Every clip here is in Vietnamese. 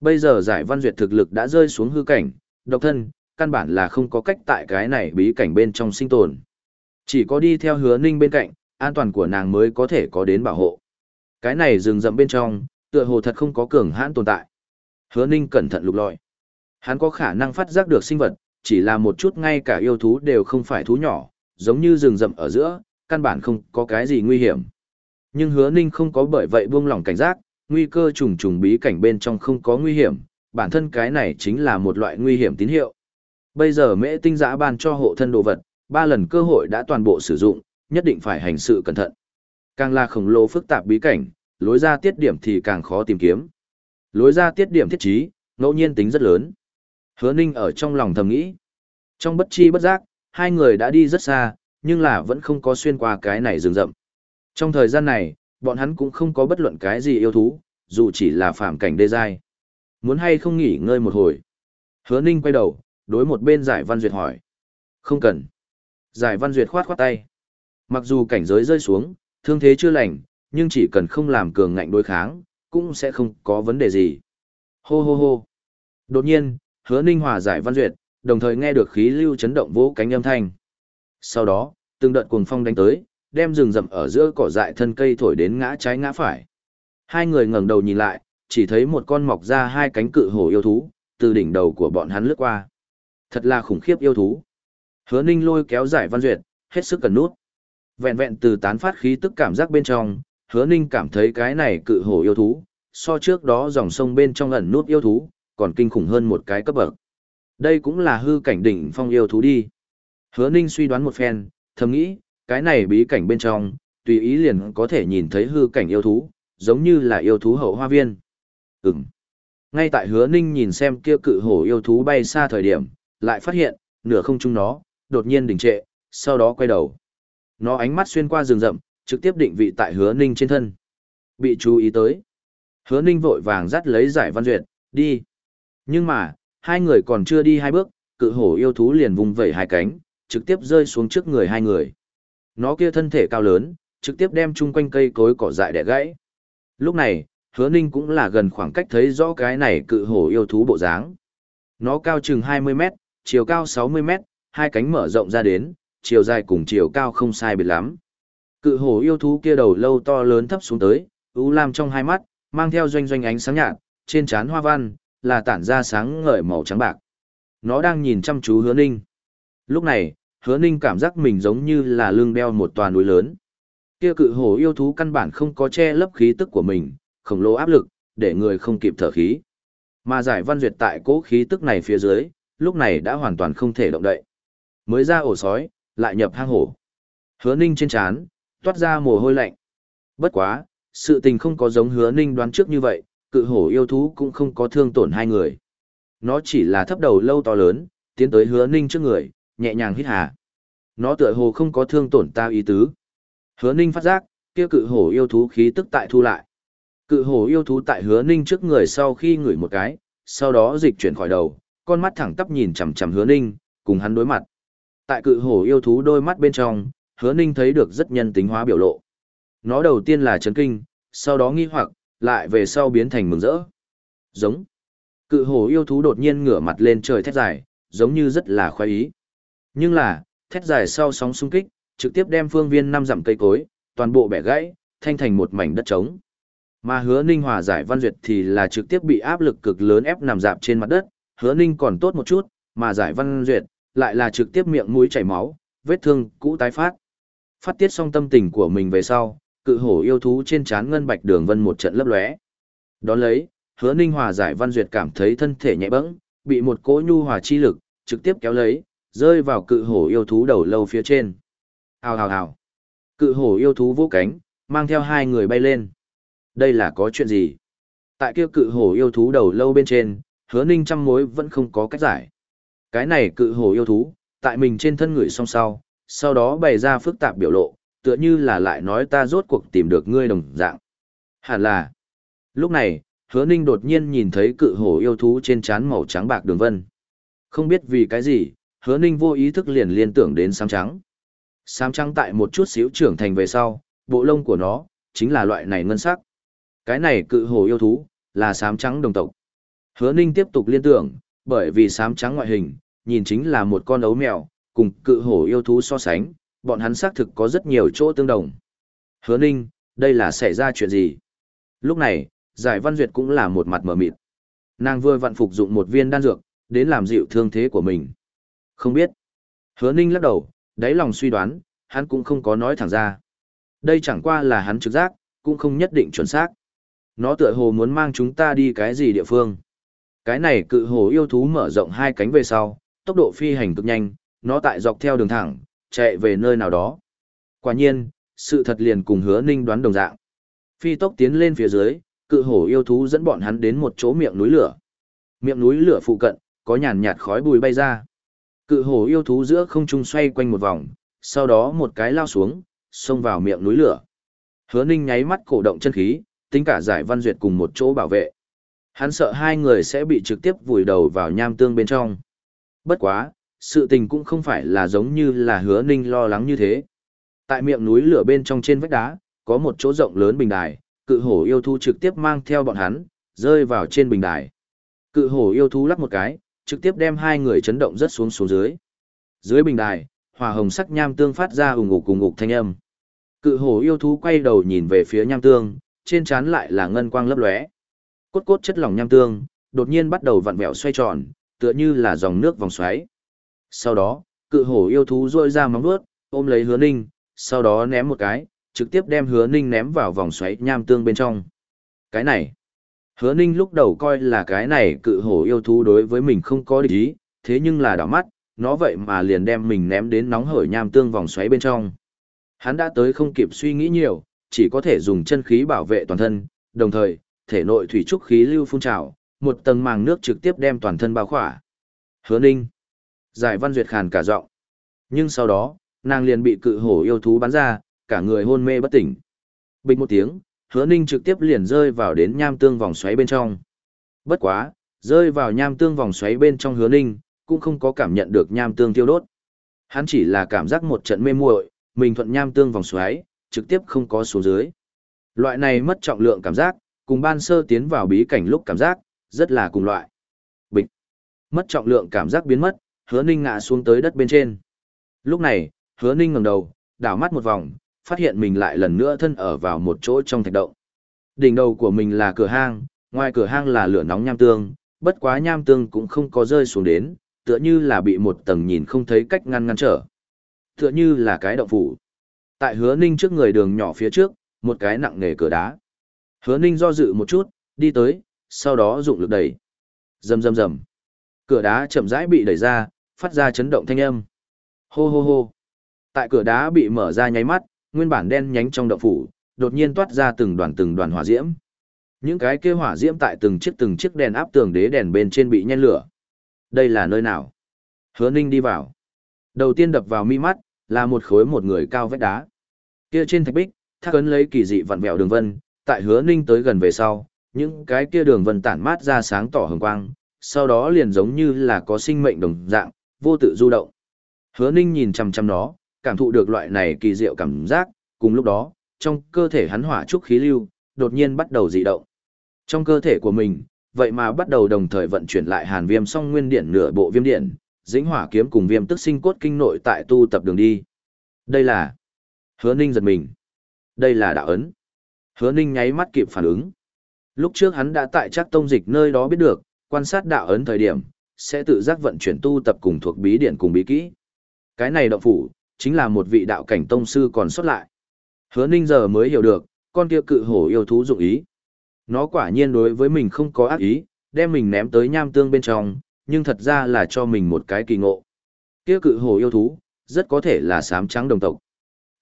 Bây giờ giải văn duyệt thực lực đã rơi xuống hư cảnh, độc thân, căn bản là không có cách tại cái này bí cảnh bên trong sinh tồn. Chỉ có đi theo hứa ninh bên cạnh, an toàn của nàng mới có thể có đến bảo hộ. Cái này rừng rậm bên trong, tựa hồ thật không có cường hãn tồn tại. Hứa ninh cẩn thận lục lọi. Hắn có khả năng phát giác được sinh vật, chỉ là một chút ngay cả yêu thú đều không phải thú nhỏ, giống như rừng rậm ở giữa, căn bản không có cái gì nguy hiểm. Nhưng hứa ninh không có bởi vậy buông lỏng cảnh giác, nguy cơ trùng trùng bí cảnh bên trong không có nguy hiểm, bản thân cái này chính là một loại nguy hiểm tín hiệu. Bây giờ mễ tinh giã ban cho hộ thân đồ vật, ba lần cơ hội đã toàn bộ sử dụng, nhất định phải hành sự cẩn thận. Càng là khổng lồ phức tạp bí cảnh, lối ra tiết điểm thì càng khó tìm kiếm. Lối ra tiết điểm thiết trí, ngẫu nhiên tính rất lớn. Hứa Ninh ở trong lòng thầm nghĩ. Trong bất chi bất giác, hai người đã đi rất xa, nhưng là vẫn không có xuyên qua cái này rừng rậm. Trong thời gian này, bọn hắn cũng không có bất luận cái gì yêu thú, dù chỉ là phạm cảnh đê giai Muốn hay không nghỉ ngơi một hồi. Hứa Ninh quay đầu, đối một bên giải văn duyệt hỏi. Không cần. Giải văn duyệt khoát khoát tay. Mặc dù cảnh giới rơi xuống, thương thế chưa lành, nhưng chỉ cần không làm cường ngạnh đối kháng, cũng sẽ không có vấn đề gì. Hô hô hô. Đột nhiên, hứa ninh hòa giải văn duyệt, đồng thời nghe được khí lưu chấn động vỗ cánh âm thanh. Sau đó, từng đợt cuồng phong đánh tới, đem rừng rậm ở giữa cỏ dại thân cây thổi đến ngã trái ngã phải. Hai người ngẩng đầu nhìn lại, chỉ thấy một con mọc ra hai cánh cự hổ yêu thú, từ đỉnh đầu của bọn hắn lướt qua. Thật là khủng khiếp yêu thú. Hứa Ninh lôi kéo giải văn duyệt, hết sức cần nút. Vẹn vẹn từ tán phát khí tức cảm giác bên trong, Hứa Ninh cảm thấy cái này cự hổ yêu thú, so trước đó dòng sông bên trong ẩn nút yêu thú, còn kinh khủng hơn một cái cấp bậc. Đây cũng là hư cảnh đỉnh phong yêu thú đi. Hứa Ninh suy đoán một phen, thầm nghĩ, cái này bí cảnh bên trong, tùy ý liền có thể nhìn thấy hư cảnh yêu thú, giống như là yêu thú hậu hoa viên. Ừm. Ngay tại hứa ninh nhìn xem kia cự hổ yêu thú bay xa thời điểm, lại phát hiện, nửa không trung nó, đột nhiên đình trệ, sau đó quay đầu. Nó ánh mắt xuyên qua rừng rậm, trực tiếp định vị tại hứa ninh trên thân. Bị chú ý tới. Hứa ninh vội vàng dắt lấy giải văn duyệt, đi. Nhưng mà, hai người còn chưa đi hai bước, cự hổ yêu thú liền vùng vẩy hai cánh, trực tiếp rơi xuống trước người hai người. Nó kia thân thể cao lớn, trực tiếp đem chung quanh cây cối cỏ dại đẻ gãy. Lúc này, hứa ninh cũng là gần khoảng cách thấy rõ cái này cự hổ yêu thú bộ dáng. Nó cao chừng 20 mét, chiều cao 60 mét, hai cánh mở rộng ra đến, chiều dài cùng chiều cao không sai biệt lắm. Cự hổ yêu thú kia đầu lâu to lớn thấp xuống tới, u lam trong hai mắt, mang theo doanh doanh ánh sáng nhạt, trên trán hoa văn, là tản ra sáng ngời màu trắng bạc. Nó đang nhìn chăm chú hứa ninh. Lúc này, hứa ninh cảm giác mình giống như là lưng đeo một tòa núi lớn. Kia cự hổ yêu thú căn bản không có che lấp khí tức của mình, khổng lồ áp lực, để người không kịp thở khí. Mà giải văn duyệt tại cố khí tức này phía dưới, lúc này đã hoàn toàn không thể động đậy. Mới ra ổ sói, lại nhập hang hổ. Hứa ninh trên trán toát ra mồ hôi lạnh. Bất quá, sự tình không có giống hứa ninh đoán trước như vậy, cự hổ yêu thú cũng không có thương tổn hai người. Nó chỉ là thấp đầu lâu to lớn, tiến tới hứa ninh trước người, nhẹ nhàng hít hà. Nó tựa hồ không có thương tổn ta ý tứ. Hứa ninh phát giác, kia cự hổ yêu thú khí tức tại thu lại. Cự hổ yêu thú tại hứa ninh trước người sau khi ngửi một cái, sau đó dịch chuyển khỏi đầu, con mắt thẳng tắp nhìn chằm chằm hứa ninh, cùng hắn đối mặt. Tại cự hổ yêu thú đôi mắt bên trong, hứa ninh thấy được rất nhân tính hóa biểu lộ. Nó đầu tiên là chấn kinh, sau đó nghi hoặc, lại về sau biến thành mừng rỡ. Giống. Cự hổ yêu thú đột nhiên ngửa mặt lên trời thét dài, giống như rất là khoái ý. Nhưng là, thét dài sau sóng xung kích, trực tiếp đem phương viên năm dặm cây cối, toàn bộ bẻ gãy, thanh thành một mảnh đất trống. Mà hứa ninh hòa giải văn duyệt thì là trực tiếp bị áp lực cực lớn ép nằm dạp trên mặt đất, hứa ninh còn tốt một chút, mà giải văn duyệt, lại là trực tiếp miệng mũi chảy máu, vết thương cũ tái phát. Phát tiết xong tâm tình của mình về sau, cự hổ yêu thú trên trán ngân bạch đường vân một trận lấp lóe. Đón lấy, hứa ninh hòa giải văn duyệt cảm thấy thân thể nhẹ bẫng, bị một cỗ nhu hòa chi lực, trực tiếp kéo lấy, rơi vào cự hổ yêu thú đầu lâu phía trên. Hào hào hào. Cự hổ yêu thú vỗ cánh, mang theo hai người bay lên. Đây là có chuyện gì? Tại kia cự hổ yêu thú đầu lâu bên trên, hứa ninh trăm mối vẫn không có cách giải. Cái này cự hổ yêu thú, tại mình trên thân người song sau, sau đó bày ra phức tạp biểu lộ, tựa như là lại nói ta rốt cuộc tìm được ngươi đồng dạng. Hẳn là. Lúc này, hứa ninh đột nhiên nhìn thấy cự hổ yêu thú trên trán màu trắng bạc đường vân. Không biết vì cái gì, hứa ninh vô ý thức liền liên tưởng đến sáng trắng. Sám trắng tại một chút xíu trưởng thành về sau, bộ lông của nó, chính là loại này ngân sắc. Cái này cự hổ yêu thú, là sám trắng đồng tộc. Hứa Ninh tiếp tục liên tưởng, bởi vì sám trắng ngoại hình, nhìn chính là một con ấu mèo, cùng cự hổ yêu thú so sánh, bọn hắn xác thực có rất nhiều chỗ tương đồng. Hứa Ninh, đây là xảy ra chuyện gì? Lúc này, Giải Văn Duyệt cũng là một mặt mở mịt. Nàng vừa vặn phục dụng một viên đan dược, đến làm dịu thương thế của mình. Không biết. Hứa Ninh lắc đầu, đáy lòng suy đoán, hắn cũng không có nói thẳng ra. Đây chẳng qua là hắn trực giác, cũng không nhất định chuẩn xác. Nó tựa hồ muốn mang chúng ta đi cái gì địa phương. Cái này cự hồ yêu thú mở rộng hai cánh về sau, tốc độ phi hành cực nhanh, nó tại dọc theo đường thẳng, chạy về nơi nào đó. Quả nhiên, sự thật liền cùng hứa ninh đoán đồng dạng. Phi tốc tiến lên phía dưới, cự hổ yêu thú dẫn bọn hắn đến một chỗ miệng núi lửa. Miệng núi lửa phụ cận, có nhàn nhạt khói bùi bay ra. Cự hổ yêu thú giữa không trung xoay quanh một vòng, sau đó một cái lao xuống, xông vào miệng núi lửa. Hứa Ninh nháy mắt cổ động chân khí, tính cả giải văn duyệt cùng một chỗ bảo vệ. Hắn sợ hai người sẽ bị trực tiếp vùi đầu vào nham tương bên trong. Bất quá, sự tình cũng không phải là giống như là hứa Ninh lo lắng như thế. Tại miệng núi lửa bên trong trên vách đá, có một chỗ rộng lớn bình đài, cự hổ yêu thú trực tiếp mang theo bọn hắn, rơi vào trên bình đài. Cự hổ yêu thú lắc một cái, trực tiếp đem hai người chấn động rất xuống xuống dưới. Dưới bình đài, hỏa hồng sắc nham tương phát ra ủng ục cùng ục thanh âm. Cự hổ yêu thú quay đầu nhìn về phía nham tương, trên trán lại là ngân quang lấp lóe. Cốt cốt chất lỏng nham tương, đột nhiên bắt đầu vặn vẹo xoay tròn, tựa như là dòng nước vòng xoáy. Sau đó, cự hổ yêu thú rôi ra móng vuốt, ôm lấy hứa ninh, sau đó ném một cái, trực tiếp đem hứa ninh ném vào vòng xoáy nham tương bên trong. Cái này, hứa ninh lúc đầu coi là cái này cự hổ yêu thú đối với mình không có địch ý, thế nhưng là đỏ mắt, nó vậy mà liền đem mình ném đến nóng hởi nham tương vòng xoáy bên trong. Hắn đã tới không kịp suy nghĩ nhiều, chỉ có thể dùng chân khí bảo vệ toàn thân, đồng thời, thể nội thủy trúc khí lưu phun trào, một tầng màng nước trực tiếp đem toàn thân bao khỏa. Hứa Ninh. Giải Văn Duyệt khàn cả giọng. Nhưng sau đó, nàng liền bị cự hổ yêu thú bắn ra, cả người hôn mê bất tỉnh. Bình một tiếng, Hứa Ninh trực tiếp liền rơi vào đến nham tương vòng xoáy bên trong. Bất quá, rơi vào nham tương vòng xoáy bên trong Hứa Ninh, cũng không có cảm nhận được nham tương tiêu đốt. Hắn chỉ là cảm giác một trận mê muội, mình thuận nham tương vòng xoáy, trực tiếp không có xuống dưới. Loại này mất trọng lượng cảm giác, cùng ban sơ tiến vào bí cảnh lúc cảm giác, rất là cùng loại. Bịch. Mất trọng lượng cảm giác biến mất, hứa ninh ngã xuống tới đất bên trên. Lúc này, hứa ninh ngẩng đầu, đảo mắt một vòng, phát hiện mình lại lần nữa thân ở vào một chỗ trong thạch động. Đỉnh đầu của mình là cửa hang, ngoài cửa hang là lửa nóng nham tương, bất quá nham tương cũng không có rơi xuống đến, tựa như là bị một tầng nhìn không thấy cách ngăn ngăn trở. Tựa như là cái động phủ. Tại hứa ninh trước người đường nhỏ phía trước, một cái nặng nề cửa đá. Hứa ninh do dự một chút, đi tới, sau đó dụng lực đẩy. Rầm rầm rầm. Cửa đá chậm rãi bị đẩy ra, phát ra chấn động thanh âm. Hô hô hô. Tại cửa đá bị mở ra nháy mắt, nguyên bản đen nhánh trong động phủ, đột nhiên toát ra từng đoàn từng đoàn hỏa diễm. Những cái kia hỏa diễm tại từng chiếc từng chiếc đèn áp tường đế đèn bên trên bị nhen lửa. Đây là nơi nào? Hứa Ninh đi vào. Đầu tiên đập vào mi mắt, là một khối một người cao vách đá. Kia trên thạch bích, thác ấn lấy kỳ dị vặn vẹo đường vân, tại Hứa Ninh tới gần về sau, những cái kia đường vân tản mát ra sáng tỏ hồng quang, sau đó liền giống như là có sinh mệnh đồng dạng, vô tự du động. Hứa Ninh nhìn chằm chằm nó, cảm thụ được loại này kỳ diệu cảm giác, cùng lúc đó, trong cơ thể hắn hỏa trúc khí lưu, đột nhiên bắt đầu dị động. Trong cơ thể của mình, vậy mà bắt đầu đồng thời vận chuyển lại hàn viêm song nguyên điện nửa bộ viêm điện, dĩnh hỏa kiếm cùng viêm tức sinh cốt kinh nội tại tu tập đường đi. Đây là Hứa Ninh giật mình. Đây là đạo ấn. Hứa Ninh nháy mắt kịp phản ứng. Lúc trước hắn đã tại chắc tông dịch nơi đó biết được, quan sát đạo ấn thời điểm, sẽ tự giác vận chuyển tu tập cùng thuộc bí điện cùng bí kỹ. Cái này động phủ, chính là một vị đạo cảnh tông sư còn xuất lại. Hứa Ninh giờ mới hiểu được, con kia cự hổ yêu thú dụng ý. Nó quả nhiên đối với mình không có ác ý, đem mình ném tới nham tương bên trong, nhưng thật ra là cho mình một cái kỳ ngộ. Kia cự hổ yêu thú, rất có thể là sám trắng đồng tộc.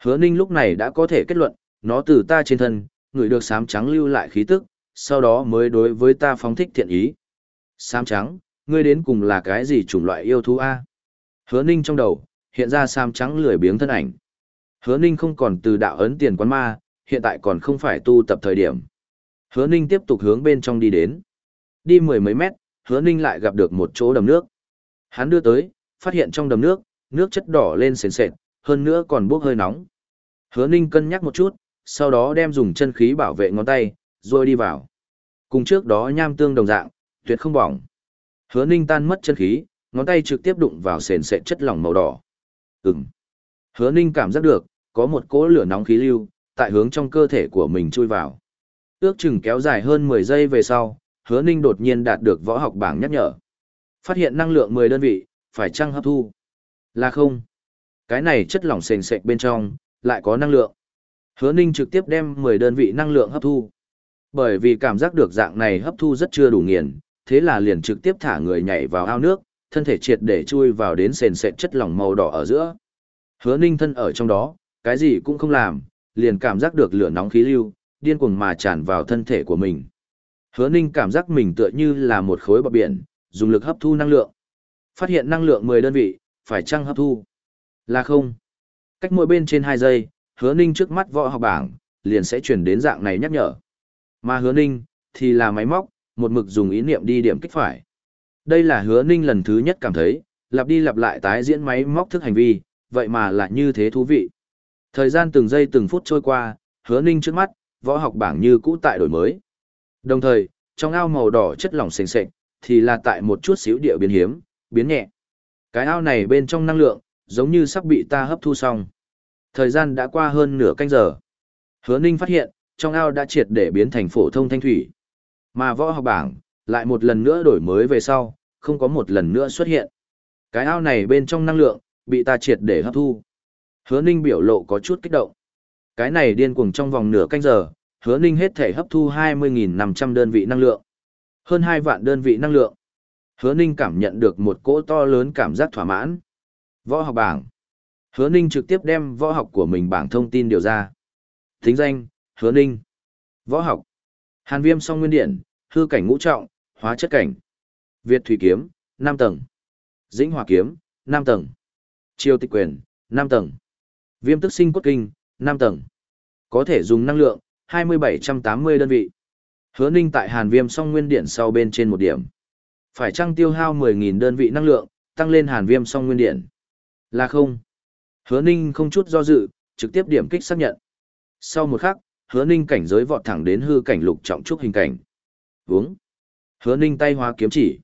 Hứa Ninh lúc này đã có thể kết luận, nó từ ta trên thân, người được sám trắng lưu lại khí tức, sau đó mới đối với ta phóng thích thiện ý. Sám trắng, ngươi đến cùng là cái gì chủng loại yêu thú A? Hứa Ninh trong đầu, hiện ra sam trắng lười biếng thân ảnh. Hứa Ninh không còn từ đạo ấn tiền quán ma, hiện tại còn không phải tu tập thời điểm. Hứa Ninh tiếp tục hướng bên trong đi đến. Đi mười mấy mét, Hứa Ninh lại gặp được một chỗ đầm nước. Hắn đưa tới, phát hiện trong đầm nước, nước chất đỏ lên sền sệt, hơn nữa còn bốc hơi nóng. Hứa Ninh cân nhắc một chút, sau đó đem dùng chân khí bảo vệ ngón tay, rồi đi vào. Cùng trước đó nham tương đồng dạng, tuyệt không bỏng. Hứa ninh tan mất chân khí, ngón tay trực tiếp đụng vào sền sệt chất lỏng màu đỏ. Ừm. Hứa ninh cảm giác được, có một cỗ lửa nóng khí lưu, tại hướng trong cơ thể của mình chui vào. Ước chừng kéo dài hơn 10 giây về sau, hứa ninh đột nhiên đạt được võ học bảng nhắc nhở. Phát hiện năng lượng 10 đơn vị, phải chăng hấp thu? Là không. Cái này chất lỏng sền sệt bên trong, lại có năng lượng. Hứa ninh trực tiếp đem 10 đơn vị năng lượng hấp thu. Bởi vì cảm giác được dạng này hấp thu rất chưa đủ nghiền, thế là liền trực tiếp thả người nhảy vào ao nước, thân thể triệt để chui vào đến sền sệt chất lỏng màu đỏ ở giữa. Hứa ninh thân ở trong đó, cái gì cũng không làm, liền cảm giác được lửa nóng khí lưu, điên cuồng mà tràn vào thân thể của mình. Hứa ninh cảm giác mình tựa như là một khối bọc biển, dùng lực hấp thu năng lượng. Phát hiện năng lượng 10 đơn vị, phải chăng hấp thu? Là không. Cách mỗi bên trên 2 giây, hứa ninh trước mắt võ học bảng, liền sẽ chuyển đến dạng này nhắc nhở. Mà hứa ninh, thì là máy móc, một mực dùng ý niệm đi điểm kích phải. Đây là hứa ninh lần thứ nhất cảm thấy, lặp đi lặp lại tái diễn máy móc thức hành vi, vậy mà lại như thế thú vị. Thời gian từng giây từng phút trôi qua, hứa ninh trước mắt, võ học bảng như cũ tại đổi mới. Đồng thời, trong ao màu đỏ chất lỏng sền sệt, thì là tại một chút xíu địa biến hiếm, biến nhẹ. Cái ao này bên trong năng lượng, giống như sắp bị ta hấp thu xong. Thời gian đã qua hơn nửa canh giờ. Hứa Ninh phát hiện, trong ao đã triệt để biến thành phổ thông thanh thủy. Mà võ học bảng, lại một lần nữa đổi mới về sau, không có một lần nữa xuất hiện. Cái ao này bên trong năng lượng, bị ta triệt để hấp thu. Hứa Ninh biểu lộ có chút kích động. Cái này điên cuồng trong vòng nửa canh giờ, Hứa Ninh hết thể hấp thu 20.500 đơn vị năng lượng. Hơn 2 vạn đơn vị năng lượng. Hứa Ninh cảm nhận được một cỗ to lớn cảm giác thỏa mãn. Võ học bảng. Hứa Ninh trực tiếp đem võ học của mình bảng thông tin điều ra. Thính danh, Hứa Ninh. Võ học. Hàn viêm song nguyên điện, hư cảnh ngũ trọng, hóa chất cảnh. Việt thủy kiếm, 5 tầng. Dĩnh Hòa kiếm, 5 tầng. Triều tịch quyền, 5 tầng. Viêm tức sinh cốt kinh, 5 tầng. Có thể dùng năng lượng, 2780 đơn vị. Hứa Ninh tại Hàn Viêm song nguyên điện sau bên trên một điểm. Phải chăng tiêu hao 10.000 đơn vị năng lượng, tăng lên Hàn Viêm song nguyên điện? Là không. Hứa Ninh không chút do dự, trực tiếp điểm kích xác nhận. Sau một khắc, Hứa Ninh cảnh giới vọt thẳng đến hư cảnh lục trọng trúc hình cảnh. Vướng. Hứa Ninh tay hóa kiếm chỉ.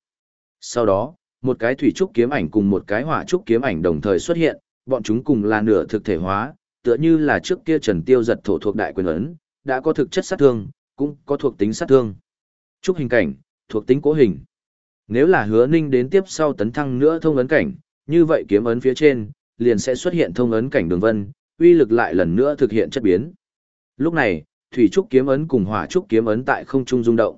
Sau đó, một cái thủy trúc kiếm ảnh cùng một cái hỏa trúc kiếm ảnh đồng thời xuất hiện, bọn chúng cùng là nửa thực thể hóa, tựa như là trước kia Trần Tiêu giật thổ thuộc đại quyền ấn, đã có thực chất sát thương, cũng có thuộc tính sát thương. Trúc hình cảnh, thuộc tính cố hình. Nếu là hứa ninh đến tiếp sau tấn thăng nữa thông ấn cảnh, như vậy kiếm ấn phía trên, liền sẽ xuất hiện thông ấn cảnh đường vân, uy lực lại lần nữa thực hiện chất biến. Lúc này, thủy trúc kiếm ấn cùng hỏa trúc kiếm ấn tại không trung rung động.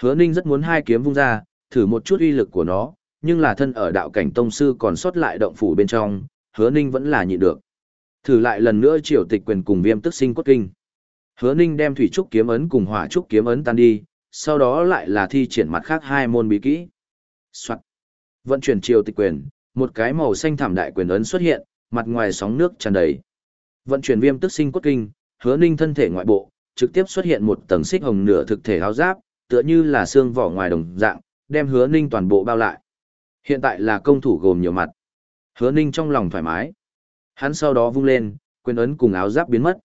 Hứa ninh rất muốn hai kiếm vung ra, thử một chút uy lực của nó, nhưng là thân ở đạo cảnh tông sư còn sót lại động phủ bên trong, hứa ninh vẫn là nhịn được. Thử lại lần nữa triều tịch quyền cùng viêm tức sinh cốt kinh. Hứa ninh đem thủy trúc kiếm ấn cùng hỏa trúc kiếm ấn tan đi, sau đó lại là thi triển mặt khác hai môn bí kỹ. Soạt. Vận chuyển triều tịch quyền, một cái màu xanh thảm đại quyền ấn xuất hiện, mặt ngoài sóng nước tràn đầy. Vận chuyển viêm tức sinh cốt kinh, hứa ninh thân thể ngoại bộ, trực tiếp xuất hiện một tầng xích hồng nửa thực thể áo giáp, tựa như là xương vỏ ngoài đồng dạng, đem hứa ninh toàn bộ bao lại. Hiện tại là công thủ gồm nhiều mặt. Hứa ninh trong lòng thoải mái. Hắn sau đó vung lên, quyền ấn cùng áo giáp biến mất.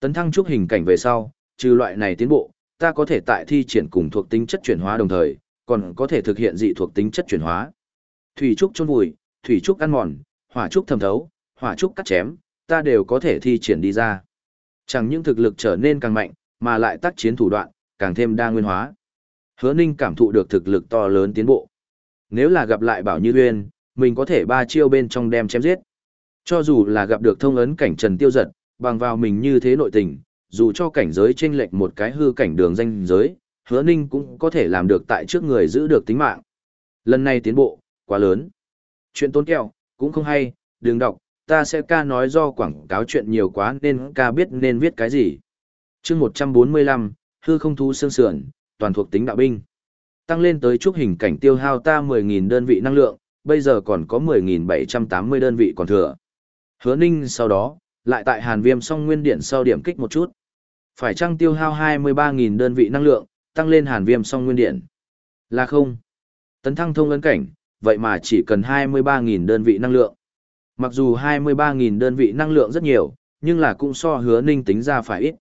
Tấn thăng trúc hình cảnh về sau, trừ loại này tiến bộ, ta có thể tại thi triển cùng thuộc tính chất chuyển hóa đồng thời, còn có thể thực hiện dị thuộc tính chất chuyển hóa. Thủy trúc chôn vùi, thủy trúc ăn mòn, hỏa trúc thẩm thấu, hỏa trúc cắt chém, ta đều có thể thi triển đi ra. Chẳng những thực lực trở nên càng mạnh, mà lại tác chiến thủ đoạn, càng thêm đa nguyên hóa. Hứa Ninh cảm thụ được thực lực to lớn tiến bộ. Nếu là gặp lại Bảo Như Uyên, mình có thể ba chiêu bên trong đem chém giết. Cho dù là gặp được thông ấn cảnh Trần Tiêu Giật, bằng vào mình như thế nội tình, dù cho cảnh giới chênh lệch một cái hư cảnh đường danh giới, Hứa Ninh cũng có thể làm được tại trước người giữ được tính mạng. Lần này tiến bộ, quá lớn. Chuyện tốn kẹo, cũng không hay, đừng đọc, ta sẽ ca nói do quảng cáo chuyện nhiều quá nên ca biết nên viết cái gì. chương 145, hư không thu xương sườn, toàn thuộc tính đạo binh. Tăng lên tới trúc hình cảnh tiêu hao ta 10.000 đơn vị năng lượng, bây giờ còn có 10.780 đơn vị còn thừa. Hứa ninh sau đó, lại tại hàn viêm song nguyên điện sau điểm kích một chút. Phải chăng tiêu hao 23.000 đơn vị năng lượng, tăng lên hàn viêm song nguyên điện? Là không. Tấn thăng thông ấn cảnh, vậy mà chỉ cần 23.000 đơn vị năng lượng. Mặc dù 23.000 đơn vị năng lượng rất nhiều, nhưng là cũng so hứa ninh tính ra phải ít.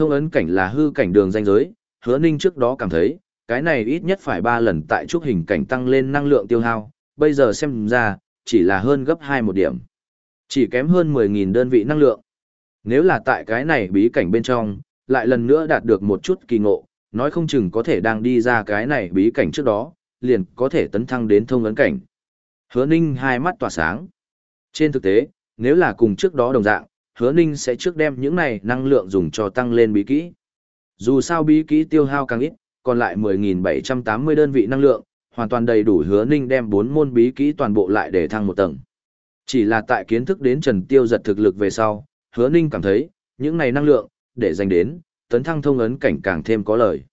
Thông ấn cảnh là hư cảnh đường danh giới, hứa ninh trước đó cảm thấy, Cái này ít nhất phải 3 lần tại trúc hình cảnh tăng lên năng lượng tiêu hao, bây giờ xem ra, chỉ là hơn gấp 2 một điểm. Chỉ kém hơn 10.000 đơn vị năng lượng. Nếu là tại cái này bí cảnh bên trong, lại lần nữa đạt được một chút kỳ ngộ, nói không chừng có thể đang đi ra cái này bí cảnh trước đó, liền có thể tấn thăng đến thông ấn cảnh. Hứa Ninh hai mắt tỏa sáng. Trên thực tế, nếu là cùng trước đó đồng dạng, Hứa Ninh sẽ trước đem những này năng lượng dùng cho tăng lên bí kỹ. Dù sao bí kỹ tiêu hao càng ít, còn lại 10.780 đơn vị năng lượng, hoàn toàn đầy đủ Hứa Ninh đem 4 môn bí kỹ toàn bộ lại để thăng một tầng. Chỉ là tại kiến thức đến Trần Tiêu giật thực lực về sau, Hứa Ninh cảm thấy, những này năng lượng, để dành đến, tấn thăng thông ấn cảnh càng thêm có lời.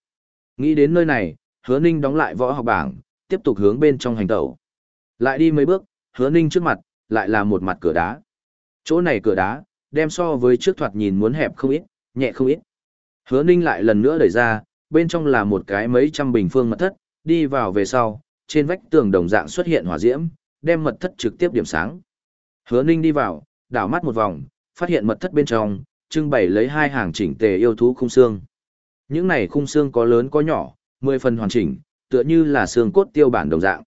Nghĩ đến nơi này, Hứa Ninh đóng lại võ học bảng, tiếp tục hướng bên trong hành tẩu. Lại đi mấy bước, Hứa Ninh trước mặt, lại là một mặt cửa đá. Chỗ này cửa đá, đem so với trước thoạt nhìn muốn hẹp không ít, nhẹ không ít. Hứa Ninh lại lần nữa đẩy ra, bên trong là một cái mấy trăm bình phương mật thất, đi vào về sau, trên vách tường đồng dạng xuất hiện hỏa diễm, đem mật thất trực tiếp điểm sáng. Hứa Ninh đi vào, đảo mắt một vòng, phát hiện mật thất bên trong, trưng bày lấy hai hàng chỉnh tề yêu thú khung xương. Những này khung xương có lớn có nhỏ, mười phần hoàn chỉnh, tựa như là xương cốt tiêu bản đồng dạng.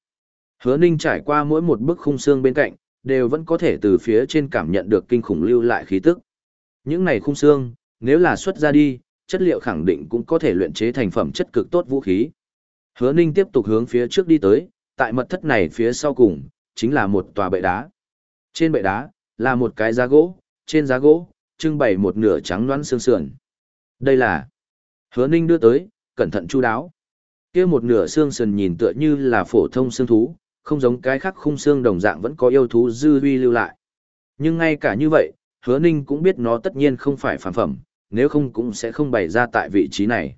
Hứa Ninh trải qua mỗi một bức khung xương bên cạnh, đều vẫn có thể từ phía trên cảm nhận được kinh khủng lưu lại khí tức. Những này khung xương, nếu là xuất ra đi, chất liệu khẳng định cũng có thể luyện chế thành phẩm chất cực tốt vũ khí. Hứa Ninh tiếp tục hướng phía trước đi tới, tại mật thất này phía sau cùng, chính là một tòa bệ đá. Trên bệ đá, là một cái giá gỗ, trên giá gỗ, trưng bày một nửa trắng loãng xương sườn. Đây là Hứa Ninh đưa tới, cẩn thận chu đáo. Kia một nửa xương sườn nhìn tựa như là phổ thông xương thú, không giống cái khác khung xương đồng dạng vẫn có yêu thú dư huy lưu lại. Nhưng ngay cả như vậy, Hứa Ninh cũng biết nó tất nhiên không phải phản phẩm, nếu không cũng sẽ không bày ra tại vị trí này.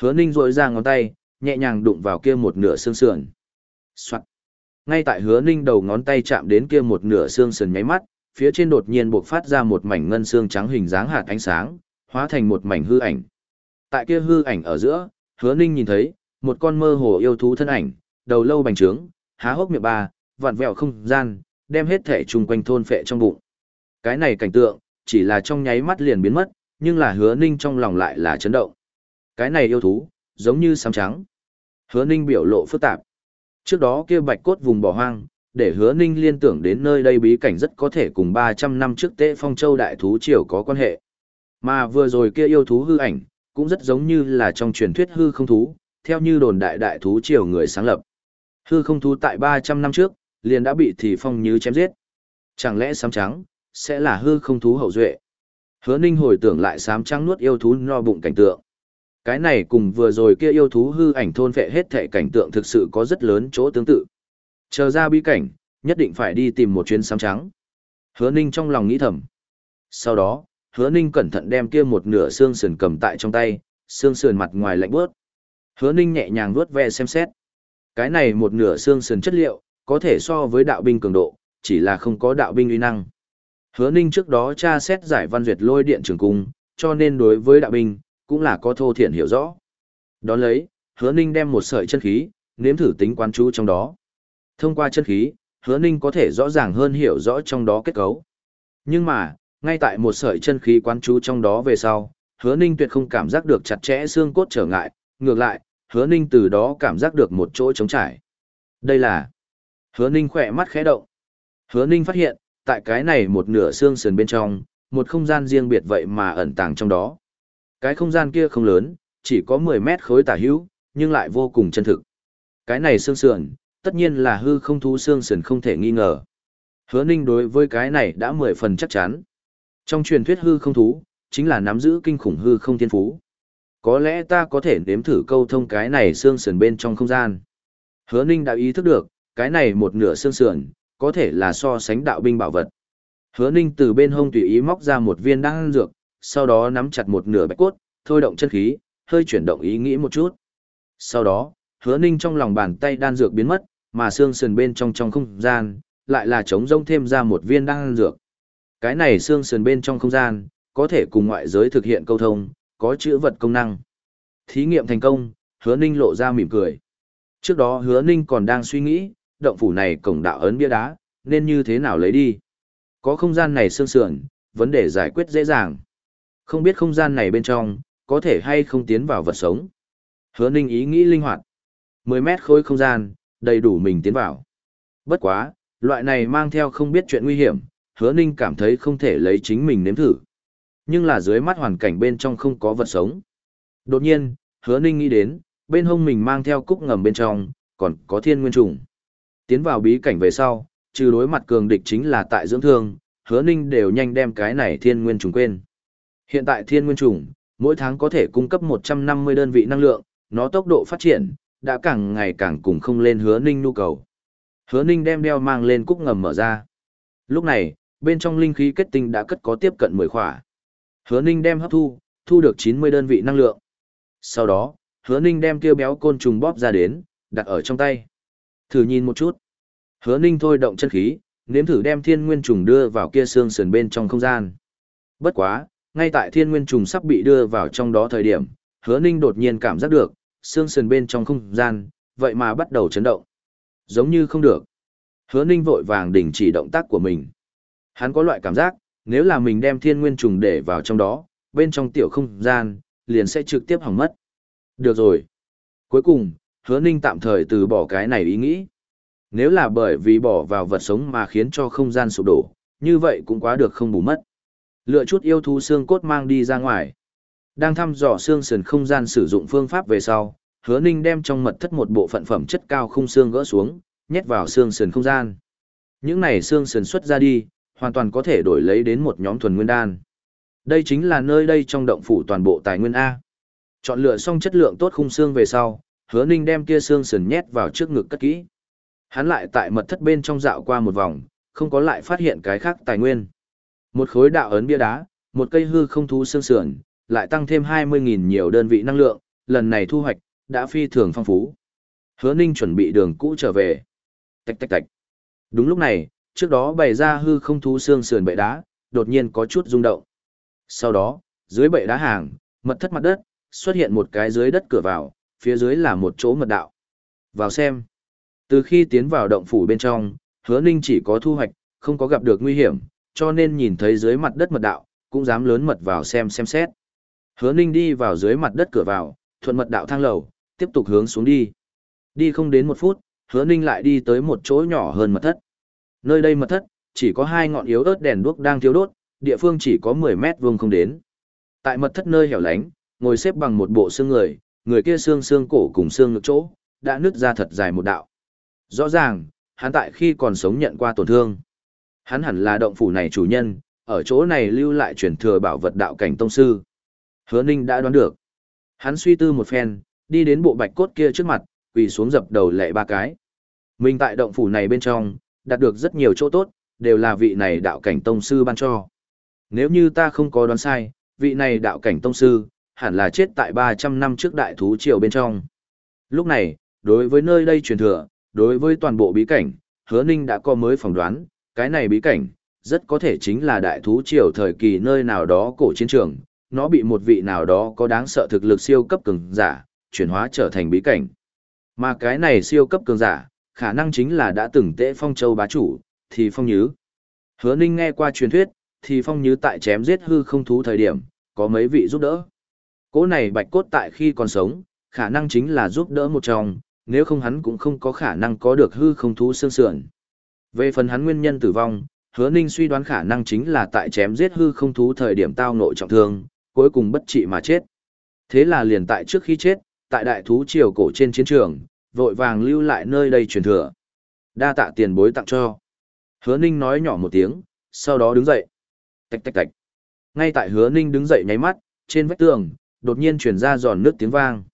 Hứa Ninh rội ra ngón tay, nhẹ nhàng đụng vào kia một nửa xương sườn. Soạn. Ngay tại Hứa Ninh đầu ngón tay chạm đến kia một nửa xương sườn nháy mắt, phía trên đột nhiên bộc phát ra một mảnh ngân xương trắng hình dáng hạt ánh sáng, hóa thành một mảnh hư ảnh. Tại kia hư ảnh ở giữa, Hứa Ninh nhìn thấy một con mơ hồ yêu thú thân ảnh, đầu lâu bành trướng, há hốc miệng ba, vặn vẹo không gian, đem hết thể chung quanh thôn phệ trong bụng. Cái này cảnh tượng, chỉ là trong nháy mắt liền biến mất, nhưng là hứa ninh trong lòng lại là chấn động. Cái này yêu thú, giống như sám trắng. Hứa ninh biểu lộ phức tạp. Trước đó kia bạch cốt vùng bỏ hoang, để hứa ninh liên tưởng đến nơi đây bí cảnh rất có thể cùng 300 năm trước tế phong châu đại thú triều có quan hệ. Mà vừa rồi kia yêu thú hư ảnh, cũng rất giống như là trong truyền thuyết hư không thú, theo như đồn đại đại thú triều người sáng lập. Hư không thú tại 300 năm trước, liền đã bị thì phong như chém giết. Chẳng lẽ sám trắng, sẽ là hư không thú hậu duệ? Hứa ninh hồi tưởng lại sám trắng nuốt yêu thú no bụng cảnh tượng. Cái này cùng vừa rồi kia yêu thú hư ảnh thôn phệ hết thể cảnh tượng thực sự có rất lớn chỗ tương tự. Chờ ra bí cảnh, nhất định phải đi tìm một chuyến sám trắng. Hứa ninh trong lòng nghĩ thầm. Sau đó, hứa ninh cẩn thận đem kia một nửa xương sườn cầm tại trong tay, xương sườn mặt ngoài lạnh bớt. Hứa ninh nhẹ nhàng vuốt ve xem xét. Cái này một nửa xương sườn chất liệu, có thể so với đạo binh cường độ, chỉ là không có đạo binh uy năng. Hứa Ninh trước đó tra xét giải văn duyệt lôi điện trường cung, cho nên đối với đạo binh, cũng là có thô thiện hiểu rõ. Đón lấy, Hứa Ninh đem một sợi chân khí, nếm thử tính quán chú trong đó. Thông qua chân khí, Hứa Ninh có thể rõ ràng hơn hiểu rõ trong đó kết cấu. Nhưng mà, ngay tại một sợi chân khí quán chú trong đó về sau, Hứa Ninh tuyệt không cảm giác được chặt chẽ xương cốt trở ngại, ngược lại, hứa ninh từ đó cảm giác được một chỗ trống trải. Đây là hứa ninh khỏe mắt khẽ động. Hứa ninh phát hiện, tại cái này một nửa xương sườn bên trong, một không gian riêng biệt vậy mà ẩn tàng trong đó. Cái không gian kia không lớn, chỉ có 10 mét khối tả hữu, nhưng lại vô cùng chân thực. Cái này xương sườn, tất nhiên là hư không thú xương sườn không thể nghi ngờ. Hứa ninh đối với cái này đã 10 phần chắc chắn. Trong truyền thuyết hư không thú, chính là nắm giữ kinh khủng hư không thiên phú. Có lẽ ta có thể nếm thử câu thông cái này xương sườn bên trong không gian. Hứa Ninh đã ý thức được, cái này một nửa xương sườn, có thể là so sánh đạo binh bảo vật. Hứa Ninh từ bên hông tùy ý móc ra một viên đan dược, sau đó nắm chặt một nửa bạch cốt, thôi động chân khí, hơi chuyển động ý nghĩ một chút. Sau đó, Hứa Ninh trong lòng bàn tay đan dược biến mất, mà xương sườn bên trong trong không gian, lại là trống rông thêm ra một viên đan dược. Cái này xương sườn bên trong không gian, có thể cùng ngoại giới thực hiện câu thông, có chữ vật công năng. Thí nghiệm thành công, hứa ninh lộ ra mỉm cười. Trước đó hứa ninh còn đang suy nghĩ, động phủ này cổng đạo ấn bia đá, nên như thế nào lấy đi. Có không gian này sương sườn, vấn đề giải quyết dễ dàng. Không biết không gian này bên trong, có thể hay không tiến vào vật sống. Hứa ninh ý nghĩ linh hoạt. 10 mét khối không gian, đầy đủ mình tiến vào. Bất quá, loại này mang theo không biết chuyện nguy hiểm, hứa ninh cảm thấy không thể lấy chính mình nếm thử. Nhưng là dưới mắt hoàn cảnh bên trong không có vật sống. Đột nhiên, hứa ninh nghĩ đến, bên hông mình mang theo cúc ngầm bên trong, còn có thiên nguyên trùng. Tiến vào bí cảnh về sau, trừ đối mặt cường địch chính là tại dưỡng thương, hứa ninh đều nhanh đem cái này thiên nguyên trùng quên. Hiện tại thiên nguyên trùng, mỗi tháng có thể cung cấp 150 đơn vị năng lượng, nó tốc độ phát triển, đã càng ngày càng cùng không lên hứa ninh nhu cầu. Hứa ninh đem đeo mang lên cúc ngầm mở ra. Lúc này, bên trong linh khí kết tinh đã cất có tiếp cận 10 khỏa. Hứa ninh đem hấp thu, thu được 90 đơn vị năng lượng. Sau đó, hứa ninh đem kêu béo côn trùng bóp ra đến, đặt ở trong tay. Thử nhìn một chút. Hứa ninh thôi động chân khí, nếm thử đem thiên nguyên trùng đưa vào kia xương sườn bên trong không gian. Bất quá, ngay tại thiên nguyên trùng sắp bị đưa vào trong đó thời điểm, hứa ninh đột nhiên cảm giác được, xương sườn bên trong không gian, vậy mà bắt đầu chấn động. Giống như không được. Hứa ninh vội vàng đình chỉ động tác của mình. Hắn có loại cảm giác, nếu là mình đem thiên nguyên trùng để vào trong đó, bên trong tiểu không gian, liền sẽ trực tiếp hỏng mất. Được rồi. Cuối cùng, hứa ninh tạm thời từ bỏ cái này ý nghĩ. Nếu là bởi vì bỏ vào vật sống mà khiến cho không gian sụp đổ, như vậy cũng quá được không bù mất. Lựa chút yêu thú xương cốt mang đi ra ngoài. Đang thăm dò xương sườn không gian sử dụng phương pháp về sau, hứa ninh đem trong mật thất một bộ phận phẩm chất cao khung xương gỡ xuống, nhét vào xương sườn không gian. Những này xương sườn xuất ra đi, hoàn toàn có thể đổi lấy đến một nhóm thuần nguyên đan. Đây chính là nơi đây trong động phủ toàn bộ tài nguyên A. Chọn lựa xong chất lượng tốt khung xương về sau, hứa ninh đem kia xương sườn nhét vào trước ngực cất kỹ. Hắn lại tại mật thất bên trong dạo qua một vòng, không có lại phát hiện cái khác tài nguyên. Một khối đạo ấn bia đá, một cây hư không thú xương sườn, lại tăng thêm 20.000 nhiều đơn vị năng lượng, lần này thu hoạch, đã phi thường phong phú. Hứa Ninh chuẩn bị đường cũ trở về. Tạch tạch tạch. Đúng lúc này, trước đó bày ra hư không thú xương sườn bệ đá, đột nhiên có chút rung động. Sau đó, dưới bệ đá hàng, mật thất mặt đất, xuất hiện một cái dưới đất cửa vào, phía dưới là một chỗ mật đạo. Vào xem. Từ khi tiến vào động phủ bên trong, hứa ninh chỉ có thu hoạch, không có gặp được nguy hiểm, cho nên nhìn thấy dưới mặt đất mật đạo, cũng dám lớn mật vào xem xem xét. Hứa ninh đi vào dưới mặt đất cửa vào, thuận mật đạo thang lầu, tiếp tục hướng xuống đi. Đi không đến một phút, hứa ninh lại đi tới một chỗ nhỏ hơn mật thất. Nơi đây mật thất, chỉ có hai ngọn yếu ớt đèn đuốc đang thiêu đốt, địa phương chỉ có 10 mét vuông không đến. Tại mật thất nơi hẻo lánh, ngồi xếp bằng một bộ xương người, người kia xương xương cổ cùng xương ngực chỗ, đã nứt ra thật dài một đạo. Rõ ràng, hắn tại khi còn sống nhận qua tổn thương. Hắn hẳn là động phủ này chủ nhân, ở chỗ này lưu lại truyền thừa bảo vật đạo cảnh tông sư. Hứa Ninh đã đoán được. Hắn suy tư một phen, đi đến bộ bạch cốt kia trước mặt, quỳ xuống dập đầu lệ ba cái. Mình tại động phủ này bên trong, đạt được rất nhiều chỗ tốt, đều là vị này đạo cảnh tông sư ban cho. Nếu như ta không có đoán sai, vị này đạo cảnh tông sư, hẳn là chết tại 300 năm trước đại thú triều bên trong. Lúc này, đối với nơi đây truyền thừa, đối với toàn bộ bí cảnh, hứa ninh đã có mới phỏng đoán, cái này bí cảnh, rất có thể chính là đại thú triều thời kỳ nơi nào đó cổ chiến trường, nó bị một vị nào đó có đáng sợ thực lực siêu cấp cường giả, chuyển hóa trở thành bí cảnh. Mà cái này siêu cấp cường giả, khả năng chính là đã từng tệ phong châu bá chủ, thì phong nhứ. Hứa ninh nghe qua truyền thuyết, thì phong nhứ tại chém giết hư không thú thời điểm, có mấy vị giúp đỡ. Cố này bạch cốt tại khi còn sống, khả năng chính là giúp đỡ một trong, nếu không hắn cũng không có khả năng có được hư không thú xương sườn. Về phần hắn nguyên nhân tử vong, hứa ninh suy đoán khả năng chính là tại chém giết hư không thú thời điểm tao nội trọng thương, cuối cùng bất trị mà chết. Thế là liền tại trước khi chết, tại đại thú triều cổ trên chiến trường, vội vàng lưu lại nơi đây truyền thừa. Đa tạ tiền bối tặng cho. Hứa ninh nói nhỏ một tiếng, sau đó đứng dậy. Tạch tạch tạch. Ngay tại hứa ninh đứng dậy nháy mắt, trên vách tường, đột nhiên truyền ra giòn nước tiếng vang.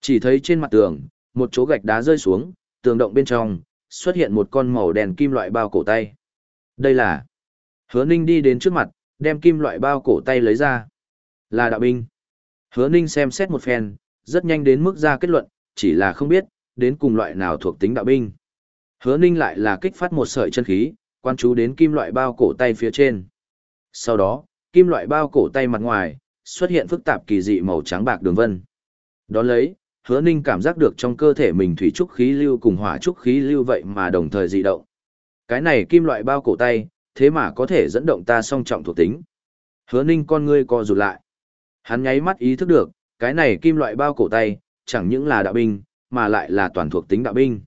Chỉ thấy trên mặt tường, một chỗ gạch đá rơi xuống, tường động bên trong, xuất hiện một con màu đèn kim loại bao cổ tay. Đây là... Hứa ninh đi đến trước mặt, đem kim loại bao cổ tay lấy ra. Là đạo binh. Hứa ninh xem xét một phen, rất nhanh đến mức ra kết luận, chỉ là không biết, đến cùng loại nào thuộc tính đạo binh. Hứa ninh lại là kích phát một sợi chân khí, quan chú đến kim loại bao cổ tay phía trên. Sau đó, kim loại bao cổ tay mặt ngoài, xuất hiện phức tạp kỳ dị màu trắng bạc đường vân. Đón lấy, hứa ninh cảm giác được trong cơ thể mình thủy trúc khí lưu cùng hỏa trúc khí lưu vậy mà đồng thời dị động. Cái này kim loại bao cổ tay, thế mà có thể dẫn động ta song trọng thuộc tính. Hứa ninh con ngươi co rụt lại. Hắn nháy mắt ý thức được, cái này kim loại bao cổ tay, chẳng những là đạo binh, mà lại là toàn thuộc tính đạo binh.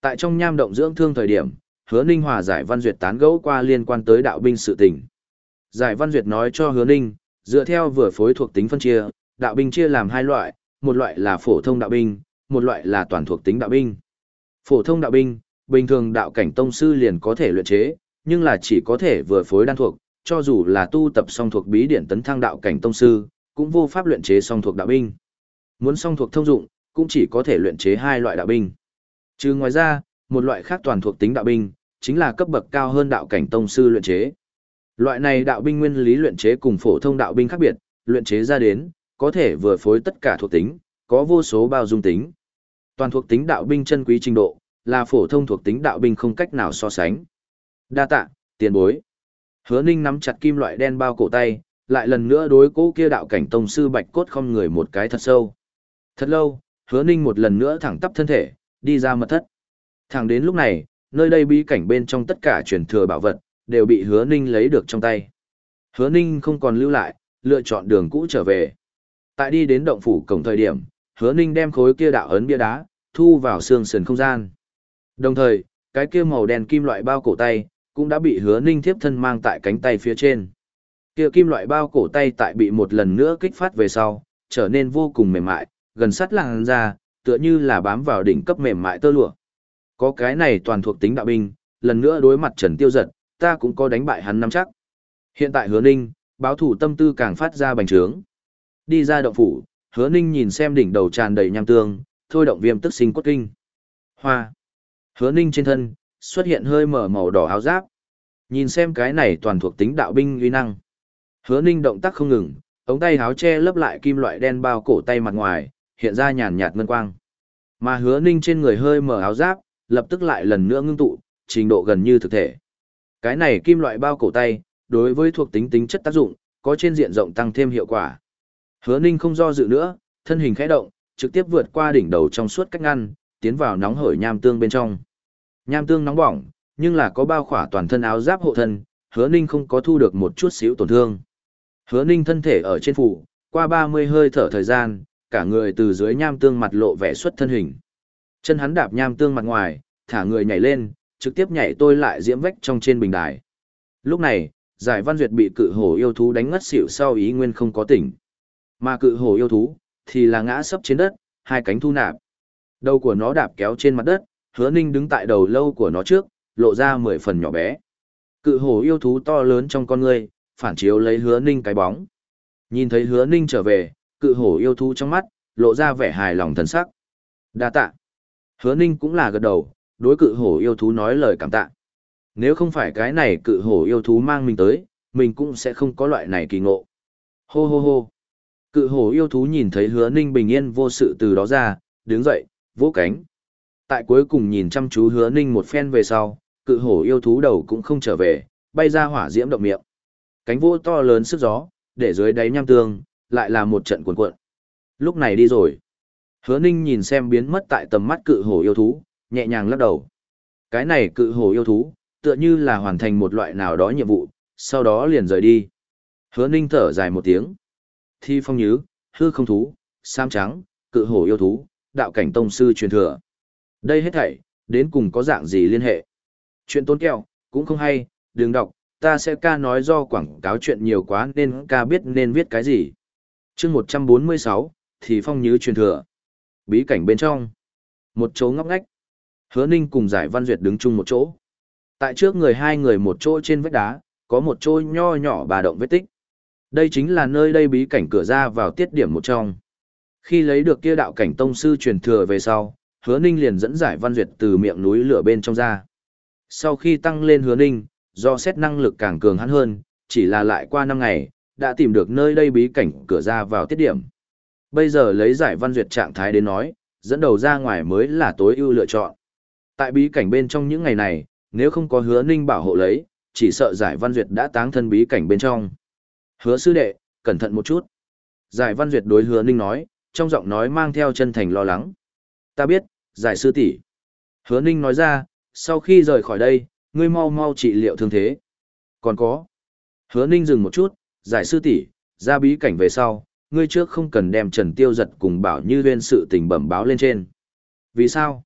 Tại trong nham động dưỡng thương thời điểm, Hứa Ninh hòa Giải Văn Duyệt tán gẫu qua liên quan tới đạo binh sự tình. Giải Văn Duyệt nói cho Hứa Ninh, dựa theo vừa phối thuộc tính phân chia, đạo binh chia làm hai loại, một loại là phổ thông đạo binh, một loại là toàn thuộc tính đạo binh. Phổ thông đạo binh, bình thường đạo cảnh tông sư liền có thể luyện chế, nhưng là chỉ có thể vừa phối đan thuộc, cho dù là tu tập song thuộc bí điển tấn thăng đạo cảnh tông sư, cũng vô pháp luyện chế song thuộc đạo binh. Muốn song thuộc thông dụng, cũng chỉ có thể luyện chế hai loại đạo binh. Trừ ngoài ra, một loại khác toàn thuộc tính đạo binh, chính là cấp bậc cao hơn đạo cảnh tông sư luyện chế. Loại này đạo binh nguyên lý luyện chế cùng phổ thông đạo binh khác biệt, luyện chế ra đến, có thể vừa phối tất cả thuộc tính, có vô số bao dung tính. Toàn thuộc tính đạo binh chân quý trình độ, là phổ thông thuộc tính đạo binh không cách nào so sánh. Đa tạ, tiền bối. Hứa Ninh nắm chặt kim loại đen bao cổ tay, lại lần nữa đối cố kia đạo cảnh tông sư bạch cốt không người một cái thật sâu. Thật lâu, Hứa Ninh một lần nữa thẳng tắp thân thể, đi ra mật thất. Thẳng đến lúc này, nơi đây bí cảnh bên trong tất cả truyền thừa bảo vật, đều bị Hứa Ninh lấy được trong tay. Hứa Ninh không còn lưu lại, lựa chọn đường cũ trở về. Tại đi đến động phủ cổng thời điểm, Hứa Ninh đem khối kia đạo ấn bia đá, thu vào xương sườn không gian. Đồng thời, cái kia màu đen kim loại bao cổ tay, cũng đã bị hứa ninh thiếp thân mang tại cánh tay phía trên. Kia kim loại bao cổ tay tại bị một lần nữa kích phát về sau, trở nên vô cùng mềm mại, gần sát làn ra, tựa như là bám vào đỉnh cấp mềm mại tơ lụa. Có cái này toàn thuộc tính đạo binh, lần nữa đối mặt Trần Tiêu Giật, ta cũng có đánh bại hắn nắm chắc. Hiện tại Hứa Ninh, báo thủ tâm tư càng phát ra bành trướng. Đi ra động phủ, Hứa Ninh nhìn xem đỉnh đầu tràn đầy nham tương, thôi động viêm tức sinh cốt kinh. Hoa. Hứa ninh trên thân, xuất hiện hơi mở màu đỏ áo giáp. Nhìn xem cái này toàn thuộc tính đạo binh uy năng. Hứa ninh động tác không ngừng, ống tay áo che lấp lại kim loại đen bao cổ tay mặt ngoài, hiện ra nhàn nhạt ngân quang. Mà hứa ninh trên người hơi mở áo giáp, lập tức lại lần nữa ngưng tụ, trình độ gần như thực thể. Cái này kim loại bao cổ tay, đối với thuộc tính tính chất tác dụng, có trên diện rộng tăng thêm hiệu quả. Hứa ninh không do dự nữa, thân hình khẽ động, trực tiếp vượt qua đỉnh đầu trong suốt cách ngăn, tiến vào nóng hổi nham tương bên trong. Nham tương nóng bỏng, nhưng là có bao khỏa toàn thân áo giáp hộ thân, hứa ninh không có thu được một chút xíu tổn thương. Hứa ninh thân thể ở trên phủ, qua 30 hơi thở thời gian, cả người từ dưới nham tương mặt lộ vẻ xuất thân hình. Chân hắn đạp nham tương mặt ngoài, thả người nhảy lên, trực tiếp nhảy tôi lại diễm vách trong trên bình đài. Lúc này, giải văn duyệt bị cự hổ yêu thú đánh ngất xỉu sau ý nguyên không có tỉnh. Mà cự hổ yêu thú, thì là ngã sấp trên đất, hai cánh thu nạp. Đầu của nó đạp kéo trên mặt đất, hứa ninh đứng tại đầu lâu của nó trước, lộ ra mười phần nhỏ bé. Cự hổ yêu thú to lớn trong con người, phản chiếu lấy hứa ninh cái bóng. Nhìn thấy hứa ninh trở về, cự hổ yêu thú trong mắt, lộ ra vẻ hài lòng thần sắc. đa tạ. Hứa ninh cũng là gật đầu, đối cự hổ yêu thú nói lời cảm tạ. Nếu không phải cái này cự hổ yêu thú mang mình tới, mình cũng sẽ không có loại này kỳ ngộ. Hô hô hô. Cự hổ yêu thú nhìn thấy hứa ninh bình yên vô sự từ đó ra, đứng dậy, vỗ cánh. Tại cuối cùng nhìn chăm chú hứa ninh một phen về sau, cự hổ yêu thú đầu cũng không trở về, bay ra hỏa diễm động miệng. Cánh vỗ to lớn sức gió, để dưới đáy nham tương, lại là một trận cuồn cuộn. Lúc này đi rồi. Hứa ninh nhìn xem biến mất tại tầm mắt cự hổ yêu thú, nhẹ nhàng lắc đầu. Cái này cự hổ yêu thú, tựa như là hoàn thành một loại nào đó nhiệm vụ, sau đó liền rời đi. Hứa ninh thở dài một tiếng thi phong nhứ, hư không thú, sam trắng, cự hổ yêu thú, đạo cảnh tông sư truyền thừa. Đây hết thảy, đến cùng có dạng gì liên hệ? Chuyện tốn kẹo, cũng không hay, đừng đọc, ta sẽ ca nói do quảng cáo chuyện nhiều quá nên ca biết nên viết cái gì chương 146, thì phong nhứ truyền thừa. Bí cảnh bên trong. Một chỗ ngóc ngách. Hứa ninh cùng giải văn duyệt đứng chung một chỗ. Tại trước người hai người một chỗ trên vách đá, có một chỗ nho nhỏ bà động vết tích. Đây chính là nơi đây bí cảnh cửa ra vào tiết điểm một trong. Khi lấy được kia đạo cảnh tông sư truyền thừa về sau, hứa ninh liền dẫn giải văn duyệt từ miệng núi lửa bên trong ra. Sau khi tăng lên hứa ninh, do xét năng lực càng cường hắn hơn, chỉ là lại qua năm ngày, đã tìm được nơi đây bí cảnh cửa ra vào tiết điểm. Bây giờ lấy giải văn duyệt trạng thái đến nói, dẫn đầu ra ngoài mới là tối ưu lựa chọn. Tại bí cảnh bên trong những ngày này, nếu không có hứa ninh bảo hộ lấy, chỉ sợ giải văn duyệt đã táng thân bí cảnh bên trong. Hứa sư đệ, cẩn thận một chút. Giải văn duyệt đối hứa ninh nói, trong giọng nói mang theo chân thành lo lắng. Ta biết, giải sư tỷ. Hứa ninh nói ra, sau khi rời khỏi đây, ngươi mau mau trị liệu thương thế. Còn có. Hứa ninh dừng một chút, giải sư tỷ, ra bí cảnh về sau, ngươi trước không cần đem Trần Tiêu giật cùng bảo như viên sự tình bẩm báo lên trên. Vì sao?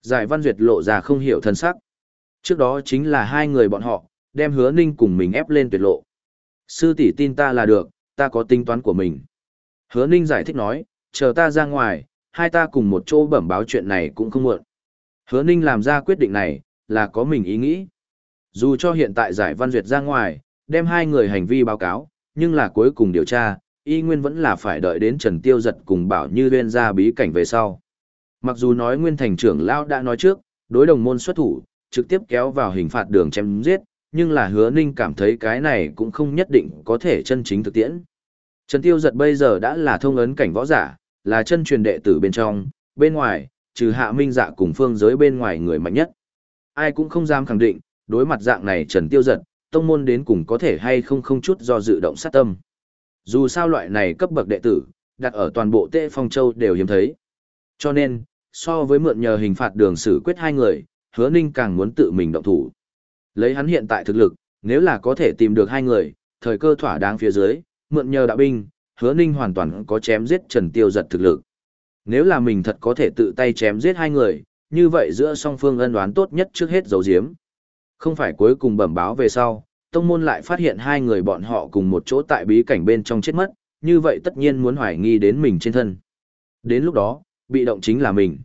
Giải Văn Duyệt lộ ra không hiểu thân sắc. Trước đó chính là hai người bọn họ, đem hứa ninh cùng mình ép lên tuyệt lộ. Sư tỷ tin ta là được, ta có tính toán của mình. Hứa ninh giải thích nói, chờ ta ra ngoài, hai ta cùng một chỗ bẩm báo chuyện này cũng không muộn. Hứa ninh làm ra quyết định này, là có mình ý nghĩ. Dù cho hiện tại giải văn duyệt ra ngoài, đem hai người hành vi báo cáo, nhưng là cuối cùng điều tra, y nguyên vẫn là phải đợi đến Trần Tiêu Giật cùng bảo như lên ra bí cảnh về sau. Mặc dù nói nguyên thành trưởng lão đã nói trước, đối đồng môn xuất thủ, trực tiếp kéo vào hình phạt đường chém giết, nhưng là hứa ninh cảm thấy cái này cũng không nhất định có thể chân chính thực tiễn. Trần Tiêu Giật bây giờ đã là thông ấn cảnh võ giả, là chân truyền đệ tử bên trong, bên ngoài, trừ hạ minh dạ cùng phương giới bên ngoài người mạnh nhất. Ai cũng không dám khẳng định, đối mặt dạng này Trần Tiêu Giật, tông môn đến cùng có thể hay không không chút do dự động sát tâm. Dù sao loại này cấp bậc đệ tử, đặt ở toàn bộ tệ phong châu đều hiếm thấy. Cho nên, so với mượn nhờ hình phạt đường xử quyết hai người, hứa ninh càng muốn tự mình động thủ. Lấy hắn hiện tại thực lực, nếu là có thể tìm được hai người, thời cơ thỏa đáng phía dưới, mượn nhờ đạo binh, hứa ninh hoàn toàn có chém giết Trần Tiêu giật thực lực. Nếu là mình thật có thể tự tay chém giết hai người, như vậy giữa song phương ân đoán tốt nhất trước hết dấu diếm. Không phải cuối cùng bẩm báo về sau, tông môn lại phát hiện hai người bọn họ cùng một chỗ tại bí cảnh bên trong chết mất, như vậy tất nhiên muốn hoài nghi đến mình trên thân. Đến lúc đó, bị động chính là mình.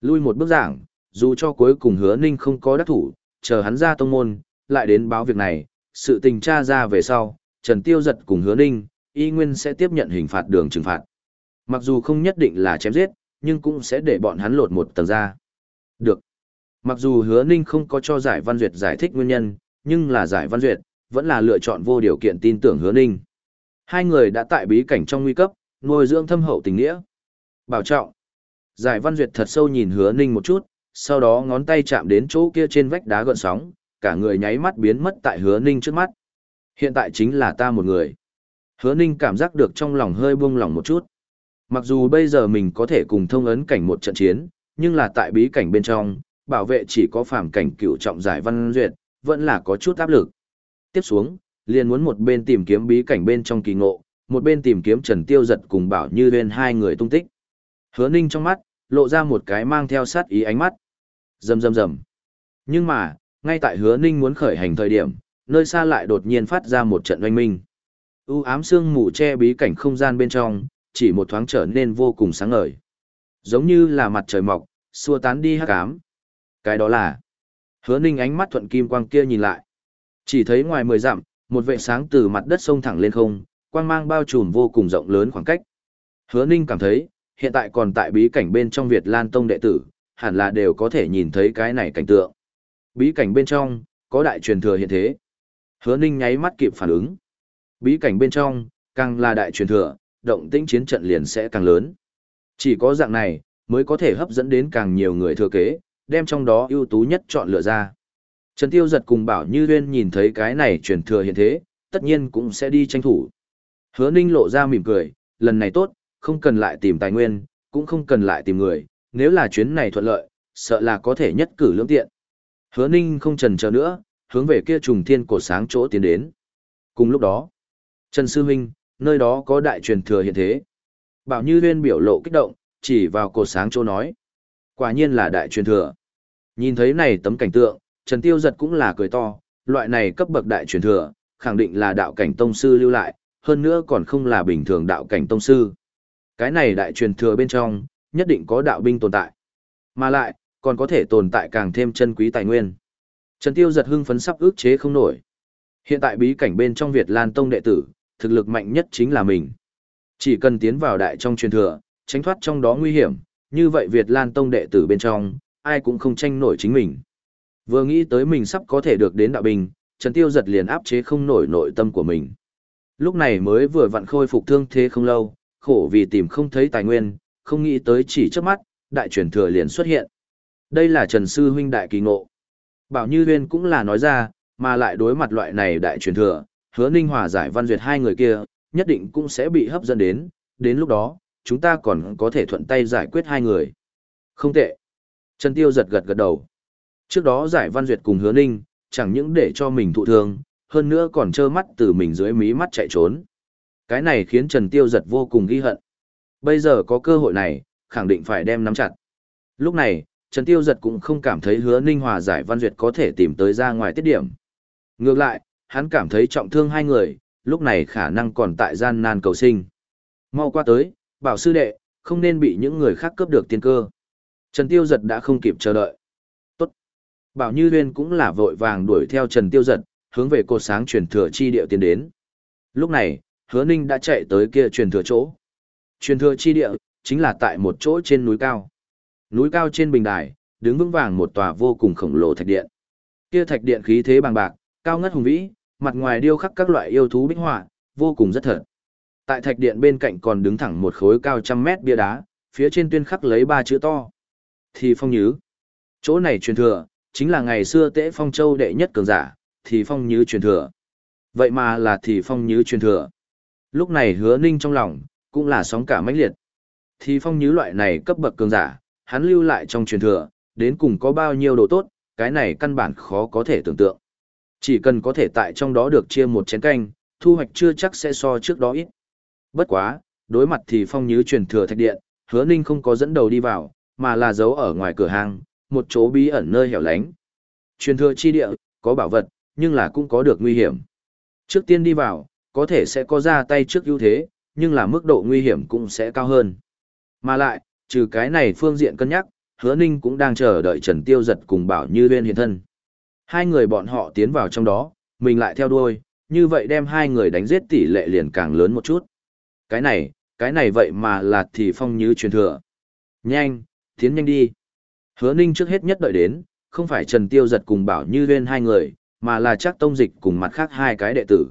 Lui một bước giảng, dù cho cuối cùng hứa ninh không có đắc thủ, chờ hắn ra tông môn, lại đến báo việc này, sự tình tra ra về sau, Trần Tiêu giật cùng hứa ninh, y nguyên sẽ tiếp nhận hình phạt đường trừng phạt. Mặc dù không nhất định là chém giết, nhưng cũng sẽ để bọn hắn lột một tầng ra. Được. Mặc dù hứa ninh không có cho giải văn duyệt giải thích nguyên nhân, nhưng là giải văn duyệt, vẫn là lựa chọn vô điều kiện tin tưởng hứa ninh. Hai người đã tại bí cảnh trong nguy cấp, nuôi dưỡng thâm hậu tình nghĩa. Bảo trọng. Giải văn duyệt thật sâu nhìn hứa ninh một chút, sau đó ngón tay chạm đến chỗ kia trên vách đá gợn sóng, cả người nháy mắt biến mất tại hứa ninh trước mắt. Hiện tại chính là ta một người. Hứa ninh cảm giác được trong lòng hơi buông lỏng một chút. Mặc dù bây giờ mình có thể cùng thông ấn cảnh một trận chiến, nhưng là tại bí cảnh bên trong, bảo vệ chỉ có phàm cảnh cựu trọng giải văn duyệt, vẫn là có chút áp lực. Tiếp xuống, liền muốn một bên tìm kiếm bí cảnh bên trong kỳ ngộ, một bên tìm kiếm Trần Tiêu Giật cùng Bảo Như Uyên hai người tung tích. Hứa Ninh trong mắt, lộ ra một cái mang theo sát ý ánh mắt. Rầm rầm rầm. Nhưng mà, ngay tại Hứa Ninh muốn khởi hành thời điểm, nơi xa lại đột nhiên phát ra một trận oanh minh. U ám sương mù che bí cảnh không gian bên trong, chỉ một thoáng trở nên vô cùng sáng ngời. Giống như là mặt trời mọc, xua tán đi hắc ám. Cái đó là Hứa Ninh ánh mắt thuận kim quang kia nhìn lại. Chỉ thấy ngoài mười dặm, một vệ sáng từ mặt đất sông thẳng lên không, quang mang bao trùm vô cùng rộng lớn khoảng cách. Hứa Ninh cảm thấy, hiện tại còn tại bí cảnh bên trong Việt Lan Tông đệ tử, hẳn là đều có thể nhìn thấy cái này cảnh tượng. Bí cảnh bên trong, có đại truyền thừa hiện thế. Hứa Ninh nháy mắt kịp phản ứng. Bí cảnh bên trong, càng là đại truyền thừa, động tĩnh chiến trận liền sẽ càng lớn. Chỉ có dạng này, mới có thể hấp dẫn đến càng nhiều người thừa kế, đem trong đó ưu tú nhất chọn lựa ra. Trần Tiêu giật cùng Bảo Như Uyên nhìn thấy cái này truyền thừa hiện thế, tất nhiên cũng sẽ đi tranh thủ. Hứa Ninh lộ ra mỉm cười, lần này tốt, không cần lại tìm tài nguyên, cũng không cần lại tìm người, nếu là chuyến này thuận lợi, sợ là có thể nhất cử lưỡng tiện. Hứa Ninh không chần chờ nữa, hướng về kia trùng thiên cổ sáng chỗ tiến đến. Cùng lúc đó, Trần Sư Minh, nơi đó có đại truyền thừa hiện thế. Bảo Như Uyên biểu lộ kích động, chỉ vào cổ sáng chỗ nói. Quả nhiên là đại truyền thừa. Nhìn thấy này tấm cảnh tượng, Trần Tiêu giật cũng là cười to, loại này cấp bậc đại truyền thừa, khẳng định là đạo cảnh tông sư lưu lại, hơn nữa còn không là bình thường đạo cảnh tông sư. Cái này đại truyền thừa bên trong, nhất định có đạo binh tồn tại. Mà lại, còn có thể tồn tại càng thêm chân quý tài nguyên. Trần Tiêu giật hưng phấn sắp ước chế không nổi. Hiện tại bí cảnh bên trong Việt Lan Tông đệ tử, thực lực mạnh nhất chính là mình. Chỉ cần tiến vào đại trong truyền thừa, tránh thoát trong đó nguy hiểm, như vậy Việt Lan Tông đệ tử bên trong, ai cũng không tranh nổi chính mình. Vừa nghĩ tới mình sắp có thể được đến đạo Bình, Trần Tiêu giật liền áp chế không nổi nội tâm của mình. Lúc này mới vừa vặn khôi phục thương thế không lâu, khổ vì tìm không thấy tài nguyên, không nghĩ tới chỉ trước mắt, đại truyền thừa liền xuất hiện. Đây là Trần Sư huynh đại kỳ ngộ. Bảo Như Huyên cũng là nói ra, mà lại đối mặt loại này đại truyền thừa, hứa Ninh Hòa giải văn duyệt hai người kia, nhất định cũng sẽ bị hấp dẫn đến, đến lúc đó, chúng ta còn có thể thuận tay giải quyết hai người. Không tệ. Trần Tiêu giật gật gật đầu. Trước đó giải văn duyệt cùng hứa ninh, chẳng những để cho mình thụ thương, hơn nữa còn trơ mắt từ mình dưới mí mắt chạy trốn. Cái này khiến Trần Tiêu giật vô cùng ghi hận. Bây giờ có cơ hội này, khẳng định phải đem nắm chặt. Lúc này, Trần Tiêu giật cũng không cảm thấy hứa Ninh Hòa giải văn duyệt có thể tìm tới ra ngoài tiết điểm. Ngược lại, hắn cảm thấy trọng thương hai người, lúc này khả năng còn tại gian nan cầu sinh. Mau qua tới, bảo sư đệ, không nên bị những người khác cướp được tiên cơ. Trần Tiêu giật đã không kịp chờ đợi. Tốt. Bảo Như Huyên cũng là vội vàng đuổi theo Trần Tiêu giật, hướng về cột sáng truyền thừa chi địa tiến đến. Lúc này, hứa ninh đã chạy tới kia truyền thừa chỗ. Truyền thừa chi địa, chính là tại một chỗ trên núi cao. Núi cao trên bình đài, đứng vững vàng một tòa vô cùng khổng lồ thạch điện. Kia thạch điện khí thế bằng bạc, cao ngất hùng vĩ, mặt ngoài điêu khắc các loại yêu thú bích họa, vô cùng rất thật. Tại thạch điện bên cạnh còn đứng thẳng một khối cao trăm mét bia đá, phía trên tuyên khắc lấy ba chữ to. Thì phong nhứ. Chỗ này truyền thừa, chính là ngày xưa tễ phong châu đệ nhất cường giả, thì phong nhứ truyền thừa. Vậy mà là thì phong nhứ truyền thừa. Lúc này hứa ninh trong lòng, cũng là sóng cả mãnh liệt. Thì phong nhứ loại này cấp bậc cường giả, hắn lưu lại trong truyền thừa, đến cùng có bao nhiêu đồ tốt, cái này căn bản khó có thể tưởng tượng. Chỉ cần có thể tại trong đó được chia một chén canh, thu hoạch chưa chắc sẽ so trước đó ít. Bất quá, đối mặt thì phong nhứ truyền thừa thạch điện, hứa ninh không có dẫn đầu đi vào, mà là giấu ở ngoài cửa hàng, một chỗ bí ẩn nơi hẻo lánh. Truyền thừa chi địa, có bảo vật, nhưng là cũng có được nguy hiểm. Trước tiên đi vào, có thể sẽ có ra tay trước ưu thế, nhưng là mức độ nguy hiểm cũng sẽ cao hơn. Mà lại, trừ cái này phương diện cân nhắc, hứa ninh cũng đang chờ đợi Trần Tiêu Giật cùng Bảo Như Huyên hiện thân. Hai người bọn họ tiến vào trong đó, mình lại theo đuôi, như vậy đem hai người đánh giết tỷ lệ liền càng lớn một chút. Cái này, cái này vậy mà là thì phong như truyền thừa. Nhanh, tiến nhanh đi. Hứa ninh trước hết nhất đợi đến, không phải Trần Tiêu Giật cùng Bảo Như Huyên hai người, mà là chắc tông dịch cùng mặt khác hai cái đệ tử.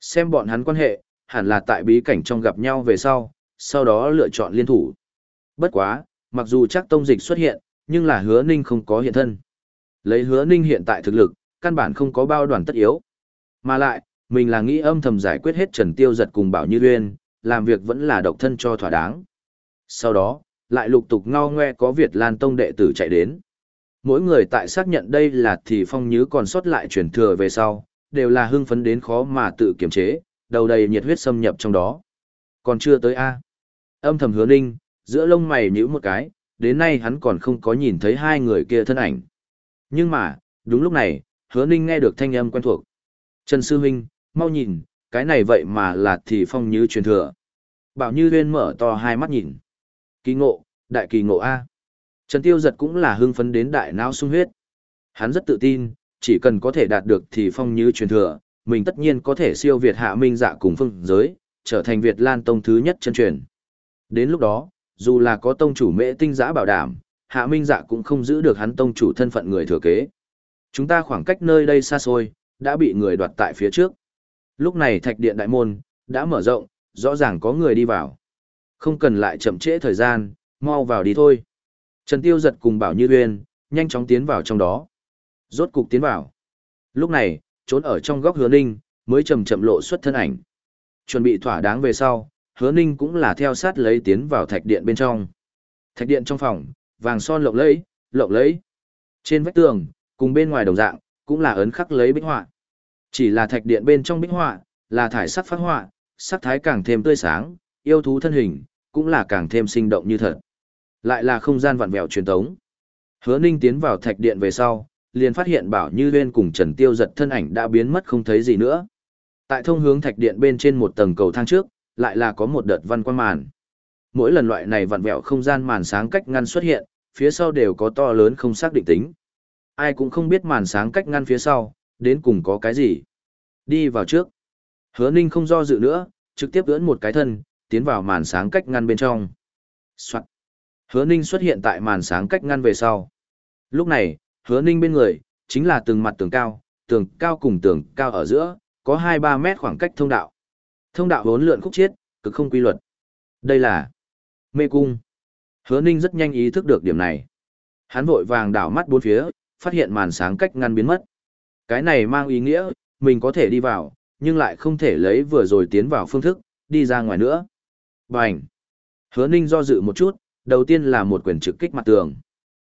Xem bọn hắn quan hệ, hẳn là tại bí cảnh trong gặp nhau về sau, sau đó lựa chọn liên thủ. Bất quá, mặc dù chắc tông dịch xuất hiện, nhưng là hứa ninh không có hiện thân. Lấy hứa ninh hiện tại thực lực, căn bản không có bao đoàn tất yếu. Mà lại, mình là nghĩ âm thầm giải quyết hết Trần Tiêu giật cùng Bảo Như Uyên, làm việc vẫn là độc thân cho thỏa đáng. Sau đó, lại lục tục ngao ngoe có Việt Lan Tông đệ tử chạy đến. Mỗi người tại xác nhận đây là thì phong nhứ còn sót lại truyền thừa về sau, đều là hưng phấn đến khó mà tự kiềm chế, đầu đầy nhiệt huyết xâm nhập trong đó. Còn chưa tới A. Âm thầm hứa ninh, giữa lông mày nhíu một cái, đến nay hắn còn không có nhìn thấy hai người kia thân ảnh. Nhưng mà, đúng lúc này, hứa ninh nghe được thanh âm quen thuộc. Trần Sư Huynh, mau nhìn, cái này vậy mà là thì phong như truyền thừa. Bảo Như Huyên mở to hai mắt nhìn. Kỳ ngộ, đại kỳ ngộ A. Trần Tiêu giật cũng là hưng phấn đến đại não sung huyết. Hắn rất tự tin, chỉ cần có thể đạt được thì phong như truyền thừa, mình tất nhiên có thể siêu việt hạ minh dạ cùng phương giới, trở thành Việt Lan Tông thứ nhất chân truyền. Đến lúc đó, dù là có tông chủ mễ tinh giã bảo đảm, hạ minh dạ cũng không giữ được hắn tông chủ thân phận người thừa kế. Chúng ta khoảng cách nơi đây xa xôi, đã bị người đoạt tại phía trước. Lúc này thạch điện đại môn, đã mở rộng, rõ ràng có người đi vào. Không cần lại chậm trễ thời gian, mau vào đi thôi. Trần Tiêu giật cùng Bảo Như Uyên, nhanh chóng tiến vào trong đó. Rốt cục tiến vào. Lúc này, trốn ở trong góc hứa ninh, mới chậm chậm lộ xuất thân ảnh. Chuẩn bị thỏa đáng về sau, hứa ninh cũng là theo sát lấy tiến vào thạch điện bên trong. Thạch điện trong phòng, vàng son lộng lẫy, lộng lẫy. Trên vách tường, cùng bên ngoài đồng dạng, cũng là ấn khắc lấy bích họa. Chỉ là thạch điện bên trong bích họa, là thải sắc phát họa, sắc thái càng thêm tươi sáng, yêu thú thân hình, cũng là càng thêm sinh động như thật. Lại là không gian vặn vẹo truyền tống. Hứa Ninh tiến vào thạch điện về sau, liền phát hiện Bảo Như Huyên cùng Trần Tiêu giật thân ảnh đã biến mất không thấy gì nữa. Tại thông hướng thạch điện bên trên một tầng cầu thang trước, lại là có một đợt văn quan màn. Mỗi lần loại này vặn vẹo không gian màn sáng cách ngăn xuất hiện, phía sau đều có to lớn không xác định tính. Ai cũng không biết màn sáng cách ngăn phía sau, đến cùng có cái gì. Đi vào trước. Hứa Ninh không do dự nữa, trực tiếp ưỡn một cái thân, tiến vào màn sáng cách ngăn bên trong. Soạn. Hứa Ninh xuất hiện tại màn sáng cách ngăn về sau. Lúc này, hứa ninh bên người, chính là từng mặt tường cao, tường cao cùng tường cao ở giữa, có hai ba mét khoảng cách thông đạo. Thông đạo vốn lượn khúc chiết, cực không quy luật. Đây là mê cung. Hứa ninh rất nhanh ý thức được điểm này. Hắn vội vàng đảo mắt bốn phía, phát hiện màn sáng cách ngăn biến mất. Cái này mang ý nghĩa, mình có thể đi vào, nhưng lại không thể lấy vừa rồi tiến vào phương thức, đi ra ngoài nữa. Bành! Hứa ninh do dự một chút, đầu tiên là một quyền trực kích mặt tường.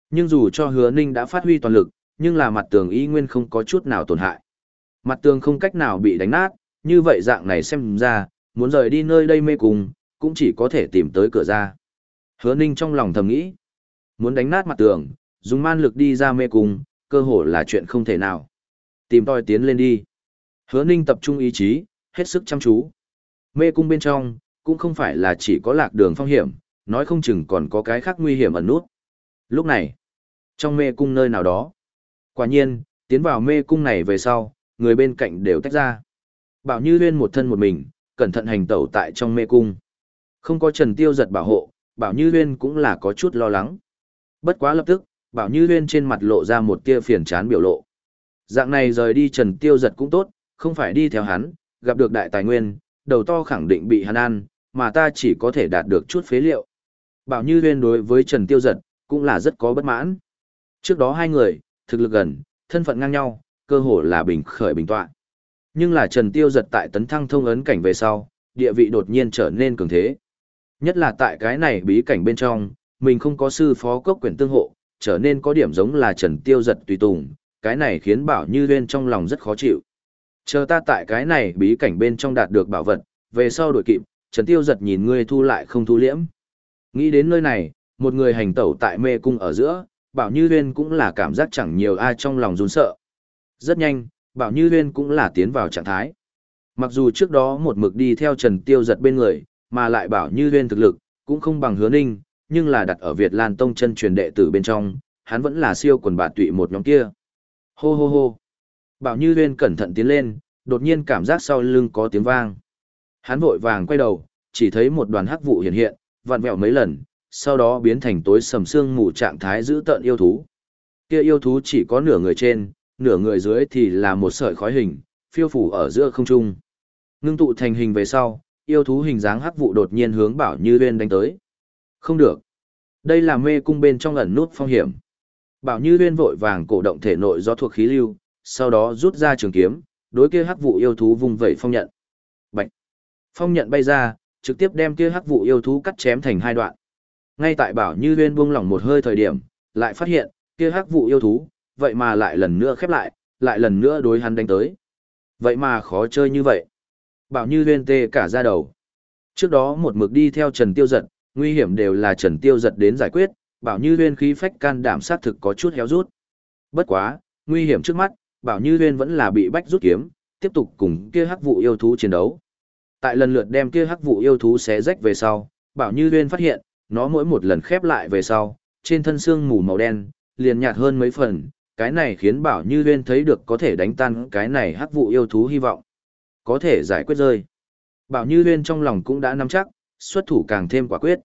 Nhưng dù cho hứa ninh đã phát huy toàn lực, nhưng là mặt tường y nguyên không có chút nào tổn hại. Mặt tường không cách nào bị đánh nát, như vậy dạng này xem ra, muốn rời đi nơi đây mê cung, cũng chỉ có thể tìm tới cửa ra. Hứa Ninh trong lòng thầm nghĩ, muốn đánh nát mặt tường, dùng man lực đi ra mê cung, cơ hồ là chuyện không thể nào. Tìm tòi tiến lên đi. Hứa Ninh tập trung ý chí, hết sức chăm chú. Mê cung bên trong, cũng không phải là chỉ có lạc đường phong hiểm, nói không chừng còn có cái khác nguy hiểm ẩn nút. Lúc này, trong mê cung nơi nào đó, quả nhiên, tiến vào mê cung này về sau, người bên cạnh đều tách ra. Bảo Như Huyên một thân một mình, cẩn thận hành tẩu tại trong mê cung. Không có Trần Tiêu giật bảo hộ, Bảo Như Huyên cũng là có chút lo lắng. Bất quá lập tức, Bảo Như Huyên trên mặt lộ ra một tia phiền chán biểu lộ. Dạng này rời đi Trần Tiêu giật cũng tốt, không phải đi theo hắn, gặp được đại tài nguyên, đầu to khẳng định bị hắn ăn, mà ta chỉ có thể đạt được chút phế liệu. Bảo Như Huyên đối với Trần Tiêu giật, cũng là rất có bất mãn. Trước đó hai người, thực lực gần, thân phận ngang nhau, cơ hồ là bình khởi bình tọa. Nhưng là Trần Tiêu giật tại tấn thăng thông ấn cảnh về sau, địa vị đột nhiên trở nên cường thế. Nhất là tại cái này bí cảnh bên trong, mình không có sư phó cốc quyền tương hộ, trở nên có điểm giống là Trần Tiêu giật tùy tùng, cái này khiến Bảo Như Huyên trong lòng rất khó chịu. Chờ ta tại cái này bí cảnh bên trong đạt được bảo vật, về sau đổi kịp, Trần Tiêu giật nhìn ngươi thu lại không thu liễm. Nghĩ đến nơi này, một người hành tẩu tại mê cung ở giữa, Bảo Như Huyên cũng là cảm giác chẳng nhiều ai trong lòng run sợ. Rất nhanh, Bảo Như Huyên cũng là tiến vào trạng thái. Mặc dù trước đó một mực đi theo Trần Tiêu giật bên người, mà lại Bảo Như Huyên thực lực, cũng không bằng hứa ninh, nhưng là đặt ở Việt Lan Tông chân truyền đệ tử bên trong, hắn vẫn là siêu quần bà tụy một nhóm kia. Hô hô hô. Bảo Như Huyên cẩn thận tiến lên, đột nhiên cảm giác sau lưng có tiếng vang. Hắn vội vàng quay đầu, chỉ thấy một đoàn hắc vụ hiện hiện, vặn vẹo mấy lần, sau đó biến thành tối sầm sương mù trạng thái giữ tợn yêu thú. Kia yêu thú chỉ có nửa người trên, nửa người dưới thì là một sợi khói hình, phiêu phủ ở giữa không trung. Ngưng tụ thành hình về sau, yêu thú hình dáng hắc vụ đột nhiên hướng Bảo Như Huyên đánh tới. Không được. Đây là mê cung bên trong ẩn nút phong hiểm. Bảo Như Uyên vội vàng cổ động thể nội do thuộc khí lưu, sau đó rút ra trường kiếm, đối kia hắc vụ yêu thú vung vẩy phong nhận. Bạch. Phong nhận bay ra, trực tiếp đem kia hắc vụ yêu thú cắt chém thành hai đoạn. Ngay tại Bảo Như Uyên buông lỏng một hơi thời điểm, lại phát hiện, kia hắc vụ yêu thú, vậy mà lại lần nữa khép lại, lại lần nữa đối hắn đánh tới. Vậy mà khó chơi như vậy. Bảo Như Uyên tê cả ra đầu. Trước đó một mực đi theo Trần Tiêu Giật, nguy hiểm đều là Trần Tiêu Giật đến giải quyết, Bảo Như Huyên khí phách can đảm sát thực có chút héo rút. Bất quá, nguy hiểm trước mắt, Bảo Như Huyên vẫn là bị bách rút kiếm, tiếp tục cùng kia hắc vụ yêu thú chiến đấu. Tại lần lượt đem kia hắc vụ yêu thú xé rách về sau, Bảo Như Huyên phát hiện, nó mỗi một lần khép lại về sau, trên thân xương mù màu đen, liền nhạt hơn mấy phần, cái này khiến Bảo Như Huyên thấy được có thể đánh tan cái này hắc vụ yêu thú hy vọng. Có thể giải quyết rơi. Bảo Như Huyên trong lòng cũng đã nắm chắc, xuất thủ càng thêm quả quyết.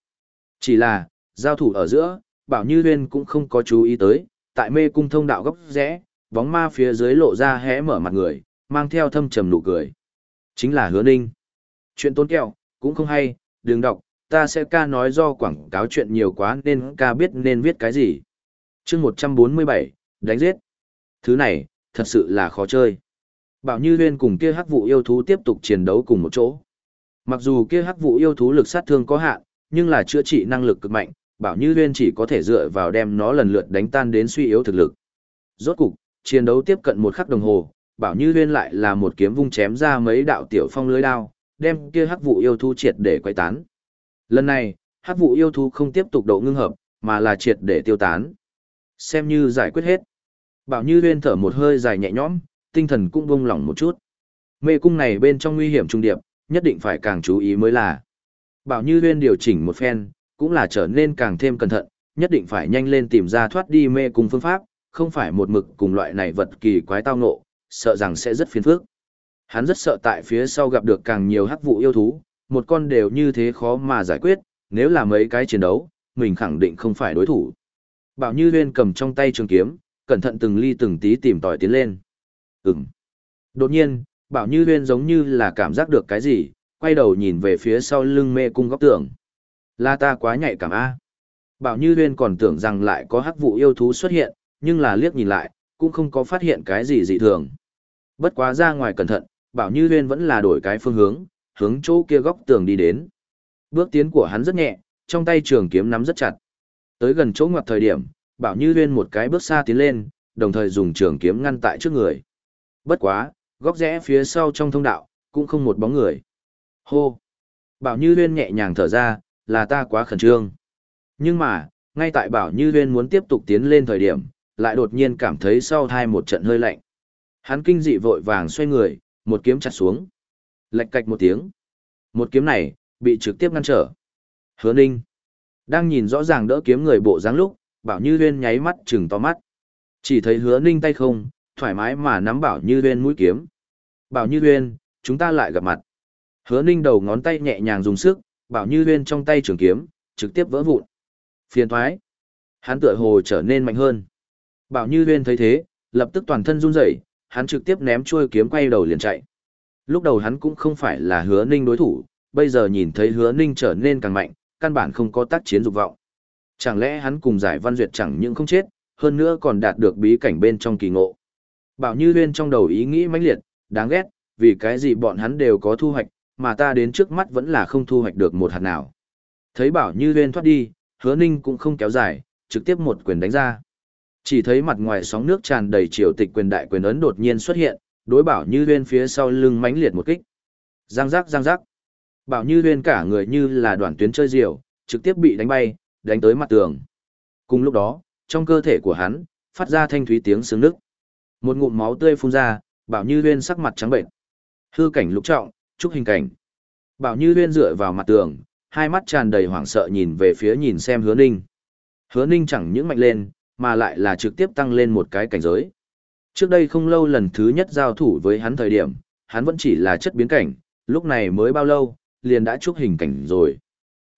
Chỉ là, giao thủ ở giữa, Bảo Như Huyên cũng không có chú ý tới, tại mê cung thông đạo góc rẽ, bóng ma phía dưới lộ ra hé mở mặt người, mang theo thâm trầm nụ cười. Chính là Hứa Ninh. Chuyện tốn kẹo, cũng không hay, đừng đọc, ta sẽ ca nói do quảng cáo chuyện nhiều quá nên ca biết nên viết cái gì. chương 147, đánh giết. Thứ này, thật sự là khó chơi. Bảo Như Huyên cùng kia hắc vụ yêu thú tiếp tục chiến đấu cùng một chỗ. Mặc dù kia hắc vụ yêu thú lực sát thương có hạn, nhưng là chữa trị năng lực cực mạnh, Bảo Như Huyên chỉ có thể dựa vào đem nó lần lượt đánh tan đến suy yếu thực lực. Rốt cục, chiến đấu tiếp cận một khắc đồng hồ, Bảo Như Huyên lại là một kiếm vung chém ra mấy đạo tiểu phong lưới đao, đem kia hắc vụ yêu thú triệt để quay tán. Lần này, hắc vụ yêu thú không tiếp tục độ ngưng hợp, mà là triệt để tiêu tán. Xem như giải quyết hết. Bảo Như Huyên thở một hơi dài nhẹ nhõm, tinh thần cũng bông lỏng một chút. Mê cung này bên trong nguy hiểm trung điệp, nhất định phải càng chú ý mới là. Bảo Như Huyên điều chỉnh một phen, cũng là trở nên càng thêm cẩn thận, nhất định phải nhanh lên tìm ra thoát đi mê cung phương pháp, không phải một mực cùng loại này vật kỳ quái tao ngộ, sợ rằng sẽ rất phiền phức. Hắn rất sợ tại phía sau gặp được càng nhiều hắc vụ yêu thú, một con đều như thế khó mà giải quyết, nếu là mấy cái chiến đấu, mình khẳng định không phải đối thủ. Bảo Như Huyên cầm trong tay trường kiếm, cẩn thận từng ly từng tí tìm tòi tiến lên. Ừm. Đột nhiên, Bảo Như Huyên giống như là cảm giác được cái gì, quay đầu nhìn về phía sau lưng mê cung góc tường. Là ta quá nhạy cảm a. Bảo Như Huyên còn tưởng rằng lại có hắc vụ yêu thú xuất hiện, nhưng là liếc nhìn lại, cũng không có phát hiện cái gì dị thường. Bất quá ra ngoài cẩn thận, Bảo Như Huyên vẫn là đổi cái phương hướng, hướng chỗ kia góc tường đi đến. Bước tiến của hắn rất nhẹ, trong tay trường kiếm nắm rất chặt. Tới gần chỗ ngoặt thời điểm, Bảo Như Huyên một cái bước xa tiến lên, đồng thời dùng trường kiếm ngăn tại trước người. Bất quá, góc rẽ phía sau trong thông đạo, cũng không một bóng người. Hô! Bảo Như Huyên nhẹ nhàng thở ra, là ta quá khẩn trương. Nhưng mà, ngay tại Bảo Như Huyên muốn tiếp tục tiến lên thời điểm, lại đột nhiên cảm thấy sau thai một trận hơi lạnh. Hắn kinh dị vội vàng xoay người, một kiếm chặt xuống. Lạch cạch một tiếng. Một kiếm này, bị trực tiếp ngăn trở. Hứa Ninh. Đang nhìn rõ ràng đỡ kiếm người bộ dáng lúc, Bảo Như Huyên nháy mắt chừng to mắt. Chỉ thấy Hứa Ninh tay không, thoải mái mà nắm Bảo Như Huyên mũi kiếm. Bảo Như Huyên, chúng ta lại gặp mặt. Hứa Ninh đầu ngón tay nhẹ nhàng dùng sức, Bảo Như Huyên trong tay trường kiếm, trực tiếp vỡ vụn. Phiền thoái. Hắn tựa hồ trở nên mạnh hơn. Bảo Như Huyên thấy thế, lập tức toàn thân run rẩy, hắn trực tiếp ném chuôi kiếm quay đầu liền chạy. Lúc đầu hắn cũng không phải là Hứa Ninh đối thủ, bây giờ nhìn thấy Hứa Ninh trở nên càng mạnh, căn bản không có tác chiến dục vọng. Chẳng lẽ hắn cùng giải văn duyệt chẳng những không chết, hơn nữa còn đạt được bí cảnh bên trong kỳ ngộ. Bảo Như Huyên trong đầu ý nghĩ mãnh liệt, đáng ghét, vì cái gì bọn hắn đều có thu hoạch, mà ta đến trước mắt vẫn là không thu hoạch được một hạt nào. Thấy Bảo Như Huyên thoát đi, Hứa Ninh cũng không kéo dài, trực tiếp một quyền đánh ra. Chỉ thấy mặt ngoài sóng nước tràn đầy triều tịch quyền đại quyền ấn đột nhiên xuất hiện, đối Bảo Như Huyên phía sau lưng mãnh liệt một kích. Giang giác giang giác. Bảo Như Huyên cả người như là đoạn tuyến chơi diều, trực tiếp bị đánh bay, đánh tới mặt tường. Cùng lúc đó, trong cơ thể của hắn, phát ra thanh thúy tiếng sướng nước, Một ngụm máu tươi phun ra, Bảo Như Huyên sắc mặt trắng bệnh. Hư cảnh lục trọng, trúc hình cảnh. Bảo Như Huyên dựa vào mặt tường, hai mắt tràn đầy hoảng sợ nhìn về phía nhìn xem Hứa Ninh. Hứa Ninh chẳng những mạnh lên, mà lại là trực tiếp tăng lên một cái cảnh giới. Trước đây không lâu lần thứ nhất giao thủ với hắn thời điểm, hắn vẫn chỉ là chất biến cảnh, lúc này mới bao lâu, liền đã trúc hình cảnh rồi.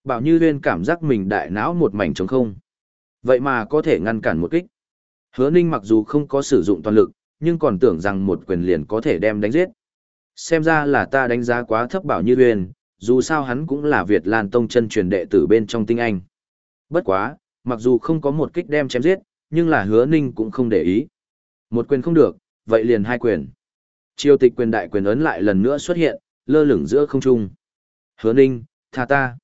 Bảo Như Huyên cảm giác mình đại não một mảnh trống không. Vậy mà có thể ngăn cản một kích. Hứa Ninh mặc dù không có sử dụng toàn lực, nhưng còn tưởng rằng một quyền liền có thể đem đánh giết. Xem ra là ta đánh giá quá thấp Bảo Như huyền, dù sao hắn cũng là Việt Lan Tông chân truyền đệ tử bên trong tinh anh. Bất quá, mặc dù không có một kích đem chém giết, nhưng là hứa ninh cũng không để ý. Một quyền không được, vậy liền hai quyền. Triều tịch quyền đại quyền ấn lại lần nữa xuất hiện, lơ lửng giữa không trung. Hứa ninh, tha ta.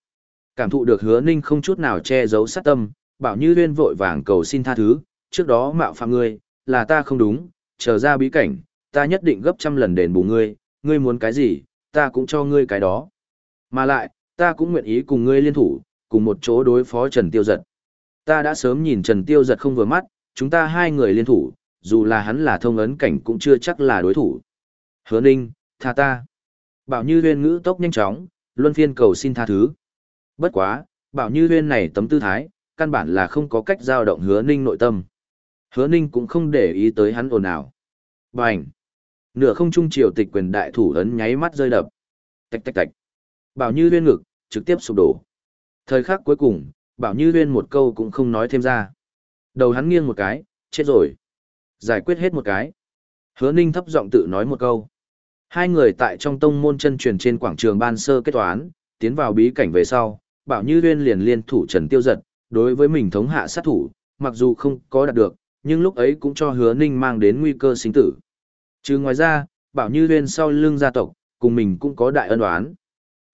Cảm thụ được hứa ninh không chút nào che giấu sát tâm, bảo như huyên vội vàng cầu xin tha thứ, trước đó mạo phạm ngươi, là ta không đúng, chờ ra bí cảnh, ta nhất định gấp trăm lần đền bù ngươi, ngươi muốn cái gì, ta cũng cho ngươi cái đó. Mà lại, ta cũng nguyện ý cùng ngươi liên thủ, cùng một chỗ đối phó Trần Tiêu Giật. Ta đã sớm nhìn Trần Tiêu giật không vừa mắt, chúng ta hai người liên thủ, dù là hắn là thông ấn cảnh cũng chưa chắc là đối thủ. Hứa Ninh, tha ta. Bảo Như Huyên ngữ tốc nhanh chóng, luân phiên cầu xin tha thứ. Bất quá, Bảo Như Huyên này tấm tư thái, căn bản là không có cách giao động Hứa Ninh nội tâm. Hứa Ninh cũng không để ý tới hắn ồn ào. Bành! Nửa không trung triều tịch quyền đại thủ ấn nháy mắt rơi đập. Tạch tạch tạch. Bảo Như Huyên ngực, trực tiếp sụp đổ. Thời khắc cuối cùng, bảo như huyên một câu cũng không nói thêm ra. Đầu hắn nghiêng một cái, chết rồi. Giải quyết hết một cái. Hứa ninh thấp giọng tự nói một câu. Hai người tại trong tông môn chân truyền trên quảng trường ban sơ kết toán, tiến vào bí cảnh về sau, bảo như huyên liền liên thủ trần tiêu giật, đối với mình thống hạ sát thủ, mặc dù không có đạt được, nhưng lúc ấy cũng cho hứa ninh mang đến nguy cơ sinh tử. Chứ ngoài ra, bảo như huyên sau lưng gia tộc, cùng mình cũng có đại ân oán.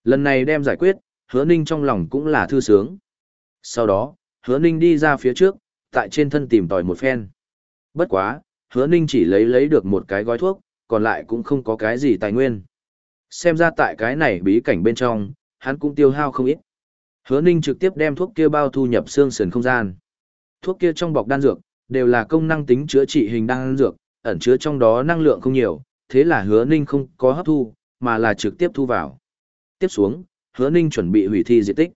Lần này đem giải quyết, hứa ninh trong lòng cũng là thư sướng. Sau đó, hứa ninh đi ra phía trước, tại trên thân tìm tòi một phen. Bất quá, hứa ninh chỉ lấy lấy được một cái gói thuốc, còn lại cũng không có cái gì tài nguyên. Xem ra tại cái này bí cảnh bên trong, hắn cũng tiêu hao không ít. Hứa ninh trực tiếp đem thuốc kia bao thu nhập xương sườn không gian. Thuốc kia trong bọc đan dược, đều là công năng tính chữa trị hình đan dược, ẩn chứa trong đó năng lượng không nhiều, thế là hứa ninh không có hấp thu, mà là trực tiếp thu vào. Tiếp xuống, hứa ninh chuẩn bị hủy thi diệt tích.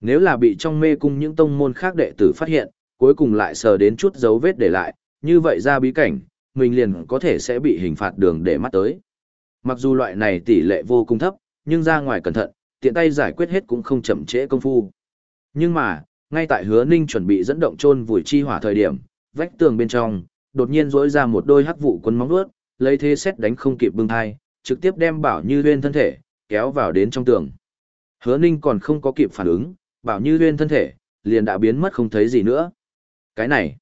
Nếu là bị trong mê cung những tông môn khác đệ tử phát hiện, cuối cùng lại sờ đến chút dấu vết để lại, như vậy ra bí cảnh, mình liền có thể sẽ bị hình phạt đường để mắt tới. Mặc dù loại này tỷ lệ vô cùng thấp, nhưng ra ngoài cẩn thận, tiện tay giải quyết hết cũng không chậm trễ công phu. Nhưng mà, ngay tại hứa ninh chuẩn bị dẫn động chôn vùi chi hỏa thời điểm, vách tường bên trong, đột nhiên rỗi ra một đôi hắc vụ quân móng vuốt, lấy thế xét đánh không kịp bưng thai, trực tiếp đem bảo như huyên thân thể, kéo vào đến trong tường. Hứa ninh còn không có kịp phản ứng, bảo như huyên thân thể, liền đã biến mất không thấy gì nữa. Cái này,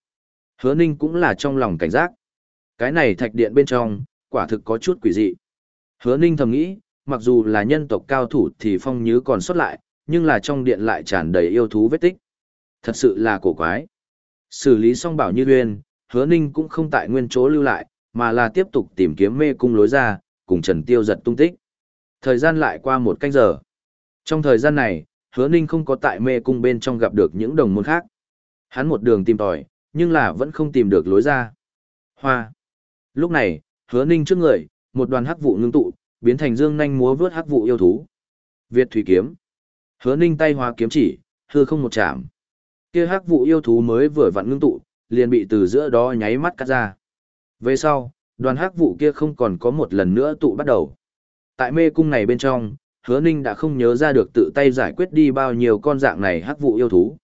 hứa ninh cũng là trong lòng cảnh giác. Cái này thạch điện bên trong, quả thực có chút quỷ dị. Hứa ninh thầm nghĩ, mặc dù là nhân tộc cao thủ thì phong nhứ còn xuất lại, nhưng là trong điện lại tràn đầy yêu thú vết tích. Thật sự là cổ quái. Xử lý xong bảo như huyên, hứa ninh cũng không tại nguyên chỗ lưu lại, mà là tiếp tục tìm kiếm mê cung lối ra, cùng Trần Tiêu giật tung tích. Thời gian lại qua một canh giờ. Trong thời gian này, hứa ninh không có tại mê cung bên trong gặp được những đồng môn khác. Hắn một đường tìm tòi, nhưng là vẫn không tìm được lối ra. Hoa. Lúc này, hứa ninh trước người, một đoàn hắc vụ ngưng tụ, biến thành dương nhanh múa vướt hắc vụ yêu thú. Việt thủy kiếm. Hứa ninh tay hóa kiếm chỉ, hư không một chạm. Kia hắc vụ yêu thú mới vừa vặn ngưng tụ, liền bị từ giữa đó nháy mắt cắt ra. Về sau, đoàn hắc vụ kia không còn có một lần nữa tụ bắt đầu. Tại mê cung này bên trong, hứa ninh đã không nhớ ra được tự tay giải quyết đi bao nhiêu con dạng này hắc vụ yêu thú.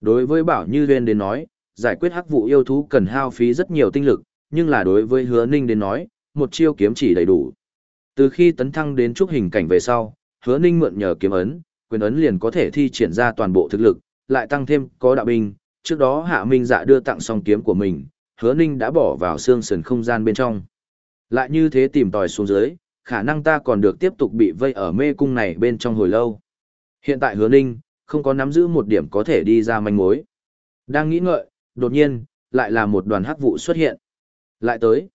Đối với Bảo Như Duyên đến nói, giải quyết hắc vụ yêu thú cần hao phí rất nhiều tinh lực, nhưng là đối với hứa ninh đến nói, một chiêu kiếm chỉ đầy đủ. Từ khi tấn thăng đến trúc hình cảnh về sau, hứa ninh mượn nhờ kiếm ấn, quyền ấn liền có thể thi triển ra toàn bộ thực lực, lại tăng thêm có đạo binh, trước đó hạ minh dạ đưa tặng song kiếm của mình, hứa ninh đã bỏ vào xương sườn không gian bên trong. Lại như thế tìm tòi xuống dưới, khả năng ta còn được tiếp tục bị vây ở mê cung này bên trong hồi lâu. Hiện tại hứa ninh, không có nắm giữ một điểm có thể đi ra manh mối. Đang nghĩ ngợi, đột nhiên, lại là một đoàn hắc vụ xuất hiện. Lại tới.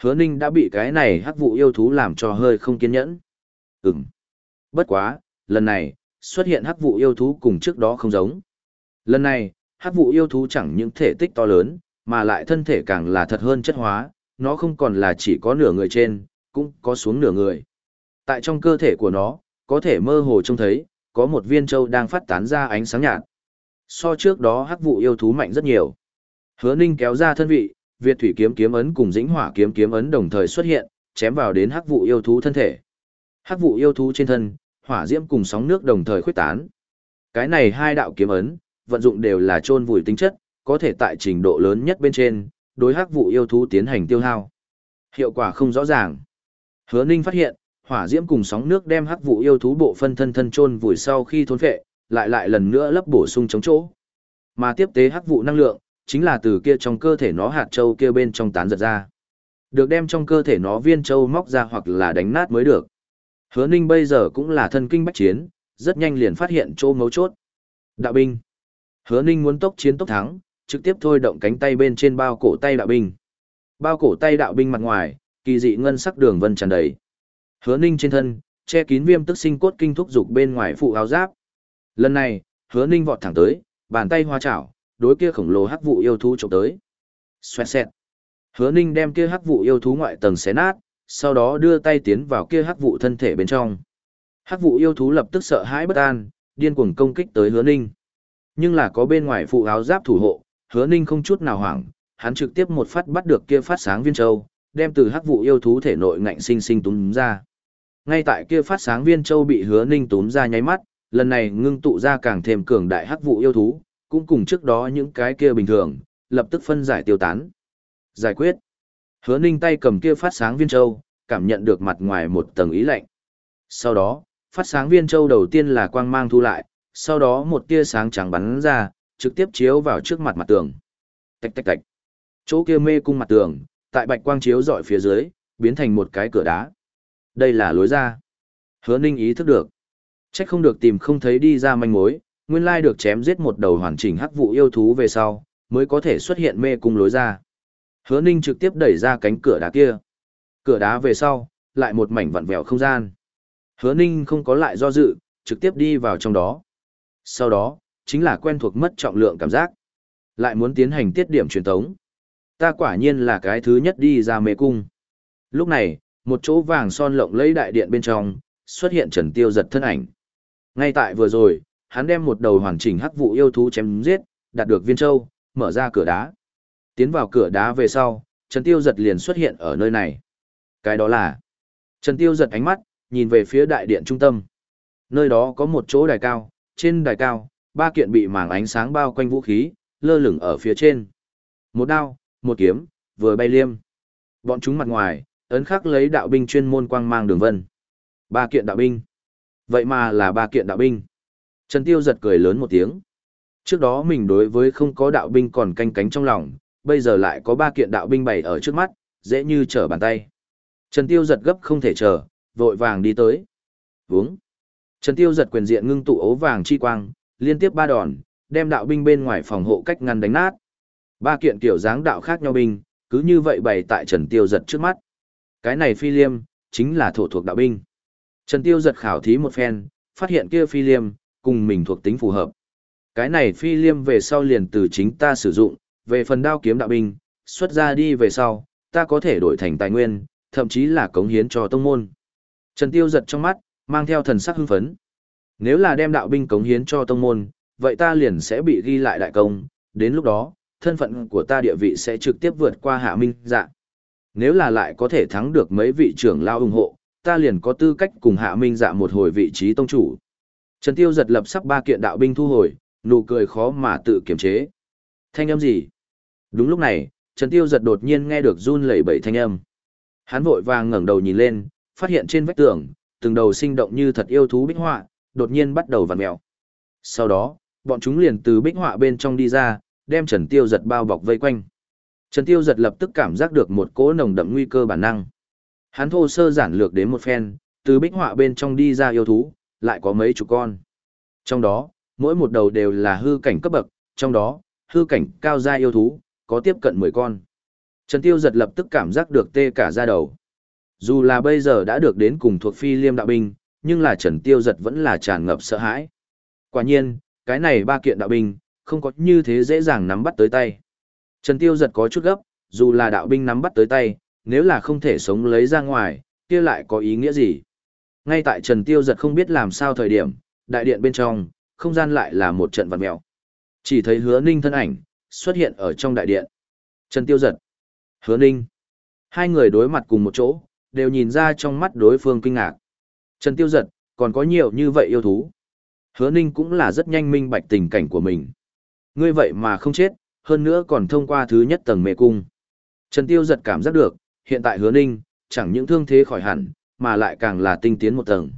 Hứa ninh đã bị cái này hắc vụ yêu thú làm cho hơi không kiên nhẫn. Ừm. Bất quá, lần này, xuất hiện hắc vụ yêu thú cùng trước đó không giống. Lần này, hắc vụ yêu thú chẳng những thể tích to lớn, mà lại thân thể càng là thật hơn chất hóa, nó không còn là chỉ có nửa người trên, cũng có xuống nửa người. Tại trong cơ thể của nó, có thể mơ hồ trông thấy, có một viên châu đang phát tán ra ánh sáng nhạt. So trước đó hắc vụ yêu thú mạnh rất nhiều. Hứa Ninh kéo ra thân vị, Việt thủy kiếm kiếm ấn cùng dĩnh hỏa kiếm kiếm ấn đồng thời xuất hiện, chém vào đến hắc vụ yêu thú thân thể. Hắc vụ yêu thú trên thân, hỏa diễm cùng sóng nước đồng thời khuếch tán. Cái này hai đạo kiếm ấn, vận dụng đều là chôn vùi tính chất, có thể tại trình độ lớn nhất bên trên, đối hắc vụ yêu thú tiến hành tiêu hao. Hiệu quả không rõ ràng. Hứa Ninh phát hiện, hỏa diễm cùng sóng nước đem hắc vụ yêu thú bộ phân thân thân chôn vùi sau khi thôn phệ, lại lại lần nữa lấp bổ sung chống chỗ. Mà tiếp tế hắc vụ năng lượng, chính là từ kia trong cơ thể nó hạt châu kia bên trong tán giật ra. Được đem trong cơ thể nó viên châu móc ra hoặc là đánh nát mới được. Hứa Ninh bây giờ cũng là thân kinh bách chiến, rất nhanh liền phát hiện chỗ mấu chốt. Đạo binh. Hứa Ninh muốn tốc chiến tốc thắng, trực tiếp thôi động cánh tay bên trên bao cổ tay đạo binh. Bao cổ tay đạo binh mặt ngoài, kỳ dị ngân sắc đường vân tràn đầy. Hứa Ninh trên thân, che kín viêm tức sinh cốt kinh thúc dục bên ngoài phụ áo giáp. Lần này, Hứa Ninh vọt thẳng tới, bàn tay hoa chảo, đối kia khổng lồ hắc vụ yêu thú chụp tới. Xoẹt xẹt. Hứa Ninh đem kia hắc vụ yêu thú ngoại tầng xé nát, sau đó đưa tay tiến vào kia hắc vụ thân thể bên trong. Hắc vụ yêu thú lập tức sợ hãi bất an, điên cuồng công kích tới Hứa Ninh. Nhưng là có bên ngoài phụ áo giáp thủ hộ, Hứa Ninh không chút nào hoảng, hắn trực tiếp một phát bắt được kia phát sáng viên châu, đem từ hắc vụ yêu thú thể nội ngạnh sinh sinh túm ra. Ngay tại kia phát sáng viên châu bị Hứa Ninh túm ra nháy mắt, lần này ngưng tụ ra càng thêm cường đại hắc vụ yêu thú, cũng cùng trước đó những cái kia bình thường, lập tức phân giải tiêu tán. Giải quyết. Hứa ninh tay cầm kia phát sáng viên châu, cảm nhận được mặt ngoài một tầng ý lạnh. Sau đó, phát sáng viên châu đầu tiên là quang mang thu lại, sau đó một tia sáng trắng bắn ra, trực tiếp chiếu vào trước mặt mặt tường. Tạch tạch tạch. Chỗ kia mê cung mặt tường, tại bạch quang chiếu dọi phía dưới, biến thành một cái cửa đá. Đây là lối ra. Hứa ninh ý thức được. Trách không được tìm không thấy đi ra manh mối, nguyên lai được chém giết một đầu hoàn chỉnh hắc vụ yêu thú về sau, mới có thể xuất hiện mê cung lối ra. Hứa Ninh trực tiếp đẩy ra cánh cửa đá kia. Cửa đá về sau, lại một mảnh vặn vẹo không gian. Hứa Ninh không có lại do dự, trực tiếp đi vào trong đó. Sau đó, chính là quen thuộc mất trọng lượng cảm giác. Lại muốn tiến hành tiết điểm truyền tống. Ta quả nhiên là cái thứ nhất đi ra mê cung. Lúc này, một chỗ vàng son lộng lấy đại điện bên trong, xuất hiện Trần Tiêu giật thân ảnh. Ngay tại vừa rồi, hắn đem một đầu hoàn chỉnh hắc vụ yêu thú chém giết, đạt được viên châu, mở ra cửa đá. Tiến vào cửa đá về sau, Trần Tiêu giật liền xuất hiện ở nơi này. Cái đó là Trần Tiêu giật ánh mắt, nhìn về phía đại điện trung tâm. Nơi đó có một chỗ đài cao, trên đài cao, ba kiện bị màng ánh sáng bao quanh vũ khí, lơ lửng ở phía trên. Một đao, một kiếm, vừa bay liêm. Bọn chúng mặt ngoài, ấn khắc lấy đạo binh chuyên môn quang mang đường vân. Ba kiện đạo binh. Vậy mà là ba kiện đạo binh. Trần Tiêu giật cười lớn một tiếng. Trước đó mình đối với không có đạo binh còn canh cánh trong lòng, bây giờ lại có ba kiện đạo binh bày ở trước mắt, dễ như trở bàn tay. Trần Tiêu giật gấp không thể chờ, vội vàng đi tới. Vúng. Trần Tiêu giật quyền diện ngưng tụ ấu vàng chi quang, liên tiếp ba đòn, đem đạo binh bên ngoài phòng hộ cách ngăn đánh nát. Ba kiện kiểu dáng đạo khác nhau binh, cứ như vậy bày tại Trần Tiêu giật trước mắt. Cái này phi liêm, chính là thổ thuộc đạo binh. Trần Tiêu giật khảo thí một phen, phát hiện kia phi liêm, cùng mình thuộc tính phù hợp. Cái này phi liêm về sau liền từ chính ta sử dụng, về phần đao kiếm đạo binh, xuất ra đi về sau, ta có thể đổi thành tài nguyên, thậm chí là cống hiến cho tông môn. Trần Tiêu giật trong mắt, mang theo thần sắc hưng phấn. Nếu là đem đạo binh cống hiến cho tông môn, vậy ta liền sẽ bị ghi lại đại công, đến lúc đó, thân phận của ta địa vị sẽ trực tiếp vượt qua hạ minh dạ. Nếu là lại có thể thắng được mấy vị trưởng lao ủng hộ, ta liền có tư cách cùng hạ minh dạ một hồi vị trí tông chủ. Trần Tiêu giật lập sắc ba kiện đạo binh thu hồi, nụ cười khó mà tự kiềm chế. Thanh âm gì? Đúng lúc này, Trần Tiêu giật đột nhiên nghe được run lẩy bẩy thanh âm. Hắn vội vàng ngẩng đầu nhìn lên, phát hiện trên vách tường, từng đầu sinh động như thật yêu thú bích họa, đột nhiên bắt đầu vặn mèo. Sau đó, bọn chúng liền từ bích họa bên trong đi ra, đem Trần Tiêu giật bao bọc vây quanh. Trần Tiêu giật lập tức cảm giác được một cỗ nồng đậm nguy cơ bản năng. Hắn thô sơ giản lược đến một phen, từ bích họa bên trong đi ra yêu thú, lại có mấy chục con. Trong đó, mỗi một đầu đều là hư cảnh cấp bậc, trong đó, hư cảnh cao gia yêu thú, có tiếp cận 10 con. Trần Tiêu giật lập tức cảm giác được tê cả da đầu. Dù là bây giờ đã được đến cùng thuộc phi liêm đạo binh, nhưng là Trần Tiêu giật vẫn là tràn ngập sợ hãi. Quả nhiên, cái này ba kiện đạo binh, không có như thế dễ dàng nắm bắt tới tay. Trần Tiêu giật có chút gấp, dù là đạo binh nắm bắt tới tay, nếu là không thể sống lấy ra ngoài, kia lại có ý nghĩa gì? Ngay tại Trần Tiêu giật không biết làm sao thời điểm, đại điện bên trong, không gian lại là một trận vật mèo. Chỉ thấy hứa ninh thân ảnh, xuất hiện ở trong đại điện. Trần Tiêu giật, hứa ninh. Hai người đối mặt cùng một chỗ, đều nhìn ra trong mắt đối phương kinh ngạc. Trần Tiêu giật, còn có nhiều như vậy yêu thú. Hứa ninh cũng là rất nhanh minh bạch tình cảnh của mình. Ngươi vậy mà không chết, hơn nữa còn thông qua thứ nhất tầng mê cung. Trần Tiêu giật cảm giác được, hiện tại hứa ninh, chẳng những thương thế khỏi hẳn, mà lại càng là tinh tiến một tầng.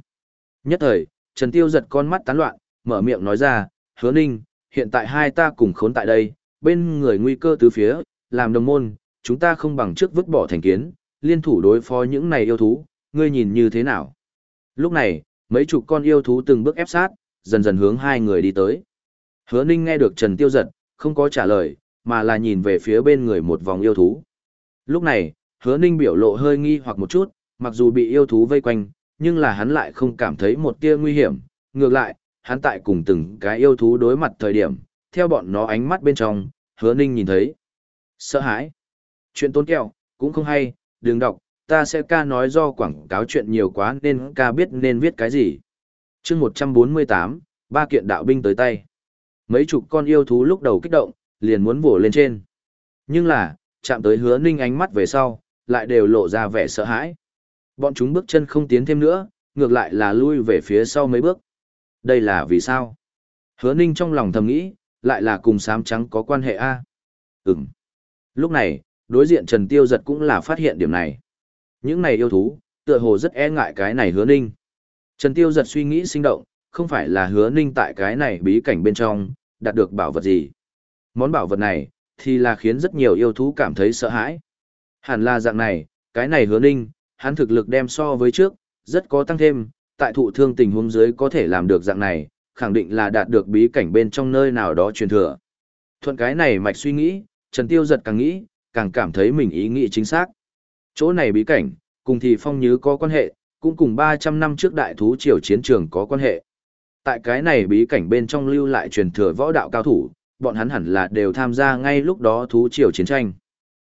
Nhất thời, Trần Tiêu giật con mắt tán loạn, mở miệng nói ra, hứa ninh, hiện tại hai ta cùng khốn tại đây, bên người nguy cơ tứ phía, làm đồng môn, chúng ta không bằng trước vứt bỏ thành kiến, liên thủ đối phó những này yêu thú, ngươi nhìn như thế nào? Lúc này, mấy chục con yêu thú từng bước ép sát, dần dần hướng hai người đi tới. Hứa ninh nghe được Trần Tiêu giật, không có trả lời, mà là nhìn về phía bên người một vòng yêu thú. Lúc này, hứa ninh biểu lộ hơi nghi hoặc một chút, mặc dù bị yêu thú vây quanh, nhưng là hắn lại không cảm thấy một tia nguy hiểm, ngược lại, hắn tại cùng từng cái yêu thú đối mặt thời điểm, theo bọn nó ánh mắt bên trong, hứa ninh nhìn thấy. Sợ hãi. Chuyện tốn kẹo, cũng không hay, đừng đọc, ta sẽ ca nói do quảng cáo chuyện nhiều quá nên ca biết nên viết cái gì. chương 148, ba kiện đạo binh tới tay. Mấy chục con yêu thú lúc đầu kích động, liền muốn vồ lên trên. Nhưng là, chạm tới hứa ninh ánh mắt về sau, lại đều lộ ra vẻ sợ hãi. Bọn chúng bước chân không tiến thêm nữa, ngược lại là lui về phía sau mấy bước. Đây là vì sao? Hứa ninh trong lòng thầm nghĩ, lại là cùng sám trắng có quan hệ a Ừm. Lúc này, đối diện Trần Tiêu giật cũng là phát hiện điểm này. Những này yêu thú, tựa hồ rất e ngại cái này hứa ninh. Trần Tiêu giật suy nghĩ sinh động, không phải là hứa ninh tại cái này bí cảnh bên trong, đạt được bảo vật gì. Món bảo vật này, thì là khiến rất nhiều yêu thú cảm thấy sợ hãi. Hẳn là dạng này, cái này hứa ninh, hắn thực lực đem so với trước, rất có tăng thêm, tại thụ thương tình huống dưới có thể làm được dạng này, khẳng định là đạt được bí cảnh bên trong nơi nào đó truyền thừa. Thuận cái này mạch suy nghĩ, Trần Tiêu giật càng nghĩ, càng cảm thấy mình ý nghĩ chính xác. Chỗ này bí cảnh, cùng thì phong nhứ có quan hệ, cũng cùng 300 năm trước đại thú triều chiến trường có quan hệ. Tại cái này bí cảnh bên trong lưu lại truyền thừa võ đạo cao thủ, bọn hắn hẳn là đều tham gia ngay lúc đó thú triều chiến tranh.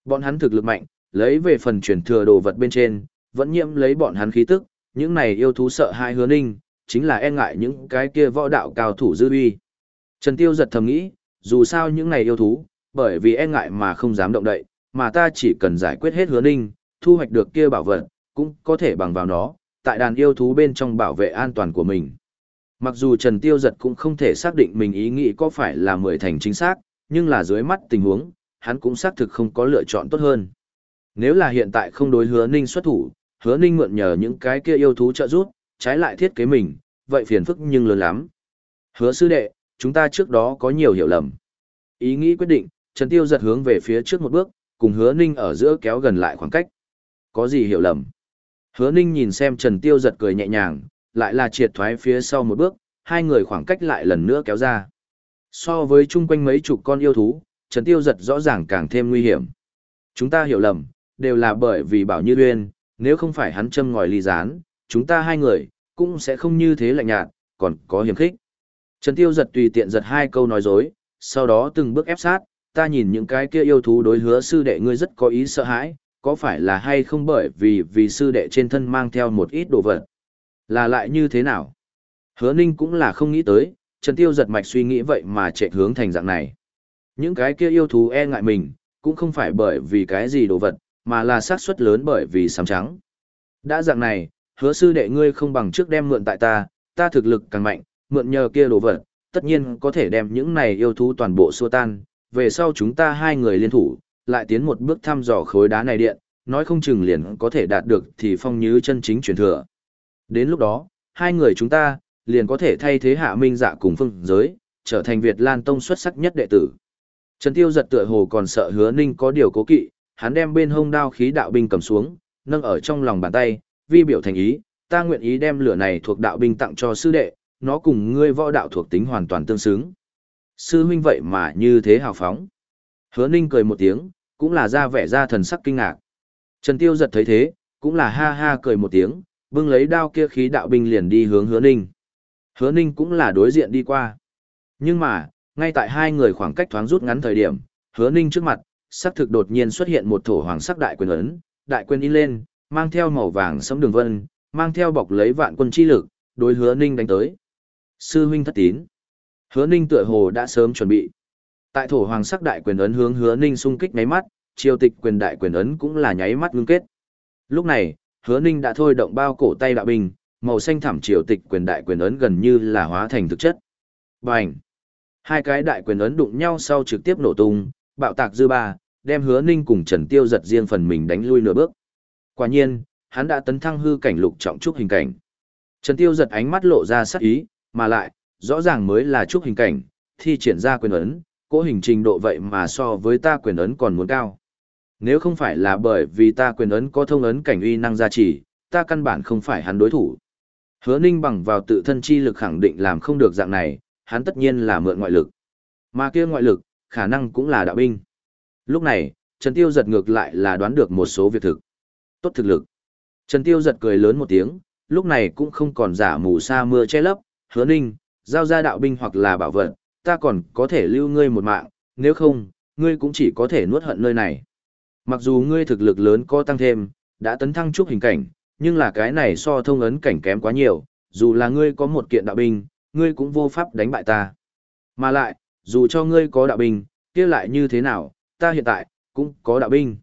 Bọn hắn thực lực mạnh, lấy về phần truyền thừa đồ vật bên trên, vẫn nhiễm lấy bọn hắn khí tức, những này yêu thú sợ hai hứa ninh, chính là e ngại những cái kia võ đạo cao thủ dư uy. Trần Tiêu giật thầm nghĩ, dù sao những này yêu thú, bởi vì e ngại mà không dám động đậy, mà ta chỉ cần giải quyết hết hứa ninh, thu hoạch được kia bảo vật, cũng có thể bằng vào nó, tại đàn yêu thú bên trong bảo vệ an toàn của mình. Mặc dù Trần Tiêu giật cũng không thể xác định mình ý nghĩ có phải là mười thành chính xác, nhưng là dưới mắt tình huống, hắn cũng xác thực không có lựa chọn tốt hơn. Nếu là hiện tại không đối hứa ninh xuất thủ, hứa ninh mượn nhờ những cái kia yêu thú trợ giúp, trái lại thiết kế mình, vậy phiền phức nhưng lớn lắm. Hứa sư đệ, chúng ta trước đó có nhiều hiểu lầm. Ý nghĩ quyết định, Trần Tiêu giật hướng về phía trước một bước, cùng hứa ninh ở giữa kéo gần lại khoảng cách. Có gì hiểu lầm? Hứa ninh nhìn xem Trần Tiêu giật cười nhẹ nhàng, lại là triệt thoái phía sau một bước, hai người khoảng cách lại lần nữa kéo ra. So với chung quanh mấy chục con yêu thú, Trần Tiêu giật rõ ràng càng thêm nguy hiểm. Chúng ta hiểu lầm, đều là bởi vì Bảo Như Uyên, nếu không phải hắn châm ngòi ly gián, chúng ta hai người, cũng sẽ không như thế lạnh nhạt, còn có hiểm khích. Trần Tiêu giật tùy tiện giật hai câu nói dối, sau đó từng bước ép sát, ta nhìn những cái kia yêu thú đối hứa sư đệ ngươi rất có ý sợ hãi, có phải là hay không bởi vì vì sư đệ trên thân mang theo một ít đồ vật. Là lại như thế nào? Hứa ninh cũng là không nghĩ tới, Trần Tiêu giật mạch suy nghĩ vậy mà chạy hướng thành dạng này. Những cái kia yêu thú e ngại mình, cũng không phải bởi vì cái gì đồ vật, mà là xác suất lớn bởi vì sám trắng. Đã dạng này, hứa sư đệ ngươi không bằng trước đem mượn tại ta, ta thực lực càng mạnh, mượn nhờ kia đồ vật, tất nhiên có thể đem những này yêu thú toàn bộ xua tan, về sau chúng ta hai người liên thủ, lại tiến một bước thăm dò khối đá này điện, nói không chừng liền có thể đạt được thì phong như chân chính truyền thừa. Đến lúc đó, hai người chúng ta, liền có thể thay thế hạ minh dạ cùng phương giới, trở thành Việt Lan Tông xuất sắc nhất đệ tử. Trần Tiêu giật tựa hồ còn sợ hứa ninh có điều cố kỵ, hắn đem bên hông đao khí đạo binh cầm xuống, nâng ở trong lòng bàn tay, vi biểu thành ý, ta nguyện ý đem lửa này thuộc đạo binh tặng cho sư đệ, nó cùng ngươi võ đạo thuộc tính hoàn toàn tương xứng. Sư huynh vậy mà như thế hào phóng. Hứa ninh cười một tiếng, cũng là ra vẻ ra thần sắc kinh ngạc. Trần Tiêu giật thấy thế, cũng là ha ha cười một tiếng, bưng lấy đao kia khí đạo binh liền đi hướng hứa ninh. Hứa ninh cũng là đối diện đi qua. Nhưng mà, ngay tại hai người khoảng cách thoáng rút ngắn thời điểm, hứa ninh trước mặt, sắc thực đột nhiên xuất hiện một thổ hoàng sắc đại quyền ấn, đại quyền in lên, mang theo màu vàng sẫm đường vân, mang theo bọc lấy vạn quân chi lực, đối hứa ninh đánh tới. Sư huynh thất tín. Hứa ninh tựa hồ đã sớm chuẩn bị. Tại thổ hoàng sắc đại quyền ấn hướng hứa ninh xung kích nháy mắt, triều tịch quyền đại quyền ấn cũng là nháy mắt ngưng kết. Lúc này, hứa ninh đã thôi động bao cổ tay đạo binh, màu xanh thảm triều tịch quyền đại quyền ấn gần như là hóa thành thực chất. Bành! Hai cái đại quyền ấn đụng nhau sau trực tiếp nổ tung, bạo tạc dư ba, đem hứa ninh cùng Trần Tiêu giật riêng phần mình đánh lui nửa bước. Quả nhiên, hắn đã tấn thăng hư cảnh lục trọng trúc hình cảnh. Trần Tiêu giật ánh mắt lộ ra sắc ý, mà lại, rõ ràng mới là trúc hình cảnh, thi triển ra quyền ấn, cố hình trình độ vậy mà so với ta quyền ấn còn muốn cao. Nếu không phải là bởi vì ta quyền ấn có thông ấn cảnh uy năng gia trì, ta căn bản không phải hắn đối thủ. Hứa Ninh bằng vào tự thân chi lực khẳng định làm không được dạng này, hắn tất nhiên là mượn ngoại lực. Mà kia ngoại lực, khả năng cũng là đạo binh. Lúc này, Trần Tiêu giật ngược lại là đoán được một số việc thực. Tốt thực lực. Trần Tiêu giật cười lớn một tiếng, lúc này cũng không còn giả mù sa mưa che lấp, hứa ninh, giao ra đạo binh hoặc là bảo vật, ta còn có thể lưu ngươi một mạng, nếu không, ngươi cũng chỉ có thể nuốt hận nơi này. Mặc dù ngươi thực lực lớn có tăng thêm, đã tấn thăng trúc hình cảnh, nhưng là cái này so thông ấn cảnh kém quá nhiều, dù là ngươi có một kiện đạo binh, ngươi cũng vô pháp đánh bại ta. Mà lại, dù cho ngươi có đạo binh, kia lại như thế nào, ta hiện tại, cũng có đạo binh.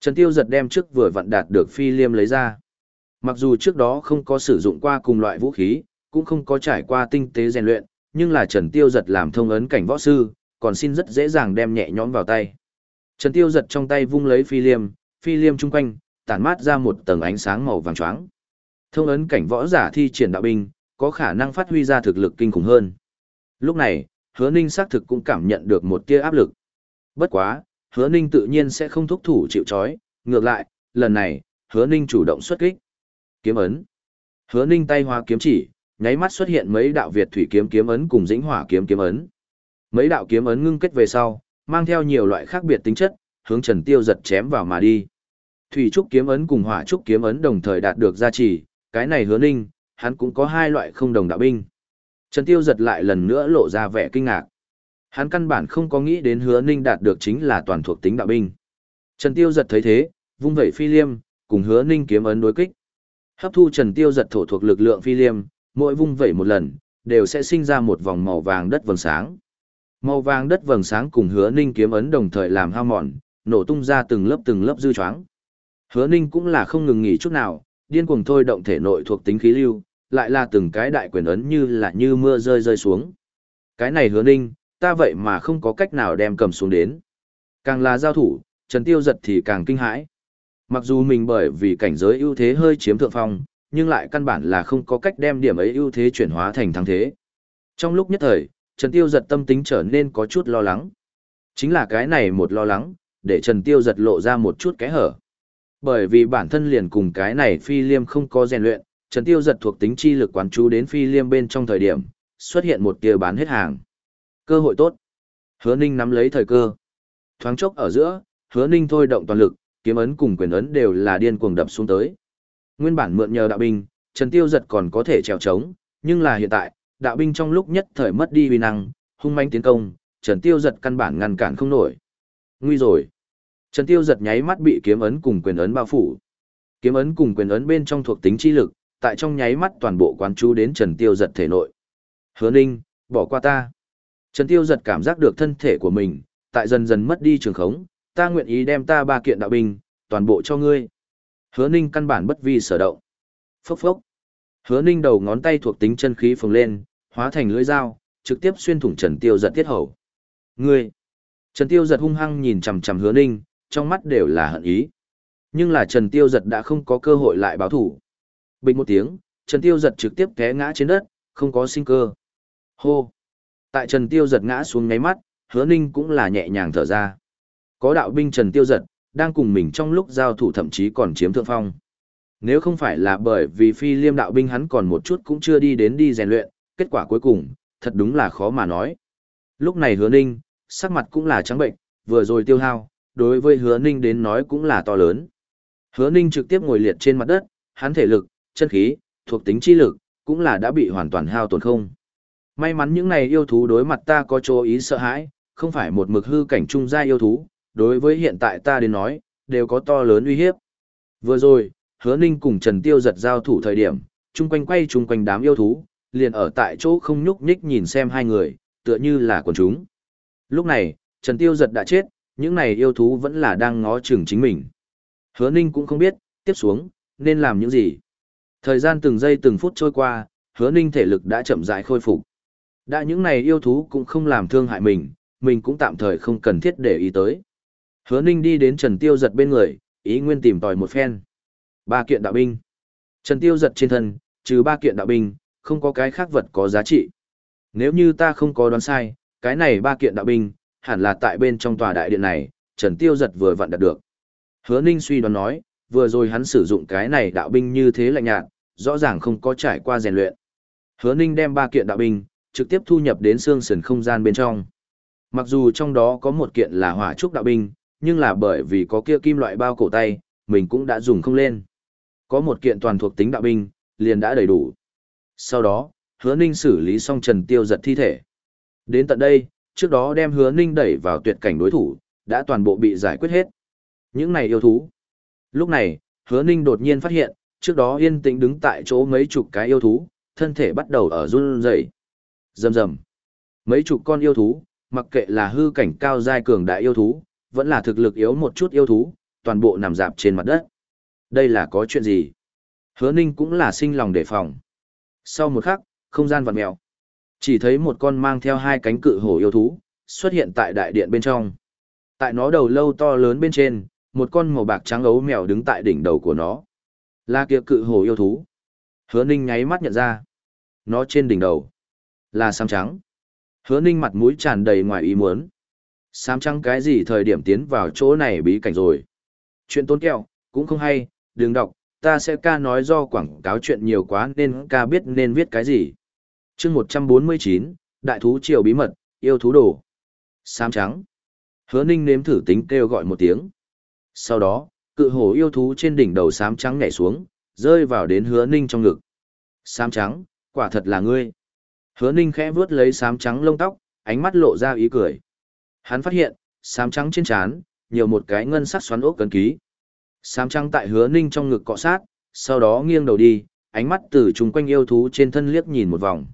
Trần Tiêu giật đem trước vừa vặn đạt được phi liêm lấy ra. Mặc dù trước đó không có sử dụng qua cùng loại vũ khí, cũng không có trải qua tinh tế rèn luyện, nhưng là Trần Tiêu giật làm thông ấn cảnh võ sư, còn xin rất dễ dàng đem nhẹ nhõm vào tay. Trần Tiêu giật trong tay vung lấy phi liêm, phi liêm chung quanh, tản mát ra một tầng ánh sáng màu vàng chói. Thông ấn cảnh võ giả thi triển đạo binh, có khả năng phát huy ra thực lực kinh khủng hơn. Lúc này, Hứa Ninh xác thực cũng cảm nhận được một tia áp lực. Bất quá, Hứa Ninh tự nhiên sẽ không thúc thủ chịu chói, ngược lại, lần này, Hứa Ninh chủ động xuất kích. Kiếm ấn. Hứa Ninh tay hóa kiếm chỉ, nháy mắt xuất hiện mấy đạo Việt thủy kiếm kiếm ấn cùng dĩnh hỏa kiếm kiếm ấn. Mấy đạo kiếm ấn ngưng kết về sau, mang theo nhiều loại khác biệt tính chất, hướng Trần Tiêu giật chém vào mà đi. Thủy trúc kiếm ấn cùng hỏa trúc kiếm ấn đồng thời đạt được gia trì, cái này hứa ninh, hắn cũng có hai loại không đồng đạo binh. Trần Tiêu giật lại lần nữa lộ ra vẻ kinh ngạc. Hắn căn bản không có nghĩ đến hứa ninh đạt được chính là toàn thuộc tính đạo binh. Trần Tiêu giật thấy thế, vung vẩy phi liêm, cùng hứa ninh kiếm ấn đối kích. Hấp thu Trần Tiêu giật thổ thuộc lực lượng phi liêm, mỗi vung vẩy một lần, đều sẽ sinh ra một vòng màu vàng đất vầng sáng. Màu vàng đất vầng sáng cùng hứa ninh kiếm ấn đồng thời làm hao mòn, nổ tung ra từng lớp từng lớp dư choáng. Hứa ninh cũng là không ngừng nghỉ chút nào, điên cuồng thôi động thể nội thuộc tính khí lưu, lại là từng cái đại quyền ấn như là như mưa rơi rơi xuống. Cái này hứa ninh, ta vậy mà không có cách nào đem cầm xuống đến. Càng là giao thủ, Trần Tiêu giật thì càng kinh hãi. Mặc dù mình bởi vì cảnh giới ưu thế hơi chiếm thượng phong, nhưng lại căn bản là không có cách đem điểm ấy ưu thế chuyển hóa thành thắng thế. Trong lúc nhất thời, Trần Tiêu giật tâm tính trở nên có chút lo lắng. Chính là cái này một lo lắng, để Trần Tiêu giật lộ ra một chút cái hở. Bởi vì bản thân liền cùng cái này phi liêm không có rèn luyện, Trần Tiêu giật thuộc tính chi lực quán chú đến phi liêm bên trong thời điểm, xuất hiện một tia bán hết hàng. Cơ hội tốt. Hứa Ninh nắm lấy thời cơ. Thoáng chốc ở giữa, Hứa Ninh thôi động toàn lực, kiếm ấn cùng quyền ấn đều là điên cuồng đập xuống tới. Nguyên bản mượn nhờ đạo binh, Trần Tiêu giật còn có thể trèo trống, nhưng là hiện tại, đạo binh trong lúc nhất thời mất đi uy năng, hung manh tiến công, Trần Tiêu giật căn bản ngăn cản không nổi. Nguy rồi. Trần Tiêu giật nháy mắt bị kiếm ấn cùng quyền ấn bao phủ. Kiếm ấn cùng quyền ấn bên trong thuộc tính chi lực, tại trong nháy mắt toàn bộ quán chú đến Trần Tiêu giật thể nội. Hứa Ninh, bỏ qua ta. Trần Tiêu giật cảm giác được thân thể của mình, tại dần dần mất đi trường khống, ta nguyện ý đem ta ba kiện đạo binh, toàn bộ cho ngươi. Hứa Ninh căn bản bất vi sở động. Phốc phốc. Hứa Ninh đầu ngón tay thuộc tính chân khí phồng lên, hóa thành lưỡi dao, trực tiếp xuyên thủng Trần Tiêu giật tiết hầu. Ngươi. Trần Tiêu giật hung hăng nhìn chằm chằm Hứa Ninh, trong mắt đều là hận ý. Nhưng là Trần Tiêu giật đã không có cơ hội lại báo thủ. Bình một tiếng, Trần Tiêu giật trực tiếp té ngã trên đất, không có sinh cơ. Hô. Tại Trần Tiêu giật ngã xuống ngáy mắt, Hứa Ninh cũng là nhẹ nhàng thở ra. Có đạo binh Trần Tiêu giật, đang cùng mình trong lúc giao thủ thậm chí còn chiếm thượng phong. Nếu không phải là bởi vì phi liêm đạo binh hắn còn một chút cũng chưa đi đến đi rèn luyện, kết quả cuối cùng, thật đúng là khó mà nói. Lúc này hứa ninh, sắc mặt cũng là trắng bệnh, vừa rồi tiêu hao, đối với hứa ninh đến nói cũng là to lớn. Hứa ninh trực tiếp ngồi liệt trên mặt đất, hắn thể lực, chân khí, thuộc tính chi lực, cũng là đã bị hoàn toàn hao tổn không. May mắn những này yêu thú đối mặt ta có chỗ ý sợ hãi, không phải một mực hư cảnh trung gia yêu thú, đối với hiện tại ta đến nói, đều có to lớn uy hiếp. Vừa rồi, hứa ninh cùng Trần Tiêu giật giao thủ thời điểm, chung quanh quay chung quanh đám yêu thú, liền ở tại chỗ không nhúc nhích nhìn xem hai người, tựa như là quần chúng. Lúc này, Trần Tiêu giật đã chết, những này yêu thú vẫn là đang ngó chừng chính mình. Hứa ninh cũng không biết, tiếp xuống, nên làm những gì. Thời gian từng giây từng phút trôi qua, hứa ninh thể lực đã chậm rãi khôi phục. Đã những này yêu thú cũng không làm thương hại mình, mình cũng tạm thời không cần thiết để ý tới. Hứa Ninh đi đến Trần Tiêu giật bên người, ý nguyên tìm tòi một phen. Ba kiện đạo binh. Trần Tiêu giật trên thân, trừ ba kiện đạo binh, không có cái khác vật có giá trị. Nếu như ta không có đoán sai, cái này ba kiện đạo binh, hẳn là tại bên trong tòa đại điện này, Trần Tiêu giật vừa vặn đạt được. Hứa Ninh suy đoán nói, vừa rồi hắn sử dụng cái này đạo binh như thế lạnh nhạt, rõ ràng không có trải qua rèn luyện. Hứa Ninh đem ba kiện đạo binh, trực tiếp thu nhập đến xương sườn không gian bên trong. Mặc dù trong đó có một kiện là hỏa trúc đạo binh, nhưng là bởi vì có kia kim loại bao cổ tay, mình cũng đã dùng không lên. Có một kiện toàn thuộc tính đạo binh, liền đã đầy đủ. Sau đó, hứa ninh xử lý xong trần tiêu giật thi thể. Đến tận đây, trước đó đem hứa ninh đẩy vào tuyệt cảnh đối thủ, đã toàn bộ bị giải quyết hết. Những này yêu thú. Lúc này, hứa ninh đột nhiên phát hiện, trước đó yên tĩnh đứng tại chỗ mấy chục cái yêu thú, thân thể bắt đầu ở run rẩy. Rầm rầm. Mấy chục con yêu thú, mặc kệ là hư cảnh cao giai cường đại yêu thú, vẫn là thực lực yếu một chút yêu thú, toàn bộ nằm dạp trên mặt đất. Đây là có chuyện gì? Hứa Ninh cũng là sinh lòng đề phòng. Sau một khắc, không gian vặn mèo. Chỉ thấy một con mang theo hai cánh cự hổ yêu thú, xuất hiện tại đại điện bên trong. Tại nó đầu lâu to lớn bên trên, một con màu bạc trắng ấu mèo đứng tại đỉnh đầu của nó. Là kia cự hổ yêu thú. Hứa Ninh nháy mắt nhận ra. Nó trên đỉnh đầu. Là xám trắng. Hứa Ninh mặt mũi tràn đầy ngoài ý muốn. Sám trắng cái gì thời điểm tiến vào chỗ này bí cảnh rồi. Chuyện tốn kẹo, cũng không hay, đừng đọc, ta sẽ ca nói do quảng cáo chuyện nhiều quá nên ca biết nên viết cái gì. chương 149, Đại thú triều bí mật, yêu thú đồ. Sám trắng. Hứa ninh nếm thử tính kêu gọi một tiếng. Sau đó, cự hổ yêu thú trên đỉnh đầu sám trắng nhảy xuống, rơi vào đến hứa ninh trong ngực. Sám trắng, quả thật là ngươi. Hứa ninh khẽ vướt lấy sám trắng lông tóc, ánh mắt lộ ra ý cười. Hắn phát hiện, sám trắng trên trán, nhiều một cái ngân sắc xoắn ốc cấn ký. Sám trắng tại hứa ninh trong ngực cọ sát, sau đó nghiêng đầu đi, ánh mắt từ chung quanh yêu thú trên thân liếc nhìn một vòng.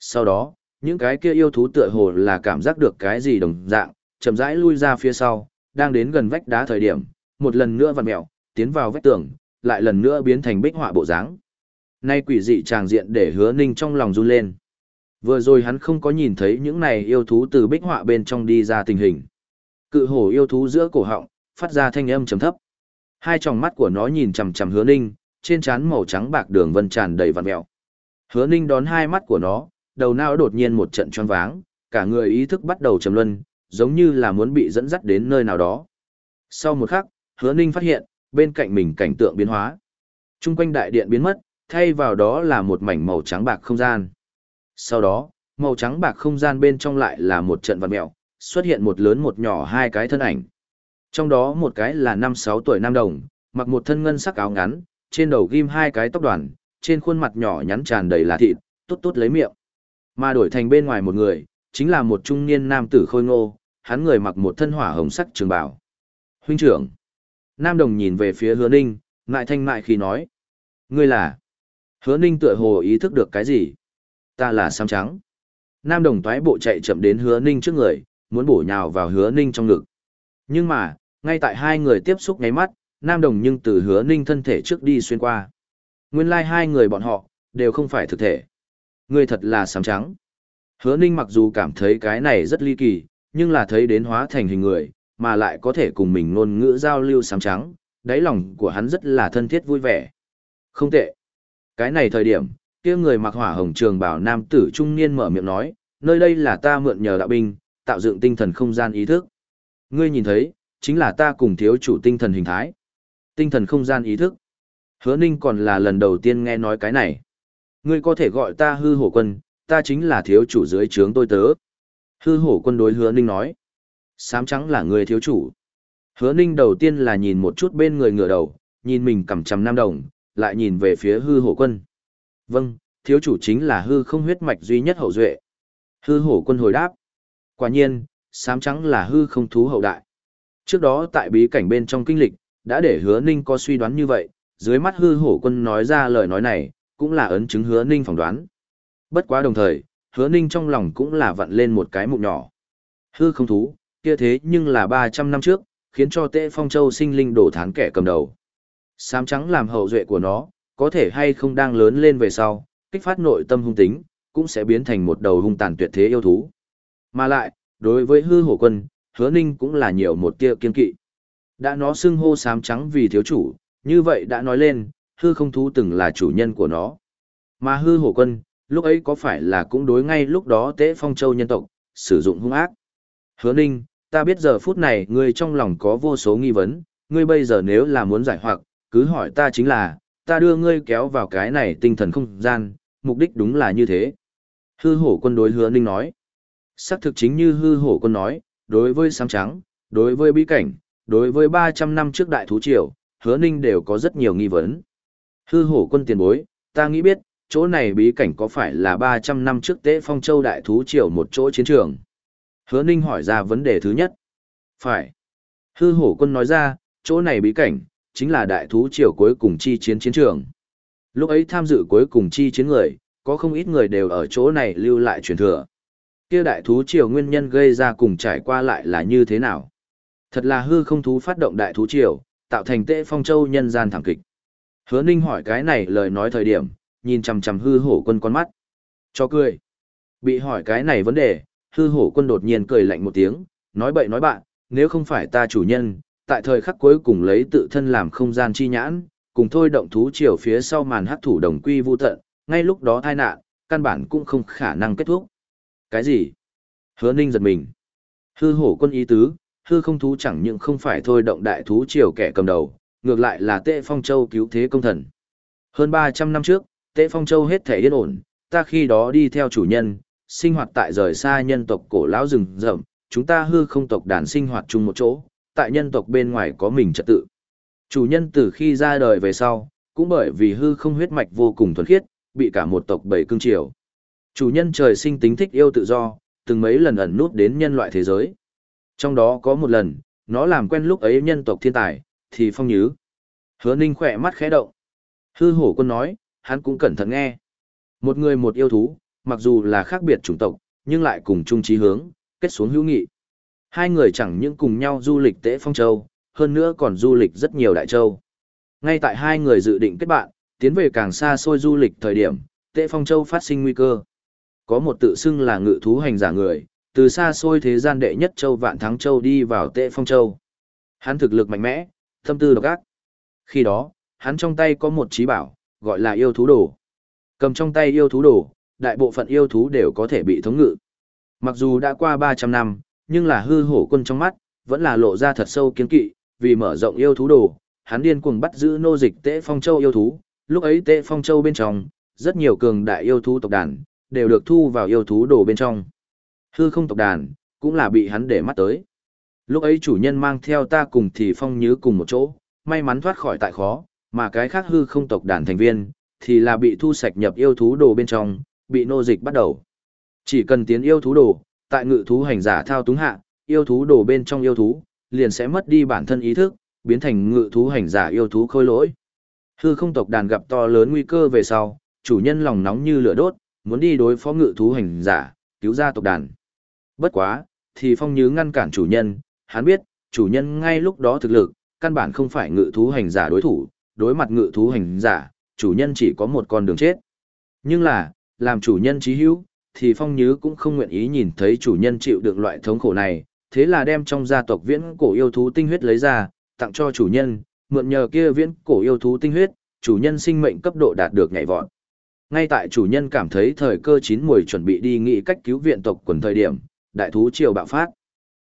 Sau đó, những cái kia yêu thú tựa hồ là cảm giác được cái gì đồng dạng, chậm rãi lui ra phía sau, đang đến gần vách đá thời điểm, một lần nữa vặn mèo, tiến vào vách tường, lại lần nữa biến thành bích họa bộ dáng. Nay quỷ dị tràng diện để hứa ninh trong lòng run lên. Vừa rồi hắn không có nhìn thấy những này yêu thú từ bích họa bên trong đi ra tình hình. Cự hổ yêu thú giữa cổ họng, phát ra thanh âm trầm thấp. Hai tròng mắt của nó nhìn chằm chằm hứa ninh, trên trán màu trắng bạc đường vân tràn đầy vằn mèo. Hứa ninh đón hai mắt của nó, đầu não đột nhiên một trận choáng váng, cả người ý thức bắt đầu trầm luân, giống như là muốn bị dẫn dắt đến nơi nào đó. Sau một khắc, hứa ninh phát hiện, bên cạnh mình cảnh tượng biến hóa. Trung quanh đại điện biến mất, thay vào đó là một mảnh màu trắng bạc không gian. Sau đó, màu trắng bạc không gian bên trong lại là một trận vật mèo, xuất hiện một lớn một nhỏ hai cái thân ảnh. Trong đó một cái là năm sáu tuổi nam đồng, mặc một thân ngân sắc áo ngắn, trên đầu ghim hai cái tóc đoàn, trên khuôn mặt nhỏ nhắn tràn đầy là thịt, tốt tốt lấy miệng. Mà đổi thành bên ngoài một người, chính là một trung niên nam tử khôi ngô, hắn người mặc một thân hỏa hồng sắc trường bào. Huynh trưởng. Nam đồng nhìn về phía hứa ninh, ngại thanh mại khi nói. Ngươi là. Hứa ninh tựa hồ ý thức được cái gì? Ta là Sam Trắng. Nam đồng toái bộ chạy chậm đến hứa ninh trước người, muốn bổ nhào vào hứa ninh trong ngực. Nhưng mà, ngay tại hai người tiếp xúc ngáy mắt, Nam đồng nhưng từ hứa ninh thân thể trước đi xuyên qua. Nguyên lai like hai người bọn họ, đều không phải thực thể. Ngươi thật là Sam Trắng. Hứa ninh mặc dù cảm thấy cái này rất ly kỳ, nhưng là thấy đến hóa thành hình người, mà lại có thể cùng mình ngôn ngữ giao lưu Sam Trắng, đáy lòng của hắn rất là thân thiết vui vẻ. Không tệ. Cái này thời điểm, kia người mặc hỏa hồng trường bảo nam tử trung niên mở miệng nói, nơi đây là ta mượn nhờ đạo binh, tạo dựng tinh thần không gian ý thức. Ngươi nhìn thấy, chính là ta cùng thiếu chủ tinh thần hình thái. Tinh thần không gian ý thức. Hứa Ninh còn là lần đầu tiên nghe nói cái này. Ngươi có thể gọi ta hư hổ quân, ta chính là thiếu chủ dưới trướng tôi tớ. Hư hổ quân đối hứa Ninh nói. Sám trắng là người thiếu chủ. Hứa Ninh đầu tiên là nhìn một chút bên người ngựa đầu, nhìn mình cầm trăm nam đồng, lại nhìn về phía hư hổ quân. Vâng, thiếu chủ chính là hư không huyết mạch duy nhất hậu duệ. Hư hổ quân hồi đáp. Quả nhiên, sám trắng là hư không thú hậu đại. Trước đó tại bí cảnh bên trong kinh lịch, đã để hứa ninh có suy đoán như vậy, dưới mắt hư hổ quân nói ra lời nói này, cũng là ấn chứng hứa ninh phỏng đoán. Bất quá đồng thời, hứa ninh trong lòng cũng là vặn lên một cái mụn nhỏ. Hư không thú, kia thế nhưng là 300 năm trước, khiến cho tệ phong châu sinh linh đổ thán kẻ cầm đầu. Sám trắng làm hậu duệ của nó, có thể hay không đang lớn lên về sau, kích phát nội tâm hung tính, cũng sẽ biến thành một đầu hung tàn tuyệt thế yêu thú. Mà lại, đối với hư hổ quân, hứa ninh cũng là nhiều một tia kiên kỵ. Đã nó xưng hô sám trắng vì thiếu chủ, như vậy đã nói lên, hư không thú từng là chủ nhân của nó. Mà hư hổ quân, lúc ấy có phải là cũng đối ngay lúc đó tế phong châu nhân tộc, sử dụng hung ác. Hứa ninh, ta biết giờ phút này ngươi trong lòng có vô số nghi vấn, ngươi bây giờ nếu là muốn giải hoặc, cứ hỏi ta chính là, ta đưa ngươi kéo vào cái này tinh thần không gian, mục đích đúng là như thế. Hư hổ quân đối hứa ninh nói. Xác thực chính như hư hổ quân nói, đối với sáng trắng, đối với bí cảnh, đối với 300 năm trước đại thú triều, hứa ninh đều có rất nhiều nghi vấn. Hư hổ quân tiền bối, ta nghĩ biết, chỗ này bí cảnh có phải là 300 năm trước tế phong châu đại thú triều một chỗ chiến trường? Hứa ninh hỏi ra vấn đề thứ nhất. Phải. Hư hổ quân nói ra, chỗ này bí cảnh, chính là đại thú triều cuối cùng chi chiến chiến trường. Lúc ấy tham dự cuối cùng chi chiến người, có không ít người đều ở chỗ này lưu lại truyền thừa. Kia đại thú triều nguyên nhân gây ra cùng trải qua lại là như thế nào? Thật là hư không thú phát động đại thú triều, tạo thành tệ phong châu nhân gian thảm kịch. Hứa Ninh hỏi cái này lời nói thời điểm, nhìn chằm chằm hư hổ quân con mắt. Cho cười. Bị hỏi cái này vấn đề, hư hổ quân đột nhiên cười lạnh một tiếng, nói bậy nói bạn, nếu không phải ta chủ nhân, tại thời khắc cuối cùng lấy tự thân làm không gian chi nhãn, cùng thôi động thú triều phía sau màn hắc thủ đồng quy vu tận, ngay lúc đó tai nạn, căn bản cũng không khả năng kết thúc. Cái gì? Hứa Ninh giật mình. Hư hổ quân ý tứ, hư không thú chẳng những không phải thôi động đại thú triều kẻ cầm đầu, ngược lại là Tệ Phong Châu cứu thế công thần. Hơn 300 năm trước, Tệ Phong Châu hết thể yên ổn, ta khi đó đi theo chủ nhân, sinh hoạt tại rời xa nhân tộc cổ lão rừng rậm, chúng ta hư không tộc đàn sinh hoạt chung một chỗ, tại nhân tộc bên ngoài có mình trật tự. Chủ nhân từ khi ra đời về sau, cũng bởi vì hư không huyết mạch vô cùng thuần khiết, bị cả một tộc bầy cương triều. Chủ nhân trời sinh tính thích yêu tự do, từng mấy lần ẩn nút đến nhân loại thế giới. Trong đó có một lần, nó làm quen lúc ấy nhân tộc thiên tài, thì phong nhứ. Hứa ninh khỏe mắt khẽ động. Hư hổ quân nói, hắn cũng cẩn thận nghe. Một người một yêu thú, mặc dù là khác biệt chủng tộc, nhưng lại cùng chung chí hướng, kết xuống hữu nghị. Hai người chẳng những cùng nhau du lịch tễ phong châu, hơn nữa còn du lịch rất nhiều đại châu. Ngay tại hai người dự định kết bạn, tiến về càng xa xôi du lịch thời điểm, Tế phong châu phát sinh nguy cơ. Có một tự xưng là ngự thú hành giả người, từ xa xôi thế gian đệ nhất châu vạn thắng châu đi vào tệ phong châu. Hắn thực lực mạnh mẽ, tâm tư độc ác. Khi đó, hắn trong tay có một trí bảo, gọi là yêu thú đồ. Cầm trong tay yêu thú đồ, đại bộ phận yêu thú đều có thể bị thống ngự. Mặc dù đã qua 300 năm, nhưng là hư hổ quân trong mắt, vẫn là lộ ra thật sâu kiến kỵ, vì mở rộng yêu thú đồ, hắn điên cuồng bắt giữ nô dịch Tế phong châu yêu thú, lúc ấy Tế phong châu bên trong, rất nhiều cường đại yêu thú tộc đàn, đều được thu vào yêu thú đồ bên trong. Hư không tộc đàn, cũng là bị hắn để mắt tới. Lúc ấy chủ nhân mang theo ta cùng thì phong nhứ cùng một chỗ, may mắn thoát khỏi tại khó, mà cái khác hư không tộc đàn thành viên, thì là bị thu sạch nhập yêu thú đồ bên trong, bị nô dịch bắt đầu. Chỉ cần tiến yêu thú đồ, tại ngự thú hành giả thao túng hạ, yêu thú đổ bên trong yêu thú, liền sẽ mất đi bản thân ý thức, biến thành ngự thú hành giả yêu thú khôi lỗi. Hư không tộc đàn gặp to lớn nguy cơ về sau, chủ nhân lòng nóng như lửa đốt, muốn đi đối phó ngự thú hành giả, cứu ra tộc đàn. Bất quá, thì phong nhứ ngăn cản chủ nhân, hắn biết, chủ nhân ngay lúc đó thực lực, căn bản không phải ngự thú hành giả đối thủ, đối mặt ngự thú hành giả, chủ nhân chỉ có một con đường chết. Nhưng là, làm chủ nhân trí hữu, thì phong nhứ cũng không nguyện ý nhìn thấy chủ nhân chịu được loại thống khổ này, thế là đem trong gia tộc viễn cổ yêu thú tinh huyết lấy ra, tặng cho chủ nhân, mượn nhờ kia viễn cổ yêu thú tinh huyết, chủ nhân sinh mệnh cấp độ đạt được nhảy vọt. Ngay tại chủ nhân cảm thấy thời cơ chín mùi chuẩn bị đi nghị cách cứu viện tộc quần thời điểm, đại thú triều bạo phát.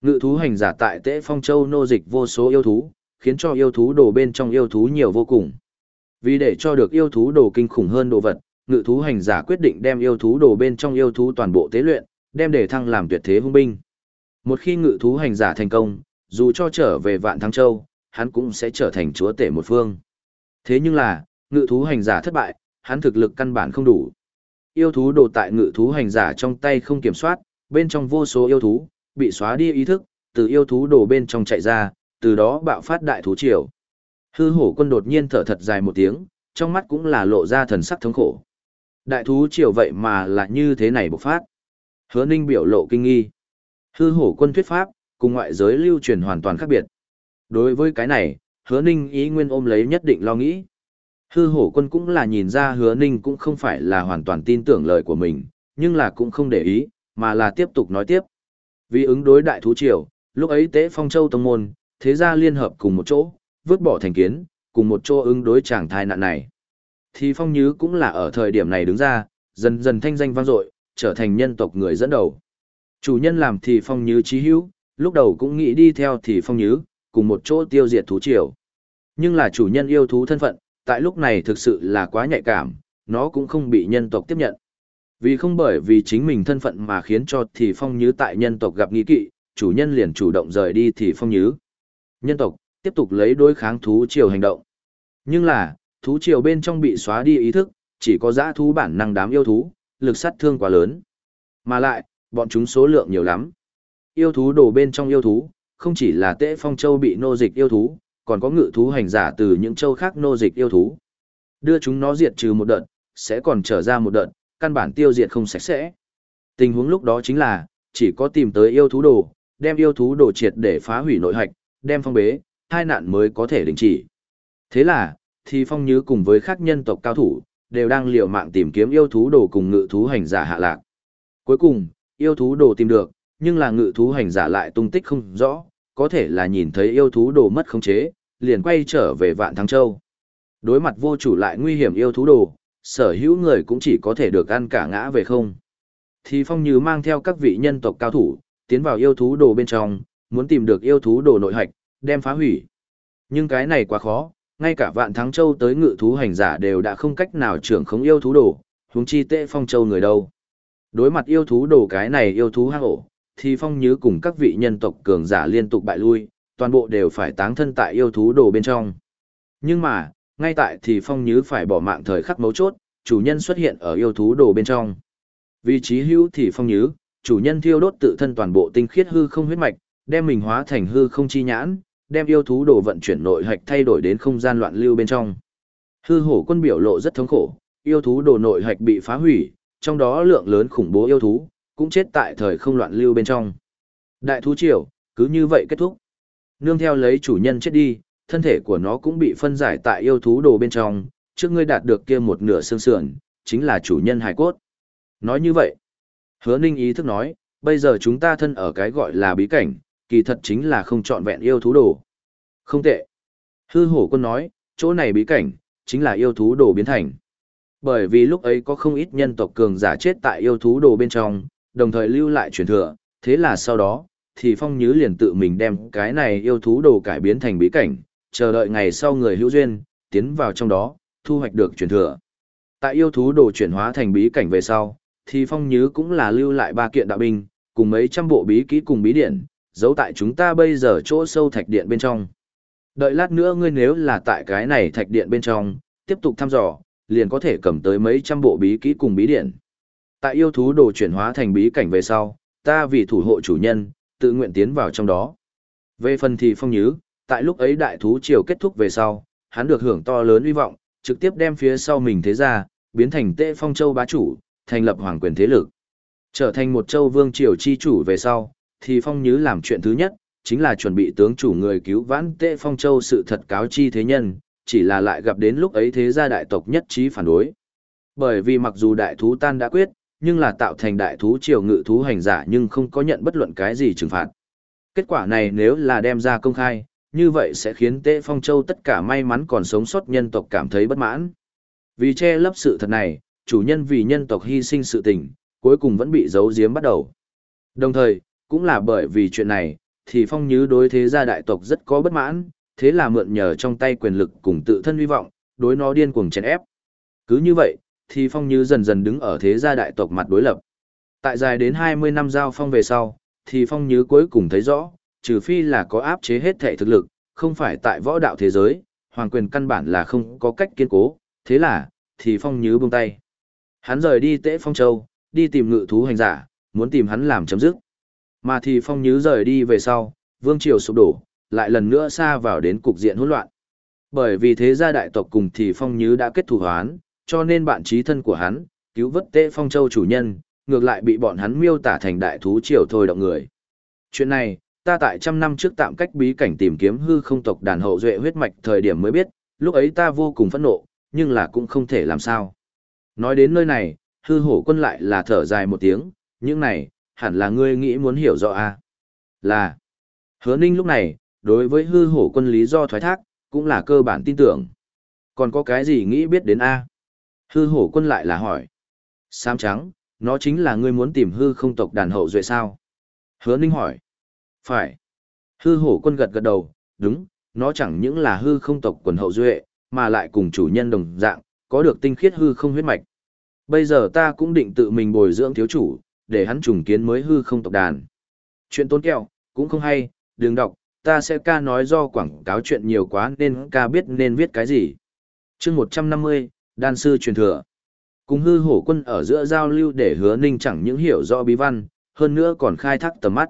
Ngự thú hành giả tại Tế Phong Châu nô dịch vô số yêu thú, khiến cho yêu thú đồ bên trong yêu thú nhiều vô cùng. Vì để cho được yêu thú đồ kinh khủng hơn đồ vật, ngự thú hành giả quyết định đem yêu thú đồ bên trong yêu thú toàn bộ tế luyện, đem để thăng làm tuyệt thế hung binh. Một khi ngự thú hành giả thành công, dù cho trở về Vạn thăng Châu, hắn cũng sẽ trở thành chúa tể một phương. Thế nhưng là, ngự thú hành giả thất bại, hắn thực lực căn bản không đủ. Yêu thú đồ tại ngự thú hành giả trong tay không kiểm soát, bên trong vô số yêu thú, bị xóa đi ý thức, từ yêu thú đồ bên trong chạy ra, từ đó bạo phát đại thú triều. Hư hổ quân đột nhiên thở thật dài một tiếng, trong mắt cũng là lộ ra thần sắc thống khổ. Đại thú triều vậy mà là như thế này bộc phát. Hứa ninh biểu lộ kinh nghi. Hư hổ quân thuyết pháp, cùng ngoại giới lưu truyền hoàn toàn khác biệt. Đối với cái này, hứa ninh ý nguyên ôm lấy nhất định lo nghĩ. Hư hổ quân cũng là nhìn ra hứa ninh cũng không phải là hoàn toàn tin tưởng lời của mình, nhưng là cũng không để ý, mà là tiếp tục nói tiếp. Vì ứng đối đại thú triều, lúc ấy tế phong châu tông môn, thế gia liên hợp cùng một chỗ, vứt bỏ thành kiến, cùng một chỗ ứng đối chàng thai nạn này. Thì phong nhứ cũng là ở thời điểm này đứng ra, dần dần thanh danh vang dội, trở thành nhân tộc người dẫn đầu. Chủ nhân làm thì phong nhứ trí hữu, lúc đầu cũng nghĩ đi theo thì phong nhứ, cùng một chỗ tiêu diệt thú triều. Nhưng là chủ nhân yêu thú thân phận, tại lúc này thực sự là quá nhạy cảm, nó cũng không bị nhân tộc tiếp nhận. Vì không bởi vì chính mình thân phận mà khiến cho thì phong nhứ tại nhân tộc gặp nghi kỵ, chủ nhân liền chủ động rời đi thì phong nhứ. Nhân tộc, tiếp tục lấy đối kháng thú triều hành động. Nhưng là, thú triều bên trong bị xóa đi ý thức, chỉ có dã thú bản năng đám yêu thú, lực sát thương quá lớn. Mà lại, bọn chúng số lượng nhiều lắm. Yêu thú đổ bên trong yêu thú, không chỉ là tễ phong châu bị nô dịch yêu thú, còn có ngự thú hành giả từ những châu khác nô dịch yêu thú. Đưa chúng nó diệt trừ một đợt, sẽ còn trở ra một đợt, căn bản tiêu diệt không sạch sẽ. Tình huống lúc đó chính là, chỉ có tìm tới yêu thú đồ, đem yêu thú đồ triệt để phá hủy nội hạch, đem phong bế, hai nạn mới có thể đình chỉ. Thế là, thì phong nhứ cùng với các nhân tộc cao thủ, đều đang liều mạng tìm kiếm yêu thú đồ cùng ngự thú hành giả hạ lạc. Cuối cùng, yêu thú đồ tìm được, nhưng là ngự thú hành giả lại tung tích không rõ, có thể là nhìn thấy yêu thú đồ mất khống chế, liền quay trở về Vạn Thắng Châu. Đối mặt vô chủ lại nguy hiểm yêu thú đồ, sở hữu người cũng chỉ có thể được ăn cả ngã về không. Thì Phong Như mang theo các vị nhân tộc cao thủ, tiến vào yêu thú đồ bên trong, muốn tìm được yêu thú đồ nội hạch, đem phá hủy. Nhưng cái này quá khó, ngay cả Vạn Thắng Châu tới ngự thú hành giả đều đã không cách nào trưởng khống yêu thú đồ, huống chi tệ Phong Châu người đâu. Đối mặt yêu thú đồ cái này yêu thú hang ổ, thì phong nhứ cùng các vị nhân tộc cường giả liên tục bại lui, toàn bộ đều phải táng thân tại yêu thú đồ bên trong. Nhưng mà, ngay tại thì phong nhứ phải bỏ mạng thời khắc mấu chốt, chủ nhân xuất hiện ở yêu thú đồ bên trong. Vị trí hữu thì phong nhứ, chủ nhân thiêu đốt tự thân toàn bộ tinh khiết hư không huyết mạch, đem mình hóa thành hư không chi nhãn, đem yêu thú đồ vận chuyển nội hạch thay đổi đến không gian loạn lưu bên trong. Hư hổ quân biểu lộ rất thống khổ, yêu thú đồ nội hạch bị phá hủy, trong đó lượng lớn khủng bố yêu thú, cũng chết tại thời không loạn lưu bên trong. Đại thú triều, cứ như vậy kết thúc. Nương theo lấy chủ nhân chết đi, thân thể của nó cũng bị phân giải tại yêu thú đồ bên trong, trước ngươi đạt được kia một nửa xương sườn, chính là chủ nhân hải cốt. Nói như vậy, hứa ninh ý thức nói, bây giờ chúng ta thân ở cái gọi là bí cảnh, kỳ thật chính là không trọn vẹn yêu thú đồ. Không tệ. Hư hổ quân nói, chỗ này bí cảnh, chính là yêu thú đồ biến thành. Bởi vì lúc ấy có không ít nhân tộc cường giả chết tại yêu thú đồ bên trong, đồng thời lưu lại truyền thừa, thế là sau đó, thì Phong Nhứ liền tự mình đem cái này yêu thú đồ cải biến thành bí cảnh, chờ đợi ngày sau người hữu duyên, tiến vào trong đó, thu hoạch được truyền thừa. Tại yêu thú đồ chuyển hóa thành bí cảnh về sau, thì Phong Nhứ cũng là lưu lại ba kiện đạo binh, cùng mấy trăm bộ bí kỹ cùng bí điển, giấu tại chúng ta bây giờ chỗ sâu thạch điện bên trong. Đợi lát nữa ngươi nếu là tại cái này thạch điện bên trong, tiếp tục thăm dò, liền có thể cầm tới mấy trăm bộ bí kỹ cùng bí điển. Tại yêu thú đồ chuyển hóa thành bí cảnh về sau, ta vì thủ hộ chủ nhân, tự nguyện tiến vào trong đó. Về phần thì phong nhứ, tại lúc ấy đại thú triều kết thúc về sau, hắn được hưởng to lớn uy vọng, trực tiếp đem phía sau mình thế ra, biến thành tệ phong châu bá chủ, thành lập hoàng quyền thế lực. Trở thành một châu vương triều chi chủ về sau, thì phong nhứ làm chuyện thứ nhất, chính là chuẩn bị tướng chủ người cứu vãn tệ phong châu sự thật cáo chi thế nhân, chỉ là lại gặp đến lúc ấy thế gia đại tộc nhất trí phản đối. Bởi vì mặc dù đại thú tan đã quyết, nhưng là tạo thành đại thú triều ngự thú hành giả nhưng không có nhận bất luận cái gì trừng phạt. Kết quả này nếu là đem ra công khai, như vậy sẽ khiến Tệ Phong Châu tất cả may mắn còn sống sót nhân tộc cảm thấy bất mãn. Vì che lấp sự thật này, chủ nhân vì nhân tộc hy sinh sự tình, cuối cùng vẫn bị giấu giếm bắt đầu. Đồng thời, cũng là bởi vì chuyện này, thì Phong Nhứ đối thế gia đại tộc rất có bất mãn, thế là mượn nhờ trong tay quyền lực cùng tự thân hy vọng, đối nó điên cuồng chèn ép. Cứ như vậy, thì Phong Như dần dần đứng ở thế gia đại tộc mặt đối lập. Tại dài đến 20 năm giao phong về sau, thì Phong Như cuối cùng thấy rõ, trừ phi là có áp chế hết thể thực lực, không phải tại võ đạo thế giới, hoàng quyền căn bản là không có cách kiên cố, thế là, thì Phong Như buông tay. Hắn rời đi Tế Phong Châu, đi tìm ngự thú hành giả, muốn tìm hắn làm chấm dứt. Mà thì Phong nhứ rời đi về sau, vương triều sụp đổ, lại lần nữa xa vào đến cục diện hỗn loạn. Bởi vì thế gia đại tộc cùng thì Phong nhứ đã kết thù hoán, cho nên bạn trí thân của hắn, cứu vớt tệ Phong Châu chủ nhân, ngược lại bị bọn hắn miêu tả thành đại thú triều thôi động người. Chuyện này, ta tại trăm năm trước tạm cách bí cảnh tìm kiếm hư không tộc đàn hậu duệ huyết mạch thời điểm mới biết, lúc ấy ta vô cùng phẫn nộ, nhưng là cũng không thể làm sao. Nói đến nơi này, hư hổ quân lại là thở dài một tiếng, những này, hẳn là ngươi nghĩ muốn hiểu rõ à? Là, hứa ninh lúc này, đối với hư hổ quân lý do thoái thác, cũng là cơ bản tin tưởng. Còn có cái gì nghĩ biết đến A? Hư hổ quân lại là hỏi. Sam trắng, nó chính là ngươi muốn tìm hư không tộc đàn hậu duệ sao? Hứa ninh hỏi. Phải. Hư hổ quân gật gật đầu, đúng, nó chẳng những là hư không tộc quần hậu duệ, mà lại cùng chủ nhân đồng dạng, có được tinh khiết hư không huyết mạch. Bây giờ ta cũng định tự mình bồi dưỡng thiếu chủ, để hắn trùng kiến mới hư không tộc đàn. Chuyện tốn kẹo, cũng không hay, đừng đọc, ta sẽ ca nói do quảng cáo chuyện nhiều quá nên ca biết nên viết cái gì. chương 150, đan sư truyền thừa. Cùng hư hổ quân ở giữa giao lưu để hứa ninh chẳng những hiểu rõ bí văn, hơn nữa còn khai thác tầm mắt.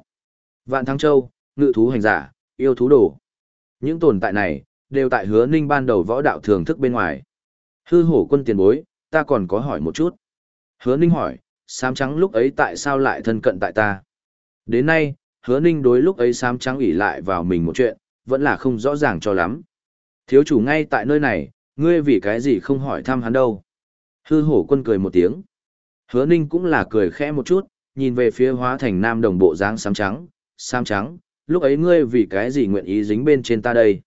Vạn Thăng Châu, ngự thú hành giả, yêu thú đồ. Những tồn tại này, đều tại hứa ninh ban đầu võ đạo thường thức bên ngoài. Hư hổ quân tiền bối, ta còn có hỏi một chút. Hứa ninh hỏi, sám trắng lúc ấy tại sao lại thân cận tại ta? Đến nay, hứa ninh đối lúc ấy sám trắng ủy lại vào mình một chuyện, vẫn là không rõ ràng cho lắm. Thiếu chủ ngay tại nơi này, ngươi vì cái gì không hỏi thăm hắn đâu. Hư hổ quân cười một tiếng. Hứa ninh cũng là cười khẽ một chút, nhìn về phía hóa thành nam đồng bộ dáng sám trắng, sám trắng, lúc ấy ngươi vì cái gì nguyện ý dính bên trên ta đây.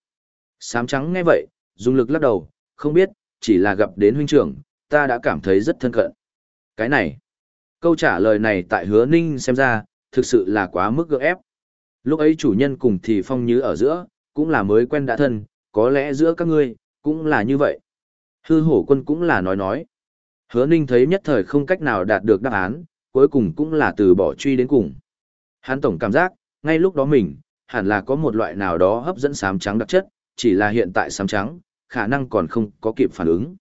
Sám trắng nghe vậy, dùng lực lắc đầu, không biết, chỉ là gặp đến huynh trưởng, ta đã cảm thấy rất thân cận. Cái này, câu trả lời này tại hứa ninh xem ra, thực sự là quá mức gượng ép. Lúc ấy chủ nhân cùng thì phong nhứ ở giữa, cũng là mới quen đã thân, có lẽ giữa các ngươi, cũng là như vậy. Hư hổ quân cũng là nói nói. Hứa ninh thấy nhất thời không cách nào đạt được đáp án, cuối cùng cũng là từ bỏ truy đến cùng. Hắn tổng cảm giác, ngay lúc đó mình, hẳn là có một loại nào đó hấp dẫn sám trắng đặc chất, chỉ là hiện tại sám trắng, khả năng còn không có kịp phản ứng.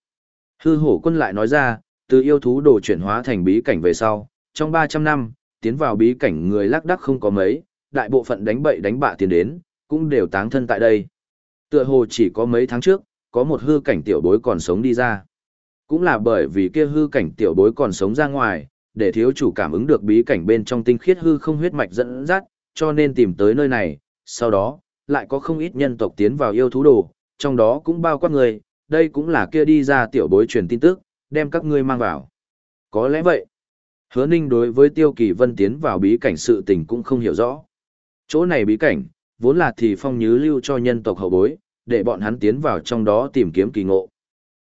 Hư hổ quân lại nói ra, từ yêu thú đồ chuyển hóa thành bí cảnh về sau, trong 300 năm, tiến vào bí cảnh người lác đắc không có mấy, đại bộ phận đánh bậy đánh bạ tiến đến, cũng đều táng thân tại đây. Tựa hồ chỉ có mấy tháng trước, có một hư cảnh tiểu bối còn sống đi ra. Cũng là bởi vì kia hư cảnh tiểu bối còn sống ra ngoài, để thiếu chủ cảm ứng được bí cảnh bên trong tinh khiết hư không huyết mạch dẫn dắt, cho nên tìm tới nơi này, sau đó, lại có không ít nhân tộc tiến vào yêu thú đồ, trong đó cũng bao quát người, đây cũng là kia đi ra tiểu bối truyền tin tức, đem các ngươi mang vào. Có lẽ vậy. Hứa Ninh đối với Tiêu Kỳ Vân tiến vào bí cảnh sự tình cũng không hiểu rõ. Chỗ này bí cảnh, vốn là thì phong nhứ lưu cho nhân tộc hậu bối, để bọn hắn tiến vào trong đó tìm kiếm kỳ ngộ.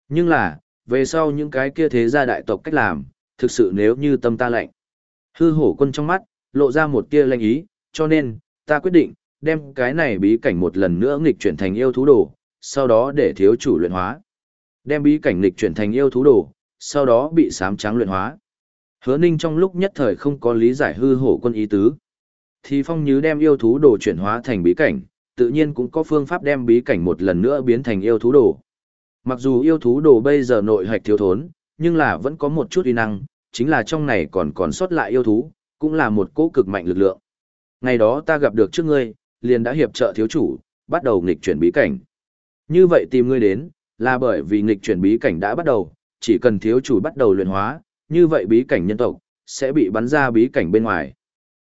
Nhưng là, về sau những cái kia thế gia đại tộc cách làm, thực sự nếu như tâm ta lạnh. Hư hổ quân trong mắt, lộ ra một tia lanh ý, cho nên, ta quyết định, đem cái này bí cảnh một lần nữa nghịch chuyển thành yêu thú đồ, sau đó để thiếu chủ luyện hóa. Đem bí cảnh nghịch chuyển thành yêu thú đồ, sau đó bị sám trắng luyện hóa. Hứa Ninh trong lúc nhất thời không có lý giải hư hổ quân ý tứ. Thì phong như đem yêu thú đồ chuyển hóa thành bí cảnh, tự nhiên cũng có phương pháp đem bí cảnh một lần nữa biến thành yêu thú đồ. Mặc dù yêu thú đồ bây giờ nội hạch thiếu thốn, nhưng là vẫn có một chút uy năng, chính là trong này còn còn sót lại yêu thú, cũng là một cỗ cực mạnh lực lượng. Ngày đó ta gặp được trước ngươi, liền đã hiệp trợ thiếu chủ, bắt đầu nghịch chuyển bí cảnh. Như vậy tìm ngươi đến, là bởi vì nghịch chuyển bí cảnh đã bắt đầu, chỉ cần thiếu chủ bắt đầu luyện hóa, như vậy bí cảnh nhân tộc, sẽ bị bắn ra bí cảnh bên ngoài.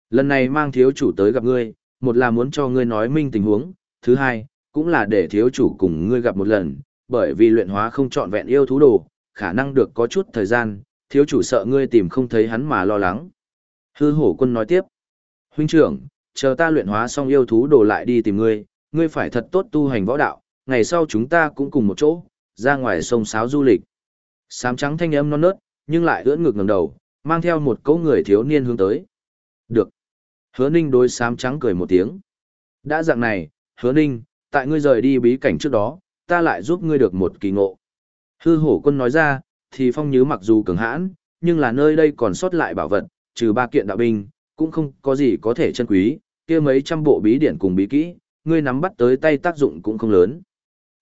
Lần này mang thiếu chủ tới gặp ngươi, một là muốn cho ngươi nói minh tình huống, thứ hai, cũng là để thiếu chủ cùng ngươi gặp một lần, bởi vì luyện hóa không trọn vẹn yêu thú đồ, khả năng được có chút thời gian, thiếu chủ sợ ngươi tìm không thấy hắn mà lo lắng. Hư hổ quân nói tiếp, huynh trưởng, chờ ta luyện hóa xong yêu thú đồ lại đi tìm ngươi, ngươi phải thật tốt tu hành võ đạo, ngày sau chúng ta cũng cùng một chỗ, ra ngoài sông sáo du lịch. Sám trắng thanh âm non nớt, nhưng lại ưỡn ngực ngẩng đầu, mang theo một cỗ người thiếu niên hướng tới. Được. Hứa Ninh đối sám trắng cười một tiếng. Đã dạng này, Hứa Ninh, tại ngươi rời đi bí cảnh trước đó, ta lại giúp ngươi được một kỳ ngộ. Hư hổ quân nói ra, thì phong nhứ mặc dù cường hãn, nhưng là nơi đây còn sót lại bảo vật, trừ ba kiện đạo binh, cũng không có gì có thể chân quý, kia mấy trăm bộ bí điển cùng bí kỹ, ngươi nắm bắt tới tay tác dụng cũng không lớn.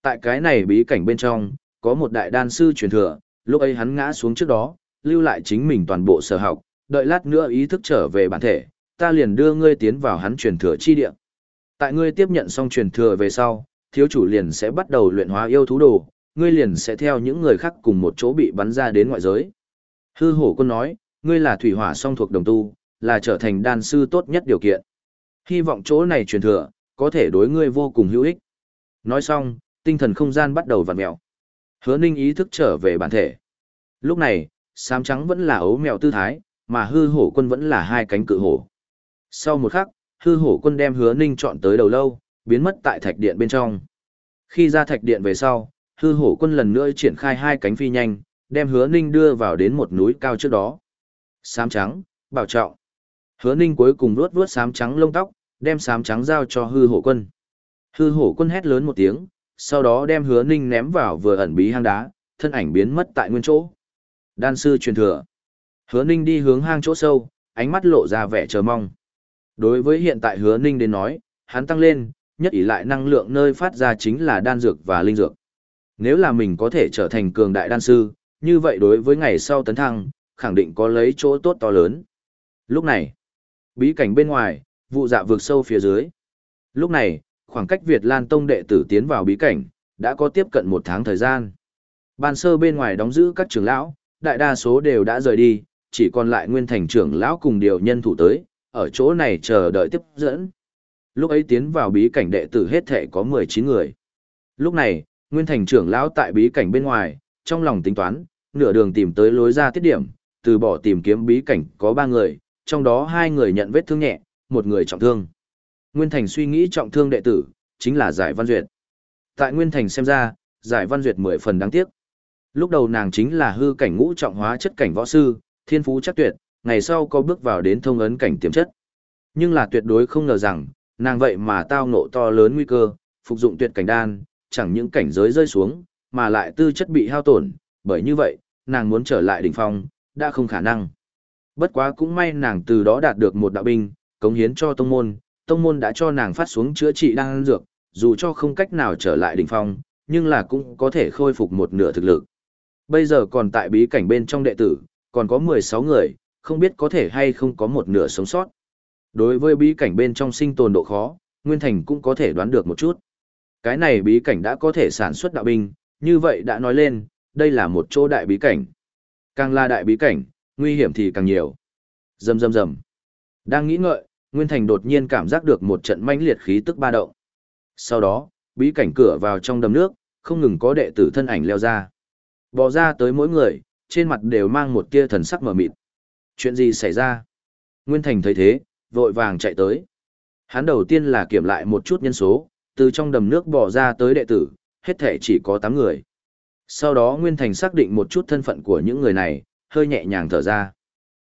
Tại cái này bí cảnh bên trong, có một đại đan sư truyền thừa, lúc ấy hắn ngã xuống trước đó, lưu lại chính mình toàn bộ sở học, đợi lát nữa ý thức trở về bản thể, ta liền đưa ngươi tiến vào hắn truyền thừa chi địa. Tại ngươi tiếp nhận xong truyền thừa về sau, thiếu chủ liền sẽ bắt đầu luyện hóa yêu thú đồ, ngươi liền sẽ theo những người khác cùng một chỗ bị bắn ra đến ngoại giới. Hư hổ quân nói, ngươi là thủy hỏa song thuộc đồng tu, là trở thành đan sư tốt nhất điều kiện. Hy vọng chỗ này truyền thừa, có thể đối ngươi vô cùng hữu ích. Nói xong, tinh thần không gian bắt đầu vặn mèo. Hứa ninh ý thức trở về bản thể. Lúc này, sám trắng vẫn là ấu mèo tư thái, mà hư hổ quân vẫn là hai cánh cự hổ. Sau một khắc, hư hổ quân đem hứa ninh chọn tới đầu lâu, biến mất tại thạch điện bên trong. Khi ra thạch điện về sau, hư hổ quân lần nữa triển khai hai cánh phi nhanh, đem hứa ninh đưa vào đến một núi cao trước đó. Sám trắng, bảo trọng. Hứa ninh cuối cùng vuốt vuốt sám trắng lông tóc, đem sám trắng giao cho hư hổ quân. Hư hổ quân hét lớn một tiếng, sau đó đem hứa ninh ném vào vừa ẩn bí hang đá, thân ảnh biến mất tại nguyên chỗ. Đan sư truyền thừa. Hứa ninh đi hướng hang chỗ sâu, ánh mắt lộ ra vẻ chờ mong. Đối với hiện tại hứa ninh đến nói, hắn tăng lên, nhất ỷ lại năng lượng nơi phát ra chính là đan dược và linh dược. Nếu là mình có thể trở thành cường đại đan sư, như vậy đối với ngày sau tấn thăng, khẳng định có lấy chỗ tốt to lớn. Lúc này, bí cảnh bên ngoài, vụ dạ vượt sâu phía dưới. Lúc này, khoảng cách Việt Lan Tông đệ tử tiến vào bí cảnh, đã có tiếp cận một tháng thời gian. Ban sơ bên ngoài đóng giữ các trưởng lão, đại đa số đều đã rời đi, chỉ còn lại nguyên thành trưởng lão cùng điều nhân thủ tới, ở chỗ này chờ đợi tiếp dẫn. Lúc ấy tiến vào bí cảnh đệ tử hết thể có 19 người. Lúc này, nguyên thành trưởng lão tại bí cảnh bên ngoài, trong lòng tính toán, nửa đường tìm tới lối ra tiết điểm, từ bỏ tìm kiếm bí cảnh có 3 người, trong đó hai người nhận vết thương nhẹ, một người trọng thương. Nguyên Thành suy nghĩ trọng thương đệ tử, chính là Giải Văn Duyệt. Tại Nguyên Thành xem ra, Giải Văn Duyệt mười phần đáng tiếc. Lúc đầu nàng chính là hư cảnh ngũ trọng hóa chất cảnh võ sư, thiên phú chắc tuyệt, ngày sau có bước vào đến thông ấn cảnh tiềm chất. Nhưng là tuyệt đối không ngờ rằng, nàng vậy mà tao ngộ to lớn nguy cơ, phục dụng tuyệt cảnh đan, chẳng những cảnh giới rơi xuống, mà lại tư chất bị hao tổn, bởi như vậy, nàng muốn trở lại đỉnh phong, đã không khả năng. Bất quá cũng may nàng từ đó đạt được một đạo binh, cống hiến cho tông môn, tông môn đã cho nàng phát xuống chữa trị đan dược, dù cho không cách nào trở lại đỉnh phong, nhưng là cũng có thể khôi phục một nửa thực lực. Bây giờ còn tại bí cảnh bên trong đệ tử, còn có 16 người, không biết có thể hay không có một nửa sống sót. Đối với bí cảnh bên trong sinh tồn độ khó, Nguyên Thành cũng có thể đoán được một chút. Cái này bí cảnh đã có thể sản xuất đạo binh, như vậy đã nói lên, đây là một chỗ đại bí cảnh. Càng là đại bí cảnh, nguy hiểm thì càng nhiều. Dầm dầm dầm, Đang nghĩ ngợi, Nguyên Thành đột nhiên cảm giác được một trận mãnh liệt khí tức ba động. Sau đó, bí cảnh cửa vào trong đầm nước, không ngừng có đệ tử thân ảnh leo ra. Bò ra tới mỗi người, trên mặt đều mang một tia thần sắc mờ mịt. Chuyện gì xảy ra? Nguyên Thành thấy thế, vội vàng chạy tới. Hắn đầu tiên là kiểm lại một chút nhân số, từ trong đầm nước bò ra tới đệ tử, hết thể chỉ có 8 người. Sau đó Nguyên Thành xác định một chút thân phận của những người này, hơi nhẹ nhàng thở ra.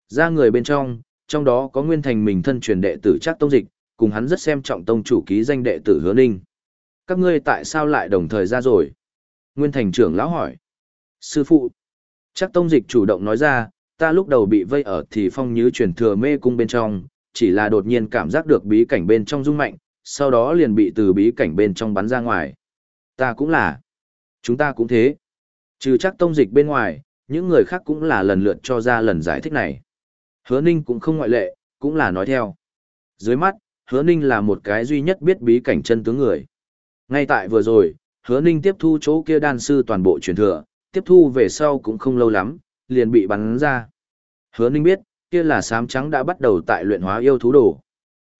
Ra người bên trong, trong đó có nguyên thành mình thân truyền đệ tử chắc tông dịch, cùng hắn rất xem trọng tông chủ ký danh đệ tử hứa ninh. Các ngươi tại sao lại đồng thời ra rồi? Nguyên thành trưởng lão hỏi. Sư phụ. Chắc tông dịch chủ động nói ra, ta lúc đầu bị vây ở thì phong như truyền thừa mê cung bên trong, chỉ là đột nhiên cảm giác được bí cảnh bên trong rung mạnh, sau đó liền bị từ bí cảnh bên trong bắn ra ngoài. Ta cũng là. Chúng ta cũng thế. Trừ chắc tông dịch bên ngoài, những người khác cũng là lần lượt cho ra lần giải thích này. Hứa Ninh cũng không ngoại lệ, cũng là nói theo. Dưới mắt, Hứa Ninh là một cái duy nhất biết bí cảnh chân tướng người. Ngay tại vừa rồi, Hứa Ninh tiếp thu chỗ kia đan sư toàn bộ truyền thừa, tiếp thu về sau cũng không lâu lắm, liền bị bắn ra. Hứa Ninh biết, kia là sám trắng đã bắt đầu tại luyện hóa yêu thú đồ.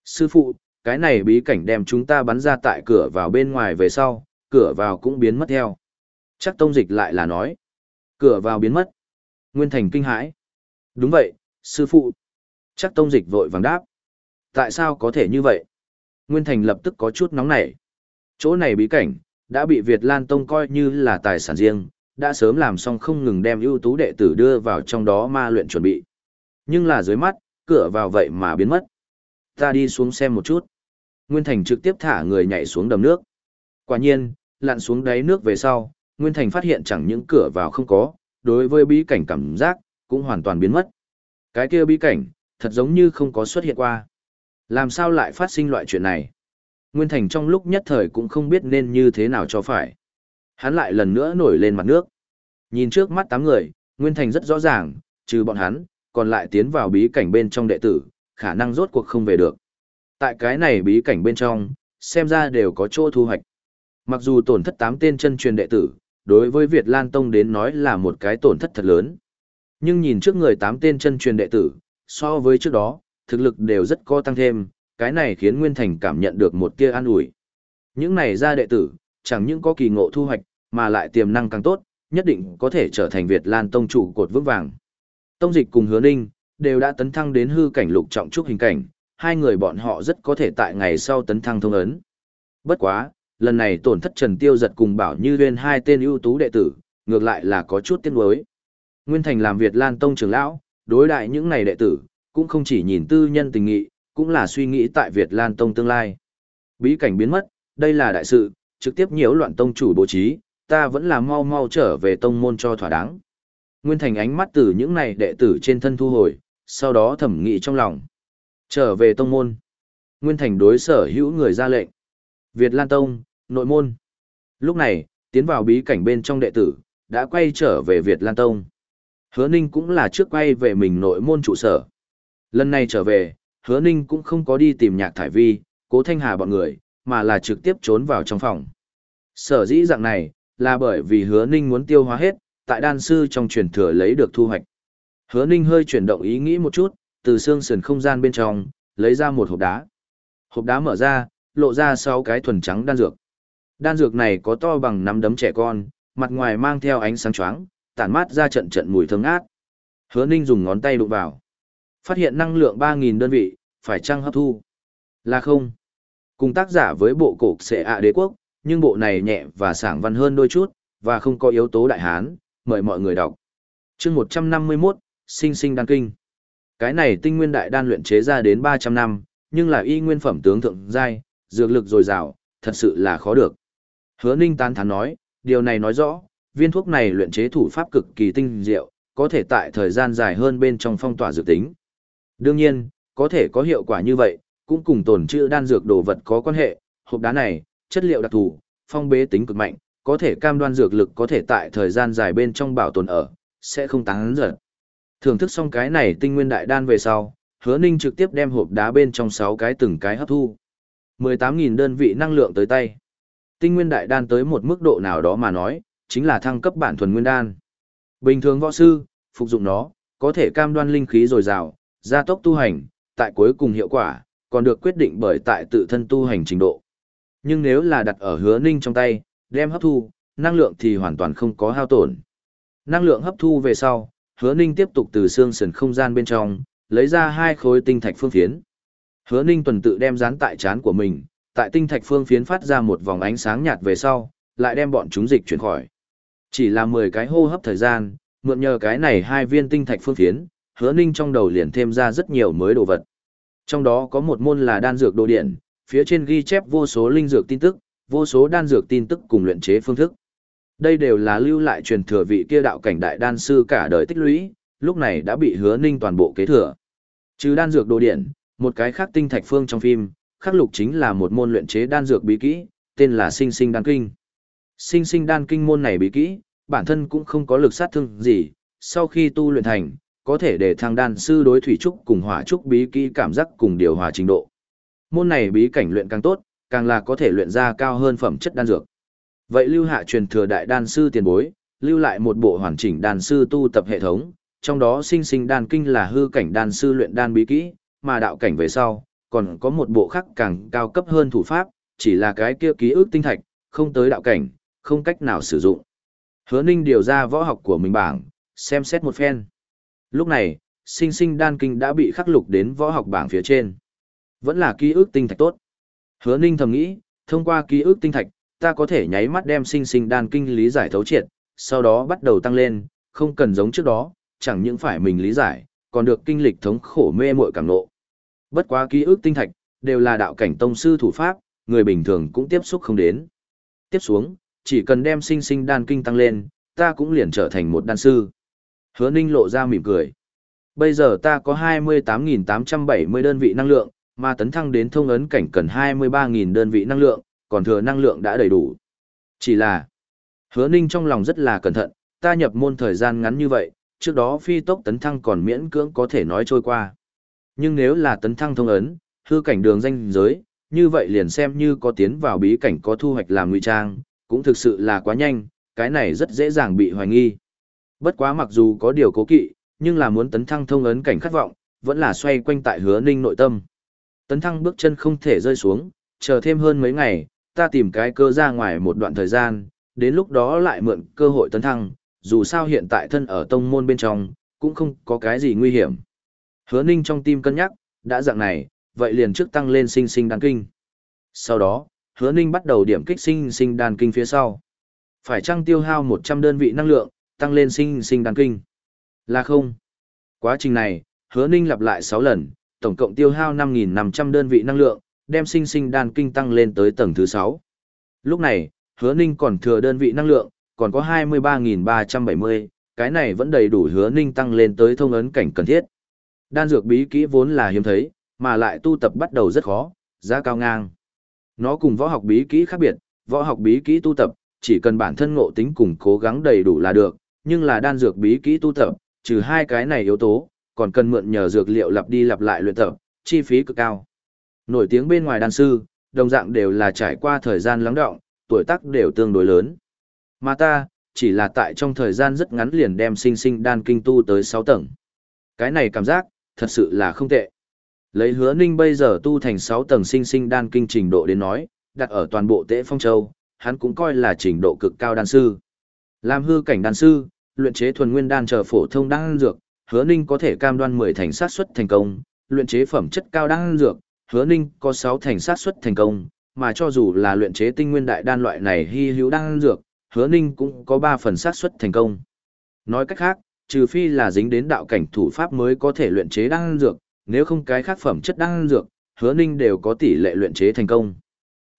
Sư phụ, cái này bí cảnh đem chúng ta bắn ra tại cửa vào bên ngoài về sau, cửa vào cũng biến mất theo. Chắc tông dịch lại là nói. Cửa vào biến mất. Nguyên Thành kinh hãi. Đúng vậy, sư phụ. Chắc tông dịch vội vàng đáp. Tại sao có thể như vậy? Nguyên Thành lập tức có chút nóng nảy. Chỗ này bí cảnh, đã bị Việt Lan Tông coi như là tài sản riêng, đã sớm làm xong không ngừng đem ưu tú đệ tử đưa vào trong đó ma luyện chuẩn bị. Nhưng là dưới mắt, cửa vào vậy mà biến mất. Ta đi xuống xem một chút. Nguyên Thành trực tiếp thả người nhảy xuống đầm nước. Quả nhiên, lặn xuống đáy nước về sau, Nguyên Thành phát hiện chẳng những cửa vào không có, đối với bí cảnh cảm giác, cũng hoàn toàn biến mất. Cái kia bí cảnh, thật giống như không có xuất hiện qua. Làm sao lại phát sinh loại chuyện này? Nguyên Thành trong lúc nhất thời cũng không biết nên như thế nào cho phải. Hắn lại lần nữa nổi lên mặt nước. Nhìn trước mắt tám người, Nguyên Thành rất rõ ràng, trừ bọn hắn, còn lại tiến vào bí cảnh bên trong đệ tử, khả năng rốt cuộc không về được. Tại cái này bí cảnh bên trong, xem ra đều có chỗ thu hoạch. Mặc dù tổn thất tám tên chân truyền đệ tử, đối với Việt Lan Tông đến nói là một cái tổn thất thật lớn. Nhưng nhìn trước người tám tên chân truyền đệ tử, so với trước đó, thực lực đều rất có tăng thêm, cái này khiến Nguyên Thành cảm nhận được một tia an ủi. Những này ra đệ tử, chẳng những có kỳ ngộ thu hoạch, mà lại tiềm năng càng tốt, nhất định có thể trở thành Việt Lan Tông chủ cột vững vàng. Tông dịch cùng hứa ninh, đều đã tấn thăng đến hư cảnh lục trọng trúc hình cảnh, hai người bọn họ rất có thể tại ngày sau tấn thăng thông ấn. Bất quá, lần này tổn thất Trần Tiêu giật cùng Bảo Như Uyên hai tên ưu tú đệ tử, ngược lại là có chút tiếc nuối. Nguyên Thành làm Việt Lan Tông trưởng lão, đối đại những này đệ tử, cũng không chỉ nhìn tư nhân tình nghị, cũng là suy nghĩ tại Việt Lan Tông tương lai. Bí cảnh biến mất, đây là đại sự, trực tiếp nhiễu loạn tông chủ bố trí, ta vẫn là mau mau trở về tông môn cho thỏa đáng. Nguyên Thành ánh mắt từ những này đệ tử trên thân thu hồi, sau đó thẩm nghị trong lòng. Trở về tông môn. Nguyên Thành đối sở hữu người ra lệnh. Việt Lan Tông, nội môn. Lúc này, tiến vào bí cảnh bên trong đệ tử, đã quay trở về Việt Lan Tông. Hứa Ninh cũng là trước quay về mình nội môn trụ sở. Lần này trở về, Hứa Ninh cũng không có đi tìm nhạc thải vi, cố thanh hà bọn người, mà là trực tiếp trốn vào trong phòng. Sở dĩ dạng này, là bởi vì Hứa Ninh muốn tiêu hóa hết, tại đan sư trong truyền thừa lấy được thu hoạch. Hứa Ninh hơi chuyển động ý nghĩ một chút, từ xương sườn không gian bên trong, lấy ra một hộp đá. Hộp đá mở ra, lộ ra sáu cái thuần trắng đan dược. Đan dược này có to bằng nắm đấm trẻ con, mặt ngoài mang theo ánh sáng choáng, tản mát ra trận trận mùi thơm ngát. Hứa Ninh dùng ngón tay đụng vào. Phát hiện năng lượng 3.000 đơn vị, phải chăng hấp thu? Là không. Cùng tác giả với bộ cổ xệ ạ đế quốc, nhưng bộ này nhẹ và sảng văn hơn đôi chút, và không có yếu tố đại hán, mời mọi người đọc. chương 151, sinh sinh đan kinh. Cái này tinh nguyên đại đan luyện chế ra đến 300 năm, nhưng là y nguyên phẩm tướng thượng giai, dược lực dồi dào, thật sự là khó được. Hứa Ninh tán thán nói, điều này nói rõ, viên thuốc này luyện chế thủ pháp cực kỳ tinh diệu, có thể tại thời gian dài hơn bên trong phong tỏa dược tính. Đương nhiên, có thể có hiệu quả như vậy, cũng cùng tồn trữ đan dược đồ vật có quan hệ, hộp đá này, chất liệu đặc thù, phong bế tính cực mạnh, có thể cam đoan dược lực có thể tại thời gian dài bên trong bảo tồn ở, sẽ không tán dần. Thưởng thức xong cái này tinh nguyên đại đan về sau, hứa ninh trực tiếp đem hộp đá bên trong 6 cái từng cái hấp thu. 18.000 đơn vị năng lượng tới tay. Tinh nguyên đại đan tới một mức độ nào đó mà nói, chính là thăng cấp bản thuần nguyên đan. Bình thường võ sư, phục dụng nó, có thể cam đoan linh khí dồi dào, gia tốc tu hành, tại cuối cùng hiệu quả, còn được quyết định bởi tại tự thân tu hành trình độ. Nhưng nếu là đặt ở hứa ninh trong tay, đem hấp thu, năng lượng thì hoàn toàn không có hao tổn. Năng lượng hấp thu về sau, hứa ninh tiếp tục từ xương sườn không gian bên trong, lấy ra hai khối tinh thạch phương phiến. Hứa ninh tuần tự đem dán tại chán của mình, tại tinh thạch phương phiến phát ra một vòng ánh sáng nhạt về sau, lại đem bọn chúng dịch chuyển khỏi. Chỉ là 10 cái hô hấp thời gian, mượn nhờ cái này hai viên tinh thạch phương phiến, hứa ninh trong đầu liền thêm ra rất nhiều mới đồ vật. Trong đó có một môn là đan dược đồ điện, phía trên ghi chép vô số linh dược tin tức, vô số đan dược tin tức cùng luyện chế phương thức. Đây đều là lưu lại truyền thừa vị kia đạo cảnh đại đan sư cả đời tích lũy, lúc này đã bị hứa ninh toàn bộ kế thừa. Trừ đan dược đồ điện, một cái khác tinh thạch phương trong phim, khắc lục chính là một môn luyện chế đan dược bí kỹ, tên là sinh sinh đan kinh. Sinh sinh đan kinh môn này bí kỹ, bản thân cũng không có lực sát thương gì, sau khi tu luyện thành, có thể để thăng đan sư đối thủy trúc cùng hỏa trúc bí kỹ cảm giác cùng điều hòa trình độ. Môn này bí cảnh luyện càng tốt, càng là có thể luyện ra cao hơn phẩm chất đan dược. Vậy lưu hạ truyền thừa đại đan sư tiền bối, lưu lại một bộ hoàn chỉnh đan sư tu tập hệ thống, trong đó sinh sinh đan kinh là hư cảnh đan sư luyện đan bí kỹ, mà đạo cảnh về sau, còn có một bộ khác càng cao cấp hơn thủ pháp, chỉ là cái kia ký ức tinh thạch, không tới đạo cảnh, không cách nào sử dụng. Hứa Ninh điều ra võ học của mình bảng, xem xét một phen. Lúc này, sinh sinh đan kinh đã bị khắc lục đến võ học bảng phía trên. Vẫn là ký ức tinh thạch tốt. Hứa Ninh thầm nghĩ, thông qua ký ức tinh thạch, ta có thể nháy mắt đem sinh sinh đan kinh lý giải thấu triệt, sau đó bắt đầu tăng lên, không cần giống trước đó, chẳng những phải mình lý giải, còn được kinh lịch thống khổ mê muội cảm nộ. Bất quá ký ức tinh thạch, đều là đạo cảnh tông sư thủ pháp, người bình thường cũng tiếp xúc không đến. Tiếp xuống, chỉ cần đem sinh sinh đan kinh tăng lên, ta cũng liền trở thành một đan sư. Hứa Ninh lộ ra mỉm cười. Bây giờ ta có 28.870 đơn vị năng lượng, mà tấn thăng đến thông ấn cảnh cần 23.000 đơn vị năng lượng, còn thừa năng lượng đã đầy đủ. Chỉ là, hứa ninh trong lòng rất là cẩn thận, ta nhập môn thời gian ngắn như vậy, trước đó phi tốc tấn thăng còn miễn cưỡng có thể nói trôi qua. Nhưng nếu là tấn thăng thông ấn, hư cảnh đường danh giới, như vậy liền xem như có tiến vào bí cảnh có thu hoạch làm ngụy trang, cũng thực sự là quá nhanh, cái này rất dễ dàng bị hoài nghi. Bất quá mặc dù có điều cố kỵ, nhưng là muốn tấn thăng thông ấn cảnh khát vọng, vẫn là xoay quanh tại hứa ninh nội tâm. Tấn thăng bước chân không thể rơi xuống, chờ thêm hơn mấy ngày, ta tìm cái cơ ra ngoài một đoạn thời gian, đến lúc đó lại mượn cơ hội tấn thăng, dù sao hiện tại thân ở tông môn bên trong, cũng không có cái gì nguy hiểm. Hứa ninh trong tim cân nhắc, đã dạng này, vậy liền trước tăng lên sinh sinh đan kinh. Sau đó, hứa ninh bắt đầu điểm kích sinh sinh đan kinh phía sau. Phải chăng tiêu hao 100 đơn vị năng lượng, tăng lên sinh sinh đan kinh? Là không. Quá trình này, hứa ninh lặp lại 6 lần, tổng cộng tiêu hao 5.500 đơn vị năng lượng, đem sinh sinh đan kinh tăng lên tới tầng thứ 6. Lúc này, hứa ninh còn thừa đơn vị năng lượng, còn có 23.370, cái này vẫn đầy đủ hứa ninh tăng lên tới thông ấn cảnh cần thiết. Đan dược bí kỹ vốn là hiếm thấy, mà lại tu tập bắt đầu rất khó, giá cao ngang. Nó cùng võ học bí kỹ khác biệt, võ học bí kỹ tu tập, chỉ cần bản thân ngộ tính cùng cố gắng đầy đủ là được, nhưng là đan dược bí kỹ tu tập, trừ hai cái này yếu tố, còn cần mượn nhờ dược liệu lặp đi lặp lại luyện tập, chi phí cực cao. Nổi tiếng bên ngoài đan sư, đồng dạng đều là trải qua thời gian lắng đọng, tuổi tác đều tương đối lớn. Mà ta, chỉ là tại trong thời gian rất ngắn liền đem sinh sinh đan kinh tu tới 6 tầng. Cái này cảm giác, thật sự là không tệ. Lấy hứa ninh bây giờ tu thành 6 tầng sinh sinh đan kinh trình độ đến nói, đặt ở toàn bộ tễ phong châu, hắn cũng coi là trình độ cực cao đan sư. Làm hư cảnh đan sư, luyện chế thuần nguyên đan chờ phổ thông đan dược, hứa ninh có thể cam đoan 10 thành sát suất thành công, luyện chế phẩm chất cao đan dược, hứa ninh có 6 thành sát suất thành công, mà cho dù là luyện chế tinh nguyên đại đan loại này hy hữu đan dược, hứa ninh cũng có 3 phần sát suất thành công. Nói cách khác, trừ phi là dính đến đạo cảnh thủ pháp mới có thể luyện chế đan dược, nếu không cái khác phẩm chất đan dược, hứa ninh đều có tỷ lệ luyện chế thành công.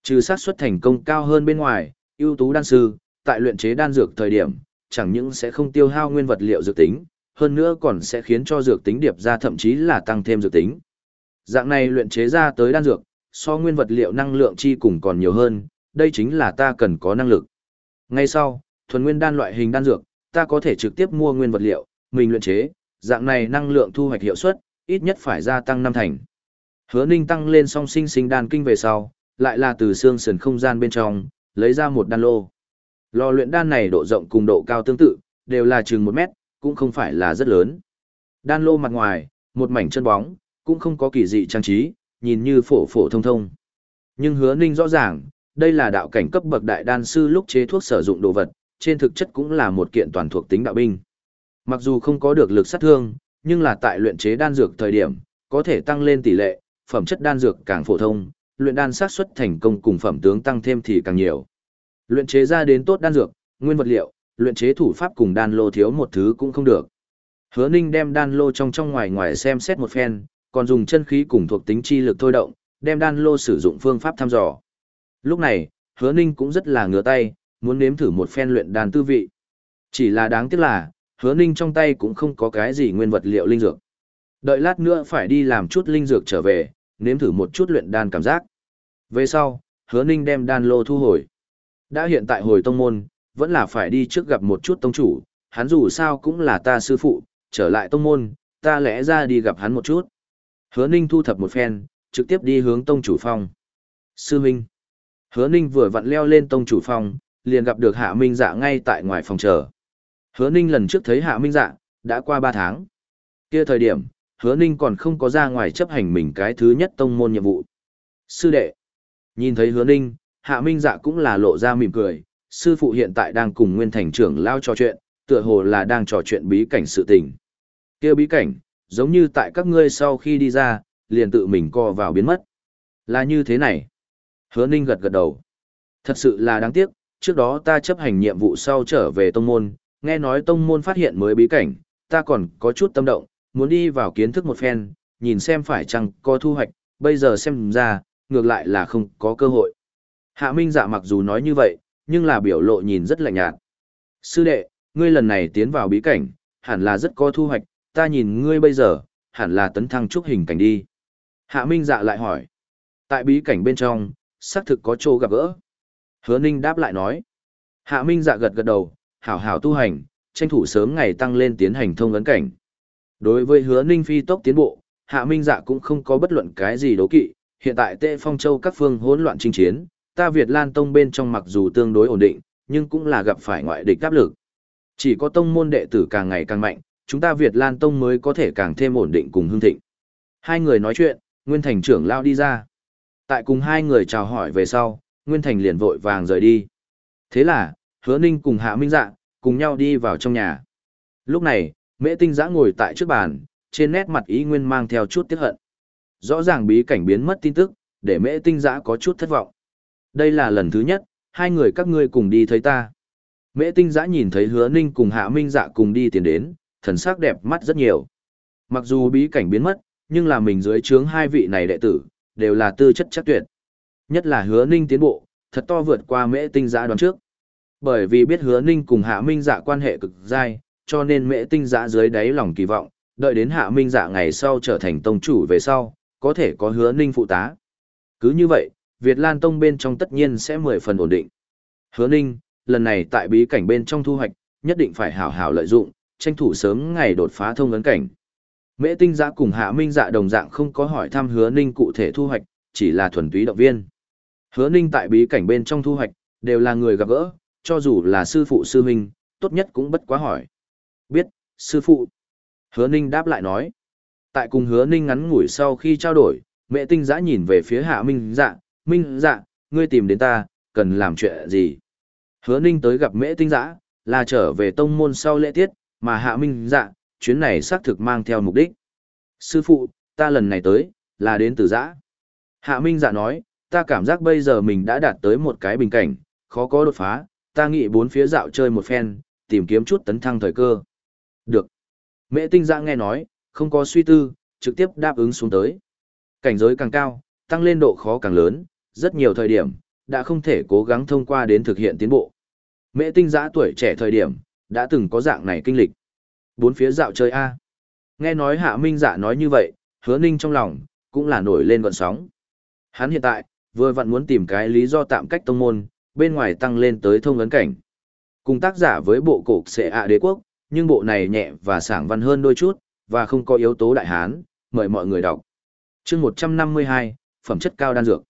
Trừ sát suất thành công cao hơn bên ngoài, ưu tú đan sư, tại luyện chế đan dược thời điểm, chẳng những sẽ không tiêu hao nguyên vật liệu dược tính, hơn nữa còn sẽ khiến cho dược tính điệp ra thậm chí là tăng thêm dược tính. Dạng này luyện chế ra tới đan dược, so nguyên vật liệu năng lượng chi cùng còn nhiều hơn, đây chính là ta cần có năng lực. Ngay sau, thuần nguyên đan loại hình đan dược, ta có thể trực tiếp mua nguyên vật liệu, mình luyện chế, dạng này năng lượng thu hoạch hiệu suất, ít nhất phải gia tăng năm thành. Hứa Ninh tăng lên song sinh sinh đan kinh về sau, lại là từ xương sườn không gian bên trong, lấy ra một đan lô. Lò luyện đan này độ rộng cùng độ cao tương tự, đều là chừng 1 mét, cũng không phải là rất lớn. Đan lô mặt ngoài, một mảnh chân bóng, cũng không có kỳ dị trang trí, nhìn như phổ phổ thông thông. Nhưng hứa ninh rõ ràng, đây là đạo cảnh cấp bậc đại đan sư lúc chế thuốc sử dụng đồ vật, trên thực chất cũng là một kiện toàn thuộc tính đạo binh. Mặc dù không có được lực sát thương, nhưng là tại luyện chế đan dược thời điểm, có thể tăng lên tỷ lệ, phẩm chất đan dược càng phổ thông, luyện đan xác suất thành công cùng phẩm tướng tăng thêm thì càng nhiều. Luyện chế ra đến tốt đan dược, nguyên vật liệu, luyện chế thủ pháp cùng đan lô thiếu một thứ cũng không được. Hứa Ninh đem đan lô trong trong ngoài ngoài xem xét một phen, còn dùng chân khí cùng thuộc tính chi lực thôi động, đem đan lô sử dụng phương pháp thăm dò. Lúc này, Hứa Ninh cũng rất là ngửa tay, muốn nếm thử một phen luyện đan tư vị. Chỉ là đáng tiếc là, Hứa Ninh trong tay cũng không có cái gì nguyên vật liệu linh dược. Đợi lát nữa phải đi làm chút linh dược trở về, nếm thử một chút luyện đan cảm giác. Về sau, Hứa Ninh đem đan lô thu hồi. Đã hiện tại hồi tông môn, vẫn là phải đi trước gặp một chút tông chủ, hắn dù sao cũng là ta sư phụ, trở lại tông môn, ta lẽ ra đi gặp hắn một chút. Hứa Ninh thu thập một phen, trực tiếp đi hướng tông chủ phòng. Sư Minh. Hứa Ninh vừa vặn leo lên tông chủ phòng, liền gặp được Hạ Minh Dạ ngay tại ngoài phòng chờ. Hứa Ninh lần trước thấy Hạ Minh Dạ, đã qua 3 tháng. Kia thời điểm, Hứa Ninh còn không có ra ngoài chấp hành mình cái thứ nhất tông môn nhiệm vụ. Sư đệ. Nhìn thấy Hứa Ninh, Hạ Minh Dạ cũng là lộ ra mỉm cười, sư phụ hiện tại đang cùng Nguyên Thành trưởng lao trò chuyện, tựa hồ là đang trò chuyện bí cảnh sự tình. Kia bí cảnh, giống như tại các ngươi sau khi đi ra, liền tự mình co vào biến mất. Là như thế này. Hứa Ninh gật gật đầu. Thật sự là đáng tiếc, trước đó ta chấp hành nhiệm vụ sau trở về tông môn, nghe nói tông môn phát hiện mới bí cảnh, ta còn có chút tâm động, muốn đi vào kiến thức một phen, nhìn xem phải chăng có thu hoạch, bây giờ xem ra, ngược lại là không có cơ hội. Hạ Minh dạ mặc dù nói như vậy, nhưng là biểu lộ nhìn rất lạnh nhạt. Sư đệ, ngươi lần này tiến vào bí cảnh, hẳn là rất có thu hoạch, ta nhìn ngươi bây giờ, hẳn là tấn thăng trúc hình cảnh đi. Hạ Minh dạ lại hỏi. Tại bí cảnh bên trong, xác thực có chỗ gặp gỡ. Hứa Ninh đáp lại nói. Hạ Minh dạ gật gật đầu, hảo hảo tu hành, tranh thủ sớm ngày tăng lên tiến hành thông ấn cảnh. Đối với hứa Ninh phi tốc tiến bộ, Hạ Minh dạ cũng không có bất luận cái gì đố kỵ, hiện tại tệ phong châu các phương hỗn loạn chinh chiến, ta Việt Lan Tông bên trong mặc dù tương đối ổn định, nhưng cũng là gặp phải ngoại địch áp lực. Chỉ có tông môn đệ tử càng ngày càng mạnh, chúng ta Việt Lan Tông mới có thể càng thêm ổn định cùng hưng thịnh. Hai người nói chuyện, Nguyên Thành trưởng lao đi ra. Tại cùng hai người chào hỏi về sau, Nguyên Thành liền vội vàng rời đi. Thế là, Hứa Ninh cùng Hạ Minh Dạ, cùng nhau đi vào trong nhà. Lúc này, Mễ Tinh Giã ngồi tại trước bàn, trên nét mặt ý nguyên mang theo chút tiếc hận. Rõ ràng bí cảnh biến mất tin tức, để Mễ Tinh Giã có chút thất vọng. Đây là lần thứ nhất, hai người các ngươi cùng đi thấy ta. Mễ Tinh Giã nhìn thấy Hứa Ninh cùng Hạ Minh Dạ cùng đi tiền đến, thần sắc đẹp mắt rất nhiều. Mặc dù bí cảnh biến mất, nhưng là mình dưới trướng hai vị này đệ tử, đều là tư chất chắc tuyệt. Nhất là hứa ninh tiến bộ, thật to vượt qua mễ tinh giã đoán trước. Bởi vì biết hứa ninh cùng hạ minh dạ quan hệ cực dai, cho nên mễ tinh Dạ dưới đáy lòng kỳ vọng, đợi đến hạ minh dạ ngày sau trở thành tông chủ về sau, có thể có hứa ninh phụ tá. Cứ như vậy, Việt Lan Tông bên trong tất nhiên sẽ mười phần ổn định. Hứa ninh, lần này tại bí cảnh bên trong thu hoạch, nhất định phải hảo hảo lợi dụng, tranh thủ sớm ngày đột phá thông ấn cảnh. Mễ tinh Dạ cùng hạ minh dạ đồng dạng không có hỏi thăm hứa ninh cụ thể thu hoạch, chỉ là thuần túy động viên. Hứa ninh tại bí cảnh bên trong thu hoạch, đều là người gặp gỡ, cho dù là sư phụ sư huynh, tốt nhất cũng bất quá hỏi. Biết, sư phụ. Hứa ninh đáp lại nói. Tại cùng hứa ninh ngắn ngủi sau khi trao đổi, mẹ tinh giã nhìn về phía hạ minh dạ, minh dạ, ngươi tìm đến ta, cần làm chuyện gì? Hứa ninh tới gặp mẹ tinh giã, là trở về tông môn sau lễ tiết, mà hạ minh dạ, chuyến này xác thực mang theo mục đích. Sư phụ, ta lần này tới, là đến từ giã. Hạ minh dạ nói, ta cảm giác bây giờ mình đã đạt tới một cái bình cảnh, khó có đột phá, ta nghĩ bốn phía dạo chơi một phen, tìm kiếm chút tấn thăng thời cơ. Được. Mẹ tinh dạ nghe nói, không có suy tư, trực tiếp đáp ứng xuống tới. Cảnh giới càng cao, tăng lên độ khó càng lớn, rất nhiều thời điểm, đã không thể cố gắng thông qua đến thực hiện tiến bộ. Mẹ tinh giã tuổi trẻ thời điểm, đã từng có dạng này kinh lịch. Bốn phía dạo chơi A. Nghe nói hạ minh dạ nói như vậy, hứa ninh trong lòng, cũng là nổi lên gọn sóng. Hắn hiện tại, vừa vặn muốn tìm cái lý do tạm cách tông môn, bên ngoài tăng lên tới thông ấn cảnh. Cùng tác giả với bộ cổ sẽ ạ đế quốc, nhưng bộ này nhẹ và sảng văn hơn đôi chút, và không có yếu tố đại hán, mời mọi người đọc. chương 152, phẩm chất cao đan dược.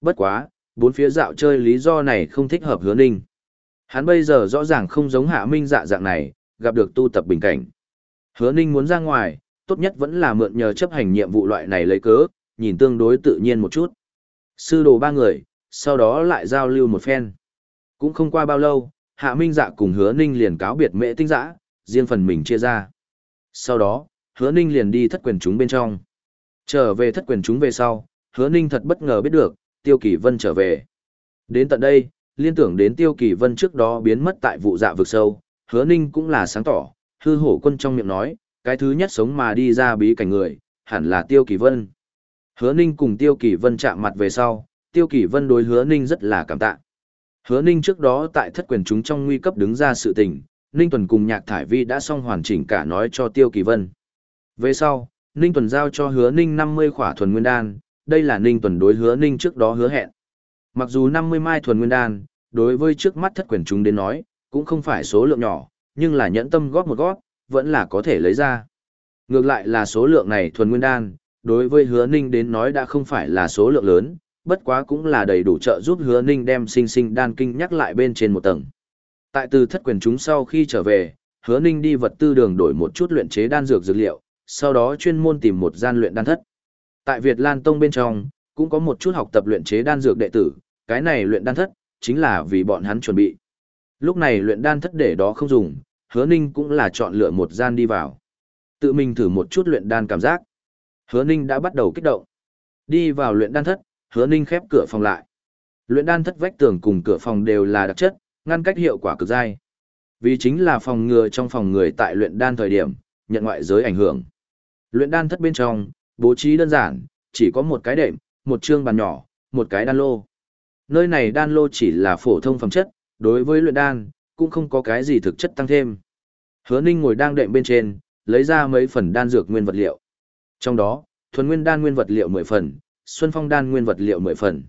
Bất quá, bốn phía dạo chơi lý do này không thích hợp hứa ninh. Hắn bây giờ rõ ràng không giống hạ minh dạ dạng này, gặp được tu tập bình cảnh. Hứa ninh muốn ra ngoài, tốt nhất vẫn là mượn nhờ chấp hành nhiệm vụ loại này lấy cớ, nhìn tương đối tự nhiên một chút. Sư đồ ba người, sau đó lại giao lưu một phen. Cũng không qua bao lâu, Hạ Minh Dạ cùng Hứa Ninh liền cáo biệt mẹ tinh dã, riêng phần mình chia ra. Sau đó, Hứa Ninh liền đi thất quyền chúng bên trong. Trở về thất quyền chúng về sau, Hứa Ninh thật bất ngờ biết được, Tiêu Kỳ Vân trở về. Đến tận đây, liên tưởng đến Tiêu Kỳ Vân trước đó biến mất tại vụ dạ vực sâu, Hứa Ninh cũng là sáng tỏ, hư hổ quân trong miệng nói, cái thứ nhất sống mà đi ra bí cảnh người, hẳn là Tiêu Kỳ Vân. Hứa Ninh cùng Tiêu Kỳ Vân chạm mặt về sau, Tiêu Kỳ Vân đối Hứa Ninh rất là cảm tạ. Hứa Ninh trước đó tại thất quyền chúng trong nguy cấp đứng ra sự tình, Ninh Tuần cùng Nhạc Thải Vi đã xong hoàn chỉnh cả nói cho Tiêu Kỳ Vân. Về sau, Ninh Tuần giao cho Hứa Ninh 50 khỏa thuần nguyên đan, đây là Ninh Tuần đối Hứa Ninh trước đó hứa hẹn. Mặc dù 50 mai thuần nguyên đan, đối với trước mắt thất quyền chúng đến nói, cũng không phải số lượng nhỏ, nhưng là nhẫn tâm góp một góp, vẫn là có thể lấy ra. Ngược lại là số lượng này thuần nguyên đan, đối với hứa ninh đến nói đã không phải là số lượng lớn, bất quá cũng là đầy đủ trợ giúp hứa ninh đem sinh sinh đan kinh nhắc lại bên trên một tầng. Tại từ thất quyền chúng sau khi trở về, hứa ninh đi vật tư đường đổi một chút luyện chế đan dược dược liệu, sau đó chuyên môn tìm một gian luyện đan thất. Tại Việt Lan Tông bên trong, cũng có một chút học tập luyện chế đan dược đệ tử, cái này luyện đan thất, chính là vì bọn hắn chuẩn bị. Lúc này luyện đan thất để đó không dùng, hứa ninh cũng là chọn lựa một gian đi vào. Tự mình thử một chút luyện đan cảm giác. Hứa ninh đã bắt đầu kích động. Đi vào luyện đan thất, hứa ninh khép cửa phòng lại. Luyện đan thất vách tường cùng cửa phòng đều là đặc chất, ngăn cách hiệu quả cực dai. Vì chính là phòng ngừa trong phòng người tại luyện đan thời điểm, nhận ngoại giới ảnh hưởng. Luyện đan thất bên trong, bố trí đơn giản, chỉ có một cái đệm, một chương bàn nhỏ, một cái đan lô. Nơi này đan lô chỉ là phổ thông phẩm chất, đối với luyện đan, cũng không có cái gì thực chất tăng thêm. Hứa Ninh ngồi đang đệm bên trên, lấy ra mấy phần đan dược nguyên vật liệu. Trong đó, thuần nguyên đan nguyên vật liệu 10 phần, xuân phong đan nguyên vật liệu 10 phần.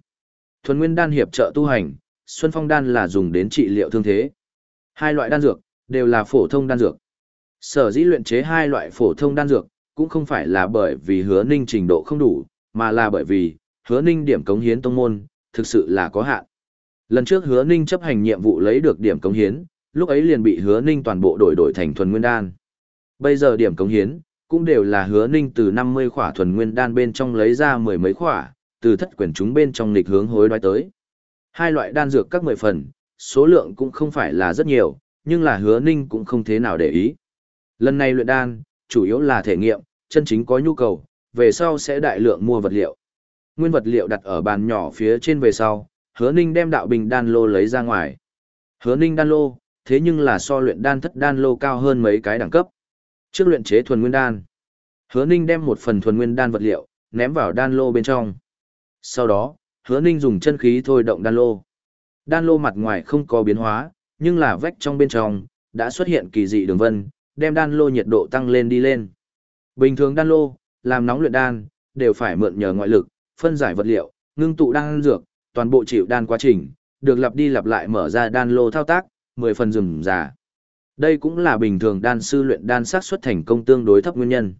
Thuần nguyên đan hiệp trợ tu hành, xuân phong đan là dùng đến trị liệu thương thế. Hai loại đan dược, đều là phổ thông đan dược. Sở dĩ luyện chế hai loại phổ thông đan dược, cũng không phải là bởi vì hứa ninh trình độ không đủ, mà là bởi vì, hứa ninh điểm cống hiến tông môn, thực sự là có hạn. Lần trước hứa ninh chấp hành nhiệm vụ lấy được điểm cống hiến, lúc ấy liền bị hứa ninh toàn bộ đổi đổi thành thuần nguyên đan. Bây giờ điểm cống hiến, cũng đều là hứa ninh từ 50 khỏa thuần nguyên đan bên trong lấy ra mười mấy khỏa, từ thất quyển chúng bên trong lịch hướng hối đoái tới. Hai loại đan dược các mười phần, số lượng cũng không phải là rất nhiều, nhưng là hứa ninh cũng không thế nào để ý. Lần này luyện đan, chủ yếu là thể nghiệm, chân chính có nhu cầu, về sau sẽ đại lượng mua vật liệu. Nguyên vật liệu đặt ở bàn nhỏ phía trên về sau, hứa ninh đem đạo bình đan lô lấy ra ngoài. Hứa ninh đan lô, thế nhưng là so luyện đan thất đan lô cao hơn mấy cái đẳng cấp. Trước luyện chế thuần nguyên đan, hứa ninh đem một phần thuần nguyên đan vật liệu, ném vào đan lô bên trong. Sau đó, hứa ninh dùng chân khí thôi động đan lô. Đan lô mặt ngoài không có biến hóa, nhưng là vách trong bên trong, đã xuất hiện kỳ dị đường vân, đem đan lô nhiệt độ tăng lên đi lên. Bình thường đan lô, làm nóng luyện đan, đều phải mượn nhờ ngoại lực, phân giải vật liệu, ngưng tụ đan dược, toàn bộ chịu đan quá trình, được lặp đi lặp lại mở ra đan lô thao tác, 10 phần rừng giả. Đây cũng là bình thường đan sư luyện đan xác suất thành công tương đối thấp nguyên nhân.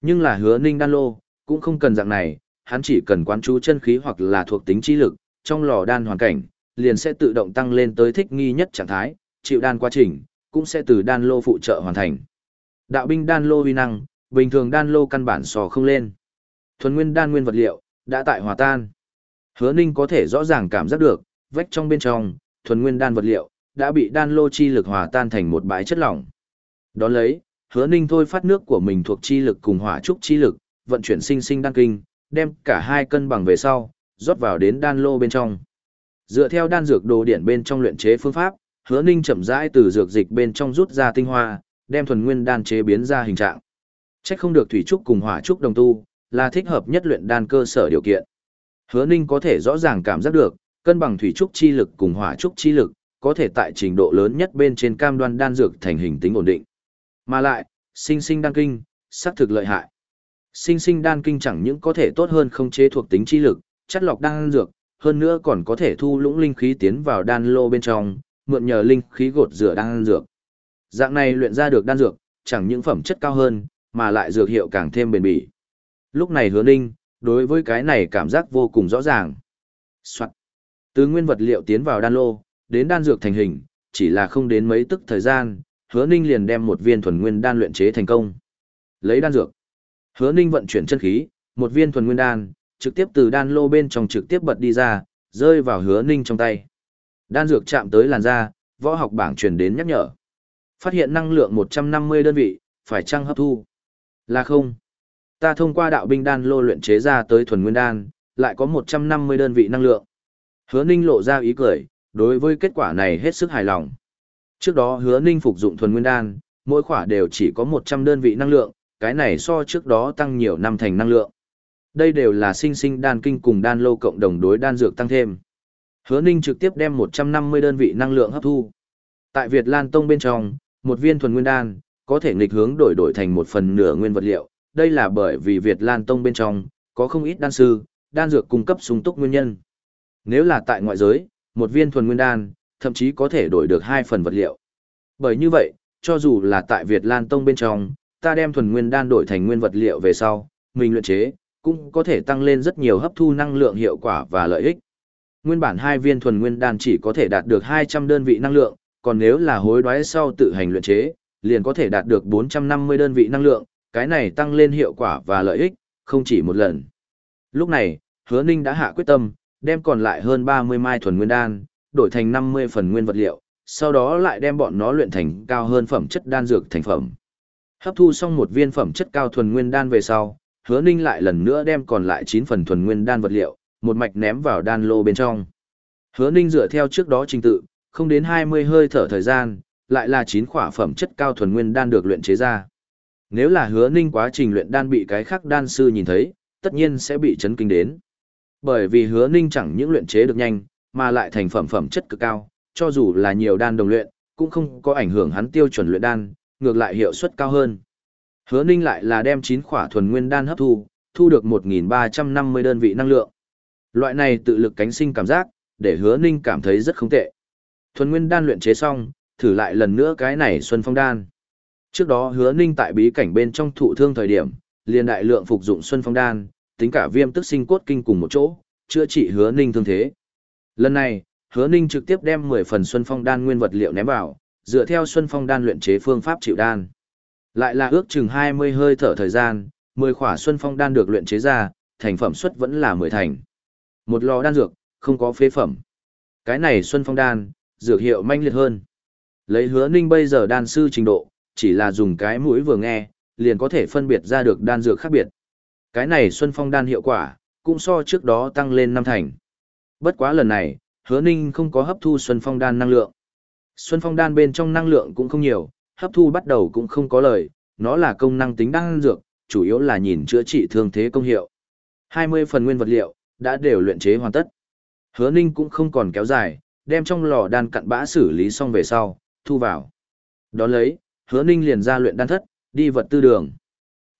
Nhưng là hứa ninh đan lô, cũng không cần dạng này, hắn chỉ cần quán chú chân khí hoặc là thuộc tính trí lực, trong lò đan hoàn cảnh, liền sẽ tự động tăng lên tới thích nghi nhất trạng thái, chịu đan quá trình, cũng sẽ từ đan lô phụ trợ hoàn thành. Đạo binh đan lô uy năng, bình thường đan lô căn bản sò không lên. Thuần nguyên đan nguyên vật liệu, đã tại hòa tan. Hứa Ninh có thể rõ ràng cảm giác được, vách trong bên trong, thuần nguyên đan vật liệu, đã bị đan lô chi lực hòa tan thành một bãi chất lỏng. Đón lấy, Hứa Ninh thôi phát nước của mình thuộc chi lực cùng hỏa trúc chi lực, vận chuyển sinh sinh đan kinh, đem cả hai cân bằng về sau, rót vào đến đan lô bên trong. Dựa theo đan dược đồ điển bên trong luyện chế phương pháp, Hứa Ninh chậm rãi từ dược dịch bên trong rút ra tinh hoa, đem thuần nguyên đan chế biến ra hình trạng. Chắc không được thủy trúc cùng hỏa trúc đồng tu, là thích hợp nhất luyện đan cơ sở điều kiện. Hứa Ninh có thể rõ ràng cảm giác được, cân bằng thủy trúc chi lực cùng hỏa trúc chi lực, có thể tại trình độ lớn nhất bên trên cam đoan đan dược thành hình tính ổn định. Mà lại, sinh sinh đan kinh, xác thực lợi hại. Sinh sinh đan kinh chẳng những có thể tốt hơn không chế thuộc tính chi lực, chất lọc đan dược, hơn nữa còn có thể thu lũng linh khí tiến vào đan lô bên trong, mượn nhờ linh khí gột rửa đan dược. Dạng này luyện ra được đan dược, chẳng những phẩm chất cao hơn, mà lại dược hiệu càng thêm bền bỉ. Lúc này hứa ninh, đối với cái này cảm giác vô cùng rõ ràng. Soạn. Từ nguyên vật liệu tiến vào đan lô, đến đan dược thành hình, chỉ là không đến mấy tức thời gian, hứa ninh liền đem một viên thuần nguyên đan luyện chế thành công. Lấy đan dược. Hứa ninh vận chuyển chân khí, một viên thuần nguyên đan, trực tiếp từ đan lô bên trong trực tiếp bật đi ra, rơi vào hứa ninh trong tay. Đan dược chạm tới làn da, võ học bảng truyền đến nhắc nhở. Phát hiện năng lượng 150 đơn vị, phải chăng hấp thu? Là không. Ta thông qua đạo binh đan lô luyện chế ra tới thuần nguyên đan, lại có 150 đơn vị năng lượng. Hứa Ninh lộ ra ý cười, đối với kết quả này hết sức hài lòng. Trước đó Hứa Ninh phục dụng thuần nguyên đan, mỗi khỏa đều chỉ có 100 đơn vị năng lượng, cái này so trước đó tăng nhiều năm thành năng lượng. Đây đều là sinh sinh đan kinh cùng đan lô cộng đồng đối đan dược tăng thêm. Hứa Ninh trực tiếp đem 150 đơn vị năng lượng hấp thu. Tại Việt Lan Tông bên trong, một viên thuần nguyên đan, có thể nghịch hướng đổi đổi thành một phần nửa nguyên vật liệu, đây là bởi vì Việt Lan Tông bên trong, có không ít đan sư, đan dược cung cấp sung túc nguyên nhân. Nếu là tại ngoại giới, một viên thuần nguyên đan, thậm chí có thể đổi được hai phần vật liệu. Bởi như vậy, cho dù là tại Việt Lan Tông bên trong, ta đem thuần nguyên đan đổi thành nguyên vật liệu về sau, mình luyện chế, cũng có thể tăng lên rất nhiều hấp thu năng lượng hiệu quả và lợi ích. Nguyên bản hai viên thuần nguyên đan chỉ có thể đạt được 200 đơn vị năng lượng, còn nếu là hối đoái sau tự hành luyện chế, liền có thể đạt được 450 đơn vị năng lượng, cái này tăng lên hiệu quả và lợi ích, không chỉ một lần. Lúc này, hứa ninh đã hạ quyết tâm, đem còn lại hơn 30 mai thuần nguyên đan, đổi thành 50 phần nguyên vật liệu, sau đó lại đem bọn nó luyện thành cao hơn phẩm chất đan dược thành phẩm. Hấp thu xong một viên phẩm chất cao thuần nguyên đan về sau, hứa ninh lại lần nữa đem còn lại 9 phần thuần nguyên đan vật liệu, một mạch ném vào đan lô bên trong. Hứa ninh dựa theo trước đó trình tự, không đến 20 hơi thở thời gian, lại là 9 khỏa phẩm chất cao thuần nguyên đan được luyện chế ra. Nếu là hứa ninh quá trình luyện đan bị cái khác đan sư nhìn thấy, tất nhiên sẽ bị chấn kinh đến. Bởi vì hứa ninh chẳng những luyện chế được nhanh, mà lại thành phẩm phẩm chất cực cao, cho dù là nhiều đan đồng luyện, cũng không có ảnh hưởng hắn tiêu chuẩn luyện đan, ngược lại hiệu suất cao hơn. Hứa ninh lại là đem 9 khỏa thuần nguyên đan hấp thu, thu được 1.350 đơn vị năng lượng. Loại này tự lực cánh sinh cảm giác, để hứa ninh cảm thấy rất không tệ. Thuần nguyên đan luyện chế xong, thử lại lần nữa cái này xuân phong đan. Trước đó hứa ninh tại bí cảnh bên trong thụ thương thời điểm, liền đại lượng phục dụng xuân phong đan, tính cả viêm tức sinh cốt kinh cùng một chỗ, chữa trị hứa ninh thương thế. Lần này, hứa ninh trực tiếp đem 10 phần xuân phong đan nguyên vật liệu ném vào, dựa theo xuân phong đan luyện chế phương pháp chịu đan. Lại là ước chừng 20 hơi thở thời gian, 10 khỏa xuân phong đan được luyện chế ra, thành phẩm suất vẫn là 10 thành. Một lò đan dược, không có phế phẩm. Cái này xuân phong đan, dược hiệu manh liệt hơn. Lấy hứa ninh bây giờ đan sư trình độ, chỉ là dùng cái mũi vừa nghe, liền có thể phân biệt ra được đan dược khác biệt. Cái này xuân phong đan hiệu quả, cũng so trước đó tăng lên năm thành. Bất quá lần này, hứa ninh không có hấp thu xuân phong đan năng lượng. Xuân phong đan bên trong năng lượng cũng không nhiều, hấp thu bắt đầu cũng không có lời, nó là công năng tính đan dược, chủ yếu là nhìn chữa trị thương thế công hiệu. 20 phần nguyên vật liệu, đã đều luyện chế hoàn tất. Hứa ninh cũng không còn kéo dài, đem trong lò đan cặn bã xử lý xong về sau, thu vào. Đón lấy, hứa ninh liền ra luyện đan thất, đi vật tư đường.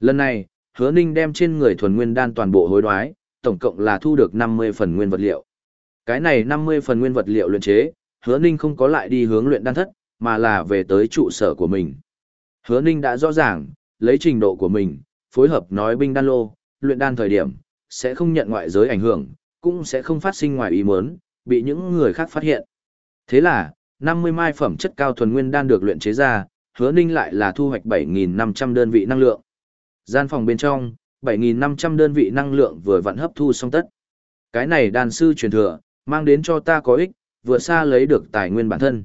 Lần này, hứa ninh đem trên người thuần nguyên đan toàn bộ hối đoái, tổng cộng là thu được 50 phần nguyên vật liệu. Cái này 50 phần nguyên vật liệu luyện chế, hứa ninh không có lại đi hướng luyện đan thất, mà là về tới trụ sở của mình. Hứa ninh đã rõ ràng, lấy trình độ của mình, phối hợp nói binh đan lô, luyện đan thời điểm, sẽ không nhận ngoại giới ảnh hưởng, cũng sẽ không phát sinh ngoài ý muốn, bị những người khác phát hiện. Thế là, 50 mai phẩm chất cao thuần nguyên đan được luyện chế ra, hứa ninh lại là thu hoạch 7.500 đơn vị năng lượng. Gian phòng bên trong, 7.500 đơn vị năng lượng vừa vặn hấp thu xong tất. Cái này đàn sư truyền thừa, mang đến cho ta có ích, vừa xa lấy được tài nguyên bản thân.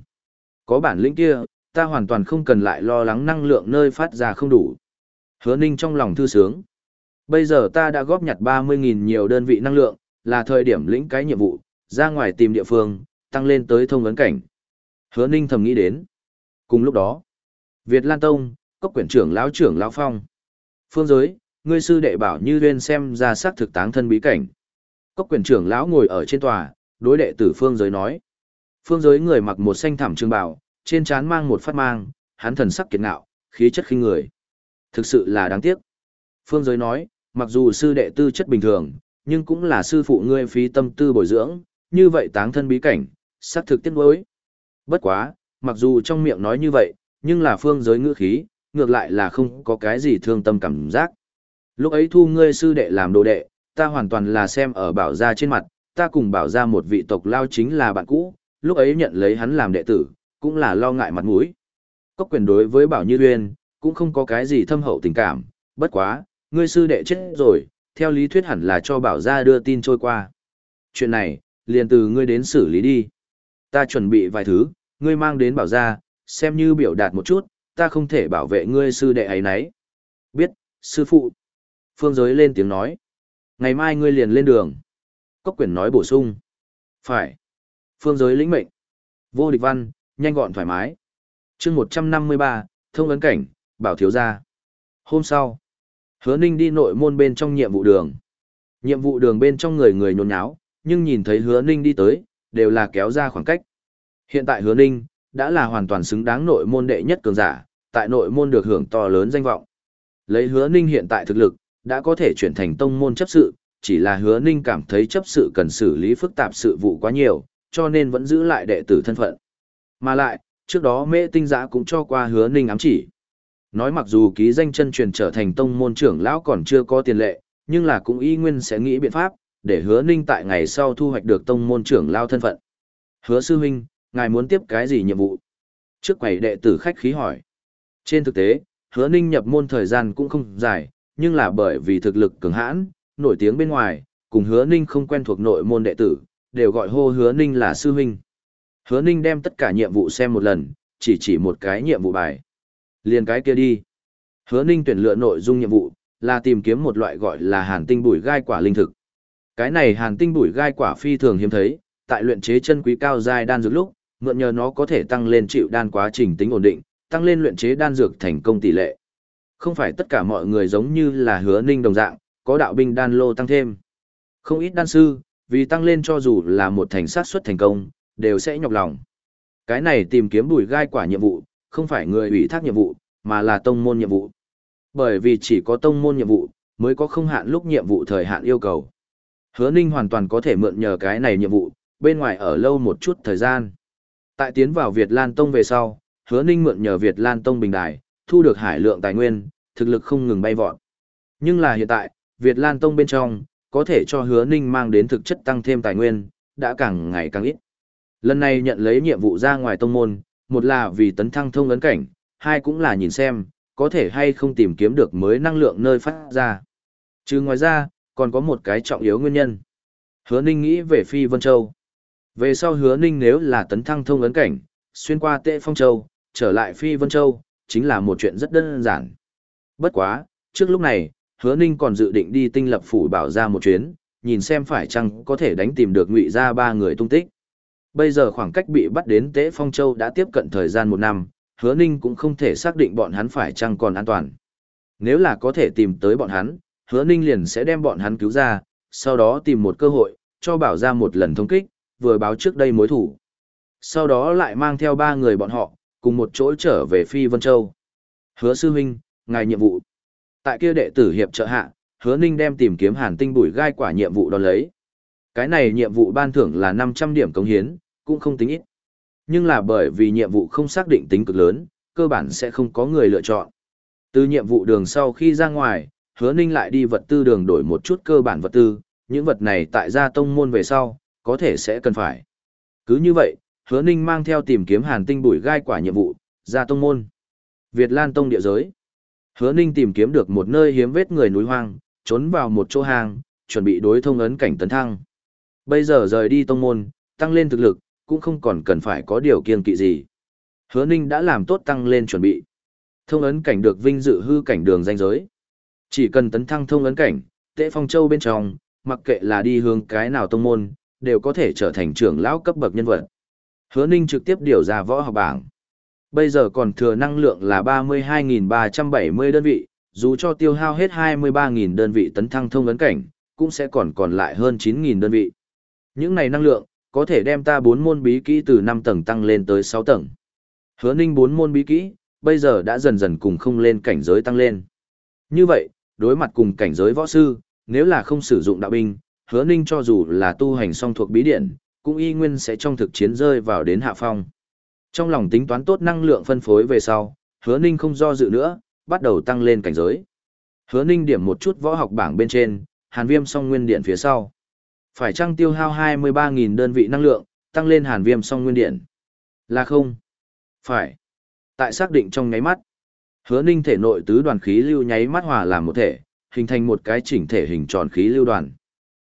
Có bản lĩnh kia, ta hoàn toàn không cần lại lo lắng năng lượng nơi phát ra không đủ. Hứa ninh trong lòng thư sướng. Bây giờ ta đã góp nhặt 30.000 nhiều đơn vị năng lượng, là thời điểm lĩnh cái nhiệm vụ, ra ngoài tìm địa phương, tăng lên tới thông ấn cảnh. Hứa ninh thầm nghĩ đến. Cùng lúc đó, Việt Lan Tông, cốc quyển trưởng lão trưởng lão phong. Phương giới, ngươi sư đệ bảo như duyên xem ra xác thực táng thân bí cảnh. Cốc quyền trưởng lão ngồi ở trên tòa, đối đệ tử phương giới nói. Phương giới người mặc một xanh thảm trường bảo, trên trán mang một phát mang, hắn thần sắc kiệt ngạo, khí chất khinh người. Thực sự là đáng tiếc. Phương giới nói, mặc dù sư đệ tư chất bình thường, nhưng cũng là sư phụ ngươi phí tâm tư bồi dưỡng, như vậy táng thân bí cảnh, xác thực tiếc nuối. Bất quá, mặc dù trong miệng nói như vậy, nhưng là phương giới ngữ khí, ngược lại là không có cái gì thương tâm cảm giác. Lúc ấy thu ngươi sư đệ làm đồ đệ, ta hoàn toàn là xem ở bảo gia trên mặt, ta cùng bảo gia một vị tộc lao chính là bạn cũ, lúc ấy nhận lấy hắn làm đệ tử, cũng là lo ngại mặt mũi. Cốc quyền đối với bảo như uyên, cũng không có cái gì thâm hậu tình cảm, bất quá, ngươi sư đệ chết rồi, theo lý thuyết hẳn là cho bảo gia đưa tin trôi qua. Chuyện này, liền từ ngươi đến xử lý đi. Ta chuẩn bị vài thứ, ngươi mang đến bảo gia, xem như biểu đạt một chút, ta không thể bảo vệ ngươi sư đệ ấy nấy. Biết, sư phụ. Phương giới lên tiếng nói. Ngày mai ngươi liền lên đường. Cốc quyển nói bổ sung. Phải. Phương giới lĩnh mệnh. Vô địch văn, nhanh gọn thoải mái. chương 153, thông ấn cảnh, bảo thiếu gia. Hôm sau, hứa ninh đi nội môn bên trong nhiệm vụ đường. Nhiệm vụ đường bên trong người người nhốn nháo, nhưng nhìn thấy hứa ninh đi tới, đều là kéo ra khoảng cách. Hiện tại hứa ninh, đã là hoàn toàn xứng đáng nội môn đệ nhất cường giả, tại nội môn được hưởng to lớn danh vọng. Lấy hứa ninh hiện tại thực lực, đã có thể chuyển thành tông môn chấp sự, chỉ là hứa ninh cảm thấy chấp sự cần xử lý phức tạp sự vụ quá nhiều, cho nên vẫn giữ lại đệ tử thân phận. Mà lại, trước đó mễ tinh giã cũng cho qua hứa ninh ám chỉ. Nói mặc dù ký danh chân truyền trở thành tông môn trưởng lão còn chưa có tiền lệ, nhưng là cũng y nguyên sẽ nghĩ biện pháp, để hứa ninh tại ngày sau thu hoạch được tông môn trưởng lao thân phận. Hứa sư huynh, ngài muốn tiếp cái gì nhiệm vụ? Trước quầy đệ tử khách khí hỏi. Trên thực tế, hứa ninh nhập môn thời gian cũng không dài, nhưng là bởi vì thực lực cường hãn, nổi tiếng bên ngoài, cùng hứa ninh không quen thuộc nội môn đệ tử, đều gọi hô hứa ninh là sư huynh. Hứa ninh đem tất cả nhiệm vụ xem một lần, chỉ chỉ một cái nhiệm vụ bài. Liền cái kia đi. Hứa ninh tuyển lựa nội dung nhiệm vụ, là tìm kiếm một loại gọi là hàn tinh bùi gai quả linh thực. Cái này hàn tinh bùi gai quả phi thường hiếm thấy, tại luyện chế chân quý cao giai đan dược lúc, mượn nhờ nó có thể tăng lên chịu đan quá trình tính ổn định, tăng lên luyện chế đan dược thành công tỷ lệ. Không phải tất cả mọi người giống như là hứa ninh đồng dạng, có đạo binh đan lô tăng thêm. Không ít đan sư, vì tăng lên cho dù là một thành sát suất thành công, đều sẽ nhọc lòng. Cái này tìm kiếm bùi gai quả nhiệm vụ, không phải người ủy thác nhiệm vụ, mà là tông môn nhiệm vụ. Bởi vì chỉ có tông môn nhiệm vụ, mới có không hạn lúc nhiệm vụ thời hạn yêu cầu. Hứa Ninh hoàn toàn có thể mượn nhờ cái này nhiệm vụ, bên ngoài ở lâu một chút thời gian. Tại tiến vào Việt Lan Tông về sau, Hứa Ninh mượn nhờ Việt Lan Tông bình đài, thu được hải lượng tài nguyên, thực lực không ngừng bay vọt. Nhưng là hiện tại, Việt Lan Tông bên trong, có thể cho Hứa Ninh mang đến thực chất tăng thêm tài nguyên, đã càng ngày càng ít. Lần này nhận lấy nhiệm vụ ra ngoài tông môn, một là vì tấn thăng thông ấn cảnh, hai cũng là nhìn xem, có thể hay không tìm kiếm được mới năng lượng nơi phát ra. Chứ ngoài ra, còn có một cái trọng yếu nguyên nhân. Hứa Ninh nghĩ về Phi Vân Châu. Về sau Hứa Ninh nếu là tấn thăng thông ấn cảnh, xuyên qua Tệ Phong Châu, trở lại Phi Vân Châu, chính là một chuyện rất đơn giản. Bất quá, trước lúc này, Hứa Ninh còn dự định đi tinh lập phủ bảo ra một chuyến, nhìn xem phải chăng có thể đánh tìm được ngụy ra ba người tung tích. Bây giờ khoảng cách bị bắt đến Tế Phong Châu đã tiếp cận thời gian một năm, hứa ninh cũng không thể xác định bọn hắn phải chăng còn an toàn. Nếu là có thể tìm tới bọn hắn, hứa ninh liền sẽ đem bọn hắn cứu ra, sau đó tìm một cơ hội, cho bảo ra một lần thông kích, vừa báo trước đây mối thủ. Sau đó lại mang theo ba người bọn họ, cùng một chỗ trở về Phi Vân Châu. Hứa sư huynh, ngài nhiệm vụ. Tại kia đệ tử hiệp trợ hạ, hứa ninh đem tìm kiếm hàn tinh bùi gai quả nhiệm vụ đón lấy. Cái này nhiệm vụ ban thưởng là 500 điểm cống hiến, cũng không tính ít. Nhưng là bởi vì nhiệm vụ không xác định tính cực lớn, cơ bản sẽ không có người lựa chọn. Từ nhiệm vụ đường sau khi ra ngoài, hứa ninh lại đi vật tư đường đổi một chút cơ bản vật tư, những vật này tại gia tông môn về sau, có thể sẽ cần phải. Cứ như vậy, hứa ninh mang theo tìm kiếm hàn tinh bùi gai quả nhiệm vụ, ra tông môn. Việt Lan Tông địa giới. Hứa ninh tìm kiếm được một nơi hiếm vết người núi hoang, trốn vào một chỗ hang, chuẩn bị đối thông ấn cảnh tấn thăng. Bây giờ rời đi tông môn, tăng lên thực lực, cũng không còn cần phải có điều kiên kỵ gì. Hứa Ninh đã làm tốt tăng lên chuẩn bị. Thông ấn cảnh được vinh dự hư cảnh đường danh giới. Chỉ cần tấn thăng thông ấn cảnh, tệ phong châu bên trong, mặc kệ là đi hướng cái nào tông môn, đều có thể trở thành trưởng lão cấp bậc nhân vật. Hứa Ninh trực tiếp điều ra võ học bảng. Bây giờ còn thừa năng lượng là 32.370 đơn vị, dù cho tiêu hao hết 23.000 đơn vị tấn thăng thông ấn cảnh, cũng sẽ còn còn lại hơn 9.000 đơn vị. Những này năng lượng, có thể đem ta bốn môn bí kỹ từ năm tầng tăng lên tới sáu tầng. Hứa ninh bốn môn bí kỹ, bây giờ đã dần dần cùng không lên cảnh giới tăng lên. Như vậy, đối mặt cùng cảnh giới võ sư, nếu là không sử dụng đạo binh, hứa ninh cho dù là tu hành song thuộc bí điện, cũng y nguyên sẽ trong thực chiến rơi vào đến hạ phong. Trong lòng tính toán tốt năng lượng phân phối về sau, hứa ninh không do dự nữa, bắt đầu tăng lên cảnh giới. Hứa ninh điểm một chút võ học bảng bên trên, hàn viêm song nguyên điện phía sau. Phải chăng tiêu hao 23.000 đơn vị năng lượng, tăng lên hàn viêm song nguyên điện? Là không? Phải. Tại xác định trong nháy mắt, hứa ninh thể nội tứ đoàn khí lưu nháy mắt hòa làm một thể, hình thành một cái chỉnh thể hình tròn khí lưu đoàn.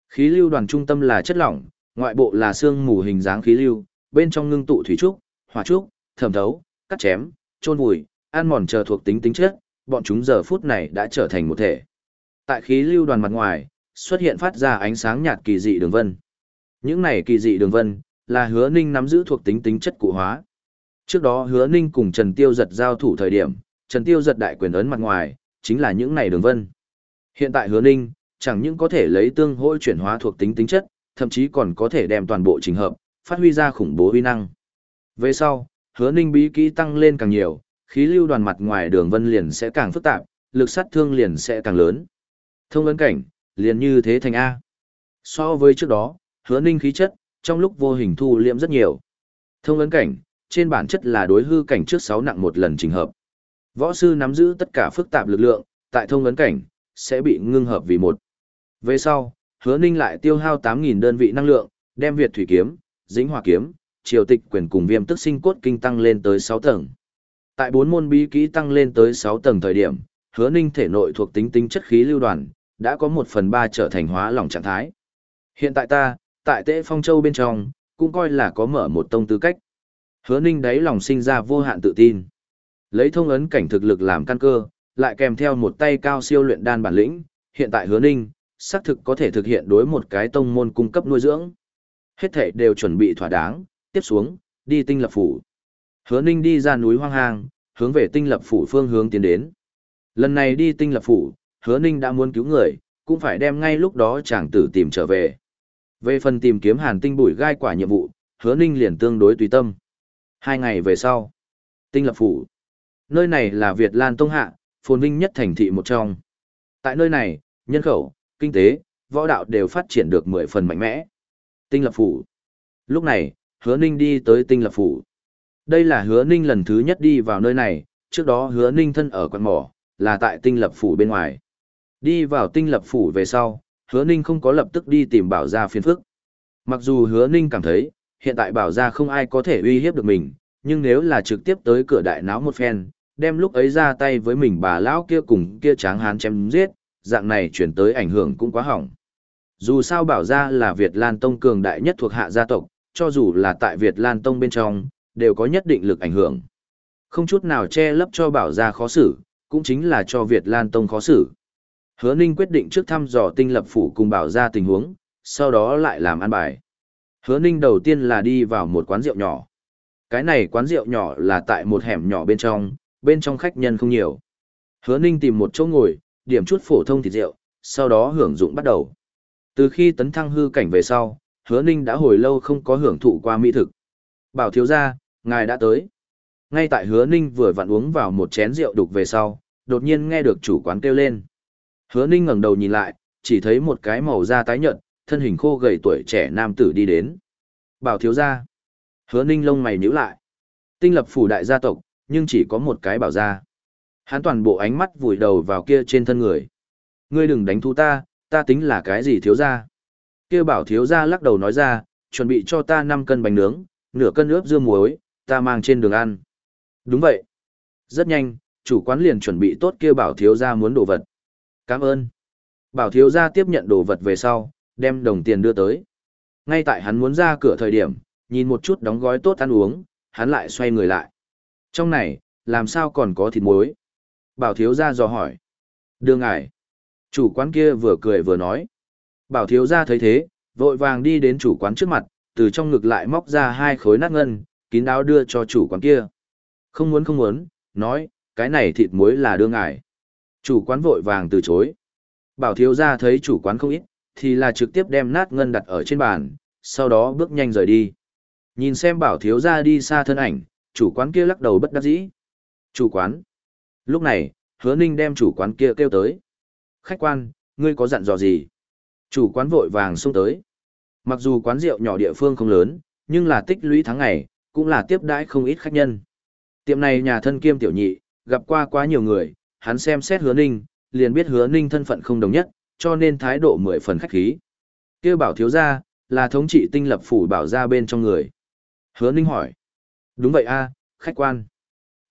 Khí lưu đoàn trung tâm là chất lỏng, ngoại bộ là xương mù hình dáng khí lưu, bên trong ngưng tụ thủy trúc, hỏa trúc, thẩm thấu, cắt chém, trôn vùi, ăn mòn chờ thuộc tính tính chất, bọn chúng giờ phút này đã trở thành một thể. Tại khí lưu đoàn mặt ngoài, xuất hiện phát ra ánh sáng nhạt kỳ dị đường vân. Những này kỳ dị đường vân, là hứa ninh nắm giữ thuộc tính tính chất cụ hóa. Trước đó hứa ninh cùng Trần Tiêu giật giao thủ thời điểm, Trần Tiêu giật đại quyền ấn mặt ngoài, chính là những này đường vân. Hiện tại hứa ninh, chẳng những có thể lấy tương hỗ chuyển hóa thuộc tính tính chất, thậm chí còn có thể đem toàn bộ trình hợp, phát huy ra khủng bố uy năng. Về sau, hứa ninh bí kỹ tăng lên càng nhiều, khí lưu đoàn mặt ngoài đường vân liền sẽ càng phức tạp, lực sát thương liền sẽ càng lớn. Thông ấn cảnh, liền như thế thành A. So với trước đó, hứa ninh khí chất, trong lúc vô hình thu liệm rất nhiều. Thông ấn cảnh, trên bản chất là đối hư cảnh trước 6 nặng một lần trình hợp. Võ sư nắm giữ tất cả phức tạp lực lượng, tại thông ấn cảnh, sẽ bị ngưng hợp vì một. Về sau, hứa ninh lại tiêu hao 8.000 đơn vị năng lượng, đem Việt Thủy Kiếm, Dĩnh Hòa Kiếm, Triều Tịch Quyền cùng Viêm Tức Sinh Cốt Kinh tăng lên tới 6 tầng. Tại bốn môn bí kỹ tăng lên tới 6 tầng thời điểm, hứa ninh thể nội thuộc tính tính chất khí lưu đoàn, đã có 1 phần 3 trở thành hóa lỏng trạng thái. Hiện tại ta, tại Tế Phong Châu bên trong, cũng coi là có mở một tông tư cách. Hứa ninh đáy lòng sinh ra vô hạn tự tin. Lấy thông ấn cảnh thực lực làm căn cơ, lại kèm theo một tay cao siêu luyện đan bản lĩnh, hiện tại hứa ninh, xác thực có thể thực hiện đối một cái tông môn cung cấp nuôi dưỡng. Hết thể đều chuẩn bị thỏa đáng, tiếp xuống, đi tinh lập phủ. Hứa ninh đi ra núi hoang hang, hướng về tinh lập phủ phương hướng tiến đến. Lần này đi tinh lập phủ, hứa ninh đã muốn cứu người, cũng phải đem ngay lúc đó chàng tử tìm trở về. Về phần tìm kiếm hàn tinh bụi gai quả nhiệm vụ, hứa ninh liền tương đối tùy tâm. Hai ngày về sau, tinh lập phủ. Nơi này là Việt Lan Tông Hạ, phồn vinh nhất thành thị một trong. Tại nơi này, nhân khẩu, kinh tế, võ đạo đều phát triển được mười phần mạnh mẽ. Tinh lập phủ. Lúc này, hứa ninh đi tới tinh lập phủ. Đây là hứa ninh lần thứ nhất đi vào nơi này, trước đó hứa ninh thân ở quận mỏ, là tại tinh lập phủ bên ngoài. Đi vào tinh lập phủ về sau, hứa ninh không có lập tức đi tìm bảo gia phiền phức. Mặc dù hứa ninh cảm thấy, hiện tại bảo gia không ai có thể uy hiếp được mình, nhưng nếu là trực tiếp tới cửa đại náo một phen, đem lúc ấy ra tay với mình bà lão kia cùng kia tráng hán chém giết, dạng này chuyển tới ảnh hưởng cũng quá hỏng. Dù sao bảo gia là Việt Lan Tông cường đại nhất thuộc hạ gia tộc, cho dù là tại Việt Lan Tông bên trong, đều có nhất định lực ảnh hưởng. Không chút nào che lấp cho bảo gia khó xử, cũng chính là cho Việt Lan Tông khó xử. Hứa Ninh quyết định trước thăm dò tinh lập phủ cùng bảo gia tình huống, sau đó lại làm ăn bài. Hứa Ninh đầu tiên là đi vào một quán rượu nhỏ. Cái này quán rượu nhỏ là tại một hẻm nhỏ bên trong, bên trong khách nhân không nhiều. Hứa Ninh tìm một chỗ ngồi, điểm chút phổ thông thịt rượu, sau đó hưởng dụng bắt đầu. Từ khi tấn thăng hư cảnh về sau, Hứa Ninh đã hồi lâu không có hưởng thụ qua mỹ thực. Bảo thiếu gia, ngài đã tới. Ngay tại Hứa Ninh vừa vặn uống vào một chén rượu đục về sau, đột nhiên nghe được chủ quán kêu lên. Hứa Ninh ngẩng đầu nhìn lại, chỉ thấy một cái màu da tái nhợt, thân hình khô gầy tuổi trẻ nam tử đi đến. Bảo thiếu gia. Hứa Ninh lông mày nhíu lại. Tinh lập phủ đại gia tộc, nhưng chỉ có một cái bảo gia. Hắn toàn bộ ánh mắt vùi đầu vào kia trên thân người. Ngươi đừng đánh thu ta, ta tính là cái gì thiếu gia? Kia bảo thiếu gia lắc đầu nói ra, chuẩn bị cho ta 5 cân bánh nướng, nửa cân ướp dưa muối, ta mang trên đường ăn. Đúng vậy. Rất nhanh, chủ quán liền chuẩn bị tốt kia bảo thiếu gia muốn đồ vật. Cảm ơn. Bảo thiếu gia tiếp nhận đồ vật về sau, đem đồng tiền đưa tới. Ngay tại hắn muốn ra cửa thời điểm, nhìn một chút đóng gói tốt ăn uống, hắn lại xoay người lại. Trong này, làm sao còn có thịt muối? Bảo thiếu gia dò hỏi. Đưa ngài. Chủ quán kia vừa cười vừa nói. Bảo thiếu gia thấy thế, vội vàng đi đến chủ quán trước mặt, từ trong ngực lại móc ra hai khối nát ngân, kín đáo đưa cho chủ quán kia. Không muốn không muốn, nói, cái này thịt muối là đưa ngài. Chủ quán vội vàng từ chối. Bảo thiếu gia thấy chủ quán không ít, thì là trực tiếp đem nát ngân đặt ở trên bàn, sau đó bước nhanh rời đi. Nhìn xem bảo thiếu gia đi xa thân ảnh, chủ quán kia lắc đầu bất đắc dĩ. Chủ quán. Lúc này, hứa ninh đem chủ quán kia kêu tới. Khách quan, ngươi có dặn dò gì? Chủ quán vội vàng xông tới. Mặc dù quán rượu nhỏ địa phương không lớn, nhưng là tích lũy tháng ngày, cũng là tiếp đãi không ít khách nhân. Tiệm này nhà thân kiêm tiểu nhị, gặp qua quá nhiều người, hắn xem xét hứa ninh, liền biết hứa ninh thân phận không đồng nhất, cho nên thái độ mười phần khách khí. kêu bảo thiếu gia, là thống trị tinh lập phủ bảo ra bên trong người. Hứa ninh hỏi. Đúng vậy a khách quan.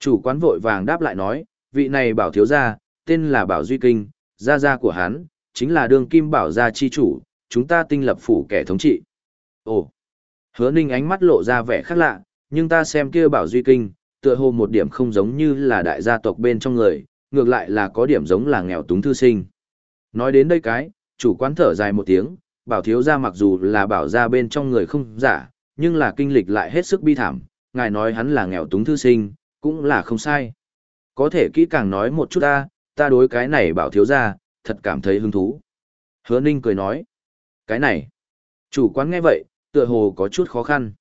Chủ quán vội vàng đáp lại nói, vị này bảo thiếu gia, tên là Bảo Duy Kinh, gia gia của hắn, chính là đường kim bảo gia chi chủ, chúng ta tinh lập phủ kẻ thống trị. Ồ, hứa ninh ánh mắt lộ ra vẻ khác lạ, nhưng ta xem kia Bảo Duy Kinh, tựa hồ một điểm không giống như là đại gia tộc bên trong người, ngược lại là có điểm giống là nghèo túng thư sinh. Nói đến đây cái, chủ quán thở dài một tiếng, bảo thiếu gia mặc dù là bảo gia bên trong người không giả, nhưng là kinh lịch lại hết sức bi thảm, ngài nói hắn là nghèo túng thư sinh, cũng là không sai. Có thể kỹ càng nói một chút ta, ta đối cái này bảo thiếu gia, thật cảm thấy hứng thú. Hứa Ninh cười nói, cái này, chủ quán nghe vậy, tựa hồ có chút khó khăn.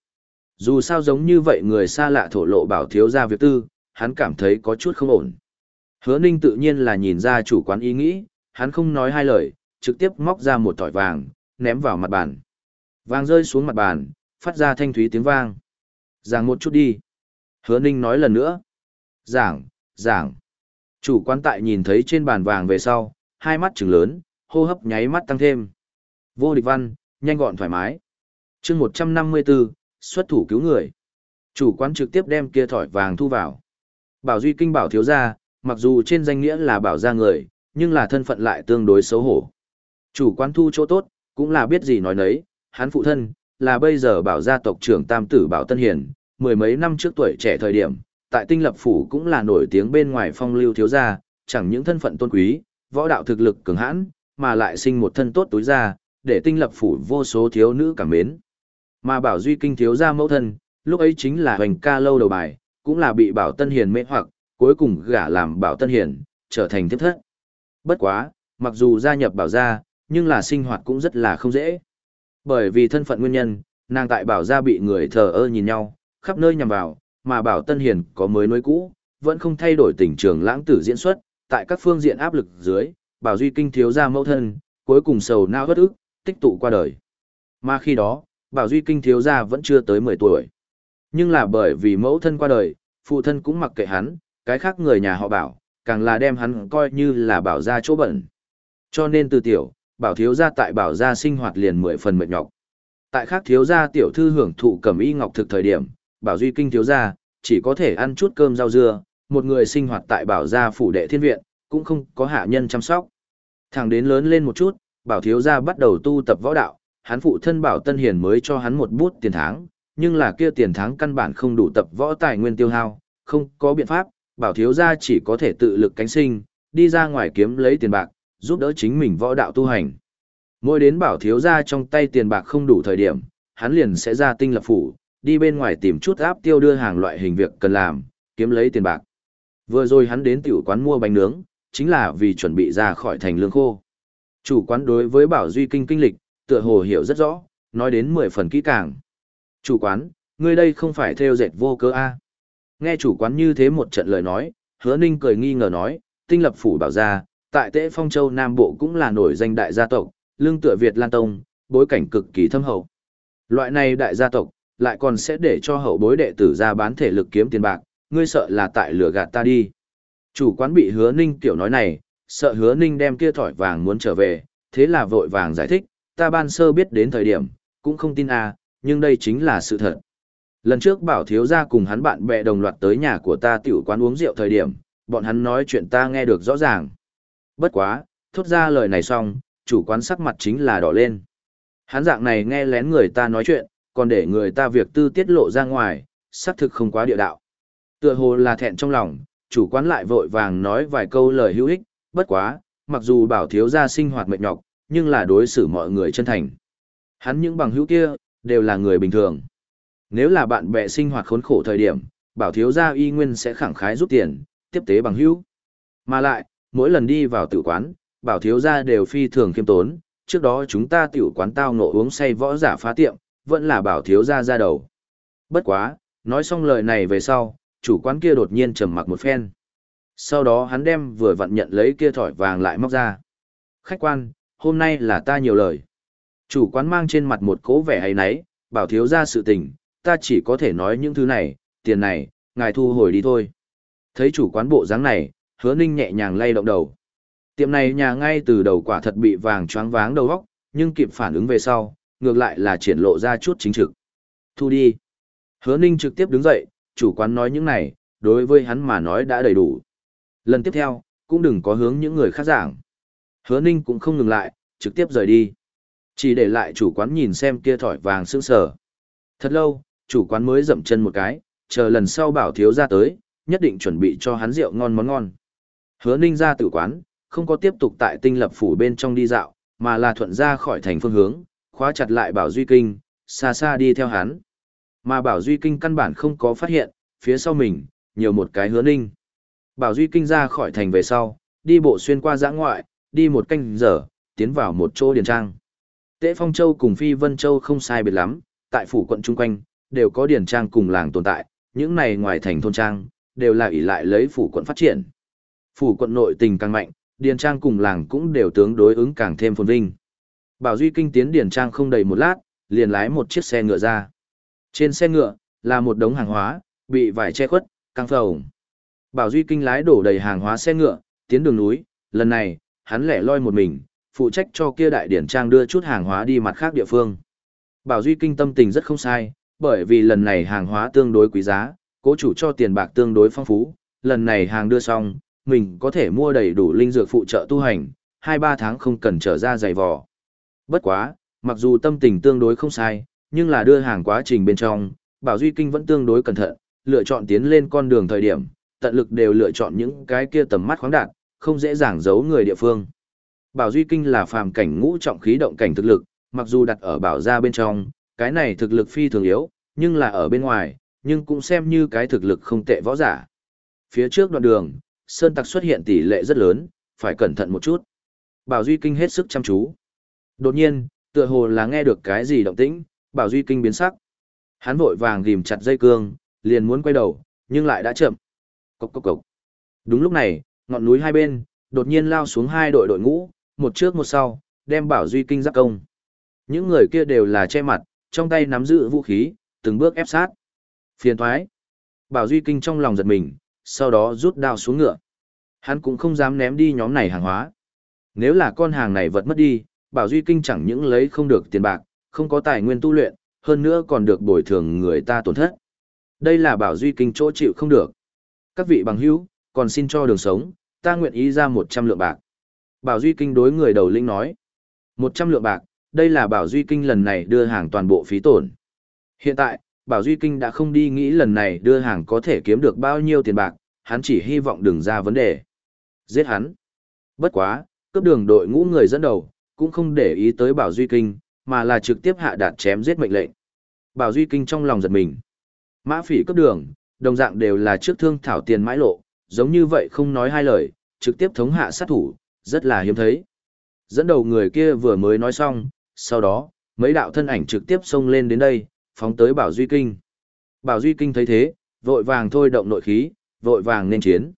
Dù sao giống như vậy người xa lạ thổ lộ bảo thiếu gia việc tư, hắn cảm thấy có chút không ổn. Hứa Ninh tự nhiên là nhìn ra chủ quán ý nghĩ, hắn không nói hai lời, trực tiếp móc ra một tỏi vàng, ném vào mặt bàn. Vàng rơi xuống mặt bàn, phát ra thanh thúy tiếng vang. Giảng một chút đi. Hứa Ninh nói lần nữa. Giảng, giảng. Chủ quan tại nhìn thấy trên bàn vàng về sau, hai mắt trừng lớn, hô hấp nháy mắt tăng thêm. Vô địch văn, nhanh gọn thoải mái. chương 154, xuất thủ cứu người. Chủ quán trực tiếp đem kia thỏi vàng thu vào. Bảo Duy Kinh bảo thiếu gia, mặc dù trên danh nghĩa là bảo gia người, nhưng là thân phận lại tương đối xấu hổ. Chủ quán thu chỗ tốt, cũng là biết gì nói nấy, hắn phụ thân, là bây giờ bảo gia tộc trưởng Tam Tử Bảo Tân Hiền, mười mấy năm trước tuổi trẻ thời điểm, tại tinh lập phủ cũng là nổi tiếng bên ngoài phong lưu thiếu gia, chẳng những thân phận tôn quý, võ đạo thực lực cường hãn, mà lại sinh một thân tốt túi ra, để tinh lập phủ vô số thiếu nữ cảm mến. Mà bảo duy kinh thiếu gia mẫu thân, lúc ấy chính là hoành ca lâu đầu bài, cũng là bị bảo tân hiền mê hoặc, cuối cùng gả làm bảo tân hiền, trở thành tiếp thất. Bất quá, mặc dù gia nhập bảo gia, nhưng là sinh hoạt cũng rất là không dễ. Bởi vì thân phận nguyên nhân, nàng tại bảo gia bị người thờ ơ nhìn nhau, khắp nơi nhằm vào, mà bảo tân hiền có mới nối cũ, vẫn không thay đổi tình trường lãng tử diễn xuất, tại các phương diện áp lực dưới, bảo duy kinh thiếu gia mẫu thân, cuối cùng sầu nao bất ức, tích tụ qua đời. Mà khi đó, bảo duy kinh thiếu gia vẫn chưa tới 10 tuổi. Nhưng là bởi vì mẫu thân qua đời, phụ thân cũng mặc kệ hắn, cái khác người nhà họ bảo, càng là đem hắn coi như là bảo gia chỗ bẩn. Cho nên từ tiểu, bảo thiếu gia tại bảo gia sinh hoạt liền mười phần mệt nhọc. Tại khác thiếu gia tiểu thư hưởng thụ cẩm y ngọc thực thời điểm, bảo duy kinh thiếu gia chỉ có thể ăn chút cơm rau dưa, một người sinh hoạt tại bảo gia phủ đệ thiên viện, cũng không có hạ nhân chăm sóc. Thằng đến lớn lên một chút, bảo thiếu gia bắt đầu tu tập võ đạo, hắn phụ thân bảo Tân Hiền mới cho hắn một bút tiền tháng, nhưng là kia tiền tháng căn bản không đủ tập võ tài nguyên tiêu hao, không có biện pháp, bảo thiếu gia chỉ có thể tự lực cánh sinh, đi ra ngoài kiếm lấy tiền bạc, giúp đỡ chính mình võ đạo tu hành. Mỗi đến bảo thiếu gia trong tay tiền bạc không đủ thời điểm, hắn liền sẽ ra tinh lập phủ, đi bên ngoài tìm chút áp tiêu đưa hàng loại hình việc cần làm, kiếm lấy tiền bạc. Vừa rồi hắn đến tiểu quán mua bánh nướng, chính là vì chuẩn bị ra khỏi thành lương khô. Chủ quán đối với Bảo Duy Kinh kinh lịch, tựa hồ hiểu rất rõ, nói đến 10 phần kỹ càng. Chủ quán, ngươi đây không phải theo dệt vô cớ a Nghe chủ quán như thế một trận lời nói, hứa ninh cười nghi ngờ nói, tinh lập phủ bảo ra, tại tế phong châu Nam Bộ cũng là nổi danh đại gia tộc, lương tựa Việt Lan Tông, bối cảnh cực kỳ thâm hậu. Loại này đại gia tộc, lại còn sẽ để cho hậu bối đệ tử ra bán thể lực kiếm tiền bạc, ngươi sợ là tại lửa gạt ta đi. Chủ quán bị hứa ninh tiểu nói này, sợ hứa ninh đem kia thỏi vàng muốn trở về, thế là vội vàng giải thích, ta ban sơ biết đến thời điểm, cũng không tin à, nhưng đây chính là sự thật. Lần trước bảo thiếu gia cùng hắn bạn bè đồng loạt tới nhà của ta tiểu quán uống rượu thời điểm, bọn hắn nói chuyện ta nghe được rõ ràng. Bất quá, thốt ra lời này xong, chủ quán sắc mặt chính là đỏ lên. Hắn dạng này nghe lén người ta nói chuyện, còn để người ta việc tư tiết lộ ra ngoài, xác thực không quá địa đạo. Tựa hồ là thẹn trong lòng, chủ quán lại vội vàng nói vài câu lời hữu ích, bất quá, mặc dù bảo thiếu gia sinh hoạt mệt nhọc, nhưng là đối xử mọi người chân thành. Hắn những bằng hữu kia, đều là người bình thường. Nếu là bạn bè sinh hoạt khốn khổ thời điểm, bảo thiếu gia y nguyên sẽ khẳng khái giúp tiền, tiếp tế bằng hữu. Mà lại, mỗi lần đi vào tử quán, bảo thiếu gia đều phi thường khiêm tốn, trước đó chúng ta tiểu quán tao ngộ uống say võ giả phá tiệm, vẫn là bảo thiếu gia ra đầu. Bất quá, nói xong lời này về sau, chủ quán kia đột nhiên trầm mặc một phen. Sau đó hắn đem vừa vặn nhận lấy kia thỏi vàng lại móc ra. Khách quan, hôm nay là ta nhiều lời. Chủ quán mang trên mặt một cố vẻ ấy nấy, bảo thiếu ra sự tình, ta chỉ có thể nói những thứ này, tiền này, ngài thu hồi đi thôi. Thấy chủ quán bộ dáng này, hứa ninh nhẹ nhàng lay động đầu. Tiệm này nhà ngay từ đầu quả thật bị vàng choáng váng đầu góc, nhưng kịp phản ứng về sau, ngược lại là triển lộ ra chút chính trực. Thu đi. Hứa ninh trực tiếp đứng dậy, chủ quán nói những này, đối với hắn mà nói đã đầy đủ. Lần tiếp theo, cũng đừng có hướng những người khác giảng. Hứa ninh cũng không ngừng lại, trực tiếp rời đi. Chỉ để lại chủ quán nhìn xem kia thỏi vàng sương sờ. Thật lâu, chủ quán mới dậm chân một cái, chờ lần sau bảo thiếu ra tới, nhất định chuẩn bị cho hắn rượu ngon món ngon. Hứa ninh ra tử quán, không có tiếp tục tại tinh lập phủ bên trong đi dạo, mà là thuận ra khỏi thành phương hướng, khóa chặt lại bảo duy kinh, xa xa đi theo hắn. Mà Bảo Duy Kinh căn bản không có phát hiện, phía sau mình, nhiều một cái hứa ninh. Bảo Duy Kinh ra khỏi thành về sau, đi bộ xuyên qua giã ngoại, đi một canh giờ, tiến vào một chỗ điền trang. Tế Phong Châu cùng Phi Vân Châu không sai biệt lắm, tại phủ quận chung quanh, đều có điền trang cùng làng tồn tại, những này ngoài thành thôn trang, đều là ỷ lại lấy phủ quận phát triển. Phủ quận nội tình càng mạnh, điền trang cùng làng cũng đều tướng đối ứng càng thêm phồn vinh. Bảo Duy Kinh tiến điển trang không đầy một lát, liền lái một chiếc xe ngựa ra. Trên xe ngựa, là một đống hàng hóa, bị vải che khuất, căng phồng. Bảo Duy Kinh lái đổ đầy hàng hóa xe ngựa, tiến đường núi, lần này, hắn lẻ loi một mình, phụ trách cho kia đại điển trang đưa chút hàng hóa đi mặt khác địa phương. Bảo Duy Kinh tâm tình rất không sai, bởi vì lần này hàng hóa tương đối quý giá, cố chủ cho tiền bạc tương đối phong phú, lần này hàng đưa xong, mình có thể mua đầy đủ linh dược phụ trợ tu hành, 2-3 tháng không cần trở ra giày vò. Bất quá, mặc dù tâm tình tương đối không sai, nhưng là đưa hàng quá trình bên trong, Bảo Duy Kinh vẫn tương đối cẩn thận, lựa chọn tiến lên con đường thời điểm, tận lực đều lựa chọn những cái kia tầm mắt khoáng đạt, không dễ dàng giấu người địa phương. Bảo Duy Kinh là phàm cảnh ngũ trọng khí động cảnh thực lực, mặc dù đặt ở bảo gia bên trong, cái này thực lực phi thường yếu, nhưng là ở bên ngoài, nhưng cũng xem như cái thực lực không tệ võ giả. Phía trước đoạn đường, sơn tặc xuất hiện tỷ lệ rất lớn, phải cẩn thận một chút. Bảo Duy Kinh hết sức chăm chú. Đột nhiên, tựa hồ là nghe được cái gì động tĩnh, Bảo Duy Kinh biến sắc. Hắn vội vàng ghim chặt dây cương, liền muốn quay đầu, nhưng lại đã chậm. Cốc cốc cốc. Đúng lúc này, ngọn núi hai bên, đột nhiên lao xuống hai đội đội ngũ, một trước một sau, đem Bảo Duy Kinh giáp công. Những người kia đều là che mặt, trong tay nắm giữ vũ khí, từng bước ép sát. Phiền thoái. Bảo Duy Kinh trong lòng giật mình, sau đó rút đao xuống ngựa. Hắn cũng không dám ném đi nhóm này hàng hóa. Nếu là con hàng này vật mất đi, Bảo Duy Kinh chẳng những lấy không được tiền bạc, không có tài nguyên tu luyện, hơn nữa còn được bồi thường người ta tổn thất. Đây là Bảo Duy Kinh chỗ chịu không được. Các vị bằng hữu, còn xin cho đường sống, ta nguyện ý ra 100 lượng bạc. Bảo Duy Kinh đối người đầu linh nói. 100 lượng bạc, đây là Bảo Duy Kinh lần này đưa hàng toàn bộ phí tổn. Hiện tại, Bảo Duy Kinh đã không đi nghĩ lần này đưa hàng có thể kiếm được bao nhiêu tiền bạc, hắn chỉ hy vọng đừng ra vấn đề. Giết hắn. Bất quá, cướp đường đội ngũ người dẫn đầu, cũng không để ý tới Bảo Duy Kinh, mà là trực tiếp hạ đạt chém giết mệnh lệnh. Bảo Duy Kinh trong lòng giật mình. Mã phỉ cấp đường, đồng dạng đều là trước thương thảo tiền mãi lộ, giống như vậy không nói hai lời, trực tiếp thống hạ sát thủ, rất là hiếm thấy. Dẫn đầu người kia vừa mới nói xong, sau đó, mấy đạo thân ảnh trực tiếp xông lên đến đây, phóng tới Bảo Duy Kinh. Bảo Duy Kinh thấy thế, vội vàng thôi động nội khí, vội vàng nên chiến.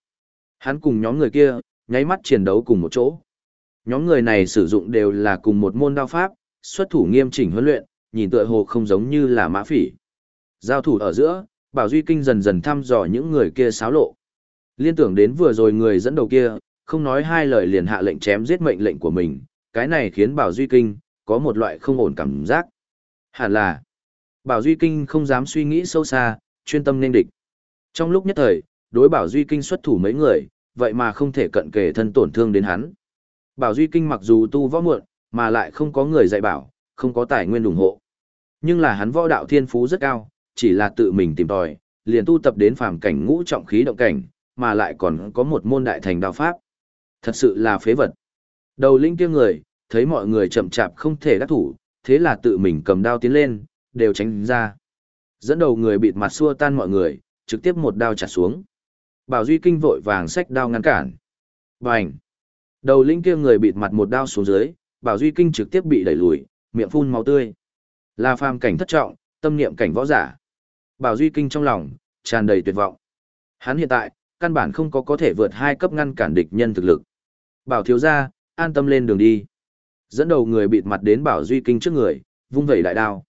Hắn cùng nhóm người kia, nháy mắt chiến đấu cùng một chỗ. Nhóm người này sử dụng đều là cùng một môn đao pháp, xuất thủ nghiêm chỉnh huấn luyện, nhìn tựa hồ không giống như là mã phỉ. Giao thủ ở giữa, Bảo Duy Kinh dần dần thăm dò những người kia xáo lộ. Liên tưởng đến vừa rồi người dẫn đầu kia, không nói hai lời liền hạ lệnh chém giết mệnh lệnh của mình, cái này khiến Bảo Duy Kinh có một loại không ổn cảm giác. Hẳn là, Bảo Duy Kinh không dám suy nghĩ sâu xa, chuyên tâm nên địch. Trong lúc nhất thời, đối Bảo Duy Kinh xuất thủ mấy người, vậy mà không thể cận kề thân tổn thương đến hắn. Bảo Duy Kinh mặc dù tu võ muộn, mà lại không có người dạy bảo, không có tài nguyên ủng hộ. Nhưng là hắn võ đạo thiên phú rất cao, chỉ là tự mình tìm tòi, liền tu tập đến phàm cảnh ngũ trọng khí động cảnh, mà lại còn có một môn đại thành đạo pháp. Thật sự là phế vật. Đầu linh kia người, thấy mọi người chậm chạp không thể đắc thủ, thế là tự mình cầm đao tiến lên, đều tránh ra. Dẫn đầu người bịt mặt xua tan mọi người, trực tiếp một đao chặt xuống. Bảo Duy Kinh vội vàng xách đao ngăn cản. Bành! Đầu linh kia người bịt mặt một đao xuống dưới, Bảo Duy Kinh trực tiếp bị đẩy lùi, miệng phun máu tươi. Là phàm cảnh thất trọng, tâm niệm cảnh võ giả. Bảo Duy Kinh trong lòng, tràn đầy tuyệt vọng. Hắn hiện tại, căn bản không có có thể vượt hai cấp ngăn cản địch nhân thực lực. Bảo thiếu gia, an tâm lên đường đi. Dẫn đầu người bịt mặt đến Bảo Duy Kinh trước người, vung vẩy đại đao.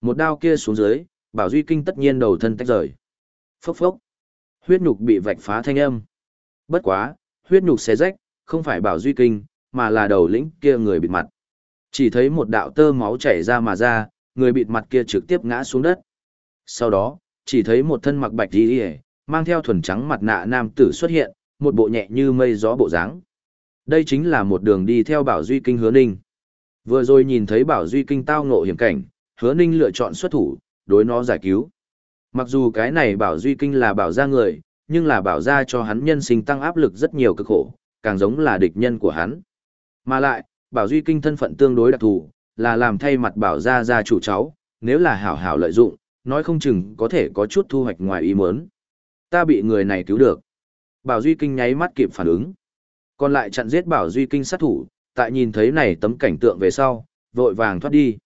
Một đao kia xuống dưới, Bảo Duy Kinh tất nhiên đầu thân tách rời. Phốc phốc. Huyết nhục bị vạch phá thanh âm. Bất quá, huyết nhục xé rách, không phải Bảo Duy Kinh, mà là đầu lĩnh kia người bịt mặt. Chỉ thấy một đạo tơ máu chảy ra mà ra, người bịt mặt kia trực tiếp ngã xuống đất. Sau đó, chỉ thấy một thân mặc bạch y, mang theo thuần trắng mặt nạ nam tử xuất hiện, một bộ nhẹ như mây gió bộ dáng. Đây chính là một đường đi theo Bảo Duy Kinh hứa ninh. Vừa rồi nhìn thấy Bảo Duy Kinh tao ngộ hiểm cảnh, hứa ninh lựa chọn xuất thủ, đối nó giải cứu. Mặc dù cái này Bảo Duy Kinh là bảo gia người, nhưng là bảo gia cho hắn nhân sinh tăng áp lực rất nhiều cực khổ, càng giống là địch nhân của hắn. Mà lại, Bảo Duy Kinh thân phận tương đối đặc thù, là làm thay mặt bảo gia gia chủ cháu, nếu là hảo hảo lợi dụng, nói không chừng có thể có chút thu hoạch ngoài ý muốn. Ta bị người này cứu được. Bảo Duy Kinh nháy mắt kịp phản ứng. Còn lại chặn giết Bảo Duy Kinh sát thủ, tại nhìn thấy này tấm cảnh tượng về sau, vội vàng thoát đi.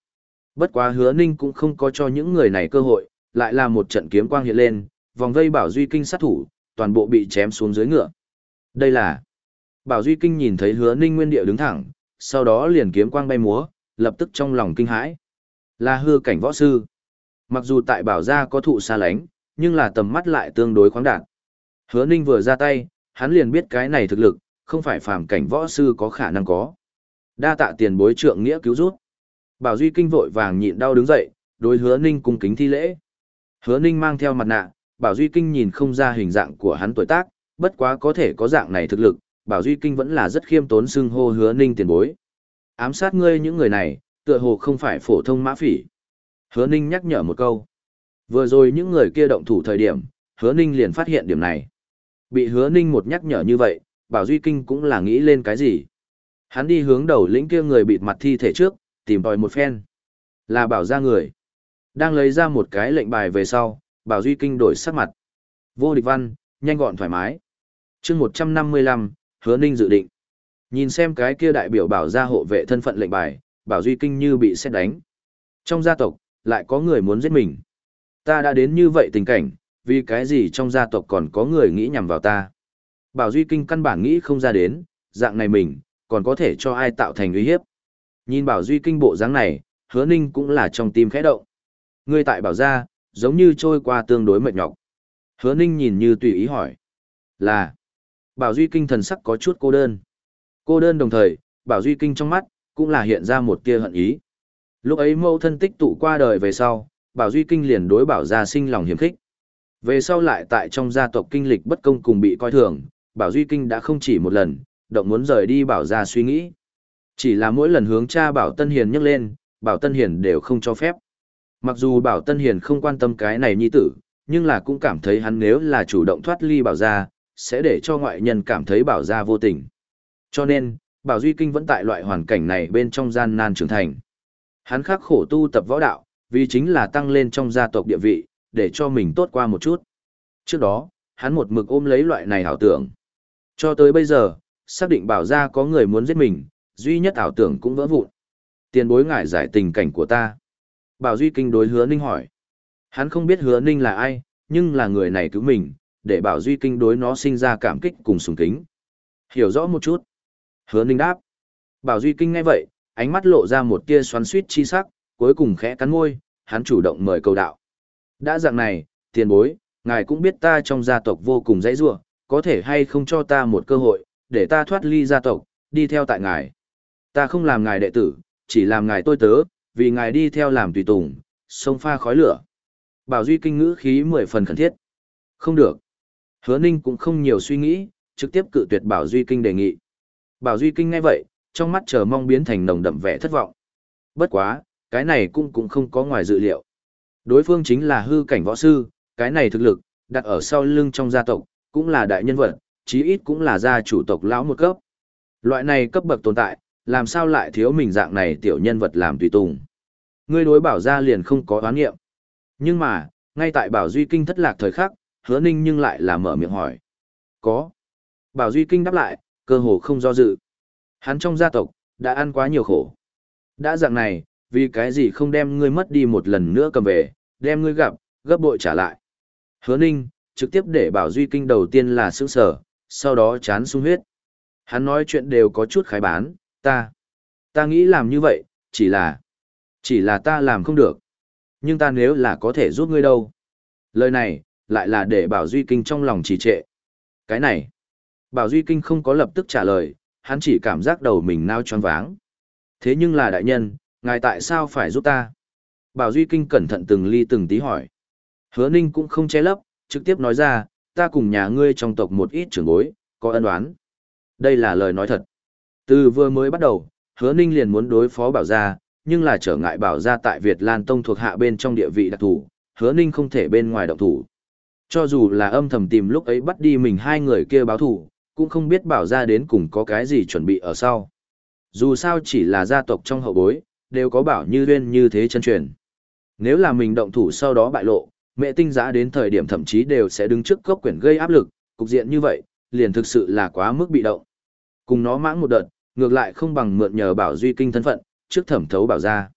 Bất quá hứa ninh cũng không có cho những người này cơ hội, lại là một trận kiếm quang hiện lên, vòng vây Bảo Duy Kinh sát thủ, toàn bộ bị chém xuống dưới ngựa. Đây là... Bảo Duy Kinh nhìn thấy hứa ninh nguyên địa đứng thẳng, sau đó liền kiếm quang bay múa, lập tức trong lòng kinh hãi. Là hư cảnh võ sư. Mặc dù tại bảo gia có thụ xa lánh, nhưng là tầm mắt lại tương đối khoáng đạt. Hứa Ninh vừa ra tay, hắn liền biết cái này thực lực, không phải phàm cảnh võ sư có khả năng có. Đa tạ tiền bối trượng nghĩa cứu rút. Bảo Duy kinh vội vàng nhịn đau đứng dậy, đối Hứa Ninh cung kính thi lễ. Hứa Ninh mang theo mặt nạ, Bảo Duy kinh nhìn không ra hình dạng của hắn tuổi tác, bất quá có thể có dạng này thực lực, Bảo Duy kinh vẫn là rất khiêm tốn xưng hô Hứa Ninh tiền bối. Ám sát ngươi những người này, tựa hồ không phải phổ thông mã phỉ. Hứa Ninh nhắc nhở một câu. Vừa rồi những người kia động thủ thời điểm, Hứa Ninh liền phát hiện điểm này. Bị Hứa Ninh một nhắc nhở như vậy, Bảo Duy Kinh cũng là nghĩ lên cái gì. Hắn đi hướng đầu lĩnh kia người bịt mặt thi thể trước, tìm tòi một phen. Là bảo ra người. Đang lấy ra một cái lệnh bài về sau, Bảo Duy Kinh đổi sắc mặt. Vô địch văn, nhanh gọn thoải mái. chương 155, Hứa Ninh dự định. Nhìn xem cái kia đại biểu bảo gia hộ vệ thân phận lệnh bài, Bảo Duy Kinh như bị xét đánh. Trong gia tộc, lại có người muốn giết mình. Ta đã đến như vậy tình cảnh, vì cái gì trong gia tộc còn có người nghĩ nhằm vào ta. Bảo Duy Kinh căn bản nghĩ không ra đến, dạng này mình, còn có thể cho ai tạo thành uy hiếp. Nhìn Bảo Duy Kinh bộ dáng này, hứa ninh cũng là trong tim khẽ động. Ngươi tại Bảo gia, giống như trôi qua tương đối mệt nhọc. Hứa ninh nhìn như tùy ý hỏi. Là. Bảo Duy Kinh thần sắc có chút cô đơn. Cô đơn đồng thời, Bảo Duy Kinh trong mắt, cũng là hiện ra một tia hận ý. Lúc ấy mâu thân tích tụ qua đời về sau, Bảo Duy Kinh liền đối Bảo gia sinh lòng hiểm khích. Về sau lại tại trong gia tộc kinh lịch bất công cùng bị coi thường, Bảo Duy Kinh đã không chỉ một lần, động muốn rời đi Bảo gia suy nghĩ. Chỉ là mỗi lần hướng cha Bảo Tân Hiền nhắc lên, Bảo Tân Hiền đều không cho phép. Mặc dù Bảo Tân Hiền không quan tâm cái này nhi tử, nhưng là cũng cảm thấy hắn nếu là chủ động thoát ly Bảo gia, sẽ để cho ngoại nhân cảm thấy Bảo gia vô tình. Cho nên, Bảo Duy Kinh vẫn tại loại hoàn cảnh này bên trong gian nan trưởng thành. Hắn khắc khổ tu tập võ đạo, vì chính là tăng lên trong gia tộc địa vị, để cho mình tốt qua một chút. Trước đó, hắn một mực ôm lấy loại này ảo tưởng. Cho tới bây giờ, xác định bảo ra có người muốn giết mình, duy nhất ảo tưởng cũng vỡ vụn. Tiền bối ngại giải tình cảnh của ta. Bảo Duy Kinh đối hứa ninh hỏi. Hắn không biết hứa ninh là ai, nhưng là người này cứu mình, để Bảo Duy Kinh đối nó sinh ra cảm kích cùng sùng kính. Hiểu rõ một chút. Hứa ninh đáp. Bảo Duy Kinh ngay vậy, ánh mắt lộ ra một tia xoắn suýt chi sắc, cuối cùng khẽ cắn môi, hắn chủ động mời cầu đạo. Đã dạng này, tiền bối, ngài cũng biết ta trong gia tộc vô cùng dãy rua, có thể hay không cho ta một cơ hội, để ta thoát ly gia tộc, đi theo tại ngài. Ta không làm ngài đệ tử, chỉ làm ngài tôi tớ, vì ngài đi theo làm tùy tùng, sông pha khói lửa. Bảo Duy kinh ngữ khí mười phần khẩn thiết. Không được. Hứa Ninh cũng không nhiều suy nghĩ, trực tiếp cự tuyệt Bảo Duy kinh đề nghị. Bảo Duy kinh ngay vậy, trong mắt chờ mong biến thành nồng đậm vẻ thất vọng. Bất quá, cái này cũng cũng không có ngoài dự liệu. Đối phương chính là hư cảnh võ sư, cái này thực lực, đặt ở sau lưng trong gia tộc, cũng là đại nhân vật, chí ít cũng là gia chủ tộc lão một cấp. Loại này cấp bậc tồn tại, làm sao lại thiếu mình dạng này tiểu nhân vật làm tùy tùng. Ngươi đối bảo gia liền không có oán nghiệm. Nhưng mà, ngay tại bảo duy kinh thất lạc thời khắc, hứa ninh nhưng lại là mở miệng hỏi. Có. Bảo duy kinh đáp lại, cơ hồ không do dự. Hắn trong gia tộc, đã ăn quá nhiều khổ. Đã dạng này, vì cái gì không đem ngươi mất đi một lần nữa cầm về, đem ngươi gặp, gấp bội trả lại. Hứa ninh, trực tiếp để bảo duy kinh đầu tiên là sững sở, sau đó chán sung huyết. Hắn nói chuyện đều có chút khái bán, ta, ta nghĩ làm như vậy, chỉ là, chỉ là ta làm không được. Nhưng ta nếu là có thể giúp ngươi đâu. Lời này, lại là để bảo duy kinh trong lòng trì trệ. Cái này, bảo duy kinh không có lập tức trả lời, hắn chỉ cảm giác đầu mình nao choáng váng. Thế nhưng là đại nhân, ngài tại sao phải giúp ta? Bảo Duy Kinh cẩn thận từng ly từng tí hỏi. Hứa Ninh cũng không che lấp, trực tiếp nói ra, ta cùng nhà ngươi trong tộc một ít trưởng bối, có ân oán. Đây là lời nói thật. Từ vừa mới bắt đầu, Hứa Ninh liền muốn đối phó Bảo Gia, nhưng là trở ngại Bảo Gia tại Việt Lan Tông thuộc hạ bên trong địa vị đặc thủ, Hứa Ninh không thể bên ngoài động thủ. Cho dù là âm thầm tìm lúc ấy bắt đi mình hai người kia báo thủ, cũng không biết Bảo Gia đến cùng có cái gì chuẩn bị ở sau. Dù sao chỉ là gia tộc trong hậu bối, đều có bảo như duyên như thế chân truyền. Nếu là mình động thủ sau đó bại lộ, mẹ tinh giã đến thời điểm thậm chí đều sẽ đứng trước cốc quyển gây áp lực, cục diện như vậy, liền thực sự là quá mức bị động. Cùng nó mãng một đợt, ngược lại không bằng mượn nhờ bảo duy kinh thân phận, trước thẩm thấu bảo ra.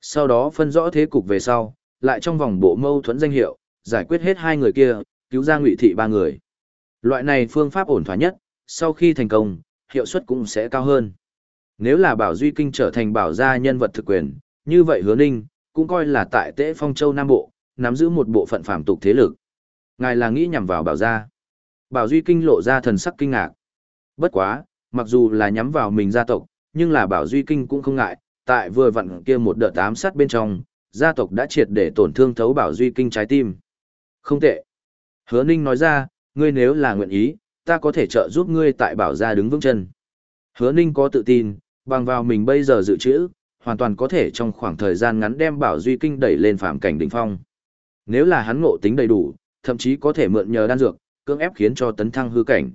Sau đó phân rõ thế cục về sau, lại trong vòng bộ mâu thuẫn danh hiệu, giải quyết hết hai người kia, cứu ra ngụy thị ba người. Loại này phương pháp ổn thỏa nhất, sau khi thành công, hiệu suất cũng sẽ cao hơn. Nếu là bảo duy kinh trở thành bảo gia nhân vật thực quyền, như vậy hứa ninh, cũng coi là tại Tế Phong Châu Nam Bộ, nắm giữ một bộ phận phàm tục thế lực. Ngài là nghĩ nhằm vào Bảo gia. Bảo Duy Kinh lộ ra thần sắc kinh ngạc. Bất quá, mặc dù là nhắm vào mình gia tộc, nhưng là Bảo Duy Kinh cũng không ngại, tại vừa vặn kia một đợt ám sát bên trong, gia tộc đã triệt để tổn thương thấu Bảo Duy Kinh trái tim. Không tệ. Hứa Ninh nói ra, ngươi nếu là nguyện ý, ta có thể trợ giúp ngươi tại Bảo gia đứng vững chân. Hứa Ninh có tự tin, bằng vào mình bây giờ dự trữ, hoàn toàn có thể trong khoảng thời gian ngắn đem Bảo Duy Kinh đẩy lên phạm cảnh đỉnh phong. Nếu là hắn ngộ tính đầy đủ, thậm chí có thể mượn nhờ đan dược, cưỡng ép khiến cho tấn thăng hư cảnh.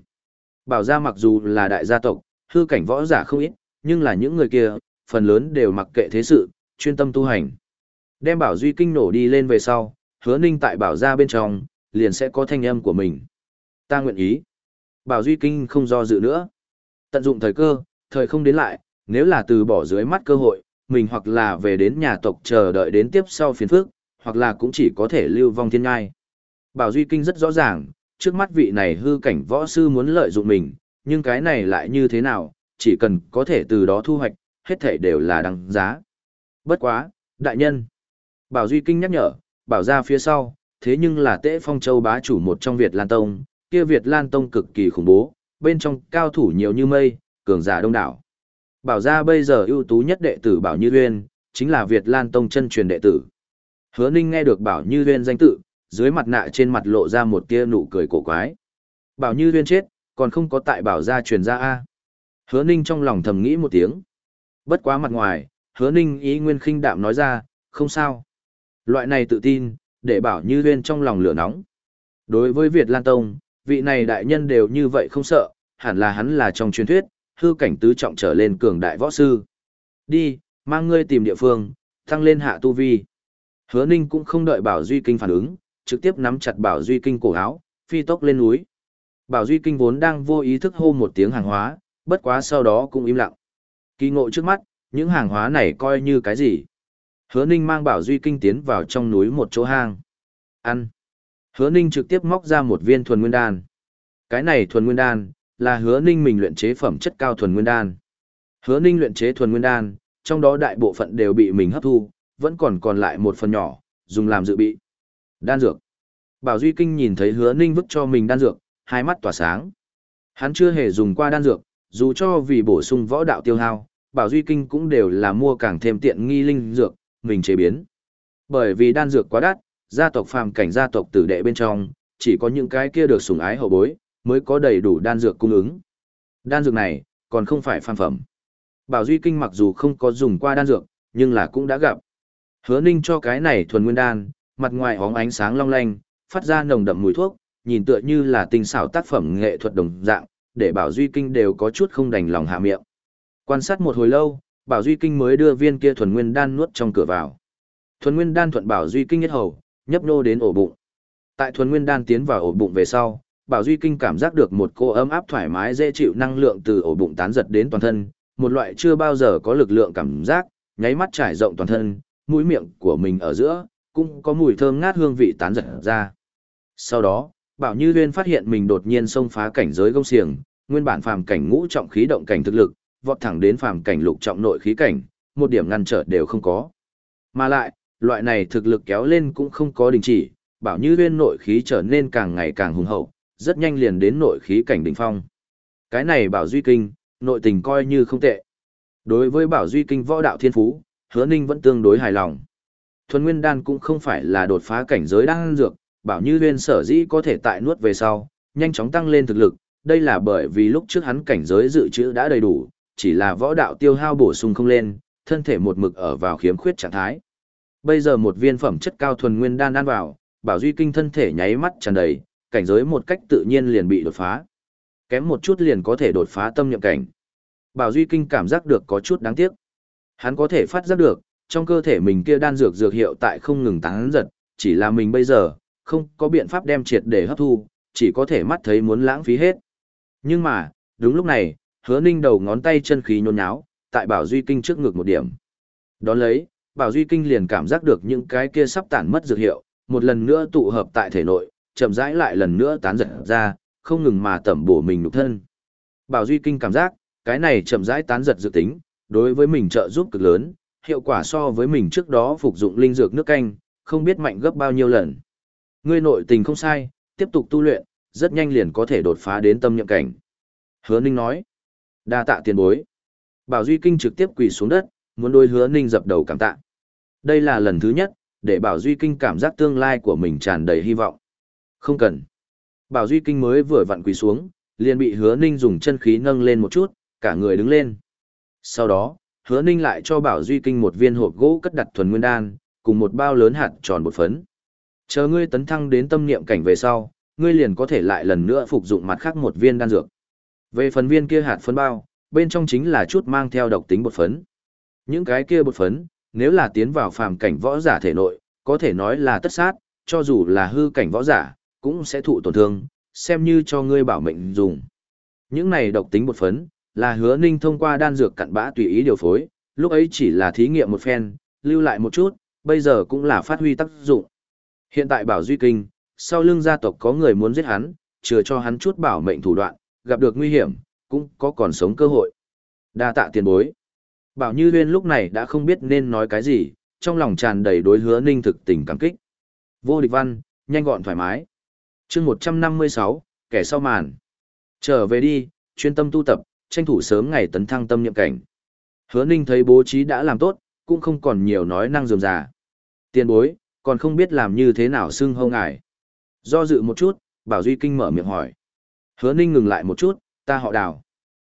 Bảo gia mặc dù là đại gia tộc, hư cảnh võ giả không ít, nhưng là những người kia, phần lớn đều mặc kệ thế sự, chuyên tâm tu hành. Đem Bảo Duy Kinh nổ đi lên về sau, hứa ninh tại Bảo gia bên trong, liền sẽ có thanh âm của mình. Ta nguyện ý. Bảo Duy Kinh không do dự nữa. Tận dụng thời cơ, thời không đến lại, nếu là từ bỏ dưới mắt cơ hội, mình hoặc là về đến nhà tộc chờ đợi đến tiếp sau phiền phức, hoặc là cũng chỉ có thể lưu vong thiên ngai. Bảo Duy Kinh rất rõ ràng, trước mắt vị này hư cảnh võ sư muốn lợi dụng mình, nhưng cái này lại như thế nào, chỉ cần có thể từ đó thu hoạch, hết thể đều là đăng giá. Bất quá, đại nhân. Bảo Duy Kinh nhắc nhở, bảo ra phía sau, thế nhưng là tế phong châu bá chủ một trong Việt Lan Tông, kia Việt Lan Tông cực kỳ khủng bố, bên trong cao thủ nhiều như mây, cường giả đông đảo. Bảo ra bây giờ ưu tú nhất đệ tử Bảo Như Uyên, chính là Việt Lan Tông chân truyền đệ tử. Hứa Ninh nghe được Bảo Như Uyên danh tự, dưới mặt nạ trên mặt lộ ra một tia nụ cười cổ quái. Bảo Như Uyên chết, còn không có tại Bảo gia truyền ra a. Hứa Ninh trong lòng thầm nghĩ một tiếng. Bất quá mặt ngoài, Hứa Ninh ý nguyên khinh đạm nói ra, không sao. Loại này tự tin, để Bảo Như huyên trong lòng lửa nóng. Đối với Việt Lan Tông, vị này đại nhân đều như vậy không sợ, hẳn là hắn là trong truyền thuyết, hư cảnh tứ trọng trở lên cường đại võ sư. Đi, mang ngươi tìm địa phương, tăng lên hạ tu vi. Hứa Ninh cũng không đợi Bảo Duy Kinh phản ứng, trực tiếp nắm chặt Bảo Duy Kinh cổ áo, phi tốc lên núi. Bảo Duy Kinh vốn đang vô ý thức hô một tiếng hàng hóa, bất quá sau đó cũng im lặng. Kỳ ngộ trước mắt, những hàng hóa này coi như cái gì? Hứa Ninh mang Bảo Duy Kinh tiến vào trong núi một chỗ hang. Ăn. Hứa Ninh trực tiếp móc ra một viên thuần nguyên đan. Cái này thuần nguyên đan, là hứa Ninh mình luyện chế phẩm chất cao thuần nguyên đan. Hứa Ninh luyện chế thuần nguyên đan, trong đó đại bộ phận đều bị mình hấp thu, vẫn còn còn lại một phần nhỏ, dùng làm dự bị. Đan dược. Bảo Duy Kinh nhìn thấy hứa Ninh vứt cho mình đan dược, hai mắt tỏa sáng. Hắn chưa hề dùng qua đan dược, dù cho vì bổ sung võ đạo tiêu hao, Bảo Duy Kinh cũng đều là mua càng thêm tiện nghi linh dược, mình chế biến. Bởi vì đan dược quá đắt, gia tộc phàm cảnh gia tộc tử đệ bên trong, chỉ có những cái kia được sủng ái hậu bối, mới có đầy đủ đan dược cung ứng. Đan dược này, còn không phải phàm phẩm. Bảo Duy Kinh mặc dù không có dùng qua đan dược, nhưng là cũng đã gặp. Hứa Ninh cho cái này thuần nguyên đan, mặt ngoài hóng ánh sáng long lanh, phát ra nồng đậm mùi thuốc, nhìn tựa như là tinh xảo tác phẩm nghệ thuật đồng dạng, để Bảo Duy Kinh đều có chút không đành lòng hạ miệng. Quan sát một hồi lâu, Bảo Duy Kinh mới đưa viên kia thuần nguyên đan nuốt trong cửa vào. Thuần nguyên đan thuận Bảo Duy Kinh nhất hầu, nhấp nô đến ổ bụng. Tại thuần nguyên đan tiến vào ổ bụng về sau, Bảo Duy Kinh cảm giác được một cô ấm áp thoải mái dễ chịu năng lượng từ ổ bụng tán giật đến toàn thân, một loại chưa bao giờ có lực lượng cảm giác, nháy mắt trải rộng toàn thân, mũi miệng của mình ở giữa, cũng có mùi thơm ngát hương vị tán giật ra. Sau đó, Bảo Như Uyên phát hiện mình đột nhiên xông phá cảnh giới gông xiềng, nguyên bản phàm cảnh ngũ trọng khí động cảnh thực lực, vọt thẳng đến phàm cảnh lục trọng nội khí cảnh, một điểm ngăn trở đều không có. Mà lại, loại này thực lực kéo lên cũng không có đình chỉ, Bảo Như nguyên nội khí trở nên càng ngày càng hùng hậu, rất nhanh liền đến nội khí cảnh đỉnh phong. Cái này Bảo Duy Kinh, nội tình coi như không tệ. Đối với Bảo Duy Kinh võ đạo thiên phú, Hứa Ninh vẫn tương đối hài lòng. Thuần Nguyên Đan cũng không phải là đột phá cảnh giới đang dược, Bảo Như nguyên sở dĩ có thể tại nuốt về sau, nhanh chóng tăng lên thực lực, đây là bởi vì lúc trước hắn cảnh giới dự trữ đã đầy đủ, chỉ là võ đạo tiêu hao bổ sung không lên, thân thể một mực ở vào khiếm khuyết trạng thái. Bây giờ một viên phẩm chất cao thuần nguyên đan ăn vào, Bảo Duy Kinh thân thể nháy mắt tràn đầy, cảnh giới một cách tự nhiên liền bị đột phá. Kém một chút liền có thể đột phá tâm nhậm cảnh. Bảo Duy Kinh cảm giác được có chút đáng tiếc. Hắn có thể phát giác được, trong cơ thể mình kia đan dược dược hiệu tại không ngừng tán giật, chỉ là mình bây giờ, không có biện pháp đem triệt để hấp thu, chỉ có thể mắt thấy muốn lãng phí hết. Nhưng mà, đúng lúc này, hứa ninh đầu ngón tay chân khí nhôn nháo, tại Bảo Duy Kinh trước ngực một điểm. Đón lấy, Bảo Duy Kinh liền cảm giác được những cái kia sắp tản mất dược hiệu, một lần nữa tụ hợp tại thể nội, chậm rãi lại lần nữa tán giật ra, không ngừng mà tẩm bổ mình nhục thân. Bảo Duy Kinh cảm giác, cái này chậm rãi tán giật dự tính, đối với mình trợ giúp cực lớn, hiệu quả so với mình trước đó phục dụng linh dược nước canh, không biết mạnh gấp bao nhiêu lần. Ngươi nội tình không sai, tiếp tục tu luyện, rất nhanh liền có thể đột phá đến tâm nhậm cảnh. Hứa Ninh nói, đa tạ tiền bối. Bảo Duy Kinh trực tiếp quỳ xuống đất, muốn đôi Hứa Ninh dập đầu cảm tạ. Đây là lần thứ nhất, để Bảo Duy Kinh cảm giác tương lai của mình tràn đầy hy vọng. Không cần. Bảo Duy Kinh mới vừa vặn quỳ xuống, liền bị Hứa Ninh dùng chân khí nâng lên một chút, cả người đứng lên. Sau đó, Hứa Ninh lại cho Bảo Duy Kinh một viên hộp gỗ cất đặt thuần nguyên đan, cùng một bao lớn hạt tròn bột phấn. Chờ ngươi tấn thăng đến tâm niệm cảnh về sau, ngươi liền có thể lại lần nữa phục dụng mặt khác một viên đan dược. Về phần viên kia hạt phấn bao, bên trong chính là chút mang theo độc tính bột phấn. Những cái kia bột phấn, nếu là tiến vào phàm cảnh võ giả thể nội, có thể nói là tất sát, cho dù là hư cảnh võ giả, cũng sẽ thụ tổn thương, xem như cho ngươi bảo mệnh dùng. Những này độc tính bột phấn, là hứa ninh thông qua đan dược cặn bã tùy ý điều phối, lúc ấy chỉ là thí nghiệm một phen, lưu lại một chút, bây giờ cũng là phát huy tác dụng. Hiện tại bảo duy kinh, sau lưng gia tộc có người muốn giết hắn, chừa cho hắn chút bảo mệnh thủ đoạn, gặp được nguy hiểm, cũng có còn sống cơ hội. Đa tạ tiền bối. Bảo Như Huyên lúc này đã không biết nên nói cái gì, trong lòng tràn đầy đối hứa ninh thực tình cảm kích. Vô địch văn, nhanh gọn thoải mái. chương 156, kẻ sau màn. Trở về đi, chuyên tâm tu tập, tranh thủ sớm ngày tấn thăng tâm nhiệm cảnh. Hứa ninh thấy bố trí đã làm tốt, cũng không còn nhiều nói năng dườm già. Tiền bối, còn không biết làm như thế nào xưng hâu ngài. Do dự một chút, Bảo Duy Kinh mở miệng hỏi. Hứa ninh ngừng lại một chút, ta họ đào.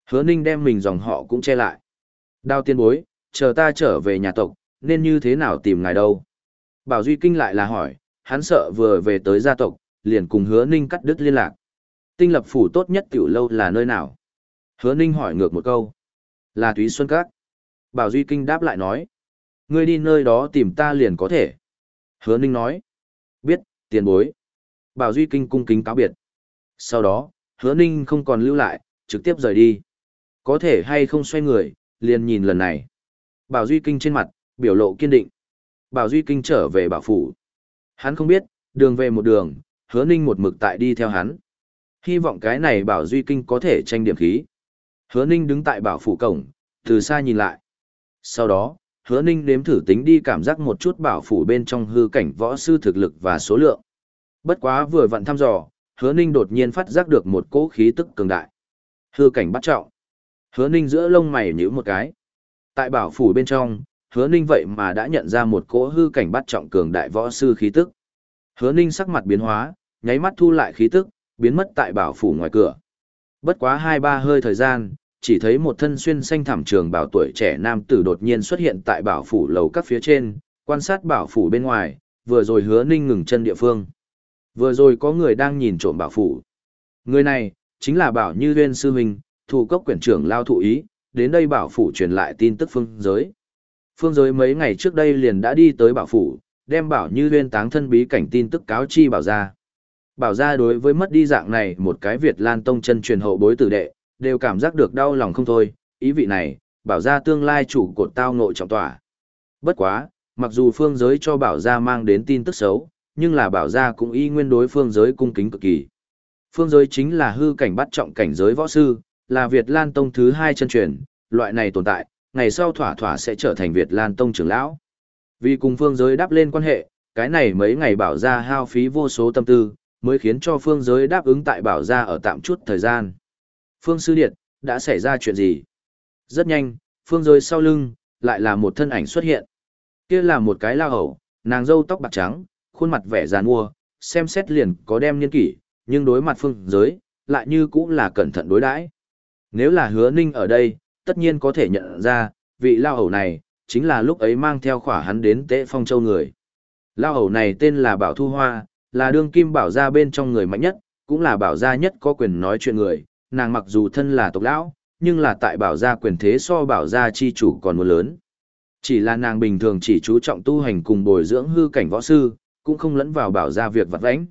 Hứa ninh đem mình dòng họ cũng che lại. Đào tiên bối, chờ ta trở về nhà tộc, nên như thế nào tìm ngài đâu? Bảo Duy Kinh lại là hỏi, hắn sợ vừa về tới gia tộc, liền cùng hứa ninh cắt đứt liên lạc. Tinh lập phủ tốt nhất tiểu lâu là nơi nào? Hứa ninh hỏi ngược một câu. Là Thúy Xuân Các. Bảo Duy Kinh đáp lại nói. Ngươi đi nơi đó tìm ta liền có thể. Hứa ninh nói. Biết, tiền bối. Bảo Duy Kinh cung kính cáo biệt. Sau đó, hứa ninh không còn lưu lại, trực tiếp rời đi. Có thể hay không xoay người, liền nhìn lần này. Bảo Duy Kinh trên mặt, biểu lộ kiên định. Bảo Duy Kinh trở về bảo phủ. Hắn không biết, đường về một đường, hứa ninh một mực tại đi theo hắn. Hy vọng cái này Bảo Duy Kinh có thể tranh điểm khí. Hứa ninh đứng tại bảo phủ cổng, từ xa nhìn lại. Sau đó, hứa ninh đếm thử tính đi cảm giác một chút bảo phủ bên trong hư cảnh võ sư thực lực và số lượng. Bất quá vừa vặn thăm dò, hứa ninh đột nhiên phát giác được một cỗ khí tức cường đại. Hư cảnh bắt trọng. Hứa ninh giữa lông mày nhíu một cái. Tại bảo phủ bên trong, hứa ninh vậy mà đã nhận ra một cỗ hư cảnh bắt trọng cường đại võ sư khí tức. Hứa ninh sắc mặt biến hóa, nháy mắt thu lại khí tức, biến mất tại bảo phủ ngoài cửa. Bất quá hai ba hơi thời gian, chỉ thấy một thân xuyên xanh thảm trường bảo tuổi trẻ nam tử đột nhiên xuất hiện tại bảo phủ lầu các phía trên, quan sát bảo phủ bên ngoài, vừa rồi hứa ninh ngừng chân địa phương. Vừa rồi có người đang nhìn trộm bảo phủ. Người này, chính là bảo như huyên sư huynh, thủ cốc quyển trưởng lao thụ ý, đến đây bảo phủ truyền lại tin tức phương giới. Phương giới mấy ngày trước đây liền đã đi tới bảo phủ, đem bảo như huyên táng thân bí cảnh tin tức cáo chi bảo ra. Bảo ra đối với mất đi dạng này một cái Việt Lan Tông chân truyền hậu bối tử đệ, đều cảm giác được đau lòng không thôi, ý vị này, bảo ra tương lai chủ cột tao ngộ trọng tỏa. Bất quá, mặc dù phương giới cho bảo gia mang đến tin tức xấu, nhưng là bảo gia cũng y nguyên đối phương giới cung kính cực kỳ. Phương giới chính là hư cảnh bắt trọng cảnh giới võ sư, là Việt Lan Tông thứ hai chân truyền, loại này tồn tại, ngày sau thỏa thỏa sẽ trở thành Việt Lan Tông trưởng lão. Vì cùng phương giới đáp lên quan hệ, cái này mấy ngày bảo gia hao phí vô số tâm tư, mới khiến cho phương giới đáp ứng tại bảo gia ở tạm chút thời gian. Phương Sư Điện, đã xảy ra chuyện gì? Rất nhanh, phương giới sau lưng, lại là một thân ảnh xuất hiện. Kia là một cái lao hậu, nàng dâu tóc bạc trắng, khuôn mặt vẻ giàn mua, xem xét liền có đem niên kỷ, nhưng đối mặt phương giới, lại như cũng là cẩn thận đối đãi. Nếu là hứa ninh ở đây, tất nhiên có thể nhận ra, vị lao hầu này, chính là lúc ấy mang theo khỏa hắn đến tế phong châu người. Lao hầu này tên là Bảo Thu Hoa, là đương kim bảo gia bên trong người mạnh nhất, cũng là bảo gia nhất có quyền nói chuyện người, nàng mặc dù thân là tộc lão, nhưng là tại bảo gia quyền thế so bảo gia chi chủ còn muốn lớn. Chỉ là nàng bình thường chỉ chú trọng tu hành cùng bồi dưỡng hư cảnh võ sư, cũng không lẫn vào bảo gia việc vặt vãnh.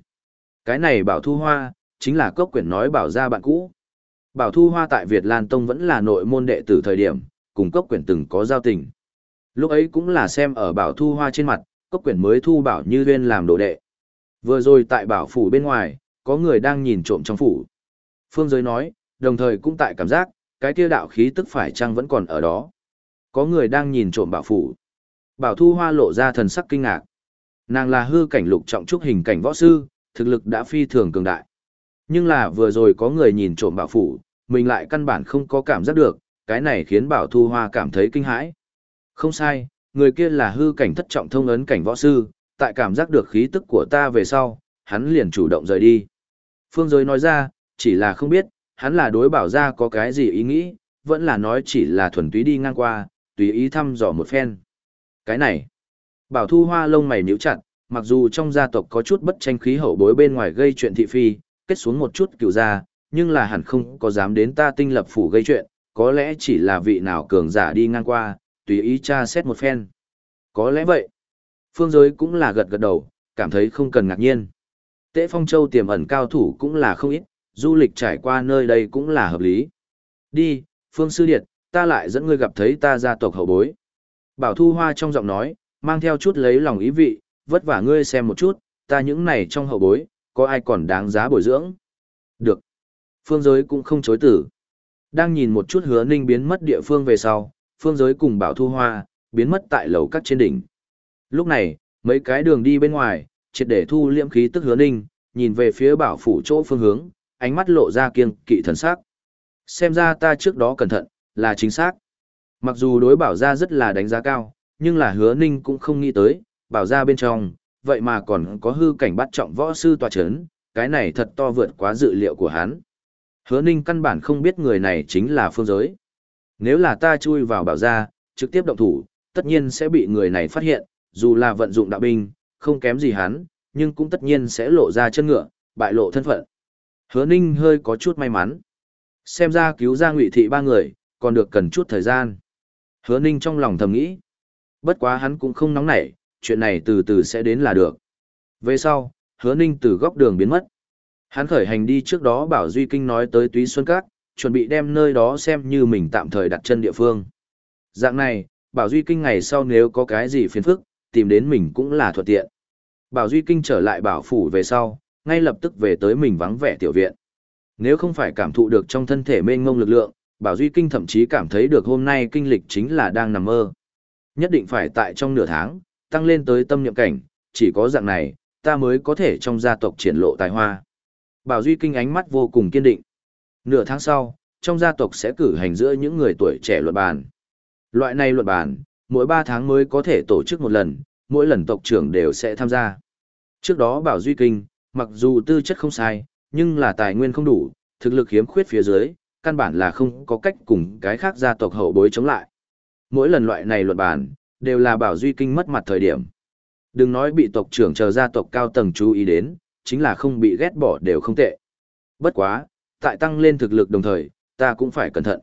Cái này bảo thu hoa, chính là cốc quyển nói bảo gia bạn cũ. Bảo thu hoa tại Việt Lan Tông vẫn là nội môn đệ tử thời điểm, cùng cốc quyển từng có giao tình. Lúc ấy cũng là xem ở bảo thu hoa trên mặt, cốc quyển mới thu bảo như duyên làm đồ đệ. Vừa rồi tại bảo phủ bên ngoài, có người đang nhìn trộm trong phủ. Phương giới nói, đồng thời cũng tại cảm giác, cái kia đạo khí tức phải chăng vẫn còn ở đó. Có người đang nhìn trộm bảo phủ. Bảo Thu Hoa lộ ra thần sắc kinh ngạc. Nàng là hư cảnh lục trọng trúc hình cảnh võ sư, thực lực đã phi thường cường đại. Nhưng là vừa rồi có người nhìn trộm bảo phủ, mình lại căn bản không có cảm giác được, cái này khiến Bảo Thu Hoa cảm thấy kinh hãi. Không sai, người kia là hư cảnh thất trọng thông ấn cảnh võ sư, tại cảm giác được khí tức của ta về sau, hắn liền chủ động rời đi. Phương Giới nói ra, chỉ là không biết, hắn là đối bảo ra có cái gì ý nghĩ, vẫn là nói chỉ là thuần túy đi ngang qua, tùy ý thăm dò một phen. Cái này, bảo thu hoa lông mày nhíu chặt, mặc dù trong gia tộc có chút bất tranh khí hậu bối bên ngoài gây chuyện thị phi, kết xuống một chút cựu gia, nhưng là hẳn không có dám đến ta tinh lập phủ gây chuyện, có lẽ chỉ là vị nào cường giả đi ngang qua, tùy ý tra xét một phen. Có lẽ vậy. Phương giới cũng là gật gật đầu, cảm thấy không cần ngạc nhiên. Tế Phong Châu tiềm ẩn cao thủ cũng là không ít, du lịch trải qua nơi đây cũng là hợp lý. Đi, Phương Sư Điệt, ta lại dẫn ngươi gặp thấy ta gia tộc hậu bối. Bảo Thu Hoa trong giọng nói, mang theo chút lấy lòng ý vị, vất vả ngươi xem một chút, ta những này trong hậu bối, có ai còn đáng giá bồi dưỡng. Được. Phương giới cũng không chối tử. Đang nhìn một chút hứa ninh biến mất địa phương về sau, phương giới cùng Bảo Thu Hoa, biến mất tại lầu cắt trên đỉnh. Lúc này, mấy cái đường đi bên ngoài, triệt để thu liễm khí tức hứa ninh, nhìn về phía bảo phủ chỗ phương hướng, ánh mắt lộ ra kiêng kỵ thần sắc. Xem ra ta trước đó cẩn thận, là chính xác. Mặc dù đối bảo ra rất là đánh giá cao, nhưng là hứa ninh cũng không nghĩ tới, bảo ra bên trong, vậy mà còn có hư cảnh bắt trọng võ sư tòa chấn, cái này thật to vượt quá dự liệu của hắn. Hứa ninh căn bản không biết người này chính là phương giới. Nếu là ta chui vào bảo ra, trực tiếp động thủ, tất nhiên sẽ bị người này phát hiện, dù là vận dụng đạo binh, không kém gì hắn, nhưng cũng tất nhiên sẽ lộ ra chân ngựa, bại lộ thân phận. Hứa Ninh hơi có chút may mắn. Xem ra cứu ra ngụy thị ba người, còn được cần chút thời gian. Hứa Ninh trong lòng thầm nghĩ. Bất quá hắn cũng không nóng nảy, chuyện này từ từ sẽ đến là được. Về sau, hứa Ninh từ góc đường biến mất. Hắn khởi hành đi trước đó bảo Duy Kinh nói tới Túy Xuân Các, chuẩn bị đem nơi đó xem như mình tạm thời đặt chân địa phương. Dạng này, bảo Duy Kinh ngày sau nếu có cái gì phiền phức, tìm đến mình cũng là thuận tiện. Bảo Duy Kinh trở lại bảo phủ về sau, ngay lập tức về tới mình vắng vẻ tiểu viện. Nếu không phải cảm thụ được trong thân thể mênh ngông lực lượng, Bảo Duy Kinh thậm chí cảm thấy được hôm nay kinh lịch chính là đang nằm mơ. Nhất định phải tại trong nửa tháng, tăng lên tới tâm nhậm cảnh, chỉ có dạng này, ta mới có thể trong gia tộc triển lộ tài hoa. Bảo Duy Kinh ánh mắt vô cùng kiên định. Nửa tháng sau, trong gia tộc sẽ cử hành giữa những người tuổi trẻ luận bàn. Loại này luận bàn, mỗi 3 tháng mới có thể tổ chức một lần, mỗi lần tộc trưởng đều sẽ tham gia. Trước đó Bảo Duy Kinh, mặc dù tư chất không sai, nhưng là tài nguyên không đủ, thực lực hiếm khuyết phía dưới, căn bản là không có cách cùng cái khác gia tộc hậu bối chống lại. Mỗi lần loại này luận bàn, đều là Bảo Duy Kinh mất mặt thời điểm. Đừng nói bị tộc trưởng chờ gia tộc cao tầng chú ý đến, chính là không bị ghét bỏ đều không tệ. Bất quá, tại tăng lên thực lực đồng thời, ta cũng phải cẩn thận.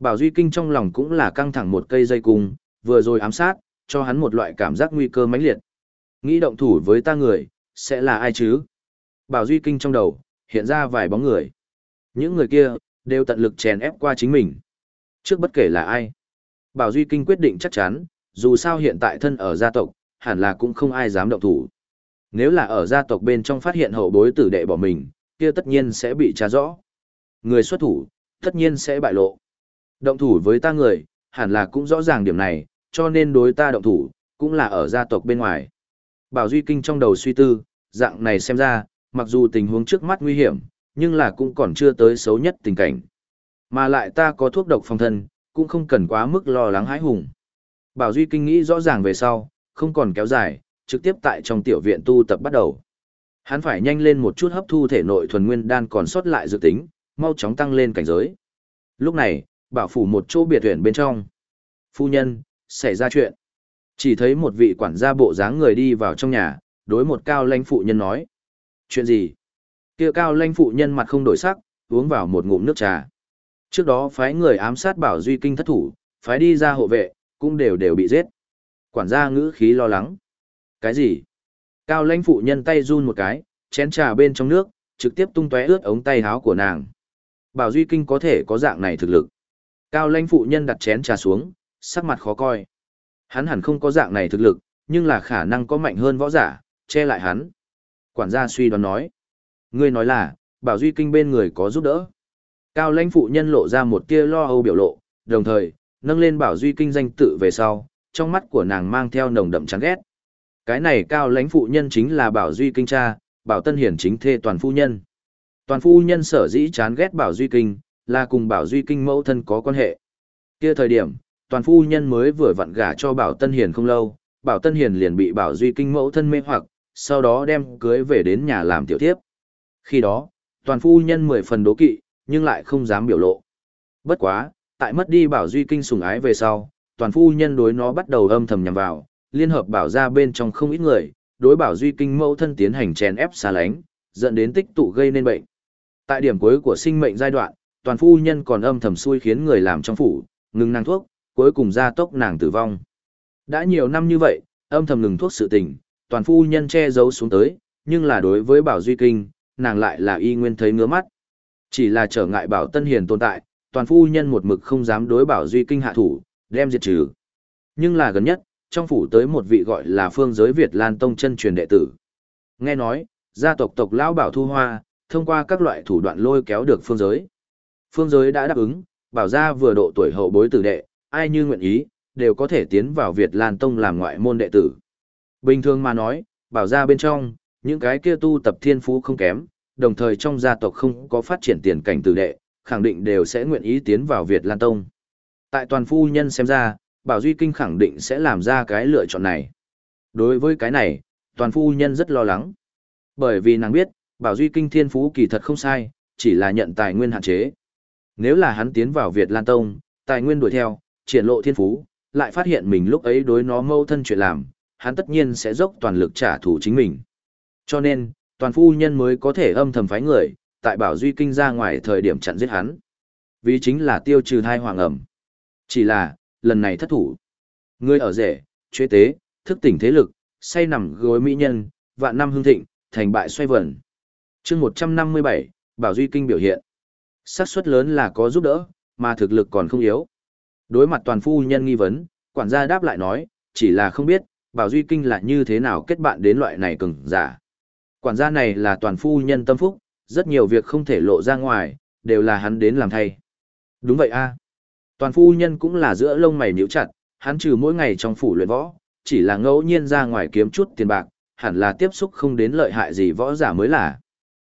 Bảo Duy Kinh trong lòng cũng là căng thẳng một cây dây cung, vừa rồi ám sát, cho hắn một loại cảm giác nguy cơ mãnh liệt. Nghĩ động thủ với ta người, sẽ là ai chứ? Bảo Duy Kinh trong đầu, hiện ra vài bóng người. Những người kia, đều tận lực chèn ép qua chính mình. Trước bất kể là ai. Bảo Duy Kinh quyết định chắc chắn, dù sao hiện tại thân ở gia tộc, hẳn là cũng không ai dám động thủ. Nếu là ở gia tộc bên trong phát hiện hậu bối tử đệ bỏ mình, kia tất nhiên sẽ bị tra rõ. Người xuất thủ, tất nhiên sẽ bại lộ. Động thủ với ta người, hẳn là cũng rõ ràng điểm này, cho nên đối ta động thủ, cũng là ở gia tộc bên ngoài. Bảo Duy Kinh trong đầu suy tư, dạng này xem ra, mặc dù tình huống trước mắt nguy hiểm, nhưng là cũng còn chưa tới xấu nhất tình cảnh. Mà lại ta có thuốc độc phòng thân, cũng không cần quá mức lo lắng hãi hùng. Bảo Duy Kinh nghĩ rõ ràng về sau, không còn kéo dài, trực tiếp tại trong tiểu viện tu tập bắt đầu. Hắn phải nhanh lên một chút hấp thu thể nội thuần nguyên đan còn sót lại dự tính, mau chóng tăng lên cảnh giới. Lúc này, bảo phủ một chỗ biệt huyện bên trong. Phu nhân, xảy ra chuyện. Chỉ thấy một vị quản gia bộ dáng người đi vào trong nhà, đối một cao lãnh phụ nhân nói. Chuyện gì? Kia cao lãnh phụ nhân mặt không đổi sắc, uống vào một ngụm nước trà. Trước đó phái người ám sát bảo duy kinh thất thủ, phái đi ra hộ vệ, cũng đều đều bị giết. Quản gia ngữ khí lo lắng. Cái gì? Cao lãnh phụ nhân tay run một cái, chén trà bên trong nước, trực tiếp tung tóe ướt ống tay áo của nàng. Bảo duy kinh có thể có dạng này thực lực. Cao lãnh phụ nhân đặt chén trà xuống, sắc mặt khó coi. Hắn hẳn không có dạng này thực lực, nhưng là khả năng có mạnh hơn võ giả, che lại hắn. Quản gia suy đoán nói. Ngươi nói là, bảo duy kinh bên người có giúp đỡ. Cao lãnh phụ nhân lộ ra một tia lo âu biểu lộ, đồng thời, nâng lên bảo duy kinh danh tự về sau, trong mắt của nàng mang theo nồng đậm chán ghét. Cái này cao lãnh phụ nhân chính là Bảo Duy Kinh cha, Bảo Tân Hiển chính thê toàn phu nhân. Toàn phu nhân sở dĩ chán ghét Bảo Duy Kinh, là cùng Bảo Duy Kinh mẫu thân có quan hệ. Kia thời điểm, toàn phu nhân mới vừa vặn gả cho Bảo Tân Hiền không lâu, Bảo Tân Hiền liền bị Bảo Duy Kinh mẫu thân mê hoặc, sau đó đem cưới về đến nhà làm tiểu thiếp. Khi đó, toàn phu nhân mười phần đố kỵ, nhưng lại không dám biểu lộ. Bất quá, tại mất đi Bảo Duy Kinh sủng ái về sau, toàn phu nhân đối nó bắt đầu âm thầm nhằm vào, liên hợp bảo ra bên trong không ít người, đối Bảo Duy Kinh mẫu thân tiến hành chèn ép xa lánh, dẫn đến tích tụ gây nên bệnh. Tại điểm cuối của sinh mệnh giai đoạn, toàn phu nhân còn âm thầm xui khiến người làm trong phủ, ngừng nàng thuốc, cuối cùng ra tốc nàng tử vong. Đã nhiều năm như vậy, âm thầm ngừng thuốc sự tình, toàn phu nhân che giấu xuống tới, nhưng là đối với Bảo Duy Kinh, nàng lại là y nguyên thấy ngứa mắt. Chỉ là trở ngại Bảo Tân Hiền tồn tại, toàn phu nhân một mực không dám đối Bảo Duy Kinh hạ thủ, đem diệt trừ. Nhưng là gần nhất, trong phủ tới một vị gọi là phương giới Việt Lan Tông chân truyền đệ tử. Nghe nói, gia tộc tộc lão Bảo Thu Hoa, thông qua các loại thủ đoạn lôi kéo được phương giới. Phương giới đã đáp ứng, bảo ra vừa độ tuổi hậu bối tử đệ, ai như nguyện ý, đều có thể tiến vào Việt Lan Tông làm ngoại môn đệ tử. Bình thường mà nói, bảo ra bên trong, những cái kia tu tập thiên phú không kém, đồng thời trong gia tộc không có phát triển tiền cảnh tử đệ, khẳng định đều sẽ nguyện ý tiến vào Việt Lan Tông. Tại toàn phu nhân xem ra, Bảo Duy Kinh khẳng định sẽ làm ra cái lựa chọn này. Đối với cái này, toàn phu nhân rất lo lắng. Bởi vì nàng biết, Bảo Duy Kinh thiên phú kỳ thật không sai, chỉ là nhận tài nguyên hạn chế. Nếu là hắn tiến vào Việt Lan Tông, tài nguyên đuổi theo, triển lộ thiên phú, lại phát hiện mình lúc ấy đối nó mâu thân chuyện làm, hắn tất nhiên sẽ dốc toàn lực trả thù chính mình. Cho nên, toàn phu nhân mới có thể âm thầm phái người, tại Bảo Duy Kinh ra ngoài thời điểm chặn giết hắn. Vì chính là tiêu trừ thai hoàng ẩm. Chỉ là, lần này thất thủ. Người ở rể, chế tế, thức tỉnh thế lực, say nằm gối mỹ nhân, vạn năm hương thịnh, thành bại xoay vẩn. chương 157, Bảo Duy Kinh biểu hiện. xác suất lớn là có giúp đỡ, mà thực lực còn không yếu. Đối mặt toàn phu nhân nghi vấn, quản gia đáp lại nói, chỉ là không biết, Bảo Duy Kinh là như thế nào kết bạn đến loại này cứng giả. Quản gia này là toàn phu nhân tâm phúc, rất nhiều việc không thể lộ ra ngoài, đều là hắn đến làm thay. Đúng vậy a Toàn phu nhân cũng là giữa lông mày nhíu chặt, hắn trừ mỗi ngày trong phủ luyện võ, chỉ là ngẫu nhiên ra ngoài kiếm chút tiền bạc, hẳn là tiếp xúc không đến lợi hại gì võ giả mới là.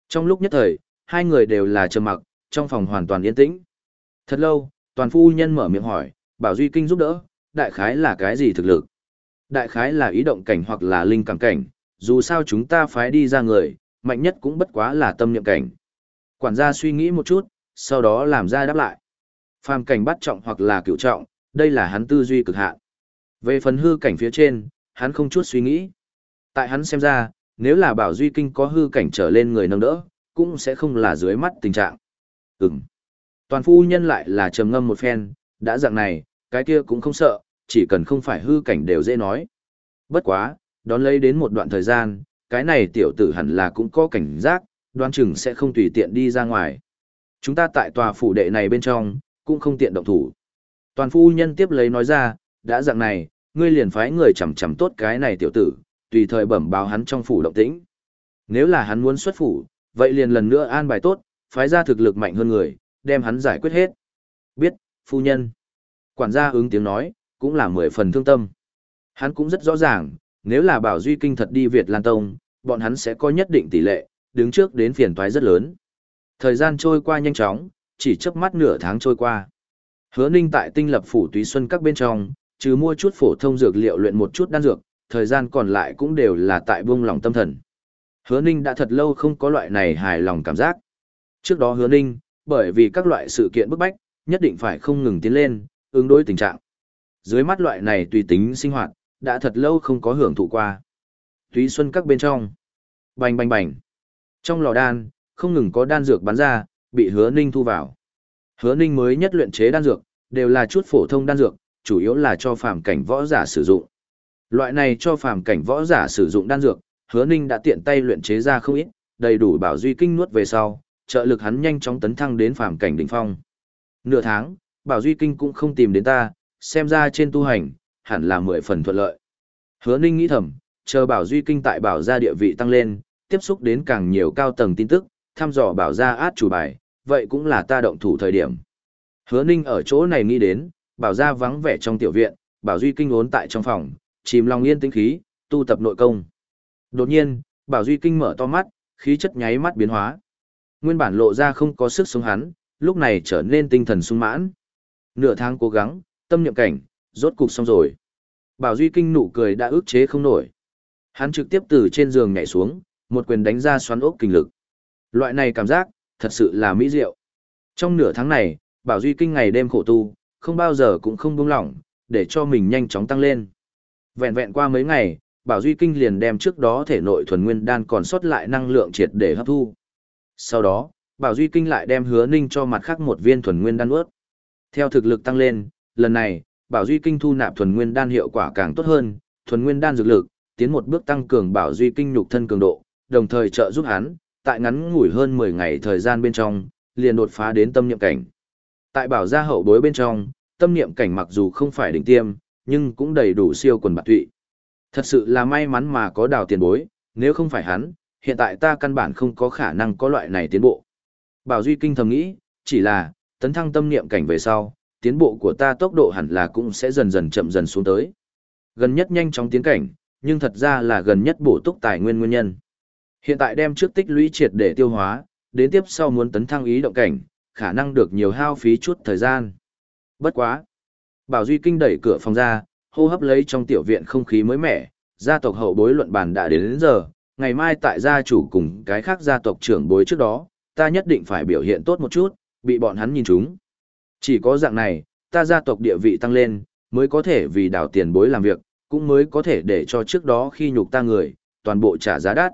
Trong lúc nhất thời, hai người đều là trầm mặc, trong phòng hoàn toàn yên tĩnh. Thật lâu, toàn phu nhân mở miệng hỏi, bảo Duy Kinh giúp đỡ, đại khái là cái gì thực lực? Đại khái là ý động cảnh hoặc là linh cảm cảnh, dù sao chúng ta phái đi ra người, mạnh nhất cũng bất quá là tâm niệm cảnh. Quản gia suy nghĩ một chút, sau đó làm ra đáp lại. Phàm cảnh bắt trọng hoặc là cựu trọng, đây là hắn tư duy cực hạn. Về phần hư cảnh phía trên, hắn không chút suy nghĩ. Tại hắn xem ra, nếu là bảo duy kinh có hư cảnh trở lên người nâng đỡ, cũng sẽ không là dưới mắt tình trạng. Ừm. Toàn phu nhân lại là trầm ngâm một phen, đã dạng này, cái kia cũng không sợ, chỉ cần không phải hư cảnh đều dễ nói. Bất quá, đón lấy đến một đoạn thời gian, cái này tiểu tử hẳn là cũng có cảnh giác, đoán chừng sẽ không tùy tiện đi ra ngoài. Chúng ta tại tòa phủ đệ này bên trong, cũng không tiện động thủ. Toàn phu nhân tiếp lấy nói ra, đã dạng này, ngươi liền phái người chằm chằm tốt cái này tiểu tử, tùy thời bẩm báo hắn trong phủ động tĩnh. Nếu là hắn muốn xuất phủ, vậy liền lần nữa an bài tốt, phái ra thực lực mạnh hơn người, đem hắn giải quyết hết. Biết, phu nhân. Quản gia ứng tiếng nói, cũng là mười phần thương tâm. Hắn cũng rất rõ ràng, nếu là bảo duy kinh thật đi Việt Lan Tông, bọn hắn sẽ có nhất định tỷ lệ, đứng trước đến phiền toái rất lớn. Thời gian trôi qua nhanh chóng, chỉ chớp mắt nửa tháng trôi qua. Hứa Ninh tại tinh lập phủ túy xuân các bên trong, trừ mua chút phổ thông dược liệu luyện một chút đan dược, thời gian còn lại cũng đều là tại buông lòng tâm thần. Hứa Ninh đã thật lâu không có loại này hài lòng cảm giác. Trước đó Hứa Ninh, bởi vì các loại sự kiện bức bách, nhất định phải không ngừng tiến lên, ứng đối tình trạng. Dưới mắt loại này tùy tính sinh hoạt, đã thật lâu không có hưởng thụ qua. Túy xuân các bên trong. Bành bành bành. Trong lò đan, không ngừng có đan dược bắn ra, bị hứa ninh thu vào. Hứa ninh mới nhất luyện chế đan dược, đều là chút phổ thông đan dược, chủ yếu là cho phàm cảnh võ giả sử dụng. Loại này cho phàm cảnh võ giả sử dụng đan dược, hứa ninh đã tiện tay luyện chế ra không ít, đầy đủ bảo duy kinh nuốt về sau, trợ lực hắn nhanh chóng tấn thăng đến phàm cảnh đỉnh phong. Nửa tháng, bảo duy kinh cũng không tìm đến ta, xem ra trên tu hành, hẳn là mười phần thuận lợi. Hứa ninh nghĩ thầm, chờ bảo duy kinh tại bảo gia địa vị tăng lên, tiếp xúc đến càng nhiều cao tầng tin tức, thăm dò bảo gia át chủ bài, vậy cũng là ta động thủ thời điểm. Hứa ninh ở chỗ này nghĩ đến, bảo gia vắng vẻ trong tiểu viện, Bảo Duy Kinh ốn tại trong phòng, chìm lòng yên tĩnh khí, tu tập nội công. Đột nhiên, Bảo Duy Kinh mở to mắt, khí chất nháy mắt biến hóa. Nguyên bản lộ ra không có sức sống hắn, lúc này trở nên tinh thần sung mãn. Nửa tháng cố gắng, tâm niệm cảnh, rốt cục xong rồi. Bảo Duy Kinh nụ cười đã ức chế không nổi. Hắn trực tiếp từ trên giường nhảy xuống, một quyền đánh ra xoắn ốc kinh lực. Loại này cảm giác, thật sự là mỹ diệu. Trong nửa tháng này, Bảo Duy Kinh ngày đêm khổ tu, không bao giờ cũng không buông lỏng, để cho mình nhanh chóng tăng lên. Vẹn vẹn qua mấy ngày, Bảo Duy Kinh liền đem trước đó thể nội thuần nguyên đan còn sót lại năng lượng triệt để hấp thu. Sau đó, Bảo Duy Kinh lại đem hứa ninh cho mặt khác một viên thuần nguyên đan ướt. Theo thực lực tăng lên, lần này, Bảo Duy Kinh thu nạp thuần nguyên đan hiệu quả càng tốt hơn, thuần nguyên đan dược lực, tiến một bước tăng cường Bảo Duy Kinh nhục thân cường độ, đồng thời trợ giúp hắn, tại ngắn ngủi hơn 10 ngày thời gian bên trong, liền đột phá đến tâm niệm cảnh. Tại bảo gia hậu bối bên trong, tâm niệm cảnh mặc dù không phải đỉnh tiêm, nhưng cũng đầy đủ siêu quần bạc tụy. Thật sự là may mắn mà có đào tiền bối, nếu không phải hắn, hiện tại ta căn bản không có khả năng có loại này tiến bộ. Bảo Duy Kinh thầm nghĩ, chỉ là, tấn thăng tâm niệm cảnh về sau, tiến bộ của ta tốc độ hẳn là cũng sẽ dần dần chậm dần xuống tới. Gần nhất nhanh chóng tiến cảnh, nhưng thật ra là gần nhất bổ túc tài nguyên nguyên nhân. Hiện tại đem trước tích lũy triệt để tiêu hóa, đến tiếp sau muốn tấn thăng ý động cảnh, khả năng được nhiều hao phí chút thời gian. Bất quá. Bảo Duy Kinh đẩy cửa phòng ra, hô hấp lấy trong tiểu viện không khí mới mẻ, gia tộc hậu bối luận bàn đã đến, đến giờ, ngày mai tại gia chủ cùng cái khác gia tộc trưởng bối trước đó, ta nhất định phải biểu hiện tốt một chút, bị bọn hắn nhìn chúng. Chỉ có dạng này, ta gia tộc địa vị tăng lên, mới có thể vì đảo tiền bối làm việc, cũng mới có thể để cho trước đó khi nhục ta người, toàn bộ trả giá đắt.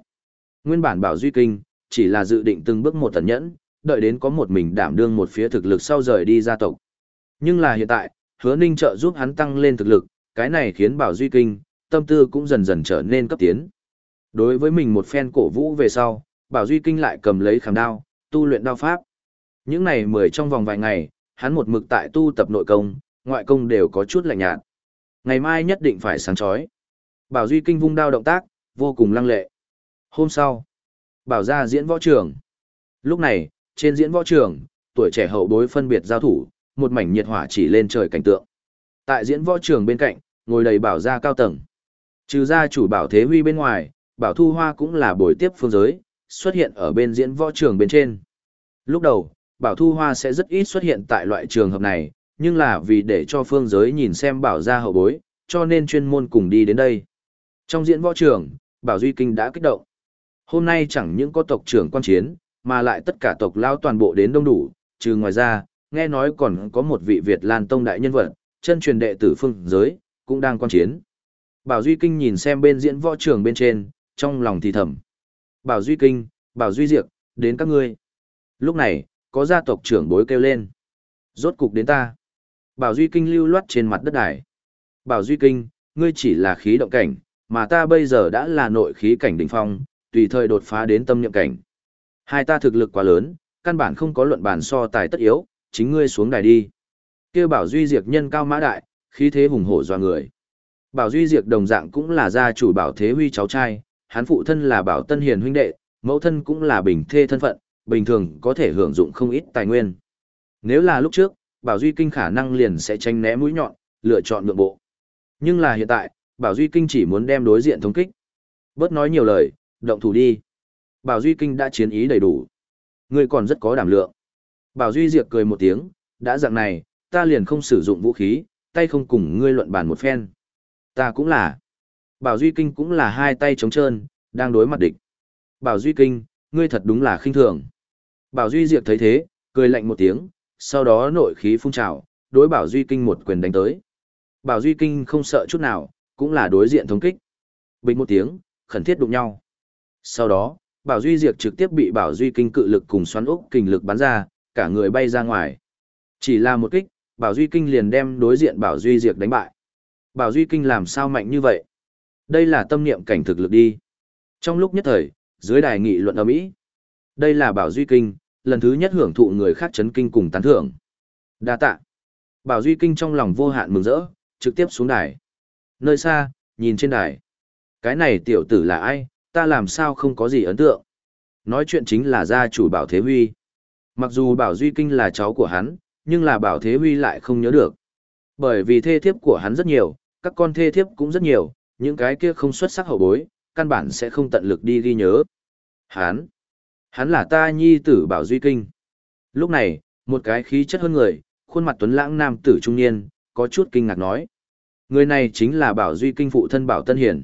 Nguyên bản bảo Duy Kinh, chỉ là dự định từng bước một tần nhẫn, đợi đến có một mình đảm đương một phía thực lực sau rời đi gia tộc. Nhưng là hiện tại, hứa ninh trợ giúp hắn tăng lên thực lực, cái này khiến bảo Duy Kinh, tâm tư cũng dần dần trở nên cấp tiến. Đối với mình một phen cổ vũ về sau, bảo Duy Kinh lại cầm lấy khảm đao, tu luyện đao pháp. Những này mười trong vòng vài ngày, hắn một mực tại tu tập nội công, ngoại công đều có chút lạnh nhạt. Ngày mai nhất định phải sáng chói. Bảo Duy Kinh vung đao động tác, vô cùng lăng lệ. Hôm sau, bảo ra diễn võ trường. Lúc này, trên diễn võ trường, tuổi trẻ hậu bối phân biệt giao thủ, một mảnh nhiệt hỏa chỉ lên trời cảnh tượng. Tại diễn võ trường bên cạnh, ngồi đầy bảo gia cao tầng. Trừ ra chủ bảo thế huy bên ngoài, bảo thu hoa cũng là buổi tiếp phương giới, xuất hiện ở bên diễn võ trường bên trên. Lúc đầu, bảo thu hoa sẽ rất ít xuất hiện tại loại trường hợp này, nhưng là vì để cho phương giới nhìn xem bảo Ra hậu bối, cho nên chuyên môn cùng đi đến đây. Trong diễn võ trường, bảo duy kinh đã kích động. Hôm nay chẳng những có tộc trưởng quan chiến, mà lại tất cả tộc lao toàn bộ đến đông đủ, trừ ngoài ra, nghe nói còn có một vị Việt Lan Tông đại nhân vật, chân truyền đệ tử phương giới, cũng đang quan chiến. Bảo Duy Kinh nhìn xem bên diễn võ trường bên trên, trong lòng thì thầm. Bảo Duy Kinh, Bảo Duy Diệp, đến các ngươi. Lúc này, có gia tộc trưởng bối kêu lên. Rốt cục đến ta. Bảo Duy Kinh lưu loát trên mặt đất đài. Bảo Duy Kinh, ngươi chỉ là khí động cảnh, mà ta bây giờ đã là nội khí cảnh đỉnh phong, tùy thời đột phá đến tâm nhậm cảnh. Hai ta thực lực quá lớn, căn bản không có luận bàn so tài tất yếu, chính ngươi xuống đài đi. Kêu Bảo Duy Diệp nhân cao mã đại, khí thế hùng hổ doa người. Bảo Duy Diệp đồng dạng cũng là gia chủ Bảo Thế Huy cháu trai, hắn phụ thân là Bảo Tân Hiền huynh đệ, mẫu thân cũng là bình thê thân phận, bình thường có thể hưởng dụng không ít tài nguyên. Nếu là lúc trước, Bảo Duy Kinh khả năng liền sẽ tránh né mũi nhọn, lựa chọn ngược bộ. Nhưng là hiện tại, Bảo Duy Kinh chỉ muốn đem đối diện thống kích. Bớt nói nhiều lời, động thủ đi. Bảo Duy Kinh đã chiến ý đầy đủ. người còn rất có đảm lượng. Bảo Duy Diệp cười một tiếng, đã dạng này, ta liền không sử dụng vũ khí, tay không cùng ngươi luận bàn một phen. Ta cũng là. Bảo Duy Kinh cũng là hai tay trống trơn, đang đối mặt địch. Bảo Duy Kinh, ngươi thật đúng là khinh thường. Bảo Duy Diệp thấy thế, cười lạnh một tiếng, sau đó nội khí phun trào, đối Bảo Duy Kinh một quyền đánh tới. Bảo Duy Kinh không sợ chút nào, cũng là đối diện thống kích. Bình một tiếng, khẩn thiết đụng nhau. Sau đó, Bảo Duy Diệp trực tiếp bị Bảo Duy Kinh cự lực cùng xoắn ốc kình lực bắn ra, cả người bay ra ngoài. Chỉ là một kích, Bảo Duy Kinh liền đem đối diện Bảo Duy Diệp đánh bại. Bảo Duy Kinh làm sao mạnh như vậy? Đây là tâm niệm cảnh thực lực đi. Trong lúc nhất thời, dưới đài nghị luận ở Mỹ. Đây là Bảo Duy Kinh, lần thứ nhất hưởng thụ người khác chấn kinh cùng tán thưởng. Đa tạ. Bảo Duy Kinh trong lòng vô hạn mừng rỡ, trực tiếp xuống đài. Nơi xa, nhìn trên đài. Cái này tiểu tử là ai, ta làm sao không có gì ấn tượng. Nói chuyện chính là gia chủ Bảo Thế Huy. Mặc dù Bảo Duy Kinh là cháu của hắn, nhưng là Bảo Thế Huy lại không nhớ được. Bởi vì thê thiếp của hắn rất nhiều, các con thê thiếp cũng rất nhiều, những cái kia không xuất sắc hậu bối, căn bản sẽ không tận lực đi ghi nhớ. Hắn, hắn là ta nhi tử Bảo Duy Kinh. Lúc này, một cái khí chất hơn người, khuôn mặt tuấn lãng nam tử trung niên, có chút kinh ngạc nói. Người này chính là Bảo Duy Kinh phụ thân Bảo Tân Hiển.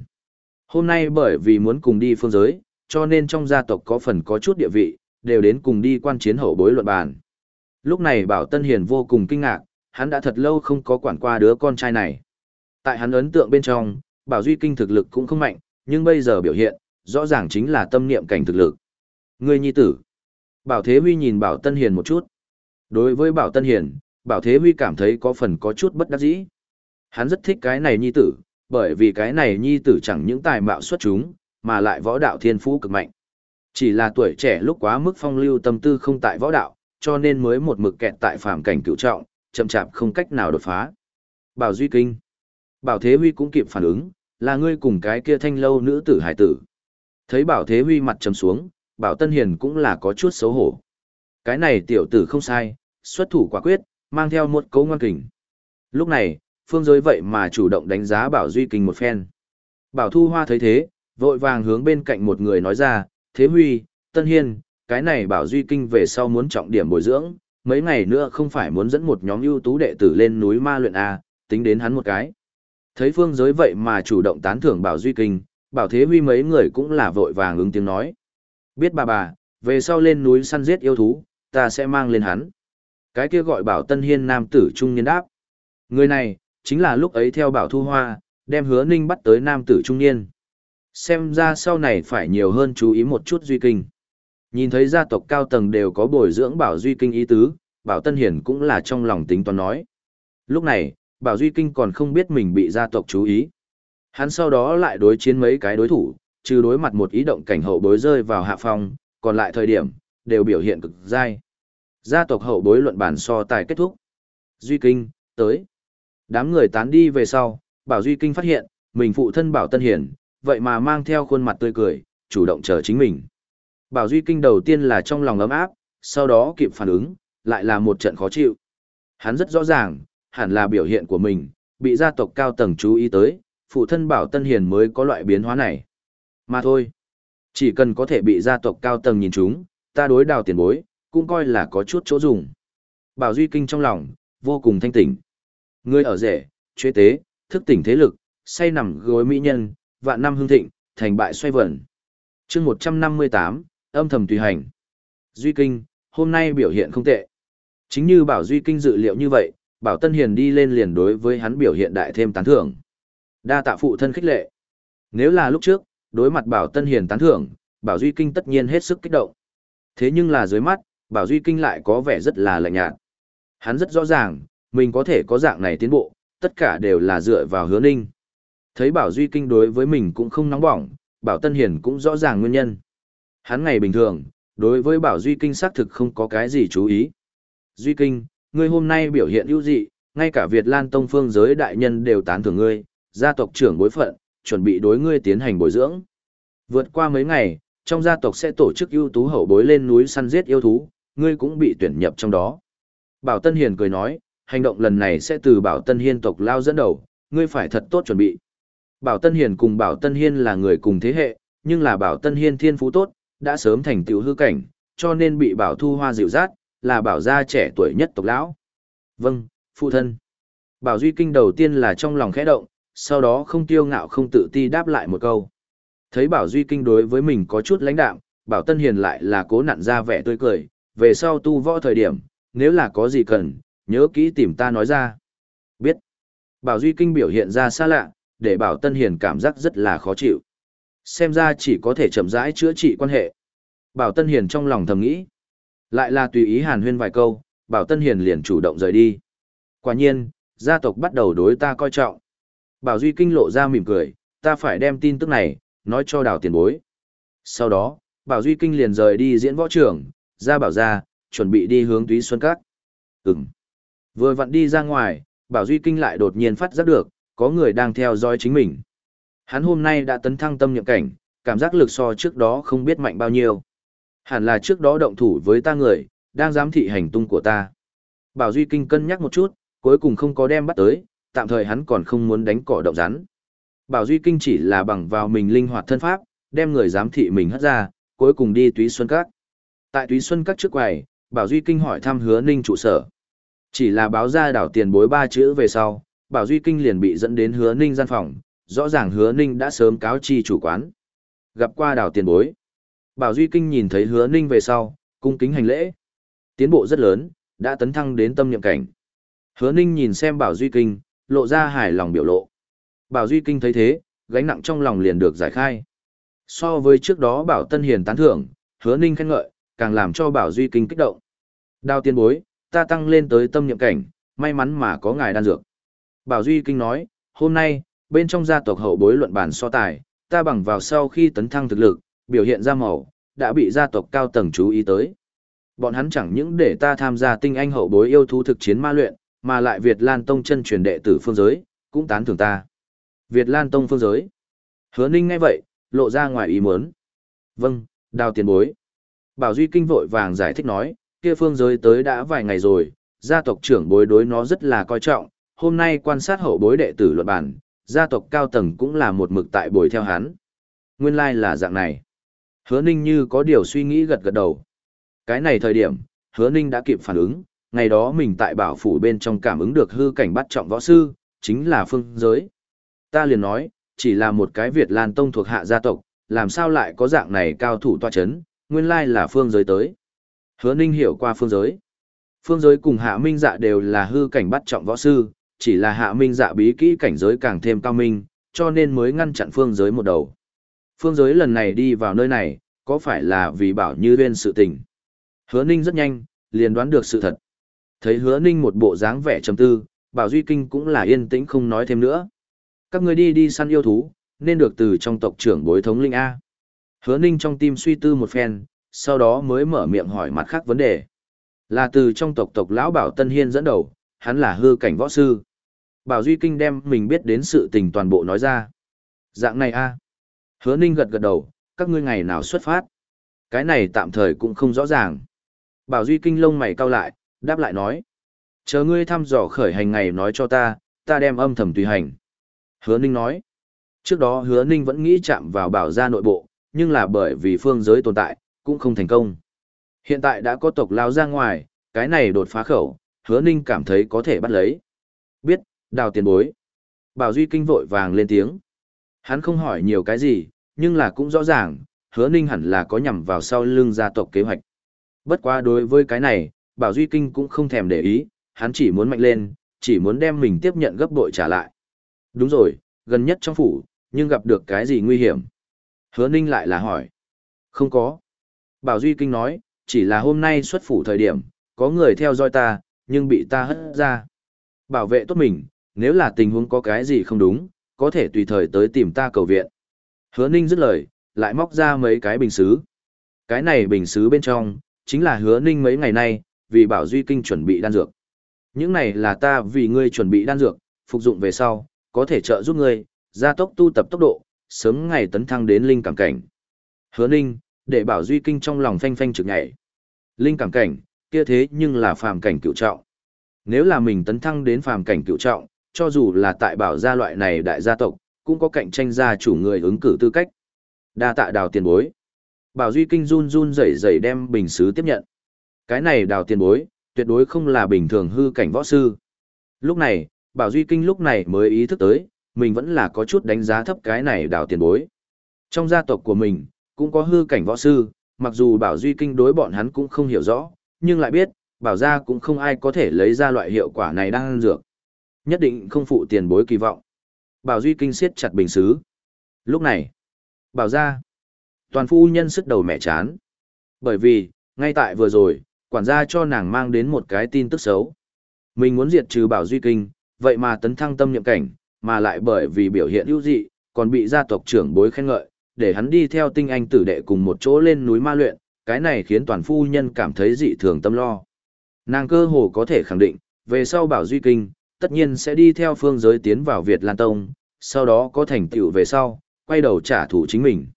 Hôm nay bởi vì muốn cùng đi phương giới, cho nên trong gia tộc có phần có chút địa vị, đều đến cùng đi quan chiến hậu bối luận bàn. Lúc này Bảo Tân Hiền vô cùng kinh ngạc, hắn đã thật lâu không có quản qua đứa con trai này. Tại hắn ấn tượng bên trong, Bảo Duy Kinh thực lực cũng không mạnh, nhưng bây giờ biểu hiện, rõ ràng chính là tâm niệm cảnh thực lực. Người nhi tử. Bảo Thế Huy nhìn Bảo Tân Hiền một chút. Đối với Bảo Tân Hiền, Bảo Thế Huy cảm thấy có phần có chút bất đắc dĩ. Hắn rất thích cái này nhi tử, bởi vì cái này nhi tử chẳng những tài mạo xuất chúng, mà lại võ đạo thiên phú cực mạnh. Chỉ là tuổi trẻ lúc quá mức phong lưu tâm tư không tại võ đạo, cho nên mới một mực kẹt tại phàm cảnh cựu trọng, chậm chạp không cách nào đột phá. Bảo Duy Kinh. Bảo Thế Huy cũng kịp phản ứng, là ngươi cùng cái kia thanh lâu nữ tử hải tử. Thấy Bảo Thế Huy mặt trầm xuống, Bảo Tân Hiền cũng là có chút xấu hổ. Cái này tiểu tử không sai, xuất thủ quả quyết, mang theo một cấu ngoan kình. Lúc này, phương giới vậy mà chủ động đánh giá Bảo Duy Kinh một phen. Bảo Thu Hoa thấy thế, vội vàng hướng bên cạnh một người nói ra, Thế Huy, Tân Hiên, cái này Bảo Duy Kinh về sau muốn trọng điểm bồi dưỡng, mấy ngày nữa không phải muốn dẫn một nhóm ưu tú đệ tử lên núi ma luyện A, tính đến hắn một cái. Thấy phương giới vậy mà chủ động tán thưởng Bảo Duy Kinh, Bảo Thế Huy mấy người cũng là vội vàng ứng tiếng nói. Biết bà bà, về sau lên núi săn giết yêu thú, ta sẽ mang lên hắn. Cái kia gọi Bảo Tân Hiên nam tử trung niên đáp. Người này, chính là lúc ấy theo Bảo Thu Hoa, đem hứa ninh bắt tới nam tử trung niên. Xem ra sau này phải nhiều hơn chú ý một chút Duy Kinh. Nhìn thấy gia tộc cao tầng đều có bồi dưỡng Bảo Duy Kinh ý tứ, Bảo Tân Hiển cũng là trong lòng tính toán nói. Lúc này, Bảo Duy Kinh còn không biết mình bị gia tộc chú ý. Hắn sau đó lại đối chiến mấy cái đối thủ, trừ đối mặt một ý động cảnh hậu bối rơi vào hạ phong, còn lại thời điểm, đều biểu hiện cực dai. Gia tộc hậu bối luận bản so tài kết thúc. Duy Kinh, tới. Đám người tán đi về sau, Bảo Duy Kinh phát hiện, mình phụ thân Bảo Tân Hiển, vậy mà mang theo khuôn mặt tươi cười, chủ động chờ chính mình. Bảo Duy Kinh đầu tiên là trong lòng ấm áp, sau đó kịp phản ứng, lại là một trận khó chịu. Hắn rất rõ ràng, hẳn là biểu hiện của mình, bị gia tộc cao tầng chú ý tới, phụ thân Bảo Tân Hiền mới có loại biến hóa này. Mà thôi, chỉ cần có thể bị gia tộc cao tầng nhìn chúng, ta đối đào tiền bối, cũng coi là có chút chỗ dùng. Bảo Duy Kinh trong lòng, vô cùng thanh tỉnh. Người ở rể, chế tế, thức tỉnh thế lực, say nằm gối mỹ nhân, vạn năm hương thịnh, thành bại xoay vẩn. chương 158, âm thầm tùy hành. Duy Kinh, hôm nay biểu hiện không tệ. Chính như bảo Duy Kinh dự liệu như vậy, bảo Tân Hiền đi lên liền đối với hắn biểu hiện đại thêm tán thưởng. Đa tạ phụ thân khích lệ. Nếu là lúc trước, đối mặt bảo Tân Hiền tán thưởng, bảo Duy Kinh tất nhiên hết sức kích động. Thế nhưng là dưới mắt, bảo Duy Kinh lại có vẻ rất là lạnh nhạt. Hắn rất rõ ràng, mình có thể có dạng này tiến bộ, tất cả đều là dựa vào hứa ninh. Thấy bảo Duy Kinh đối với mình cũng không nóng bỏng, bảo Tân Hiền cũng rõ ràng nguyên nhân. Hắn ngày bình thường, đối với Bảo Duy Kinh xác thực không có cái gì chú ý. Duy Kinh, ngươi hôm nay biểu hiện ưu dị, ngay cả Việt Lan Tông phương giới đại nhân đều tán thưởng ngươi, gia tộc trưởng bối phận, chuẩn bị đối ngươi tiến hành bồi dưỡng. Vượt qua mấy ngày, trong gia tộc sẽ tổ chức ưu tú hậu bối lên núi săn giết yêu thú, ngươi cũng bị tuyển nhập trong đó. Bảo Tân Hiền cười nói, hành động lần này sẽ từ Bảo Tân Hiên tộc lao dẫn đầu, ngươi phải thật tốt chuẩn bị. Bảo Tân Hiền cùng Bảo Tân Hiên là người cùng thế hệ, nhưng là Bảo Tân Hiên thiên phú tốt, đã sớm thành tiểu hư cảnh, cho nên bị bảo thu hoa dịu dắt, là bảo gia trẻ tuổi nhất tộc lão. Vâng, phụ thân. Bảo Duy Kinh đầu tiên là trong lòng khẽ động, sau đó không tiêu ngạo không tự ti đáp lại một câu. Thấy Bảo Duy Kinh đối với mình có chút lãnh đạm, Bảo Tân Hiền lại là cố nặn ra vẻ tươi cười, về sau tu võ thời điểm, nếu là có gì cần, nhớ kỹ tìm ta nói ra. Biết. Bảo Duy Kinh biểu hiện ra xa lạ, để Bảo Tân Hiền cảm giác rất là khó chịu. Xem ra chỉ có thể chậm rãi chữa trị quan hệ. Bảo Tân Hiền trong lòng thầm nghĩ. Lại là tùy ý hàn huyên vài câu, Bảo Tân Hiền liền chủ động rời đi. Quả nhiên, gia tộc bắt đầu đối ta coi trọng. Bảo Duy Kinh lộ ra mỉm cười, ta phải đem tin tức này, nói cho đào tiền bối. Sau đó, Bảo Duy Kinh liền rời đi diễn võ trưởng, ra bảo ra, chuẩn bị đi hướng túy xuân các. Ừm. Vừa vặn đi ra ngoài, Bảo Duy Kinh lại đột nhiên phát giác được, có người đang theo dõi chính mình. Hắn hôm nay đã tấn thăng tâm nhậm cảnh, cảm giác lực so trước đó không biết mạnh bao nhiêu. Hẳn là trước đó động thủ với ta người, đang giám thị hành tung của ta. Bảo Duy Kinh cân nhắc một chút, Cuối cùng không có đem bắt tới, tạm thời hắn còn không muốn đánh cỏ động rắn. Bảo Duy Kinh chỉ là bằng vào mình linh hoạt thân pháp, đem người giám thị mình hất ra, cuối cùng đi Túy Xuân Các. Tại Túy Xuân Các trước quầy, Bảo Duy Kinh hỏi thăm hứa ninh trụ sở. Chỉ là báo ra đảo tiền bối ba chữ về sau, Bảo Duy Kinh liền bị dẫn đến hứa ninh gian phòng, rõ ràng hứa ninh đã sớm cáo chi chủ quán. Gặp qua đảo tiền bối. Bảo Duy Kinh nhìn thấy hứa ninh về sau, cung kính hành lễ. Tiến bộ rất lớn, đã tấn thăng đến tâm niệm cảnh. Hứa ninh nhìn xem Bảo Duy Kinh, lộ ra hài lòng biểu lộ. Bảo Duy Kinh thấy thế, gánh nặng trong lòng liền được giải khai. So với trước đó Bảo Tân Hiền tán thưởng, hứa ninh khen ngợi, càng làm cho Bảo Duy Kinh kích động. Đao tiên bối, ta tăng lên tới tâm niệm cảnh, may mắn mà có ngài đan dược. Bảo Duy Kinh nói, hôm nay, bên trong gia tộc hậu bối luận bàn so tài, ta bằng vào sau khi tấn thăng thực lực, biểu hiện ra màu, đã bị gia tộc cao tầng chú ý tới. Bọn hắn chẳng những để ta tham gia tinh anh hậu bối yêu thú thực chiến ma luyện, mà lại Việt Lan Tông chân truyền đệ tử phương giới, cũng tán thưởng ta. Việt Lan Tông phương giới. Hứa Ninh ngay vậy, lộ ra ngoài ý muốn. Vâng, đào tiền bối. Bảo Duy Kinh vội vàng giải thích nói, kia phương giới tới đã vài ngày rồi, gia tộc trưởng bối đối nó rất là coi trọng, hôm nay quan sát hậu bối đệ tử luận bản, gia tộc cao tầng cũng là một mực tại bồi theo hắn. Nguyên lai like là dạng này. Hứa Ninh như có điều suy nghĩ gật gật đầu. Cái này thời điểm, Hứa Ninh đã kịp phản ứng, ngày đó mình tại bảo phủ bên trong cảm ứng được hư cảnh bắt trọng võ sư, chính là phương giới. Ta liền nói, chỉ là một cái Việt Lan Tông thuộc hạ gia tộc, làm sao lại có dạng này cao thủ toa chấn, nguyên lai là phương giới tới. Hứa Ninh hiểu qua phương giới. Phương giới cùng hạ minh dạ đều là hư cảnh bắt trọng võ sư, chỉ là hạ minh dạ bí kỹ cảnh giới càng thêm cao minh, cho nên mới ngăn chặn phương giới một đầu. Phương giới lần này đi vào nơi này, có phải là vì bảo như huyên sự tình. Hứa Ninh rất nhanh, liền đoán được sự thật. Thấy hứa Ninh một bộ dáng vẻ trầm tư, bảo Duy Kinh cũng là yên tĩnh không nói thêm nữa. Các người đi đi săn yêu thú, nên được từ trong tộc trưởng bối thống linh A. Hứa Ninh trong tim suy tư một phen, sau đó mới mở miệng hỏi mặt khác vấn đề. Là từ trong tộc tộc lão Bảo Tân Hiên dẫn đầu, hắn là hư cảnh võ sư. Bảo Duy Kinh đem mình biết đến sự tình toàn bộ nói ra. Dạng này a Hứa Ninh gật gật đầu, các ngươi ngày nào xuất phát. Cái này tạm thời cũng không rõ ràng. Bảo Duy Kinh lông mày cau lại, đáp lại nói. Chờ ngươi thăm dò khởi hành ngày nói cho ta, ta đem âm thầm tùy hành. Hứa Ninh nói. Trước đó Hứa Ninh vẫn nghĩ chạm vào bảo gia nội bộ, nhưng là bởi vì phương giới tồn tại, cũng không thành công. Hiện tại đã có tộc lao ra ngoài, cái này đột phá khẩu, hứa ninh cảm thấy có thể bắt lấy. Biết, đào tiền bối. Bảo Duy Kinh vội vàng lên tiếng. Hắn không hỏi nhiều cái gì, nhưng là cũng rõ ràng, hứa ninh hẳn là có nhằm vào sau lưng gia tộc kế hoạch. Bất quá đối với cái này, Bảo Duy Kinh cũng không thèm để ý, hắn chỉ muốn mạnh lên, chỉ muốn đem mình tiếp nhận gấp bội trả lại. Đúng rồi, gần nhất trong phủ, nhưng gặp được cái gì nguy hiểm? Hứa ninh lại là hỏi. Không có. Bảo Duy Kinh nói, chỉ là hôm nay xuất phủ thời điểm, có người theo dõi ta, nhưng bị ta hất ra. Bảo vệ tốt mình, nếu là tình huống có cái gì không đúng, có thể tùy thời tới tìm ta cầu viện. Hứa Ninh dứt lời, lại móc ra mấy cái bình xứ. Cái này bình xứ bên trong, chính là hứa Ninh mấy ngày nay, vì Bảo Duy Kinh chuẩn bị đan dược. Những này là ta vì ngươi chuẩn bị đan dược, phục dụng về sau, có thể trợ giúp ngươi, gia tốc tu tập tốc độ, sớm ngày tấn thăng đến linh cảm cảnh. Hứa Ninh, để bảo duy kinh trong lòng phanh phanh trực nhảy. Linh cảm cảnh, kia thế nhưng là phàm cảnh cựu trọng. Nếu là mình tấn thăng đến phàm cảnh cựu trọng, cho dù là tại bảo gia loại này đại gia tộc, cũng có cạnh tranh gia chủ người ứng cử tư cách. Đa tạ đào tiền bối. Bảo Duy Kinh run run rẩy rẩy đem bình sứ tiếp nhận. Cái này đào tiền bối, tuyệt đối không là bình thường hư cảnh võ sư. Lúc này, Bảo Duy Kinh lúc này mới ý thức tới, mình vẫn là có chút đánh giá thấp cái này đào tiền bối. Trong gia tộc của mình, cũng có hư cảnh võ sư, mặc dù bảo duy kinh đối bọn hắn cũng không hiểu rõ, nhưng lại biết, bảo gia cũng không ai có thể lấy ra loại hiệu quả này đang ăn dược. Nhất định không phụ tiền bối kỳ vọng. Bảo duy kinh siết chặt bình xứ. Lúc này, bảo ra, toàn phu nhân sức đầu mẹ chán. Bởi vì, ngay tại vừa rồi, quản gia cho nàng mang đến một cái tin tức xấu. Mình muốn diệt trừ bảo duy kinh, vậy mà tấn thăng tâm nhậm cảnh, mà lại bởi vì biểu hiện ưu dị, còn bị gia tộc trưởng bối khen ngợi, để hắn đi theo tinh anh tử đệ cùng một chỗ lên núi ma luyện, cái này khiến toàn phu nhân cảm thấy dị thường tâm lo. Nàng cơ hồ có thể khẳng định, về sau bảo duy kinh, tất nhiên sẽ đi theo phương giới tiến vào Việt Lan Tông, sau đó có thành tựu về sau, quay đầu trả thù chính mình.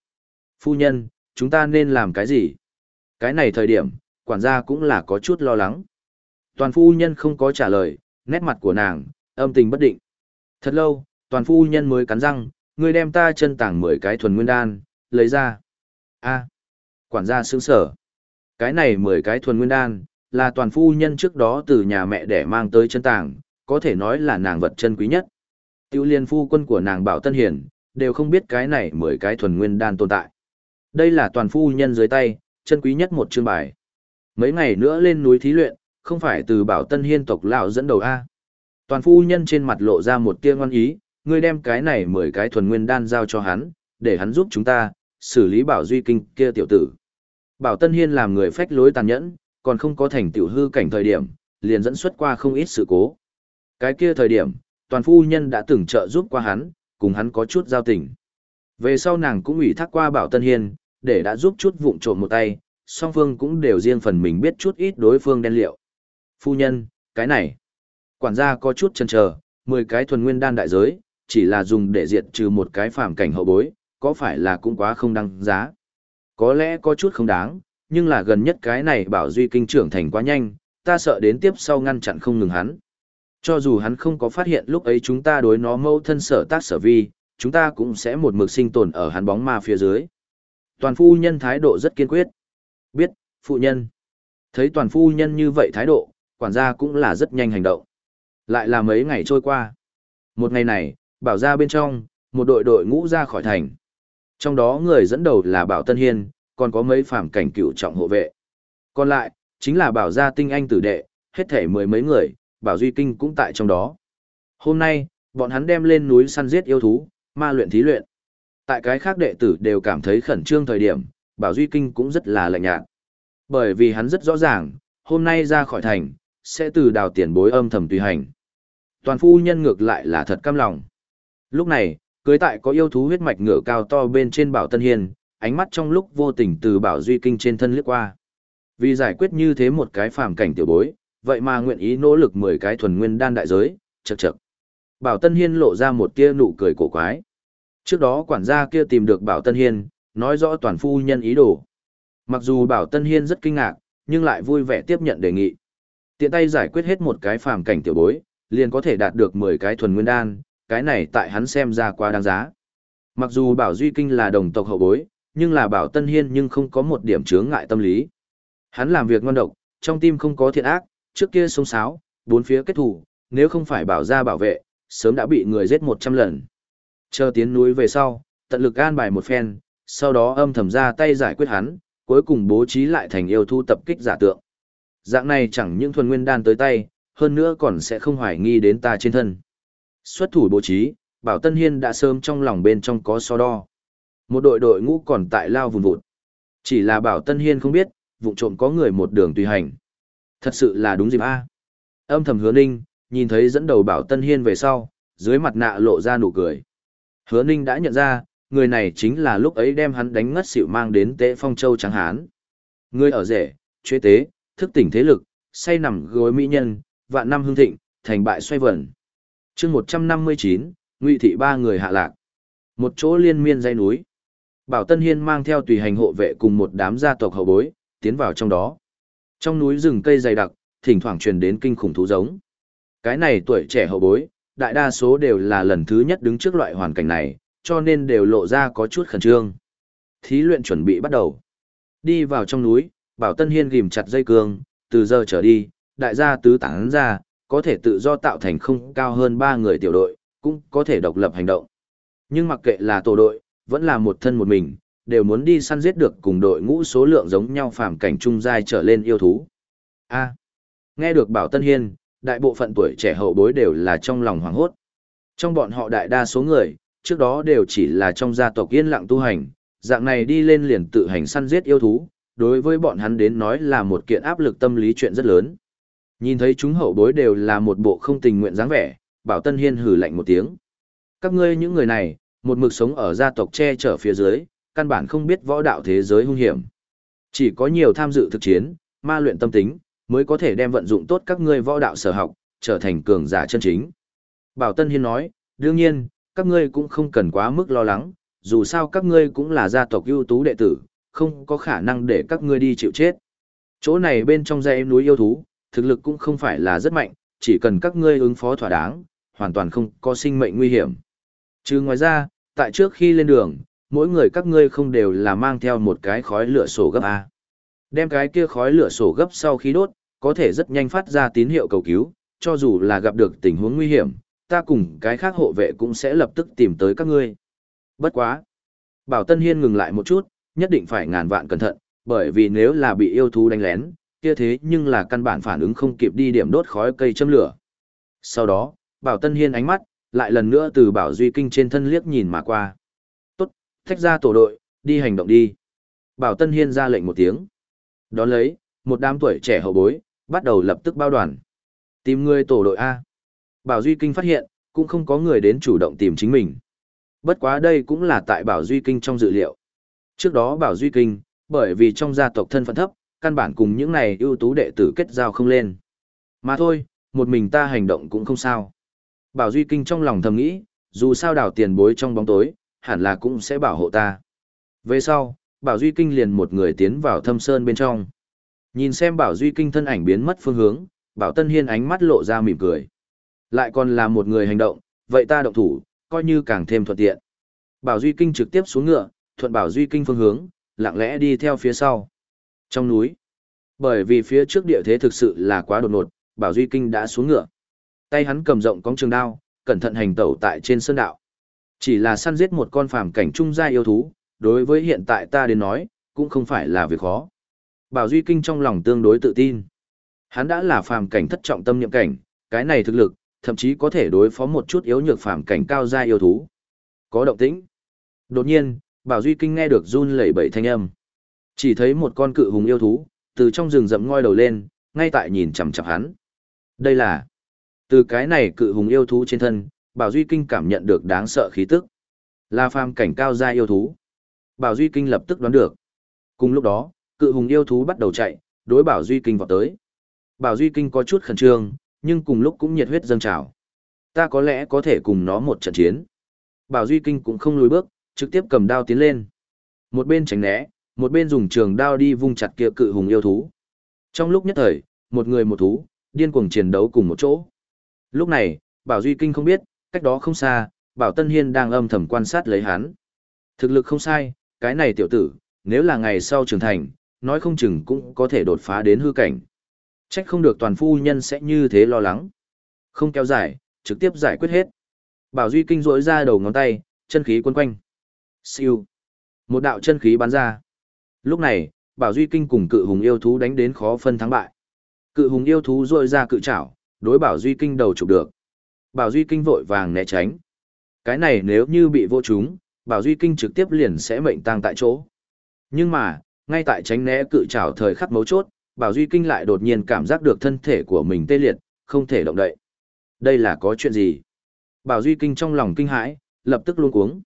Phu nhân, chúng ta nên làm cái gì? Cái này thời điểm, quản gia cũng là có chút lo lắng. Toàn phu nhân không có trả lời, Nét mặt của nàng, âm tình bất định. Thật lâu, toàn phu nhân mới cắn răng, ngươi đem ta chân tảng mười cái thuần nguyên đan, lấy ra. a quản gia sướng sở. Cái này mười cái thuần nguyên đan, là toàn phu nhân trước đó từ nhà mẹ để mang tới chân tảng, có thể nói là nàng vật chân quý nhất. Tiêu liên phu quân của nàng Bảo Tân hiền đều không biết cái này mười cái thuần nguyên đan tồn tại. Đây là toàn phu nhân dưới tay, chân quý nhất một chương bài. Mấy ngày nữa lên núi thí luyện, không phải từ Bảo Tân Hiên tộc lão dẫn đầu A. Toàn phu nhân trên mặt lộ ra một tia ngoan ý, ngươi đem cái này mười cái thuần nguyên đan giao cho hắn, để hắn giúp chúng ta, xử lý Bảo Duy Kinh kia tiểu tử. Bảo Tân Hiên làm người phách lối tàn nhẫn, còn không có thành tiểu hư cảnh thời điểm, liền dẫn xuất qua không ít sự cố. Cái kia thời điểm, toàn phu nhân đã từng trợ giúp qua hắn, cùng hắn có chút giao tình. Về sau nàng cũng ủy thác qua Bảo Tân Hiên, để đã giúp chút vụng trộm một tay, song phương cũng đều riêng phần mình biết chút ít đối phương đen liệu. Phu nhân, cái này, quản gia có chút chần chờ, 10 cái thuần nguyên đan đại giới, chỉ là dùng để diệt trừ một cái phàm cảnh hậu bối, có phải là cũng quá không đăng giá. Có lẽ có chút không đáng, nhưng là gần nhất cái này bảo duy kinh trưởng thành quá nhanh, ta sợ đến tiếp sau ngăn chặn không ngừng hắn. Cho dù hắn không có phát hiện lúc ấy chúng ta đối nó mâu thân sở tác sở vi, chúng ta cũng sẽ một mực sinh tồn ở hắn bóng ma phía dưới. Toàn phu nhân thái độ rất kiên quyết. Biết, phụ nhân. Thấy toàn phu nhân như vậy thái độ, quản gia cũng là rất nhanh hành động. Lại là mấy ngày trôi qua. Một ngày này, bảo ra bên trong, một đội đội ngũ ra khỏi thành. Trong đó người dẫn đầu là Bảo Tân Hiên, còn có mấy phàm cảnh cựu trọng hộ vệ. Còn lại, chính là Bảo gia tinh anh tử đệ, hết thể mười mấy người, Bảo Duy Kinh cũng tại trong đó. Hôm nay, bọn hắn đem lên núi săn giết yêu thú, ma luyện thí luyện. Tại cái khác đệ tử đều cảm thấy khẩn trương thời điểm, Bảo Duy Kinh cũng rất là lạnh nhạt. Bởi vì hắn rất rõ ràng, hôm nay ra khỏi thành, sẽ từ đào tiền bối âm thầm tùy hành. Toàn phu nhân ngược lại là thật căm lòng. Lúc này, cưới tại có yêu thú huyết mạch ngựa cao to bên trên Bảo Tân Hiên, ánh mắt trong lúc vô tình từ Bảo Duy Kinh trên thân liếc qua. Vì giải quyết như thế một cái phàm cảnh tiểu bối, vậy mà nguyện ý nỗ lực 10 cái thuần nguyên đan đại giới, chậc chậc. Bảo Tân Hiên lộ ra một tia nụ cười cổ quái. Trước đó quản gia kia tìm được Bảo Tân Hiên, nói rõ toàn phu nhân ý đồ. Mặc dù Bảo Tân Hiên rất kinh ngạc, nhưng lại vui vẻ tiếp nhận đề nghị. Tiện tay giải quyết hết một cái phàm cảnh tiểu bối, liền có thể đạt được 10 cái thuần nguyên đan, cái này tại hắn xem ra quá đáng giá. Mặc dù Bảo Duy Kinh là đồng tộc hậu bối, nhưng là Bảo Tân Hiên nhưng không có một điểm chướng ngại tâm lý. Hắn làm việc ngon độc, trong tim không có thiện ác, trước kia sông sáo, bốn phía kết thủ, nếu không phải bảo ra bảo vệ, sớm đã bị người giết 100 lần. Chờ tiến núi về sau, tận lực an bài một phen, sau đó âm thầm ra tay giải quyết hắn, cuối cùng bố trí lại thành yêu thu tập kích giả tượng. Dạng này chẳng những thuần nguyên đan tới tay, hơn nữa còn sẽ không hoài nghi đến ta trên thân. Xuất thủ bố trí, Bảo Tân Hiên đã sớm trong lòng bên trong có so đo. Một đội đội ngũ còn tại lao vùng vụt. Chỉ là Bảo Tân Hiên không biết, vụ trộm có người một đường tùy hành. Thật sự là đúng dịp A. Âm thầm hứa ninh, nhìn thấy dẫn đầu Bảo Tân Hiên về sau, dưới mặt nạ lộ ra nụ cười. Hứa ninh đã nhận ra, người này chính là lúc ấy đem hắn đánh ngất xỉu mang đến tế phong châu tráng hán. Người ở rể, chế tế, thức tỉnh thế lực, say nằm gối mỹ nhân, vạn năm hương thịnh, thành bại xoay vẩn. chương 159, ngụy thị ba người hạ lạc. Một chỗ liên miên dây núi. Bảo Tân Hiên mang theo tùy hành hộ vệ cùng một đám gia tộc hậu bối, tiến vào trong đó. Trong núi rừng cây dày đặc, thỉnh thoảng truyền đến kinh khủng thú giống. Cái này tuổi trẻ hậu bối, đại đa số đều là lần thứ nhất đứng trước loại hoàn cảnh này, cho nên đều lộ ra có chút khẩn trương. Thí luyện chuẩn bị bắt đầu. Đi vào trong núi, Bảo Tân Hiên ghim chặt dây cương, từ giờ trở đi, đại gia tứ tán ra, có thể tự do tạo thành không cao hơn 3 người tiểu đội, cũng có thể độc lập hành động. Nhưng mặc kệ là tổ đội, vẫn là một thân một mình, đều muốn đi săn giết được cùng đội ngũ số lượng giống nhau phàm cảnh trung giai trở lên yêu thú. A. nghe được Bảo Tân Hiên, đại bộ phận tuổi trẻ hậu bối đều là trong lòng hoảng hốt. Trong bọn họ đại đa số người, trước đó đều chỉ là trong gia tộc yên lặng tu hành, dạng này đi lên liền tự hành săn giết yêu thú, đối với bọn hắn đến nói là một kiện áp lực tâm lý chuyện rất lớn. Nhìn thấy chúng hậu bối đều là một bộ không tình nguyện dáng vẻ, Bảo Tân Hiên hử lạnh một tiếng. Các ngươi những người này, một mực sống ở gia tộc che chở phía dưới, căn bản không biết võ đạo thế giới hung hiểm. Chỉ có nhiều tham dự thực chiến, ma luyện tâm tính, mới có thể đem vận dụng tốt các ngươi võ đạo sở học, trở thành cường giả chân chính. Bảo Tân Hiên nói, đương nhiên, các ngươi cũng không cần quá mức lo lắng, dù sao các ngươi cũng là gia tộc ưu tú đệ tử, không có khả năng để các ngươi đi chịu chết. Chỗ này bên trong dãy núi yêu thú, thực lực cũng không phải là rất mạnh, chỉ cần các ngươi ứng phó thỏa đáng, hoàn toàn không có sinh mệnh nguy hiểm. Chứ ngoài ra, tại trước khi lên đường, mỗi người các ngươi không đều là mang theo một cái khói lửa sổ gấp A. Đem cái kia khói lửa sổ gấp sau khi đốt, có thể rất nhanh phát ra tín hiệu cầu cứu, cho dù là gặp được tình huống nguy hiểm, ta cùng cái khác hộ vệ cũng sẽ lập tức tìm tới các ngươi. Bất quá. Bảo Tân Hiên ngừng lại một chút, nhất định phải ngàn vạn cẩn thận, bởi vì nếu là bị yêu thú đánh lén, kia thế nhưng là căn bản phản ứng không kịp đi điểm đốt khói cây châm lửa. Sau đó, Bảo Tân Hiên ánh mắt, lại lần nữa từ Bảo Duy Kinh trên thân liếc nhìn mà qua. Thách ra tổ đội, đi hành động đi. Bảo Tân Hiên ra lệnh một tiếng. Đón lấy, một đám tuổi trẻ hậu bối, bắt đầu lập tức bao đoàn. Tìm người tổ đội A. Bảo Duy Kinh phát hiện, cũng không có người đến chủ động tìm chính mình. Bất quá đây cũng là tại Bảo Duy Kinh trong dự liệu. Trước đó Bảo Duy Kinh, bởi vì trong gia tộc thân phận thấp, căn bản cùng những này ưu tú đệ tử kết giao không lên. Mà thôi, một mình ta hành động cũng không sao. Bảo Duy Kinh trong lòng thầm nghĩ, dù sao đảo tiền bối trong bóng tối, hẳn là cũng sẽ bảo hộ ta. Về sau, Bảo Duy Kinh liền một người tiến vào thâm sơn bên trong. Nhìn xem Bảo Duy Kinh thân ảnh biến mất phương hướng, Bảo Tân Hiên ánh mắt lộ ra mỉm cười. Lại còn là một người hành động, vậy ta động thủ, coi như càng thêm thuận tiện. Bảo Duy Kinh trực tiếp xuống ngựa, thuận Bảo Duy Kinh phương hướng, lặng lẽ đi theo phía sau. Trong núi, bởi vì phía trước địa thế thực sự là quá đột ngột, Bảo Duy Kinh đã xuống ngựa. Tay hắn cầm rộng cong trường đao, cẩn thận hành tẩu tại trên sơn đạo. Chỉ là săn giết một con phàm cảnh trung gia yêu thú, đối với hiện tại ta đến nói, cũng không phải là việc khó. Bảo Duy Kinh trong lòng tương đối tự tin. Hắn đã là phàm cảnh thất trọng tâm nhiệm cảnh, cái này thực lực, thậm chí có thể đối phó một chút yếu nhược phàm cảnh cao gia yêu thú. Có động tĩnh. Đột nhiên, Bảo Duy Kinh nghe được run lẩy bẩy thanh âm. Chỉ thấy một con cự hùng yêu thú, từ trong rừng rậm ngoi đầu lên, ngay tại nhìn chằm chằm hắn. Đây là từ cái này cự hùng yêu thú trên thân, Bảo Duy Kinh cảm nhận được đáng sợ khí tức. Là phàm cảnh cao gia yêu thú. Bảo Duy Kinh lập tức đoán được. Cùng lúc đó, cự hùng yêu thú bắt đầu chạy, đối Bảo Duy Kinh vọt tới. Bảo Duy Kinh có chút khẩn trương, nhưng cùng lúc cũng nhiệt huyết dâng trào. Ta có lẽ có thể cùng nó một trận chiến. Bảo Duy Kinh cũng không lùi bước, trực tiếp cầm đao tiến lên. Một bên tránh né, một bên dùng trường đao đi vung chặt kia cự hùng yêu thú. Trong lúc nhất thời, một người một thú, điên cuồng chiến đấu cùng một chỗ. Lúc này, Bảo Duy Kinh không biết, cách đó không xa, Bảo Tân Hiên đang âm thầm quan sát lấy hắn. Thực lực không sai, cái này tiểu tử, nếu là ngày sau trưởng thành, nói không chừng cũng có thể đột phá đến hư cảnh. Trách không được toàn phu nhân sẽ như thế lo lắng. Không kéo dài, trực tiếp giải quyết hết. Bảo Duy Kinh rỗi ra đầu ngón tay, chân khí quân quanh. Siêu. Một đạo chân khí bắn ra. Lúc này, Bảo Duy Kinh cùng cự hùng yêu thú đánh đến khó phân thắng bại. Cự hùng yêu thú rỗi ra cự chảo, đối Bảo Duy Kinh đầu chụp được. Bảo Duy Kinh vội vàng né tránh. Cái này nếu như bị vô chúng, Bảo Duy Kinh trực tiếp liền sẽ mệnh tang tại chỗ. Nhưng mà, ngay tại tránh né cự trảo thời khắc mấu chốt, Bảo Duy Kinh lại đột nhiên cảm giác được thân thể của mình tê liệt, không thể động đậy. Đây là có chuyện gì? Bảo Duy Kinh trong lòng kinh hãi, lập tức luống cuống.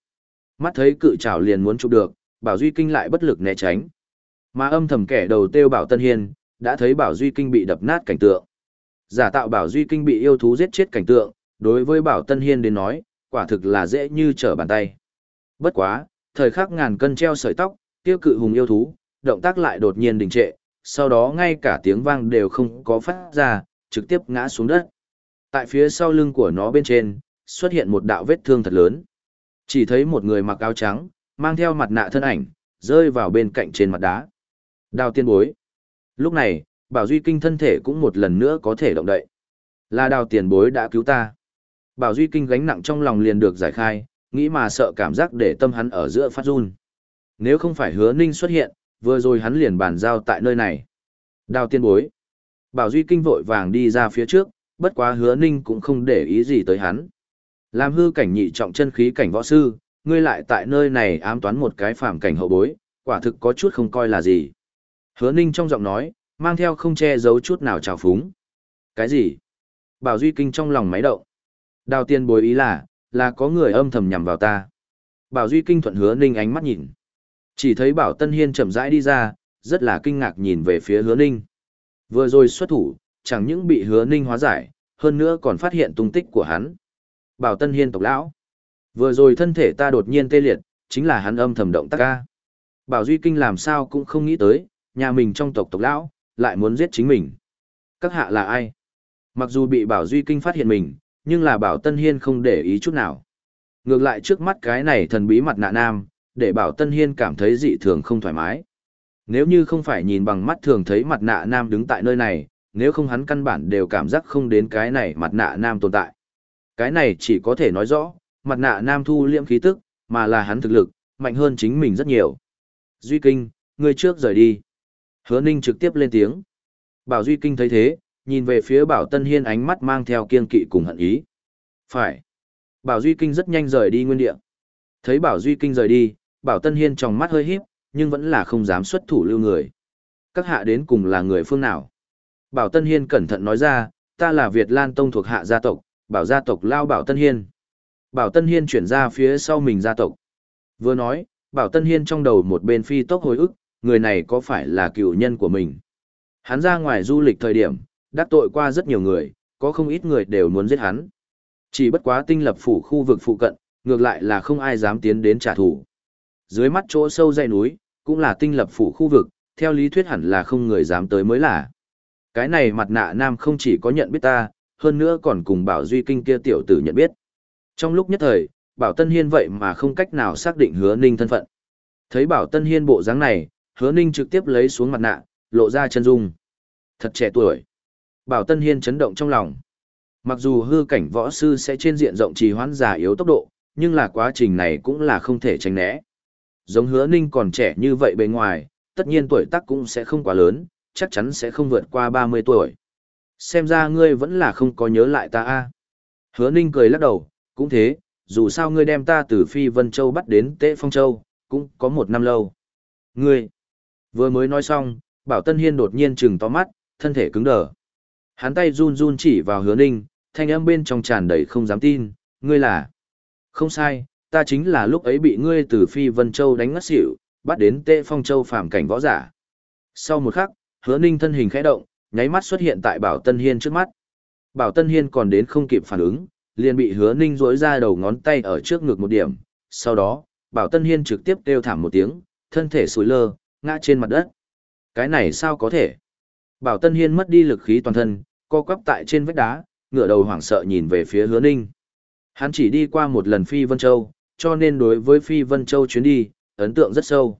Mắt thấy cự trảo liền muốn chụp được, Bảo Duy Kinh lại bất lực né tránh. Mà âm thầm kẻ đầu tiêu Bảo Tân Hiên, đã thấy Bảo Duy Kinh bị đập nát cảnh tượng. Giả tạo Bảo Duy Kinh bị yêu thú giết chết cảnh tượng, đối với Bảo Tân Hiên đến nói, quả thực là dễ như trở bàn tay. Bất quá, thời khắc ngàn cân treo sợi tóc, tiêu cự hùng yêu thú, động tác lại đột nhiên đình trệ, sau đó ngay cả tiếng vang đều không có phát ra, trực tiếp ngã xuống đất. Tại phía sau lưng của nó bên trên, xuất hiện một đạo vết thương thật lớn. Chỉ thấy một người mặc áo trắng, mang theo mặt nạ thân ảnh, rơi vào bên cạnh trên mặt đá. Đào tiên bối. Lúc này, Bảo Duy Kinh thân thể cũng một lần nữa có thể động đậy. Là đào tiền bối đã cứu ta. Bảo Duy Kinh gánh nặng trong lòng liền được giải khai, nghĩ mà sợ cảm giác để tâm hắn ở giữa phát run. Nếu không phải hứa ninh xuất hiện, vừa rồi hắn liền bàn giao tại nơi này. Đào tiên bối. Bảo Duy Kinh vội vàng đi ra phía trước, bất quá hứa ninh cũng không để ý gì tới hắn. Làm hư cảnh nhị trọng chân khí cảnh võ sư, ngươi lại tại nơi này ám toán một cái phàm cảnh hậu bối, quả thực có chút không coi là gì. Hứa ninh trong giọng nói, mang theo không che giấu chút nào trào phúng. Cái gì? Bảo Duy Kinh trong lòng máy động. Đào tiên bối ý là, là có người âm thầm nhằm vào ta. Bảo Duy Kinh thuận hứa ninh ánh mắt nhìn. Chỉ thấy Bảo Tân Hiên chậm rãi đi ra, rất là kinh ngạc nhìn về phía hứa ninh. Vừa rồi xuất thủ, chẳng những bị hứa ninh hóa giải, hơn nữa còn phát hiện tung tích của hắn. Bảo Tân Hiên tộc lão. Vừa rồi thân thể ta đột nhiên tê liệt, chính là hắn âm thầm động tác ca. Bảo Duy Kinh làm sao cũng không nghĩ tới, nhà mình trong tộc tộc lão, lại muốn giết chính mình. Các hạ là ai? Mặc dù bị Bảo Duy Kinh phát hiện mình, nhưng là Bảo Tân Hiên không để ý chút nào. Ngược lại trước mắt cái này thần bí mặt nạ nam, để Bảo Tân Hiên cảm thấy dị thường không thoải mái. Nếu như không phải nhìn bằng mắt thường thấy mặt nạ nam đứng tại nơi này, nếu không hắn căn bản đều cảm giác không đến cái này mặt nạ nam tồn tại. Cái này chỉ có thể nói rõ, mặt nạ nam thu liễm khí tức, mà là hắn thực lực, mạnh hơn chính mình rất nhiều. Duy Kinh, người trước rời đi. Hứa Ninh trực tiếp lên tiếng. Bảo Duy Kinh thấy thế, nhìn về phía Bảo Tân Hiên ánh mắt mang theo kiên kỵ cùng hận ý. Phải. Bảo Duy Kinh rất nhanh rời đi nguyên địa. Thấy Bảo Duy Kinh rời đi, Bảo Tân Hiên trong mắt hơi híp, nhưng vẫn là không dám xuất thủ lưu người. Các hạ đến cùng là người phương nào? Bảo Tân Hiên cẩn thận nói ra, ta là Việt Lan Tông thuộc hạ gia tộc, bảo gia tộc lao Bảo Tân Hiên. Bảo Tân Hiên chuyển ra phía sau mình gia tộc. Vừa nói, Bảo Tân Hiên trong đầu một bên phi tốc hồi ức, người này có phải là cựu nhân của mình. Hắn ra ngoài du lịch thời điểm, đắc tội qua rất nhiều người, có không ít người đều muốn giết hắn. Chỉ bất quá tinh lập phủ khu vực phụ cận, ngược lại là không ai dám tiến đến trả thù. Dưới mắt chỗ sâu dãy núi, cũng là tinh lập phủ khu vực, theo lý thuyết hẳn là không người dám tới mới là. Cái này mặt nạ nam không chỉ có nhận biết ta, hơn nữa còn cùng Bảo Duy Kinh kia tiểu tử nhận biết. Trong lúc nhất thời, Bảo Tân Hiên vậy mà không cách nào xác định hứa ninh thân phận. Thấy Bảo Tân Hiên bộ dáng này, hứa ninh trực tiếp lấy xuống mặt nạ, lộ ra chân dung. Thật trẻ tuổi. Bảo Tân Hiên chấn động trong lòng. Mặc dù hư cảnh võ sư sẽ trên diện rộng trì hoãn già yếu tốc độ, nhưng là quá trình này cũng là không thể tránh né. Giống hứa ninh còn trẻ như vậy bề ngoài, tất nhiên tuổi tác cũng sẽ không quá lớn, chắc chắn sẽ không vượt qua 30 tuổi. Xem ra ngươi vẫn là không có nhớ lại ta a. Hứa ninh cười lắc đầu, cũng thế, dù sao ngươi đem ta từ Phi Vân Châu bắt đến Tế Phong Châu, cũng có một năm lâu. Ngươi, vừa mới nói xong, Bảo Tân Hiên đột nhiên trừng to mắt, thân thể cứng đờ. Hắn tay run run chỉ vào hứa ninh, thanh âm bên trong tràn đầy không dám tin, ngươi là. Không sai, ta chính là lúc ấy bị ngươi từ Phi Vân Châu đánh ngất xỉu, bắt đến tệ Phong Châu phàm cảnh võ giả. Sau một khắc, hứa ninh thân hình khẽ động, nháy mắt xuất hiện tại Bảo Tân Hiên trước mắt. Bảo Tân Hiên còn đến không kịp phản ứng, liền bị hứa ninh rỗi ra đầu ngón tay ở trước ngực một điểm. Sau đó, Bảo Tân Hiên trực tiếp kêu thảm một tiếng, thân thể sủi lơ, ngã trên mặt đất. Cái này sao có thể? Bảo Tân Hiên mất đi lực khí toàn thân, co quắp tại trên vách đá, ngửa đầu hoảng sợ nhìn về phía hứa ninh. Hắn chỉ đi qua một lần Phi Vân Châu, cho nên đối với Phi Vân Châu chuyến đi, ấn tượng rất sâu.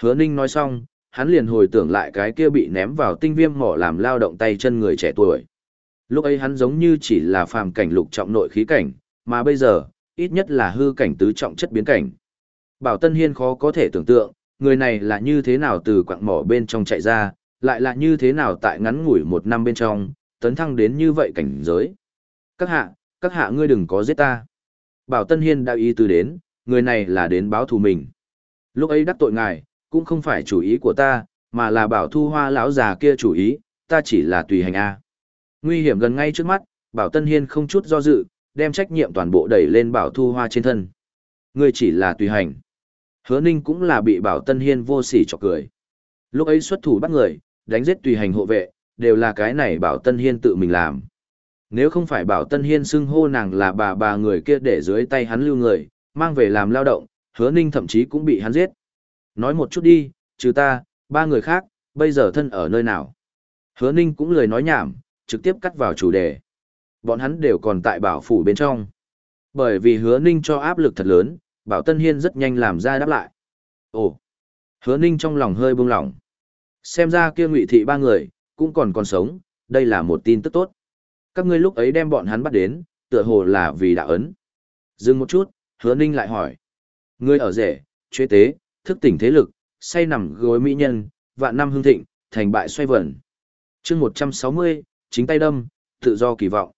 Hứa ninh nói xong, hắn liền hồi tưởng lại cái kia bị ném vào tinh viêm mỏ làm lao động tay chân người trẻ tuổi. Lúc ấy hắn giống như chỉ là phàm cảnh lục trọng nội khí cảnh, mà bây giờ, ít nhất là hư cảnh tứ trọng chất biến cảnh. Bảo Tân Hiên khó có thể tưởng tượng, người này là như thế nào từ quạng mỏ bên trong chạy ra, lại là như thế nào tại ngắn ngủi một năm bên trong, tấn thăng đến như vậy cảnh giới. Các hạ, các hạ ngươi đừng có giết ta. Bảo Tân Hiên đã ý từ đến, người này là đến báo thù mình. Lúc ấy đắc tội ngài, cũng không phải chủ ý của ta, mà là bảo thu hoa lão già kia chủ ý, ta chỉ là tùy hành A. Nguy hiểm gần ngay trước mắt, bảo Tân Hiên không chút do dự, đem trách nhiệm toàn bộ đẩy lên bảo thu hoa trên thân. Ngươi chỉ là tùy hành. Hứa Ninh cũng là bị bảo Tân Hiên vô sỉ chọc cười. Lúc ấy xuất thủ bắt người, đánh giết tùy hành hộ vệ, đều là cái này bảo Tân Hiên tự mình làm. Nếu không phải bảo Tân Hiên xưng hô nàng là bà bà người kia để dưới tay hắn lưu người, mang về làm lao động, hứa ninh thậm chí cũng bị hắn giết. Nói một chút đi, trừ ta, ba người khác, bây giờ thân ở nơi nào. Hứa ninh cũng lời nói nhảm, trực tiếp cắt vào chủ đề. Bọn hắn đều còn tại bảo phủ bên trong. Bởi vì hứa ninh cho áp lực thật lớn, bảo Tân Hiên rất nhanh làm ra đáp lại. Ồ, hứa ninh trong lòng hơi buông lỏng. Xem ra kia ngụy thị ba người, cũng còn còn sống, đây là một tin tức tốt. Các ngươi lúc ấy đem bọn hắn bắt đến, tựa hồ là vì đạo ấn. Dừng một chút, hứa ninh lại hỏi. Ngươi ở rể, chế tế, thức tỉnh thế lực, say nằm gối mỹ nhân, vạn năm hương thịnh, thành bại xoay vẩn. chương 160, chính tay đâm, tự do kỳ vọng.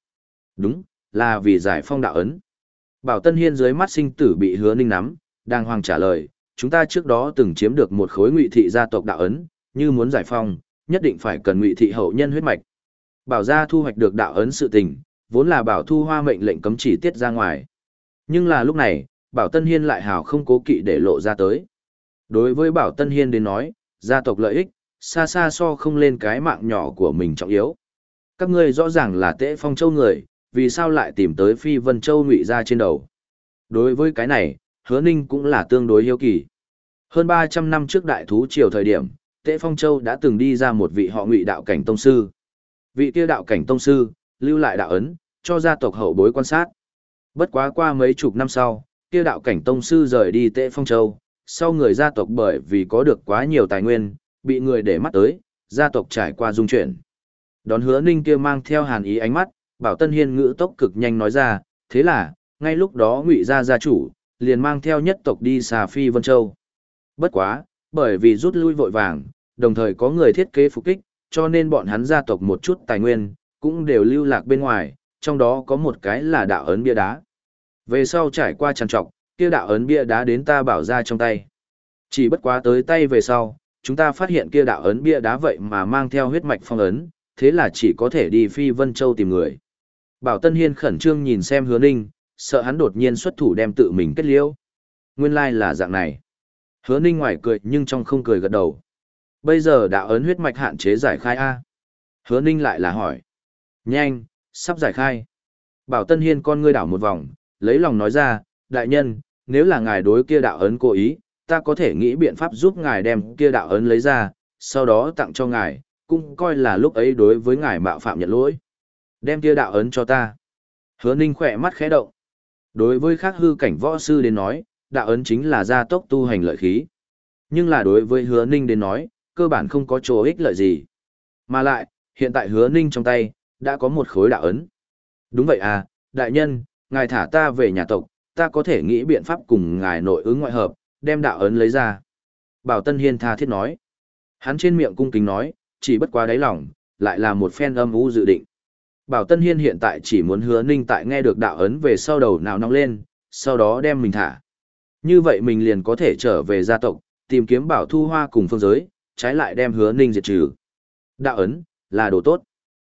Đúng, là vì giải phong đạo ấn. Bảo Tân Hiên dưới mắt sinh tử bị hứa ninh nắm, đang hoàng trả lời, chúng ta trước đó từng chiếm được một khối ngụy thị gia tộc đạo ấn, như muốn giải phong, nhất định phải cần ngụy thị hậu nhân huyết mạch. Bảo gia thu hoạch được đạo ấn sự tình, vốn là bảo thu hoa mệnh lệnh cấm chỉ tiết ra ngoài. Nhưng là lúc này, bảo Tân Hiên lại hào không cố kỵ để lộ ra tới. Đối với bảo Tân Hiên đến nói, gia tộc lợi ích, xa xa so không lên cái mạng nhỏ của mình trọng yếu. Các ngươi rõ ràng là tệ phong châu người, vì sao lại tìm tới phi vân châu ngụy ra trên đầu. Đối với cái này, hứa ninh cũng là tương đối hiếu kỳ. Hơn 300 năm trước đại thú triều thời điểm, Tế Phong Châu đã từng đi ra một vị họ ngụy đạo cảnh tông sư. Vị kia đạo cảnh tông sư, lưu lại đạo ấn, cho gia tộc hậu bối quan sát. Bất quá qua mấy chục năm sau, kia đạo cảnh tông sư rời đi Tế Phong Châu, sau người gia tộc bởi vì có được quá nhiều tài nguyên, bị người để mắt tới, gia tộc trải qua dung chuyển. Đón hứa ninh kia mang theo hàn ý ánh mắt, bảo Tân Hiên ngữ tốc cực nhanh nói ra, thế là, ngay lúc đó ngụy gia gia chủ, liền mang theo nhất tộc đi xà phi Vân Châu. Bất quá, bởi vì rút lui vội vàng, đồng thời có người thiết kế phục kích, cho nên bọn hắn gia tộc một chút tài nguyên, cũng đều lưu lạc bên ngoài, trong đó có một cái là đạo ấn bia đá. Về sau trải qua trằn trọc, kia đạo ấn bia đá đến ta bảo ra trong tay. Chỉ bất quá tới tay về sau, chúng ta phát hiện kia đạo ấn bia đá vậy mà mang theo huyết mạch phong ấn, thế là chỉ có thể đi phi Vân Châu tìm người. Bảo Tân Hiên khẩn trương nhìn xem hứa ninh, sợ hắn đột nhiên xuất thủ đem tự mình kết liễu. Nguyên lai là dạng này. Hứa ninh ngoài cười nhưng trong không cười gật đầu. Bây giờ đạo ấn huyết mạch hạn chế giải khai A. Hứa ninh lại là hỏi. Nhanh, sắp giải khai. Bảo Tân Hiên con ngươi đảo một vòng, lấy lòng nói ra, đại nhân, nếu là ngài đối kia đạo ấn cố ý, ta có thể nghĩ biện pháp giúp ngài đem kia đạo ấn lấy ra, sau đó tặng cho ngài, cũng coi là lúc ấy đối với ngài mạo phạm nhận lỗi. Đem kia đạo ấn cho ta. Hứa ninh khỏe mắt khẽ động. Đối với khác hư cảnh võ sư đến nói, đạo ấn chính là gia tốc tu hành lợi khí. Nhưng là đối với hứa ninh đến nói, cơ bản không có chỗ ích lợi gì. Mà lại, hiện tại hứa ninh trong tay, đã có một khối đạo ấn. Đúng vậy à, đại nhân, ngài thả ta về nhà tộc, ta có thể nghĩ biện pháp cùng ngài nội ứng ngoại hợp, đem đạo ấn lấy ra. Bảo Tân Hiên tha thiết nói. Hắn trên miệng cung kính nói, chỉ bất quá đáy lòng, lại là một phen âm u dự định. Bảo Tân Hiên hiện tại chỉ muốn hứa ninh tại nghe được đạo ấn về sau đầu nào nóng lên, sau đó đem mình thả. Như vậy mình liền có thể trở về gia tộc, tìm kiếm bảo thu hoa cùng phương giới, trái lại đem hứa ninh diệt trừ. Đạo ấn, là đồ tốt.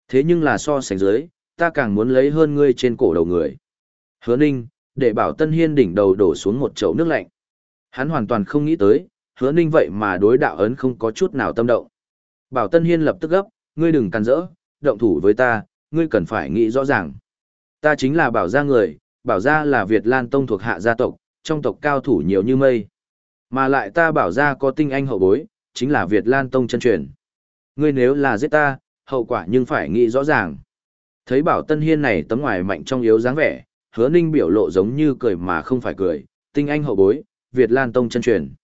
Thế nhưng là so sánh dưới, ta càng muốn lấy hơn ngươi trên cổ đầu người. Hứa ninh, để bảo Tân Hiên đỉnh đầu đổ xuống một chậu nước lạnh. Hắn hoàn toàn không nghĩ tới, hứa ninh vậy mà đối đạo ấn không có chút nào tâm động. Bảo Tân Hiên lập tức gấp, ngươi đừng càn rỡ, động thủ với ta, ngươi cần phải nghĩ rõ ràng. Ta chính là bảo gia người, bảo gia là Việt Lan Tông thuộc hạ gia tộc, trong tộc cao thủ nhiều như mây. Mà lại ta bảo gia có tinh anh hậu bối, chính là Việt Lan Tông chân truyền. Ngươi nếu là giết ta, hậu quả nhưng phải nghĩ rõ ràng. Thấy bảo Tân Hiên này tấm ngoài mạnh trong yếu dáng vẻ, hứa ninh biểu lộ giống như cười mà không phải cười, tinh anh hậu bối, Việt Lan Tông chân truyền.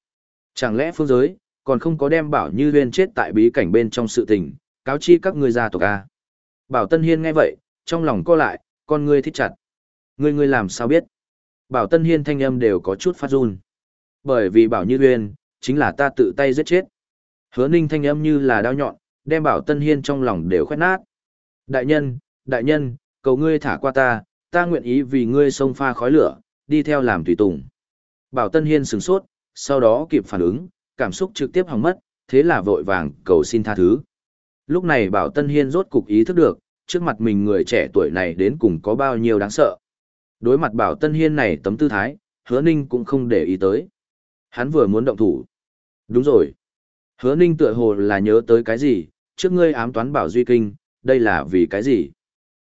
Chẳng lẽ phương giới, còn không có đem bảo như huyên chết tại bí cảnh bên trong sự tình, cáo chi các ngươi gia tộc A. Bảo Tân Hiên nghe vậy, trong lòng co lại, con ngươi thích chặt. Ngươi ngươi làm sao biết? Bảo Tân Hiên thanh âm đều có chút phát run. Bởi vì Bảo Như Uyên, chính là ta tự tay giết chết. Hứa ninh thanh âm như là đao nhọn, đem Bảo Tân Hiên trong lòng đều khoét nát. Đại nhân, đại nhân, cầu ngươi thả qua ta, ta nguyện ý vì ngươi xông pha khói lửa, đi theo làm tùy tùng. Bảo Tân Hiên sửng sốt, sau đó kịp phản ứng, cảm xúc trực tiếp hỏng mất, thế là vội vàng cầu xin tha thứ. Lúc này Bảo Tân Hiên rốt cục ý thức được, trước mặt mình người trẻ tuổi này đến cùng có bao nhiêu đáng sợ. Đối mặt Bảo Tân Hiên này tấm tư thái, hứa ninh cũng không để ý tới. Hắn vừa muốn động thủ. Đúng rồi. Hứa ninh tựa hồ là nhớ tới cái gì, trước ngươi ám toán Bảo Duy Kinh, đây là vì cái gì?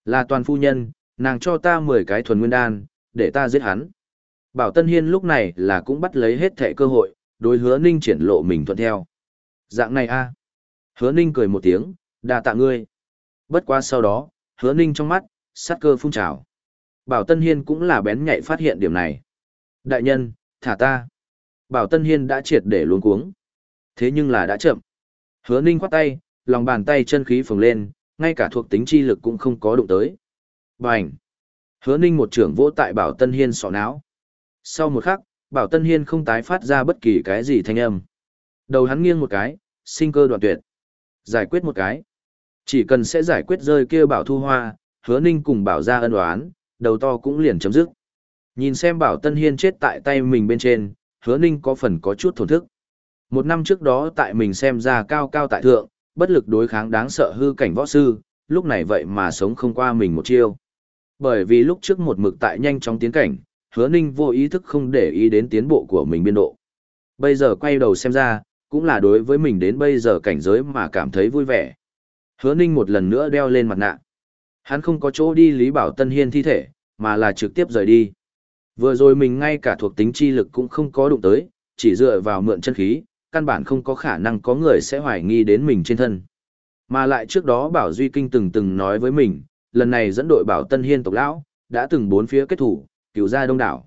Là toàn phu nhân, nàng cho ta 10 cái thuần nguyên đan, để ta giết hắn. Bảo Tân Hiên lúc này là cũng bắt lấy hết thẻ cơ hội, đối hứa ninh triển lộ mình thuận theo. Dạng này a à? Hứa ninh cười một tiếng, đà tạ ngươi. Bất qua sau đó, hứa ninh trong mắt, sát cơ phun trào. Bảo Tân Hiên cũng là bén nhạy phát hiện điểm này. Đại nhân, thả ta. Bảo Tân Hiên đã triệt để luống cuống. Thế nhưng là đã chậm. Hứa ninh khoát tay, lòng bàn tay chân khí phồng lên, ngay cả thuộc tính chi lực cũng không có đụng tới. Bành! Hứa ninh một trưởng vỗ tại Bảo Tân Hiên sọ não. Sau một khắc, Bảo Tân Hiên không tái phát ra bất kỳ cái gì thanh âm. Đầu hắn nghiêng một cái, sinh cơ đoạn tuyệt. Giải quyết một cái. Chỉ cần sẽ giải quyết rơi kia Bảo Thu Hoa, hứa ninh cùng Bảo ra ân oán, đầu to cũng liền chấm dứt. Nhìn xem Bảo Tân Hiên chết tại tay mình bên trên, hứa ninh có phần có chút thổn thức. Một năm trước đó tại mình xem ra cao cao tại thượng, bất lực đối kháng đáng sợ hư cảnh võ sư, lúc này vậy mà sống không qua mình một chiêu. Bởi vì lúc trước một mực tại nhanh chóng tiến cảnh, hứa ninh vô ý thức không để ý đến tiến bộ của mình biên độ. Bây giờ quay đầu xem ra, cũng là đối với mình đến bây giờ cảnh giới mà cảm thấy vui vẻ. Hứa ninh một lần nữa đeo lên mặt nạ. Hắn không có chỗ đi Lý Bảo Tân Hiên thi thể, mà là trực tiếp rời đi. Vừa rồi mình ngay cả thuộc tính chi lực cũng không có đụng tới, chỉ dựa vào mượn chân khí, căn bản không có khả năng có người sẽ hoài nghi đến mình trên thân. Mà lại trước đó Bảo Duy Kinh từng từng nói với mình, lần này dẫn đội bảo Tân Hiên tộc lão, đã từng bốn phía kết thủ, cứu ra đông đảo.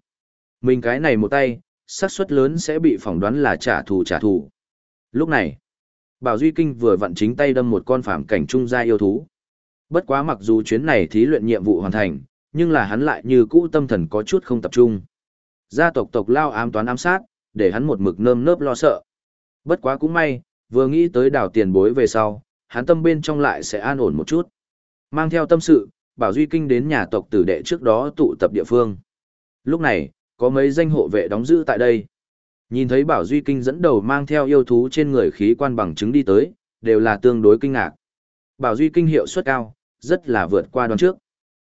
Mình cái này một tay, xác suất lớn sẽ bị phỏng đoán là trả thù trả thù. Lúc này, Bảo Duy Kinh vừa vặn chính tay đâm một con phàm cảnh trung gia yêu thú. Bất quá mặc dù chuyến này thí luyện nhiệm vụ hoàn thành, nhưng là hắn lại như cũ tâm thần có chút không tập trung. Gia tộc tộc lao ám toán ám sát, để hắn một mực nơm nớp lo sợ. Bất quá cũng may, vừa nghĩ tới đảo tiền bối về sau, hắn tâm bên trong lại sẽ an ổn một chút. Mang theo tâm sự, Bảo Duy Kinh đến nhà tộc tử đệ trước đó tụ tập địa phương. Lúc này, có mấy danh hộ vệ đóng giữ tại đây. Nhìn thấy Bảo Duy Kinh dẫn đầu mang theo yêu thú trên người khí quan bằng chứng đi tới, đều là tương đối kinh ngạc. Bảo Duy Kinh hiệu suất cao, rất là vượt qua đoán trước.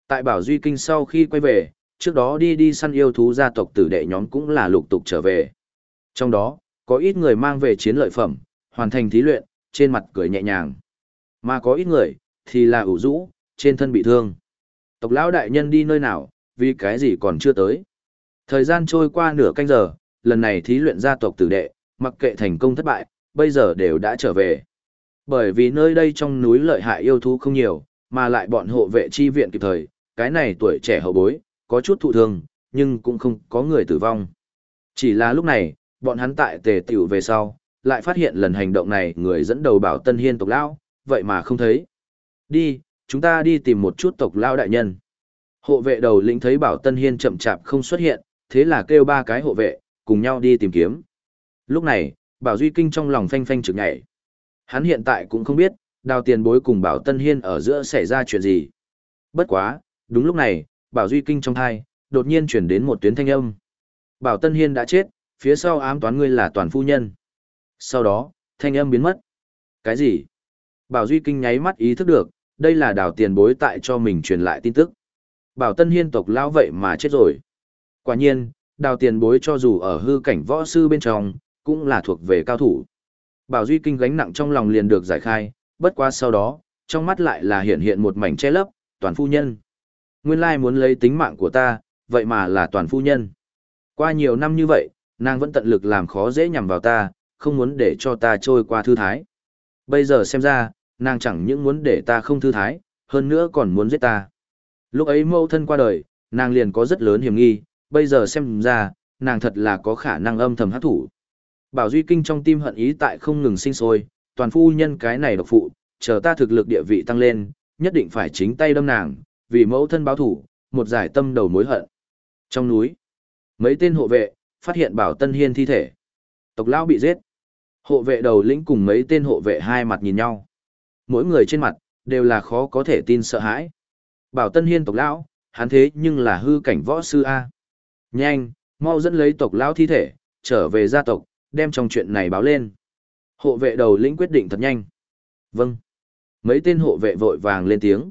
Tại Bảo Duy Kinh sau khi quay về, trước đó đi đi săn yêu thú gia tộc tử đệ nhóm cũng là lục tục trở về. Trong đó, có ít người mang về chiến lợi phẩm, hoàn thành thí luyện, trên mặt cười nhẹ nhàng. Mà có ít người, thì là ủ rũ, trên thân bị thương. Tộc lão đại nhân đi nơi nào, vì cái gì còn chưa tới. Thời gian trôi qua nửa canh giờ, lần này thí luyện gia tộc tử đệ, mặc kệ thành công thất bại, bây giờ đều đã trở về. Bởi vì nơi đây trong núi lợi hại yêu thú không nhiều, mà lại bọn hộ vệ chi viện kịp thời, cái này tuổi trẻ hậu bối, có chút thụ thương, nhưng cũng không có người tử vong. Chỉ là lúc này, bọn hắn tại tề tiểu về sau, lại phát hiện lần hành động này người dẫn đầu bảo Tân Hiên tộc lão, vậy mà không thấy. Đi, chúng ta đi tìm một chút tộc lão đại nhân. Hộ vệ đầu lĩnh thấy bảo Tân Hiên chậm chạp không xuất hiện, thế là kêu ba cái hộ vệ, cùng nhau đi tìm kiếm. Lúc này, bảo Duy Kinh trong lòng phanh phanh trực nhảy. Hắn hiện tại cũng không biết, đào tiền bối cùng bảo Tân Hiên ở giữa xảy ra chuyện gì. Bất quá, đúng lúc này, bảo Duy Kinh trong thai, đột nhiên chuyển đến một tuyến thanh âm. Bảo Tân Hiên đã chết, phía sau ám toán ngươi là toàn phu nhân. Sau đó, thanh âm biến mất. Cái gì? Bảo Duy Kinh nháy mắt ý thức được, đây là đào tiền bối tại cho mình truyền lại tin tức. Bảo Tân Hiên tộc lão vậy mà chết rồi. Quả nhiên, đào tiền bối cho dù ở hư cảnh võ sư bên trong, cũng là thuộc về cao thủ. Bảo Duy Kinh gánh nặng trong lòng liền được giải khai, bất quá sau đó, trong mắt lại là hiện hiện một mảnh che lấp, toàn phu nhân. Nguyên lai muốn lấy tính mạng của ta, vậy mà là toàn phu nhân. Qua nhiều năm như vậy, nàng vẫn tận lực làm khó dễ nhằm vào ta, không muốn để cho ta trôi qua thư thái. Bây giờ xem ra, nàng chẳng những muốn để ta không thư thái, hơn nữa còn muốn giết ta. Lúc ấy mâu thân qua đời, nàng liền có rất lớn hiểm nghi, bây giờ xem ra, nàng thật là có khả năng âm thầm hát thủ. Bảo Duy Kinh trong tim hận ý tại không ngừng sinh sôi, toàn phu nhân cái này độc phụ, chờ ta thực lực địa vị tăng lên, nhất định phải chính tay đâm nàng, vì mẫu thân báo thủ, một giải tâm đầu mối hận. Trong núi, mấy tên hộ vệ, phát hiện Bảo Tân Hiên thi thể. Tộc lão bị giết. Hộ vệ đầu lĩnh cùng mấy tên hộ vệ hai mặt nhìn nhau. Mỗi người trên mặt, đều là khó có thể tin sợ hãi. Bảo Tân Hiên tộc lão, hắn thế nhưng là hư cảnh võ sư A. Nhanh, mau dẫn lấy tộc lão thi thể, trở về gia tộc, đem trong chuyện này báo lên. Hộ vệ đầu lĩnh quyết định thật nhanh. Vâng. Mấy tên hộ vệ vội vàng lên tiếng.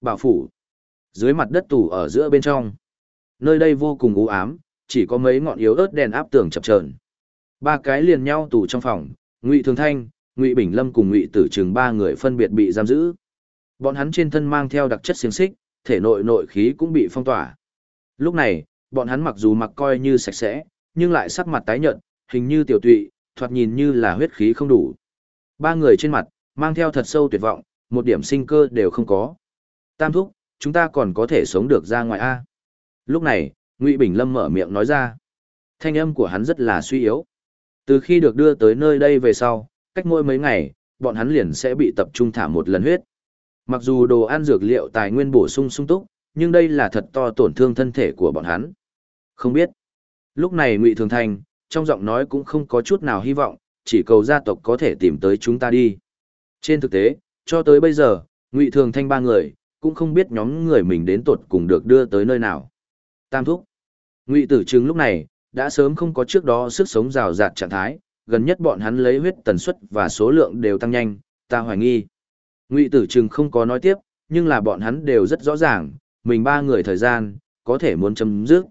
Bảo phủ. Dưới mặt đất tù ở giữa bên trong. Nơi đây vô cùng u ám, chỉ có mấy ngọn yếu ớt đèn áp tường chập chờn. Ba cái liền nhau tù trong phòng, Ngụy Thường Thanh, Ngụy Bình Lâm cùng Ngụy Tử Trường ba người phân biệt bị giam giữ. Bọn hắn trên thân mang theo đặc chất xiềng xích, thể nội nội khí cũng bị phong tỏa. Lúc này, bọn hắn mặc dù mặc coi như sạch sẽ, nhưng lại sắc mặt tái nhợt, hình như tiểu tụy, thoạt nhìn như là huyết khí không đủ. Ba người trên mặt, mang theo thật sâu tuyệt vọng, một điểm sinh cơ đều không có. Tam thúc, chúng ta còn có thể sống được ra ngoài A. Lúc này, Ngụy Bình Lâm mở miệng nói ra. Thanh âm của hắn rất là suy yếu. Từ khi được đưa tới nơi đây về sau, cách mỗi mấy ngày, bọn hắn liền sẽ bị tập trung thả một lần huyết. Mặc dù đồ ăn dược liệu tài nguyên bổ sung sung túc, nhưng đây là thật to tổn thương thân thể của bọn hắn. Không biết. Lúc này Ngụy Thường Thanh, trong giọng nói cũng không có chút nào hy vọng, chỉ cầu gia tộc có thể tìm tới chúng ta đi. Trên thực tế, cho tới bây giờ, Ngụy Thường Thanh ba người, cũng không biết nhóm người mình đến tột cùng được đưa tới nơi nào. Tam thúc. Ngụy Tử Trừng lúc này, đã sớm không có trước đó sức sống rào rạt trạng thái, gần nhất bọn hắn lấy huyết tần suất và số lượng đều tăng nhanh, ta hoài nghi. Ngụy Tử Trừng không có nói tiếp, nhưng là bọn hắn đều rất rõ ràng, mình ba người thời gian, có thể muốn chấm dứt.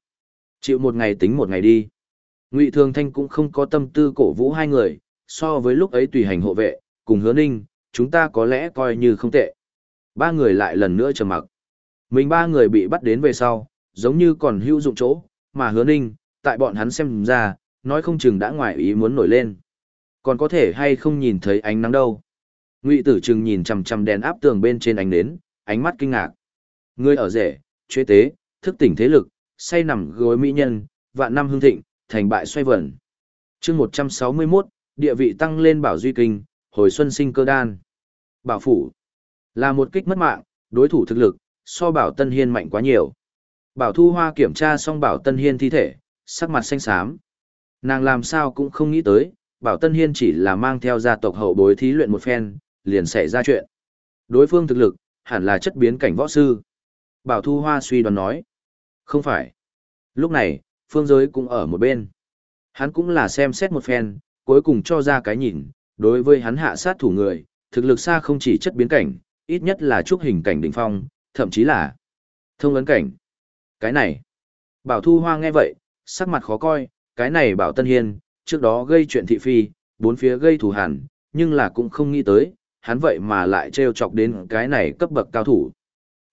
Chịu một ngày tính một ngày đi. Ngụy Thường Thanh cũng không có tâm tư cổ vũ hai người, so với lúc ấy tùy hành hộ vệ, cùng hứa ninh, chúng ta có lẽ coi như không tệ. Ba người lại lần nữa trầm mặc. Mình ba người bị bắt đến về sau, giống như còn hữu dụng chỗ, mà hứa ninh, tại bọn hắn xem ra, nói không chừng đã ngoài ý muốn nổi lên. Còn có thể hay không nhìn thấy ánh nắng đâu. Ngụy tử trừng nhìn chằm chằm đèn áp tường bên trên ánh nến, ánh mắt kinh ngạc. Người ở rể, chế tế, thức tỉnh thế lực, say nằm gối mỹ nhân, vạn năm hương thịnh, thành bại xoay vẩn. chương 161, địa vị tăng lên bảo duy kinh, hồi xuân sinh cơ đan. Bảo phủ là một kích mất mạng, đối thủ thực lực, so bảo Tân Hiên mạnh quá nhiều. Bảo Thu Hoa kiểm tra xong bảo Tân Hiên thi thể, sắc mặt xanh xám. Nàng làm sao cũng không nghĩ tới, bảo Tân Hiên chỉ là mang theo gia tộc hậu bối thí luyện một phen, liền xảy ra chuyện. Đối phương thực lực, hẳn là chất biến cảnh võ sư. Bảo Thu Hoa suy đoán nói. Không phải. Lúc này, phương giới cũng ở một bên. Hắn cũng là xem xét một phen, cuối cùng cho ra cái nhìn, đối với hắn hạ sát thủ người, thực lực xa không chỉ chất biến cảnh, ít nhất là trúc hình cảnh đỉnh phong, thậm chí là thông ấn cảnh. Cái này, Bảo Thu Hoa nghe vậy, sắc mặt khó coi, cái này Bảo Tân Hiên, trước đó gây chuyện thị phi, bốn phía gây thù hằn, nhưng là cũng không nghĩ tới, hắn vậy mà lại trêu chọc đến cái này cấp bậc cao thủ.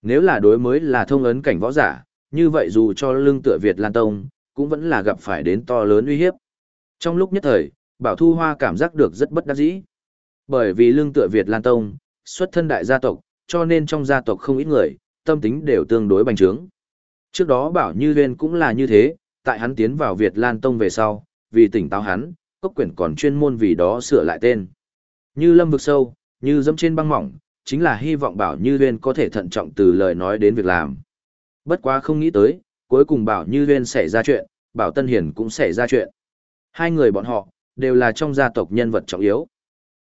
Nếu là đối mới là thông ấn cảnh võ giả, như vậy dù cho lưng tựa Việt Lan Tông, cũng vẫn là gặp phải đến to lớn uy hiếp. Trong lúc nhất thời, Bảo Thu Hoa cảm giác được rất bất đắc dĩ. Bởi vì lưng tựa Việt Lan Tông, xuất thân đại gia tộc, cho nên trong gia tộc không ít người, tâm tính đều tương đối bành trướng. Trước đó Bảo Như Liên cũng là như thế, tại hắn tiến vào Việt Lan Tông về sau, vì tỉnh táo hắn, cốc quyển còn chuyên môn vì đó sửa lại tên. Như lâm vực sâu, như dẫm trên băng mỏng, chính là hy vọng Bảo Như Liên có thể thận trọng từ lời nói đến việc làm. Bất quá không nghĩ tới, cuối cùng Bảo Như Huyên xảy ra chuyện, Bảo Tân Hiền cũng xảy ra chuyện. Hai người bọn họ, đều là trong gia tộc nhân vật trọng yếu.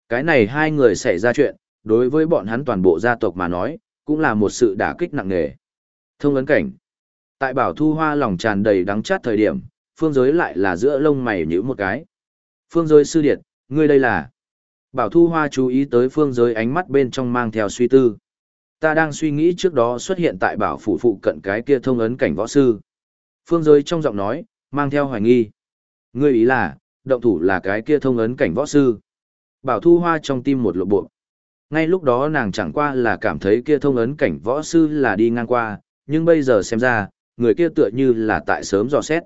Cái này hai người xảy ra chuyện, đối với bọn hắn toàn bộ gia tộc mà nói, cũng là một sự đả kích nặng nề. Thông ấn cảnh. Tại Bảo Thu Hoa lòng tràn đầy đắng chát thời điểm, phương giới lại là giữa lông mày nhíu một cái. Phương giới sư điệt, ngươi đây là... Bảo Thu Hoa chú ý tới phương giới ánh mắt bên trong mang theo suy tư. Ta đang suy nghĩ trước đó xuất hiện tại bảo phủ phụ cận cái kia thông ấn cảnh võ sư. Phương giới trong giọng nói, mang theo hoài nghi. Ngươi ý là, động thủ là cái kia thông ấn cảnh võ sư. Bảo Thu Hoa trong tim một lộ bộ. Ngay lúc đó nàng chẳng qua là cảm thấy kia thông ấn cảnh võ sư là đi ngang qua, nhưng bây giờ xem ra, người kia tựa như là tại sớm dò xét.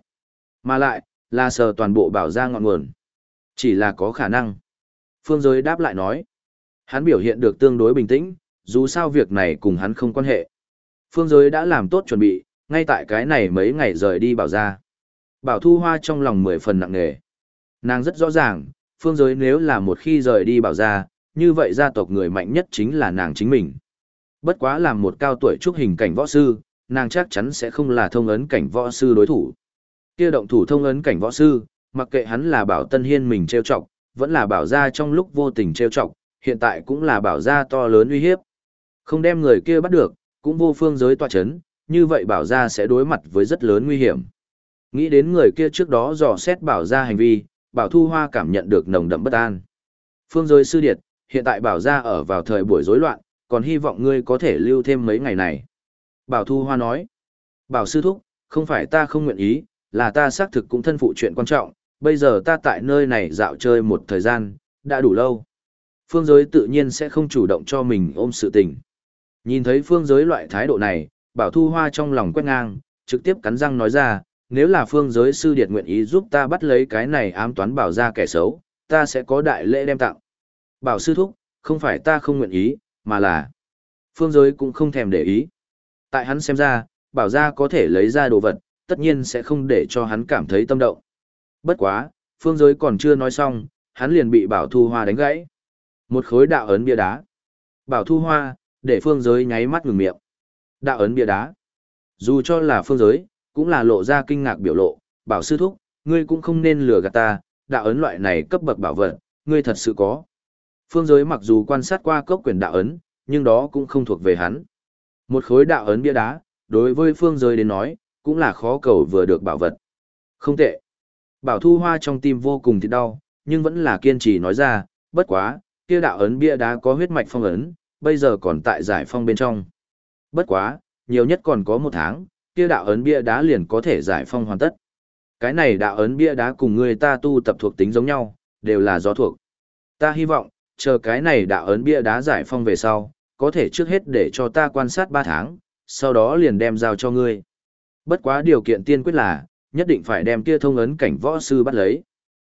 Mà lại, là sờ toàn bộ bảo ra ngọn nguồn. Chỉ là có khả năng. Phương giới đáp lại nói. Hắn biểu hiện được tương đối bình tĩnh, dù sao việc này cùng hắn không quan hệ. Phương giới đã làm tốt chuẩn bị, ngay tại cái này mấy ngày rời đi bảo ra. Bảo thu hoa trong lòng mười phần nặng nề. Nàng rất rõ ràng, phương giới nếu là một khi rời đi bảo ra, như vậy gia tộc người mạnh nhất chính là nàng chính mình. Bất quá làm một cao tuổi trúc hình cảnh võ sư, nàng chắc chắn sẽ không là thông ấn cảnh võ sư đối thủ. Kia động thủ thông ấn cảnh võ sư, mặc kệ hắn là bảo tân hiên mình trêu chọc, vẫn là bảo ra trong lúc vô tình trêu chọc, hiện tại cũng là bảo ra to lớn uy hiếp. Không đem người kia bắt được, cũng vô phương giới tọa chấn, như vậy bảo ra sẽ đối mặt với rất lớn nguy hiểm. Nghĩ đến người kia trước đó dò xét bảo ra hành vi, bảo thu hoa cảm nhận được nồng đậm bất an. Phương giới sư điệt, hiện tại bảo ra ở vào thời buổi rối loạn, còn hy vọng ngươi có thể lưu thêm mấy ngày này. Bảo thu hoa nói, bảo sư thúc, không phải ta không nguyện ý, là ta xác thực cũng thân phụ chuyện quan trọng, bây giờ ta tại nơi này dạo chơi một thời gian, đã đủ lâu. Phương giới tự nhiên sẽ không chủ động cho mình ôm sự tình. Nhìn thấy phương giới loại thái độ này, bảo thu hoa trong lòng quét ngang, trực tiếp cắn răng nói ra, nếu là phương giới sư điệt nguyện ý giúp ta bắt lấy cái này ám toán bảo ra kẻ xấu, ta sẽ có đại lễ đem tặng. Bảo sư thúc, không phải ta không nguyện ý, mà là phương giới cũng không thèm để ý. Tại hắn xem ra, bảo ra có thể lấy ra đồ vật, tất nhiên sẽ không để cho hắn cảm thấy tâm động. Bất quá, phương giới còn chưa nói xong, hắn liền bị bảo thu hoa đánh gãy. Một khối đạo ấn bia đá. Bảo thu hoa, để phương giới nháy mắt ngừng miệng. Đạo ấn bia đá. Dù cho là phương giới, cũng là lộ ra kinh ngạc biểu lộ, bảo sư thúc, ngươi cũng không nên lừa gạt ta, đạo ấn loại này cấp bậc bảo vật, ngươi thật sự có. Phương giới mặc dù quan sát qua cốc quyền đạo ấn, nhưng đó cũng không thuộc về hắn. Một khối đạo ấn bia đá, đối với phương giới đến nói, cũng là khó cầu vừa được bảo vật. Không tệ. Bảo thu hoa trong tim vô cùng thì đau, nhưng vẫn là kiên trì nói ra, bất quá, kia đạo ấn bia đá có huyết mạch phong ấn, bây giờ còn tại giải phong bên trong. Bất quá, nhiều nhất còn có một tháng, kia đạo ấn bia đá liền có thể giải phong hoàn tất. Cái này đạo ấn bia đá cùng người ta tu tập thuộc tính giống nhau, đều là gió thuộc. Ta hy vọng, chờ cái này đạo ấn bia đá giải phong về sau, có thể trước hết để cho ta quan sát 3 tháng, sau đó liền đem giao cho ngươi. Bất quá điều kiện tiên quyết là, nhất định phải đem kia thông ấn cảnh võ sư bắt lấy.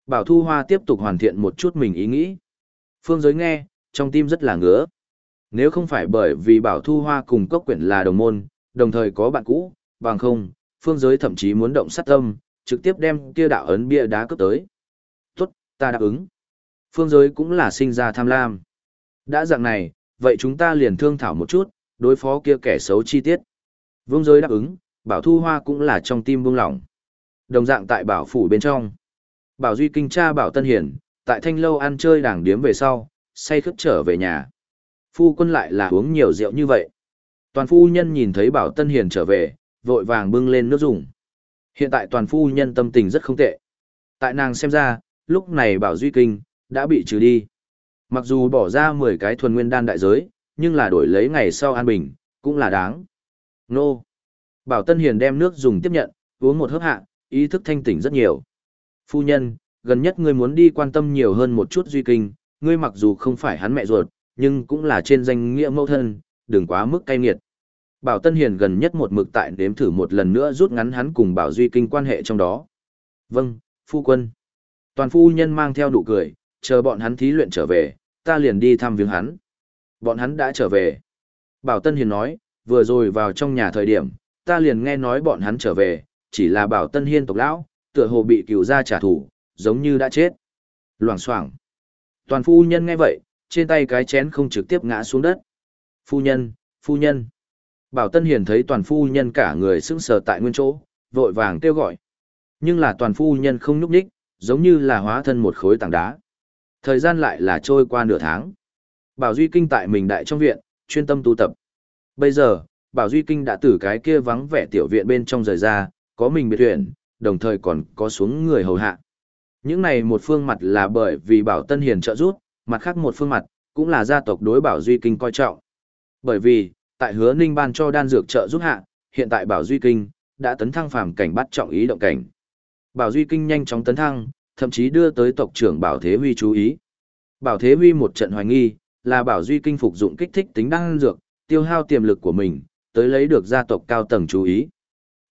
Bảo Thu Hoa tiếp tục hoàn thiện một chút mình ý nghĩ. Phương giới nghe, trong tim rất là ngứa. Nếu không phải bởi vì Bảo Thu Hoa cùng Cốc Quyển là đồng môn, đồng thời có bạn cũ, bằng không, phương giới thậm chí muốn động sát tâm, trực tiếp đem kia đạo ấn bia đá cướp tới. Tốt, ta đáp ứng. Phương giới cũng là sinh ra tham lam. Đã dạng này, vậy chúng ta liền thương thảo một chút, đối phó kia kẻ xấu chi tiết. Vương giới đáp ứng, bảo thu hoa cũng là trong tim buông lỏng. Đồng dạng tại bảo phủ bên trong. Bảo Duy Kinh cha bảo Tân Hiển, tại thanh lâu ăn chơi đảng điếm về sau, say khướt trở về nhà. Phu quân lại là uống nhiều rượu như vậy. Toàn phu nhân nhìn thấy bảo Tân Hiền trở về, vội vàng bưng lên nước dùng. Hiện tại toàn phu nhân tâm tình rất không tệ. Tại nàng xem ra, lúc này bảo Duy Kinh, đã bị trừ đi. Mặc dù bỏ ra 10 cái thuần nguyên đan đại giới, nhưng là đổi lấy ngày sau an bình, cũng là đáng. Nô! Bảo Tân Hiền đem nước dùng tiếp nhận, uống một hớp hạ, ý thức thanh tỉnh rất nhiều. Phu nhân, gần nhất ngươi muốn đi quan tâm nhiều hơn một chút Duy Kinh, ngươi mặc dù không phải hắn mẹ ruột, nhưng cũng là trên danh nghĩa mẫu thân, đừng quá mức cay nghiệt. Bảo Tân Hiền gần nhất một mực tại đếm thử một lần nữa rút ngắn hắn cùng Bảo Duy Kinh quan hệ trong đó. Vâng, phu quân. Toàn phu nhân mang theo nụ cười, chờ bọn hắn thí luyện trở về, ta liền đi thăm viếng hắn. Bọn hắn đã trở về. Bảo Tân Hiền nói, vừa rồi vào trong nhà thời điểm, ta liền nghe nói bọn hắn trở về, chỉ là Bảo Tân Hiên tộc lão, tựa hồ bị cửu gia trả thù, giống như đã chết. Loảng xoảng. Toàn phu nhân nghe vậy, trên tay cái chén không trực tiếp ngã xuống đất. Phu nhân, phu nhân. Bảo Tân Hiền thấy toàn phu nhân cả người sững sờ tại nguyên chỗ, vội vàng kêu gọi. Nhưng là toàn phu nhân không nhúc nhích, giống như là hóa thân một khối tảng đá. Thời gian lại là trôi qua nửa tháng. Bảo Duy Kinh tại mình đại trong viện, chuyên tâm tu tập. Bây giờ, Bảo Duy Kinh đã từ cái kia vắng vẻ tiểu viện bên trong rời ra, có mình biệt huyện, đồng thời còn có xuống người hầu hạ. Những này một phương mặt là bởi vì Bảo Tân Hiền trợ giúp, mặt khác một phương mặt, cũng là gia tộc đối Bảo Duy Kinh coi trọng. Bởi vì, tại hứa ninh ban cho đan dược trợ giúp hạ, hiện tại Bảo Duy Kinh, đã tấn thăng phàm cảnh bắt trọng ý động cảnh. Bảo Duy Kinh nhanh chóng tấn thăng, thậm chí đưa tới tộc trưởng Bảo Thế Huy chú ý. Bảo Thế Huy một trận hoài nghi, là Bảo Duy Kinh phục dụng kích thích tính đan dược, tiêu hao tiềm lực của mình, tới lấy được gia tộc cao tầng chú ý.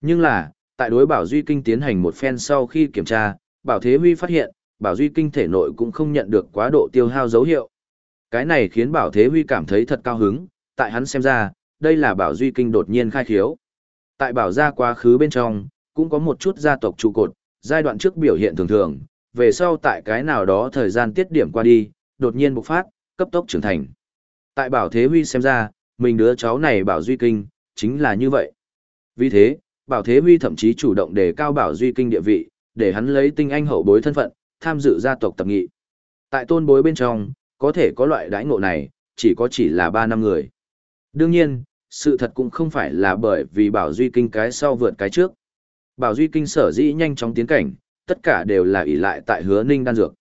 Nhưng là, tại đối Bảo Duy Kinh tiến hành một phen sau khi kiểm tra, Bảo Thế Huy phát hiện, Bảo Duy Kinh thể nội cũng không nhận được quá độ tiêu hao dấu hiệu. Cái này khiến Bảo Thế Huy cảm thấy thật cao hứng, tại hắn xem ra, đây là Bảo Duy Kinh đột nhiên khai khiếu. Tại Bảo gia quá khứ bên trong, cũng có một chút gia tộc trụ cột, giai đoạn trước biểu hiện thường thường, về sau tại cái nào đó thời gian tiết điểm qua đi, đột nhiên bộc phát, cấp tốc trưởng thành. Tại Bảo Thế Huy xem ra, mình đứa cháu này Bảo Duy Kinh, chính là như vậy. Vì thế, Bảo Thế Huy thậm chí chủ động đề cao Bảo Duy Kinh địa vị, để hắn lấy tinh anh hậu bối thân phận, tham dự gia tộc tập nghị. Tại tôn bối bên trong, có thể có loại đãi ngộ này, chỉ có chỉ là 3 năm người. Đương nhiên, sự thật cũng không phải là bởi vì Bảo Duy Kinh cái sau vượt cái trước. Bảo Duy Kinh sở dĩ nhanh chóng tiến cảnh, tất cả đều là ỷ lại tại hứa ninh đan dược.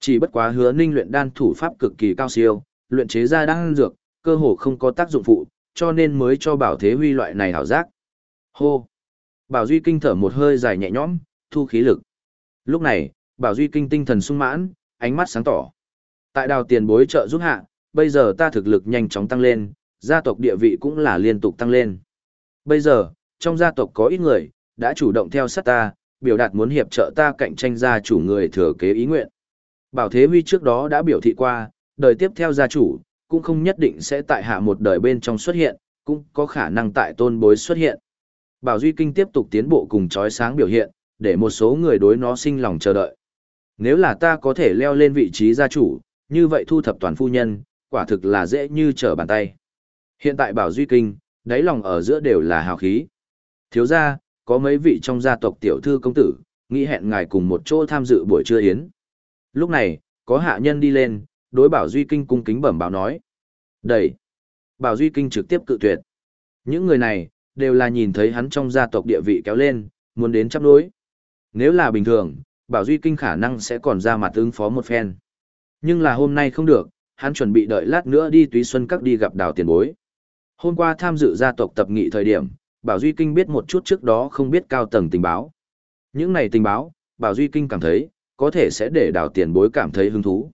Chỉ bất quá hứa ninh luyện đan thủ pháp cực kỳ cao siêu, luyện chế ra đan dược, cơ hồ không có tác dụng phụ, cho nên mới cho Bảo Thế Huy loại này hảo giác. Hô! Bảo Duy Kinh thở một hơi dài nhẹ nhõm, thu khí lực. Lúc này, Bảo Duy Kinh tinh thần sung mãn, ánh mắt sáng tỏ. Tại đào tiền bối trợ giúp hạ, bây giờ ta thực lực nhanh chóng tăng lên, gia tộc địa vị cũng là liên tục tăng lên. Bây giờ, trong gia tộc có ít người, đã chủ động theo sát ta, biểu đạt muốn hiệp trợ ta cạnh tranh gia chủ người thừa kế ý nguyện. Bảo Thế Huy trước đó đã biểu thị qua, đời tiếp theo gia chủ, cũng không nhất định sẽ tại hạ một đời bên trong xuất hiện, cũng có khả năng tại tôn bối xuất hiện. Bảo Duy Kinh tiếp tục tiến bộ cùng chói sáng biểu hiện, để một số người đối nó sinh lòng chờ đợi. Nếu là ta có thể leo lên vị trí gia chủ, như vậy thu thập toàn phu nhân, quả thực là dễ như trở bàn tay. Hiện tại Bảo Duy Kinh, đáy lòng ở giữa đều là hào khí. Thiếu gia, có mấy vị trong gia tộc tiểu thư công tử, nghĩ hẹn ngài cùng một chỗ tham dự buổi trưa yến. Lúc này, có hạ nhân đi lên, đối Bảo Duy Kinh cung kính bẩm báo nói. Đẩy. Bảo Duy Kinh trực tiếp cự tuyệt. Những người này, đều là nhìn thấy hắn trong gia tộc địa vị kéo lên, muốn đến chấp đối. Nếu là bình thường, Bảo Duy Kinh khả năng sẽ còn ra mặt ứng phó một phen. Nhưng là hôm nay không được, hắn chuẩn bị đợi lát nữa đi túy xuân các đi gặp đào tiền bối. Hôm qua tham dự gia tộc tập nghị thời điểm, Bảo Duy Kinh biết một chút trước đó không biết cao tầng tình báo. Những này tình báo, Bảo Duy Kinh cảm thấy, có thể sẽ để đào tiền bối cảm thấy hứng thú.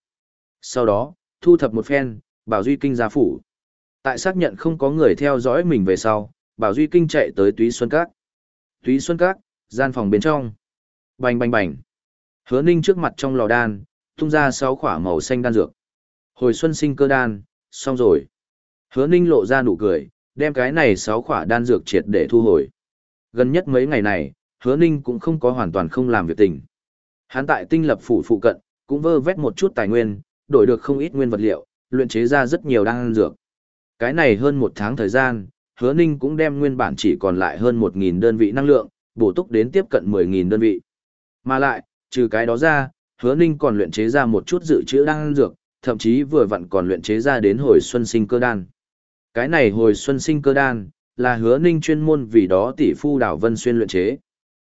Sau đó, thu thập một phen, Bảo Duy Kinh ra phủ. Tại xác nhận không có người theo dõi mình về sau, Bảo Duy Kinh chạy tới Túy Xuân Các. Túy Xuân Các, gian phòng bên trong. Bành bành bành. Hứa Ninh trước mặt trong lò đan, tung ra sáu khỏa màu xanh đan dược. Hồi xuân sinh cơ đan, xong rồi. Hứa Ninh lộ ra nụ cười, đem cái này sáu khỏa đan dược triệt để thu hồi. Gần nhất mấy ngày này, hứa ninh cũng không có hoàn toàn không làm việc tình. Hắn tại tinh lập phủ phụ cận, cũng vơ vét một chút tài nguyên, đổi được không ít nguyên vật liệu, luyện chế ra rất nhiều đan dược. Cái này hơn một tháng thời gian, hứa ninh cũng đem nguyên bản chỉ còn lại hơn 1.000 đơn vị năng lượng, bổ túc đến tiếp cận 10.000 đơn vị. Mà lại, trừ cái đó ra, hứa ninh còn luyện chế ra một chút dự trữ đan dược, thậm chí vừa vặn còn luyện chế ra đến hồi xuân sinh cơ đan. Cái này hồi xuân sinh cơ đan, là hứa ninh chuyên môn vì đó tỷ phu Đào Vân Xuyên luyện chế.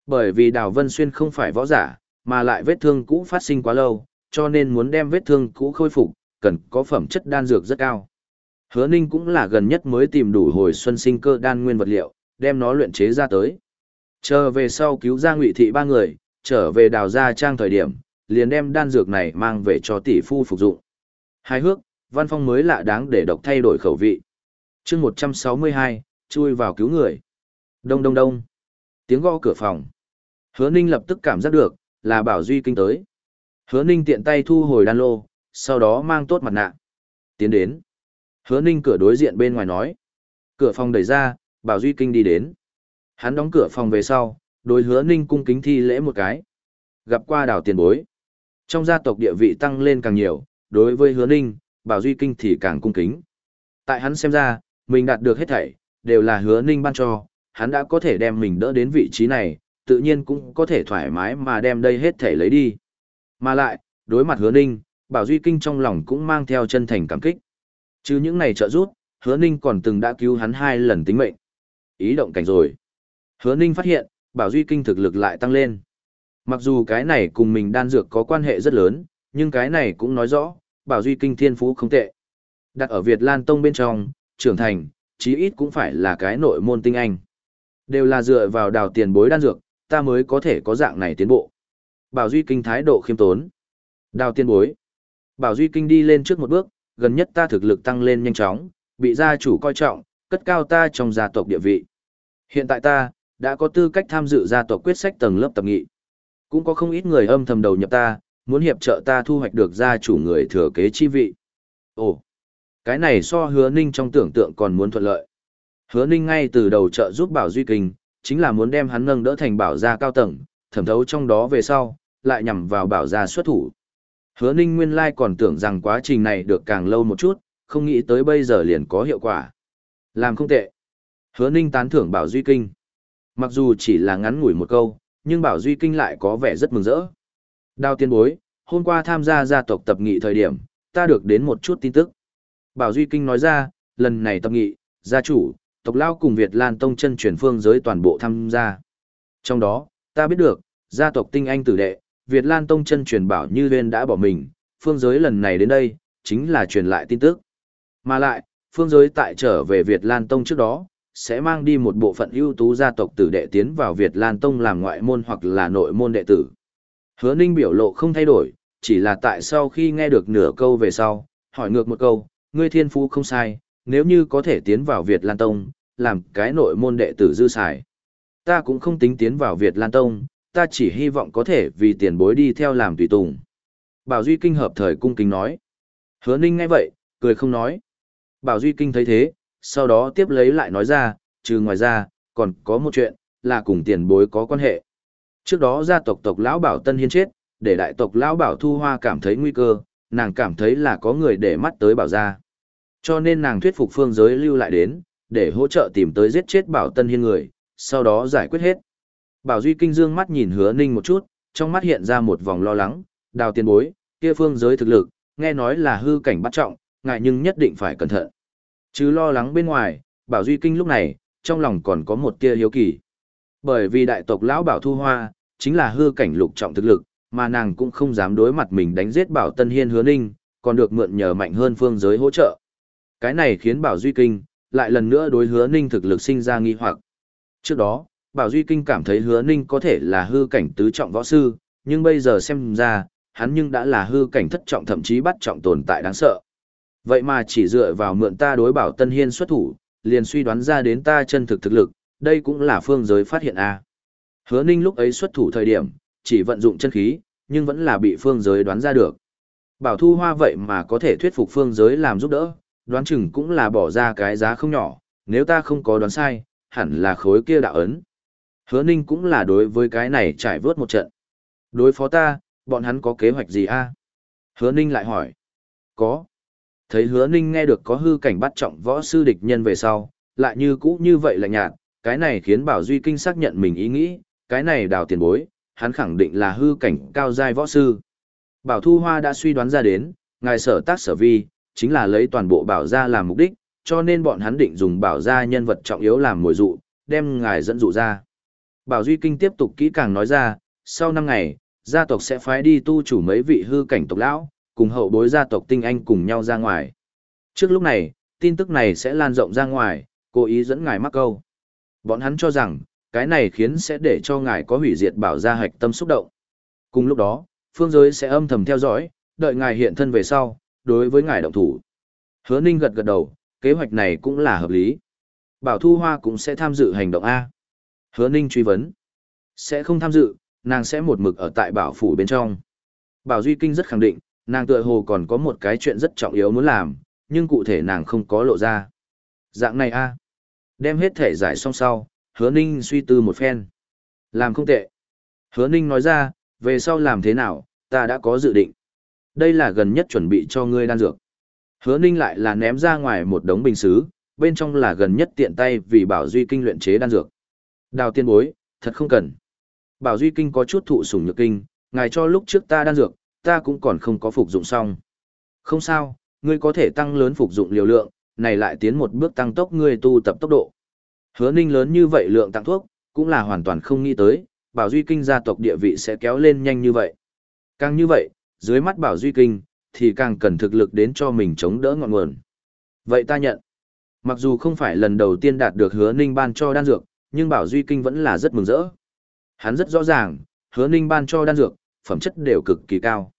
Bởi vì Đào Vân Xuyên không phải võ giả, mà lại vết thương cũ phát sinh quá lâu, cho nên muốn đem vết thương cũ khôi phục, cần có phẩm chất đan dược rất cao. Hứa Ninh cũng là gần nhất mới tìm đủ hồi xuân sinh cơ đan nguyên vật liệu, đem nó luyện chế ra tới. Chờ về sau cứu ra ngụy thị ba người, trở về đào ra trang thời điểm, liền đem đan dược này mang về cho tỷ phu phục dụng. Hai hước, văn phong mới lạ đáng để độc thay đổi khẩu vị. chương 162, chui vào cứu người. Đông đông đông. Tiếng gõ cửa phòng. Hứa Ninh lập tức cảm giác được, là Bảo Duy Kinh tới. Hứa Ninh tiện tay thu hồi đan lô, sau đó mang tốt mặt nạ. Tiến đến. Hứa Ninh cửa đối diện bên ngoài nói. Cửa phòng đẩy ra, Bảo Duy Kinh đi đến. Hắn đóng cửa phòng về sau, đối Hứa Ninh cung kính thi lễ một cái. Gặp qua đảo tiền bối. Trong gia tộc địa vị tăng lên càng nhiều, đối với Hứa Ninh, Bảo Duy Kinh thì càng cung kính. Tại hắn xem ra, mình đạt được hết thảy, đều là Hứa Ninh ban cho, hắn đã có thể đem mình đỡ đến vị trí này, tự nhiên cũng có thể thoải mái mà đem đây hết thảy lấy đi. Mà lại, đối mặt Hứa Ninh, Bảo Duy Kinh trong lòng cũng mang theo chân thành cảm kích. Chứ những này trợ giúp, Hứa Ninh còn từng đã cứu hắn hai lần tính mệnh. Ý động cảnh rồi. Hứa Ninh phát hiện, Bảo Duy Kinh thực lực lại tăng lên. Mặc dù cái này cùng mình đan dược có quan hệ rất lớn, nhưng cái này cũng nói rõ, Bảo Duy Kinh thiên phú không tệ. Đặt ở Việt Lan Tông bên trong, trưởng thành, chí ít cũng phải là cái nội môn tinh anh. Đều là dựa vào đào tiền bối đan dược, ta mới có thể có dạng này tiến bộ. Bảo Duy Kinh thái độ khiêm tốn. Đào tiền bối. Bảo Duy Kinh đi lên trước một bước, gần nhất ta thực lực tăng lên nhanh chóng, bị gia chủ coi trọng, cất cao ta trong gia tộc địa vị. Hiện tại ta, đã có tư cách tham dự gia tộc quyết sách tầng lớp tập nghị. Cũng có không ít người âm thầm đầu nhập ta, muốn hiệp trợ ta thu hoạch được gia chủ người thừa kế chi vị. Ồ, cái này so hứa ninh trong tưởng tượng còn muốn thuận lợi. Hứa ninh ngay từ đầu trợ giúp Bảo Duy Kinh, chính là muốn đem hắn nâng đỡ thành bảo gia cao tầng, thẩm thấu trong đó về sau, lại nhằm vào bảo gia xuất thủ. Hứa Ninh nguyên lai còn tưởng rằng quá trình này được càng lâu một chút, không nghĩ tới bây giờ liền có hiệu quả. Làm không tệ. Hứa Ninh tán thưởng Bảo Duy Kinh. Mặc dù chỉ là ngắn ngủi một câu, nhưng Bảo Duy Kinh lại có vẻ rất mừng rỡ. Đao tiên bối, hôm qua tham gia gia tộc tập nghị thời điểm, ta được đến một chút tin tức. Bảo Duy Kinh nói ra, lần này tập nghị, gia chủ, tộc lao cùng Việt Lan Tông chân truyền phương giới toàn bộ tham gia. Trong đó, ta biết được, gia tộc tinh anh tử đệ, Việt Lan Tông chân truyền bảo như Viên đã bỏ mình, phương giới lần này đến đây, chính là truyền lại tin tức. Mà lại, phương giới tại trở về Việt Lan Tông trước đó, sẽ mang đi một bộ phận ưu tú gia tộc tử đệ tiến vào Việt Lan Tông làm ngoại môn hoặc là nội môn đệ tử. Hứa Ninh biểu lộ không thay đổi, chỉ là tại sau khi nghe được nửa câu về sau, hỏi ngược một câu, ngươi thiên phú không sai, nếu như có thể tiến vào Việt Lan Tông, làm cái nội môn đệ tử dư xài. Ta cũng không tính tiến vào Việt Lan Tông, ta chỉ hy vọng có thể vì tiền bối đi theo làm tùy tùng. Bảo Duy Kinh hợp thời cung kính nói. Hứa Ninh ngay vậy, cười không nói. Bảo Duy Kinh thấy thế, sau đó tiếp lấy lại nói ra, trừ ngoài ra, còn có một chuyện, là cùng tiền bối có quan hệ. Trước đó gia tộc tộc Lão Bảo Tân Hiên chết, để đại tộc Lão Bảo Thu Hoa cảm thấy nguy cơ, nàng cảm thấy là có người để mắt tới Bảo gia. Cho nên nàng thuyết phục phương giới lưu lại đến, để hỗ trợ tìm tới giết chết Bảo Tân Hiên người, sau đó giải quyết hết. Bảo Duy Kinh dương mắt nhìn hứa ninh một chút, trong mắt hiện ra một vòng lo lắng, đào tiền bối, kia phương giới thực lực, nghe nói là hư cảnh bắt trọng, ngại nhưng nhất định phải cẩn thận. Chứ lo lắng bên ngoài, Bảo Duy Kinh lúc này, trong lòng còn có một tia hiếu kỳ. Bởi vì đại tộc lão Bảo Thu Hoa, chính là hư cảnh lục trọng thực lực, mà nàng cũng không dám đối mặt mình đánh giết Bảo Tân Hiên hứa ninh, còn được mượn nhờ mạnh hơn phương giới hỗ trợ. Cái này khiến Bảo Duy Kinh, lại lần nữa đối hứa ninh thực lực sinh ra nghi hoặc. Trước đó, Bảo Duy Kinh cảm thấy hứa ninh có thể là hư cảnh tứ trọng võ sư, nhưng bây giờ xem ra, hắn nhưng đã là hư cảnh thất trọng thậm chí bắt trọng tồn tại đáng sợ. Vậy mà chỉ dựa vào mượn ta đối bảo Tân Hiên xuất thủ, liền suy đoán ra đến ta chân thực thực lực, đây cũng là phương giới phát hiện a. Hứa Ninh lúc ấy xuất thủ thời điểm, chỉ vận dụng chân khí, nhưng vẫn là bị phương giới đoán ra được. Bảo Thu Hoa vậy mà có thể thuyết phục phương giới làm giúp đỡ, đoán chừng cũng là bỏ ra cái giá không nhỏ, Nếu ta không có đoán sai, hẳn là khối kia đạo ấn. Hứa ninh cũng là đối với cái này trải vớt một trận. Đối phó ta, bọn hắn có kế hoạch gì a? Hứa ninh lại hỏi. Có. Thấy hứa ninh nghe được có hư cảnh bắt trọng võ sư địch nhân về sau, lại như cũ như vậy lạnh nhạt, cái này khiến Bảo Duy Kinh xác nhận mình ý nghĩ, cái này đào tiền bối, hắn khẳng định là hư cảnh cao giai võ sư. Bảo Thu Hoa đã suy đoán ra đến, ngài sở tác sở vi, chính là lấy toàn bộ bảo gia làm mục đích, cho nên bọn hắn định dùng bảo gia nhân vật trọng yếu làm mồi dụ, đem ngài dẫn dụ ra. Bảo Duy Kinh tiếp tục kỹ càng nói ra, sau năm ngày, gia tộc sẽ phái đi tu chủ mấy vị hư cảnh tộc lão, cùng hậu bối gia tộc tinh anh cùng nhau ra ngoài. Trước lúc này, tin tức này sẽ lan rộng ra ngoài, cố ý dẫn ngài mắc câu. Bọn hắn cho rằng, cái này khiến sẽ để cho ngài có hủy diệt bảo gia hạch tâm xúc động. Cùng lúc đó, phương giới sẽ âm thầm theo dõi, đợi ngài hiện thân về sau, đối với ngài động thủ. Hứa Ninh gật gật đầu, kế hoạch này cũng là hợp lý. Bảo Thu Hoa cũng sẽ tham dự hành động A. Hứa Ninh truy vấn. Sẽ không tham dự, nàng sẽ một mực ở tại bảo phủ bên trong. Bảo Duy Kinh rất khẳng định, nàng tựa hồ còn có một cái chuyện rất trọng yếu muốn làm, nhưng cụ thể nàng không có lộ ra. Dạng này a Đem hết thể giải xong sau, hứa ninh suy tư một phen. Làm không tệ. Hứa ninh nói ra, về sau làm thế nào, ta đã có dự định. Đây là gần nhất chuẩn bị cho ngươi đan dược. Hứa ninh lại là ném ra ngoài một đống bình xứ, bên trong là gần nhất tiện tay vì bảo duy kinh luyện chế đan dược. Đào tiên bối, thật không cần. Bảo duy kinh có chút thụ sủng nhược kinh, ngài cho lúc trước ta đan dược, ta cũng còn không có phục dụng xong. Không sao, ngươi có thể tăng lớn phục dụng liều lượng, này lại tiến một bước tăng tốc ngươi tu tập tốc độ. Hứa Ninh lớn như vậy lượng tăng thuốc, cũng là hoàn toàn không nghĩ tới, Bảo Duy Kinh gia tộc địa vị sẽ kéo lên nhanh như vậy. Càng như vậy, dưới mắt Bảo Duy Kinh, thì càng cần thực lực đến cho mình chống đỡ ngọn nguồn. Vậy ta nhận. Mặc dù không phải lần đầu tiên đạt được Hứa Ninh ban cho đan dược, nhưng Bảo Duy Kinh vẫn là rất mừng rỡ. Hắn rất rõ ràng, Hứa Ninh ban cho đan dược, phẩm chất đều cực kỳ cao.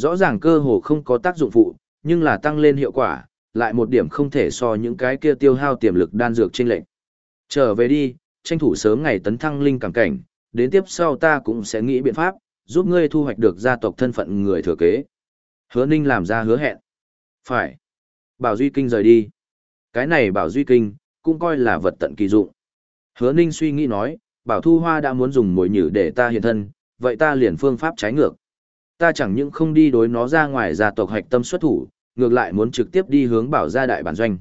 Rõ ràng cơ hồ không có tác dụng phụ, nhưng là tăng lên hiệu quả, lại một điểm không thể so những cái kia tiêu hao tiềm lực đan dược trên lệnh. Trở về đi, tranh thủ sớm ngày tấn thăng linh cảm cảnh, đến tiếp sau ta cũng sẽ nghĩ biện pháp, giúp ngươi thu hoạch được gia tộc thân phận người thừa kế. Hứa Ninh làm ra hứa hẹn. Phải. Bảo Duy Kinh rời đi. Cái này Bảo Duy Kinh, cũng coi là vật tận kỳ dụng. Hứa Ninh suy nghĩ nói, Bảo Thu Hoa đã muốn dùng mồi nhử để ta hiện thân, vậy ta liền phương pháp trái ngược. Ta chẳng những không đi đối nó ra ngoài gia tộc hạch tâm xuất thủ, ngược lại muốn trực tiếp đi hướng bảo gia đại bản doanh.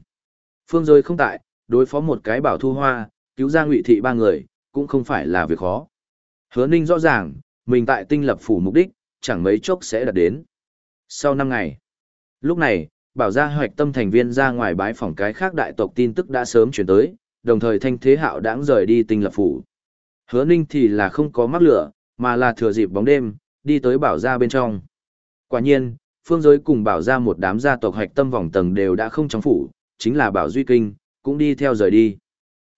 Phương rơi không tại, đối phó một cái bảo thu hoa, cứu ra ngụy thị ba người, cũng không phải là việc khó. Hứa ninh rõ ràng, mình tại tinh lập phủ mục đích, chẳng mấy chốc sẽ đạt đến. Sau năm ngày, lúc này, bảo gia hoạch tâm thành viên ra ngoài bái phòng cái khác đại tộc tin tức đã sớm chuyển tới, đồng thời thanh thế hạo đãng rời đi tinh lập phủ. Hứa ninh thì là không có mắc lửa, mà là thừa dịp bóng đêm, đi tới bảo gia bên trong. Quả nhiên, phương giới cùng bảo gia một đám gia tộc hạch tâm vòng tầng đều đã không trong phủ, chính là bảo duy kinh, cũng đi theo rời đi.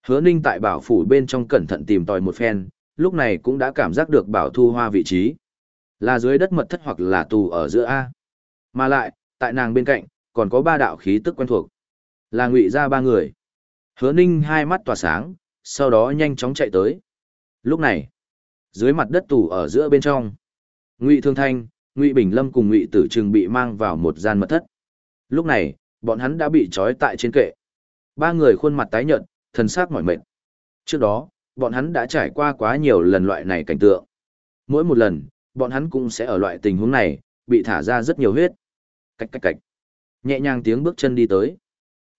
Hứa ninh tại bảo phủ bên trong cẩn thận tìm tòi một phen, lúc này cũng đã cảm giác được bảo thu hoa vị trí. Là dưới đất mật thất hoặc là tù ở giữa A. Mà lại, tại nàng bên cạnh, còn có ba đạo khí tức quen thuộc. Là ngụy ra ba người. Hứa ninh hai mắt tỏa sáng, sau đó nhanh chóng chạy tới. Lúc này, dưới mặt đất tù ở giữa bên trong, ngụy thương thanh, ngụy bình lâm cùng ngụy tử trừng bị mang vào một gian mật thất. Lúc này bọn hắn đã bị trói tại trên kệ. Ba người khuôn mặt tái nhợt thân xác mỏi mệt. Trước đó bọn hắn đã trải qua quá nhiều lần loại này cảnh tượng. Mỗi một lần bọn hắn cũng sẽ ở loại tình huống này bị thả ra rất nhiều huyết. Cách cách cách nhẹ nhàng tiếng bước chân đi tới.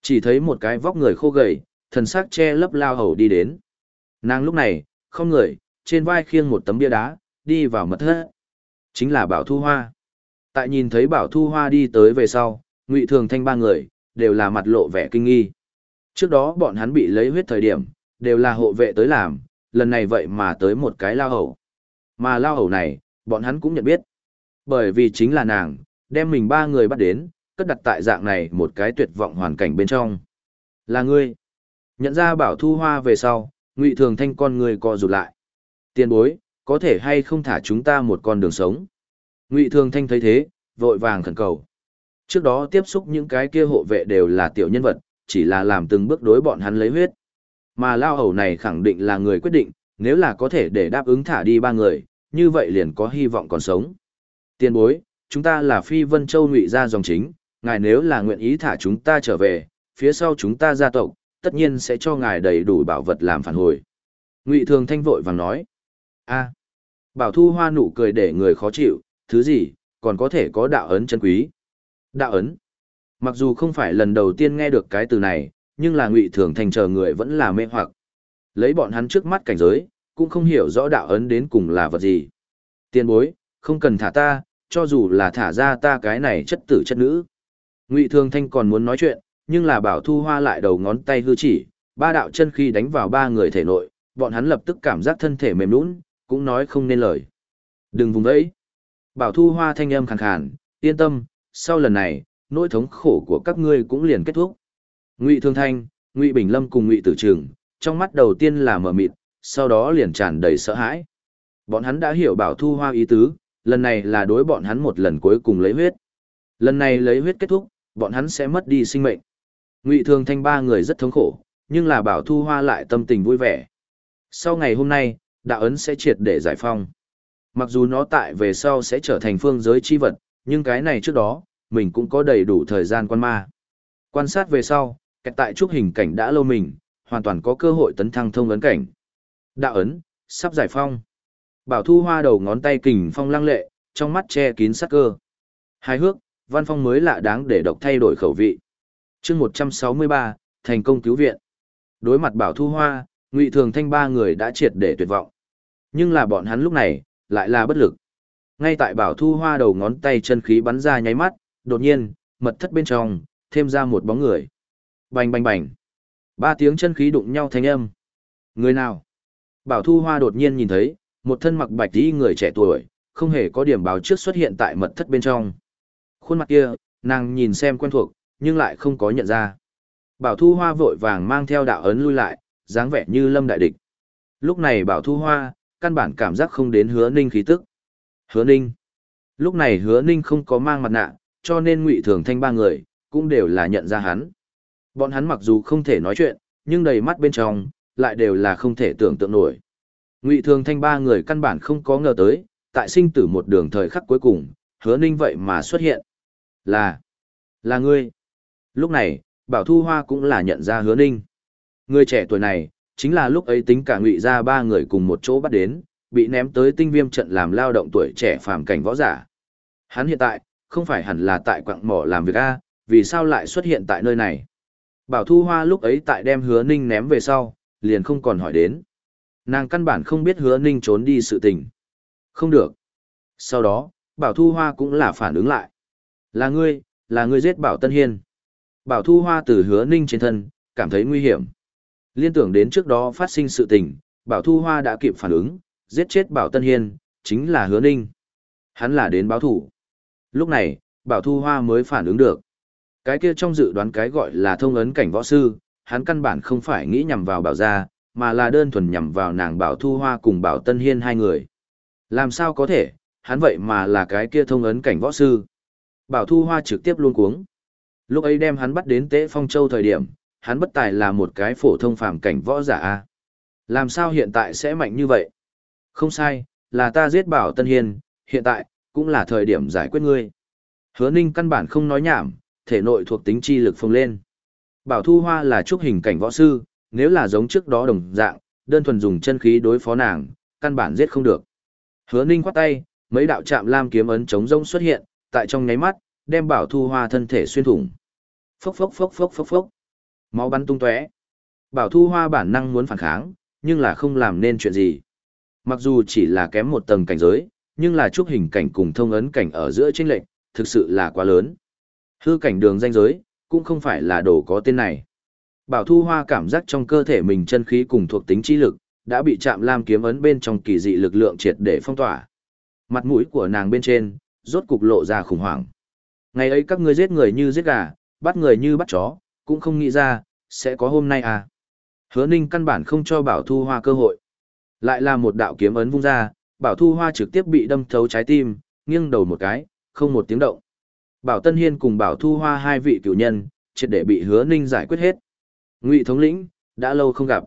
Chỉ thấy một cái vóc người khô gầy thần xác che lấp lao hầu đi đến. Nàng lúc này không người trên vai khiêng một tấm bia đá đi vào mật thất. Chính là Bảo Thu Hoa. Tại nhìn thấy Bảo Thu Hoa đi tới về sau, Ngụy Thường Thanh ba người, đều là mặt lộ vẻ kinh nghi. Trước đó bọn hắn bị lấy huyết thời điểm, đều là hộ vệ tới làm, lần này vậy mà tới một cái lao hầu. Mà lao hầu này, bọn hắn cũng nhận biết. Bởi vì chính là nàng, đem mình ba người bắt đến, cất đặt tại dạng này một cái tuyệt vọng hoàn cảnh bên trong. Là ngươi. Nhận ra bảo thu hoa về sau, ngụy thường thanh con người co rụt lại. Tiền bối, có thể hay không thả chúng ta một con đường sống. Ngụy Thường Thanh thấy thế, vội vàng khẩn cầu. Trước đó tiếp xúc những cái kia hộ vệ đều là tiểu nhân vật, chỉ là làm từng bước đối bọn hắn lấy huyết. Mà lao hầu này khẳng định là người quyết định, nếu là có thể để đáp ứng thả đi ba người, như vậy liền có hy vọng còn sống. Tiên bối, chúng ta là Phi Vân Châu ngụy gia dòng chính, ngài nếu là nguyện ý thả chúng ta trở về, phía sau chúng ta gia tộc, tất nhiên sẽ cho ngài đầy đủ bảo vật làm phản hồi. Ngụy Thường Thanh vội vàng nói. a Bảo Thu Hoa nụ cười để người khó chịu, thứ gì, còn có thể có đạo ấn chân quý. Đạo ấn. Mặc dù không phải lần đầu tiên nghe được cái từ này, nhưng là Ngụy Thường Thanh chờ người vẫn là mê hoặc. Lấy bọn hắn trước mắt cảnh giới, cũng không hiểu rõ đạo ấn đến cùng là vật gì. Tiên bối, không cần thả ta, cho dù là thả ra ta cái này chất tử chất nữ. Ngụy Thường Thanh còn muốn nói chuyện, nhưng là Bảo Thu Hoa lại đầu ngón tay hư chỉ, ba đạo chân khi đánh vào ba người thể nội, bọn hắn lập tức cảm giác thân thể mềm lún, cũng nói không nên lời. Đừng vùng vẫy. Bảo Thu Hoa thanh âm khàn khàn, yên tâm, sau lần này, nỗi thống khổ của các ngươi cũng liền kết thúc. Ngụy Thương Thanh, Ngụy Bình Lâm cùng Ngụy Tử Trường, trong mắt đầu tiên là mở mịt, sau đó liền tràn đầy sợ hãi. Bọn hắn đã hiểu Bảo Thu Hoa ý tứ, lần này là đối bọn hắn một lần cuối cùng lấy huyết. Lần này lấy huyết kết thúc, bọn hắn sẽ mất đi sinh mệnh. Ngụy Thương Thanh ba người rất thống khổ, nhưng là Bảo Thu Hoa lại tâm tình vui vẻ. Sau ngày hôm nay, đạo ấn sẽ triệt để giải phong. Mặc dù nó tại về sau sẽ trở thành phương giới chi vật, nhưng cái này trước đó, mình cũng có đầy đủ thời gian quan ma. Quan sát về sau, kẹt tại trúc hình cảnh đã lâu mình, hoàn toàn có cơ hội tấn thăng thông ấn cảnh. Đạo ấn, sắp giải phong. Bảo Thu Hoa đầu ngón tay kình phong lăng lệ, trong mắt che kín sắc cơ. Hài hước, văn phong mới lạ đáng để độc thay đổi khẩu vị. chương 163, thành công cứu viện. Đối mặt Bảo Thu Hoa, Ngụy Thường Thanh ba người đã triệt để tuyệt vọng. Nhưng là bọn hắn lúc này, lại là bất lực. Ngay tại Bảo Thu Hoa đầu ngón tay chân khí bắn ra nháy mắt, đột nhiên, mật thất bên trong, thêm ra một bóng người. Bành bành bành. Ba tiếng chân khí đụng nhau thanh âm. Người nào? Bảo Thu Hoa đột nhiên nhìn thấy, một thân mặc bạch tí người trẻ tuổi, không hề có điểm báo trước xuất hiện tại mật thất bên trong. Khuôn mặt kia, nàng nhìn xem quen thuộc, nhưng lại không có nhận ra. Bảo Thu Hoa vội vàng mang theo đạo ấn lui lại, dáng vẻ như lâm đại địch. Lúc này Bảo Thu Hoa, căn bản cảm giác không đến hứa ninh khí tức. Hứa ninh. Lúc này hứa ninh không có mang mặt nạ, cho nên ngụy thường thanh ba người, cũng đều là nhận ra hắn. Bọn hắn mặc dù không thể nói chuyện, nhưng đầy mắt bên trong, lại đều là không thể tưởng tượng nổi. Ngụy thường thanh ba người căn bản không có ngờ tới, tại sinh tử một đường thời khắc cuối cùng, hứa ninh vậy mà xuất hiện. Là, là ngươi. Lúc này, Bảo Thu Hoa cũng là nhận ra hứa ninh. Người trẻ tuổi này, chính là lúc ấy tính cả ngụy ra ba người cùng một chỗ bắt đến, bị ném tới tinh viêm trận làm lao động tuổi trẻ phàm cảnh võ giả. Hắn hiện tại, không phải hẳn là tại quặng mỏ làm việc A, vì sao lại xuất hiện tại nơi này. Bảo Thu Hoa lúc ấy tại đem hứa ninh ném về sau, liền không còn hỏi đến. Nàng căn bản không biết hứa ninh trốn đi sự tình. Không được. Sau đó, Bảo Thu Hoa cũng là phản ứng lại. Là ngươi, là ngươi giết Bảo Tân Hiên. Bảo Thu Hoa từ hứa ninh trên thân, cảm thấy nguy hiểm. Liên tưởng đến trước đó phát sinh sự tình, Bảo Thu Hoa đã kịp phản ứng, giết chết Bảo Tân Hiên, chính là hứa ninh. Hắn là đến báo thủ. Lúc này, Bảo Thu Hoa mới phản ứng được. Cái kia trong dự đoán cái gọi là thông ấn cảnh võ sư, hắn căn bản không phải nghĩ nhằm vào Bảo gia, mà là đơn thuần nhằm vào nàng Bảo Thu Hoa cùng Bảo Tân Hiên hai người. Làm sao có thể, hắn vậy mà là cái kia thông ấn cảnh võ sư. Bảo Thu Hoa trực tiếp luôn cuống. Lúc ấy đem hắn bắt đến Tế Phong Châu thời điểm, hắn bất tài là một cái phổ thông phàm cảnh võ giả a. Làm sao hiện tại sẽ mạnh như vậy? Không sai, là ta giết Bảo Tân Hiên, hiện tại, cũng là thời điểm giải quyết ngươi. Hứa Ninh căn bản không nói nhảm, thể nội thuộc tính chi lực phồng lên. Bảo Thu Hoa là trúc hình cảnh võ sư, nếu là giống trước đó đồng dạng, đơn thuần dùng chân khí đối phó nàng, căn bản giết không được. Hứa Ninh quát tay, mấy đạo chạm lam kiếm ấn chống rông xuất hiện, tại trong nháy mắt, đem Bảo Thu Hoa thân thể xuyên thủng. Phốc phốc phốc phốc phốc phốc. Máu bắn tung tóe. Bảo Thu Hoa bản năng muốn phản kháng, nhưng là không làm nên chuyện gì. Mặc dù chỉ là kém một tầng cảnh giới, nhưng là chúc hình cảnh cùng thông ấn cảnh ở giữa chênh lệnh, thực sự là quá lớn. Hư cảnh đường danh giới, cũng không phải là đồ có tên này. Bảo Thu Hoa cảm giác trong cơ thể mình chân khí cùng thuộc tính trí lực, đã bị chạm lam kiếm ấn bên trong kỳ dị lực lượng triệt để phong tỏa. Mặt mũi của nàng bên trên, rốt cục lộ ra khủng hoảng. Ngày ấy các ngươi giết người như giết gà, bắt người như bắt chó, cũng không nghĩ ra, sẽ có hôm nay à. Hứa Ninh căn bản không cho Bảo Thu Hoa cơ hội. Lại là một đạo kiếm ấn vung ra, Bảo Thu Hoa trực tiếp bị đâm thấu trái tim, nghiêng đầu một cái, không một tiếng động. Bảo Tân Hiên cùng Bảo Thu Hoa hai vị cửu nhân, triệt để bị Hứa Ninh giải quyết hết. Ngụy thống lĩnh, đã lâu không gặp.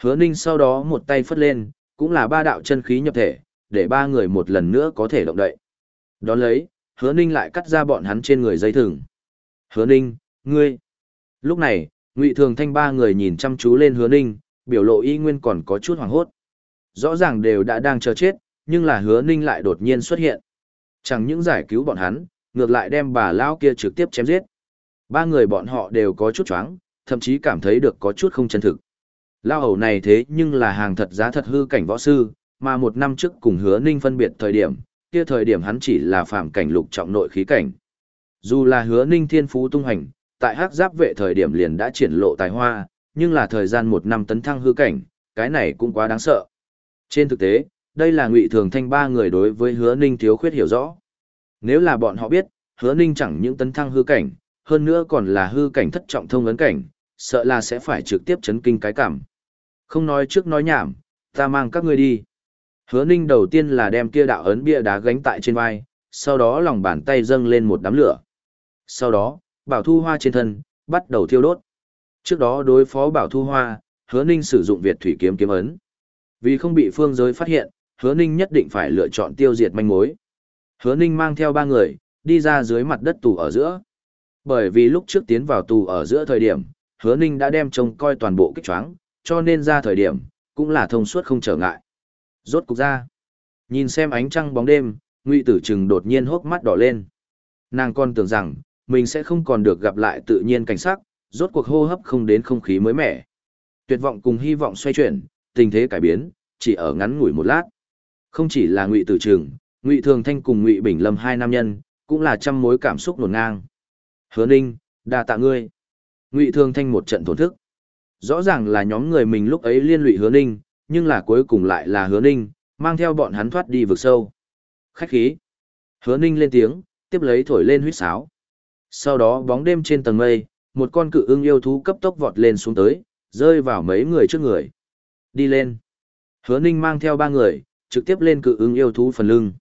Hứa Ninh sau đó một tay phất lên, cũng là ba đạo chân khí nhập thể, để ba người một lần nữa có thể động đậy. Đón lấy, Hứa Ninh lại cắt ra bọn hắn trên người dây thừng. Hứa Ninh, ngươi. Lúc này, Ngụy Thường Thanh ba người nhìn chăm chú lên Hứa Ninh, biểu lộ y nguyên còn có chút hoảng hốt. Rõ ràng đều đã đang chờ chết, nhưng là Hứa Ninh lại đột nhiên xuất hiện. Chẳng những giải cứu bọn hắn, ngược lại đem bà lão kia trực tiếp chém giết. Ba người bọn họ đều có chút choáng, thậm chí cảm thấy được có chút không chân thực. Lao hầu này thế nhưng là hàng thật giá thật hư cảnh võ sư, mà một năm trước cùng hứa ninh phân biệt thời điểm, kia thời điểm hắn chỉ là phạm cảnh lục trọng nội khí cảnh. Dù là hứa ninh thiên phú tung hành, tại hắc giáp vệ thời điểm liền đã triển lộ tài hoa, nhưng là thời gian một năm tấn thăng hư cảnh, cái này cũng quá đáng sợ. Trên thực tế, đây là ngụy thường thanh ba người đối với hứa ninh thiếu khuyết hiểu rõ. Nếu là bọn họ biết, hứa ninh chẳng những tấn thăng hư cảnh, hơn nữa còn là hư cảnh thất trọng thông ấn cảnh, sợ là sẽ phải trực tiếp chấn kinh cái cảm. Không nói trước nói nhảm, ta mang các ngươi đi. Hứa ninh đầu tiên là đem kia đạo ấn bia đá gánh tại trên vai, sau đó lòng bàn tay dâng lên một đám lửa. Sau đó, bảo thu hoa trên thân, bắt đầu thiêu đốt. Trước đó đối phó bảo thu hoa, hứa ninh sử dụng Việt thủy kiếm kiếm ấn. Vì không bị phương giới phát hiện, hứa ninh nhất định phải lựa chọn tiêu diệt manh mối. Hứa ninh mang theo ba người, đi ra dưới mặt đất tù ở giữa. Bởi vì lúc trước tiến vào tù ở giữa thời điểm, hứa ninh đã đem trông coi toàn bộ kích choáng, cho nên ra thời điểm, cũng là thông suốt không trở ngại. Rốt cục ra. Nhìn xem ánh trăng bóng đêm, ngụy tử trừng đột nhiên hốc mắt đỏ lên. Nàng còn tưởng rằng, mình sẽ không còn được gặp lại tự nhiên cảnh sắc, rốt cuộc hô hấp không đến không khí mới mẻ. Tuyệt vọng cùng hy vọng xoay chuyển, tình thế cải biến, chỉ ở ngắn ngủi một lát. Không chỉ là ngụy tử Trường, ngụy thường thanh cùng ngụy bình lâm hai nam nhân, cũng là trăm mối cảm xúc nổn ngang. Hứa ninh, đa tạ ngươi. Ngụy thường thanh một trận thổn thức. Rõ ràng là nhóm người mình lúc ấy liên lụy hứa ninh, nhưng là cuối cùng lại là hứa ninh, mang theo bọn hắn thoát đi vực sâu. Khách khí. Hứa ninh lên tiếng, tiếp lấy thổi lên huýt sáo. Sau đó bóng đêm trên tầng mây, một con cự ưng yêu thú cấp tốc vọt lên xuống tới, rơi vào mấy người trước người. Đi lên. Hứa ninh mang theo ba người, trực tiếp lên cự ưng yêu thú phần lưng.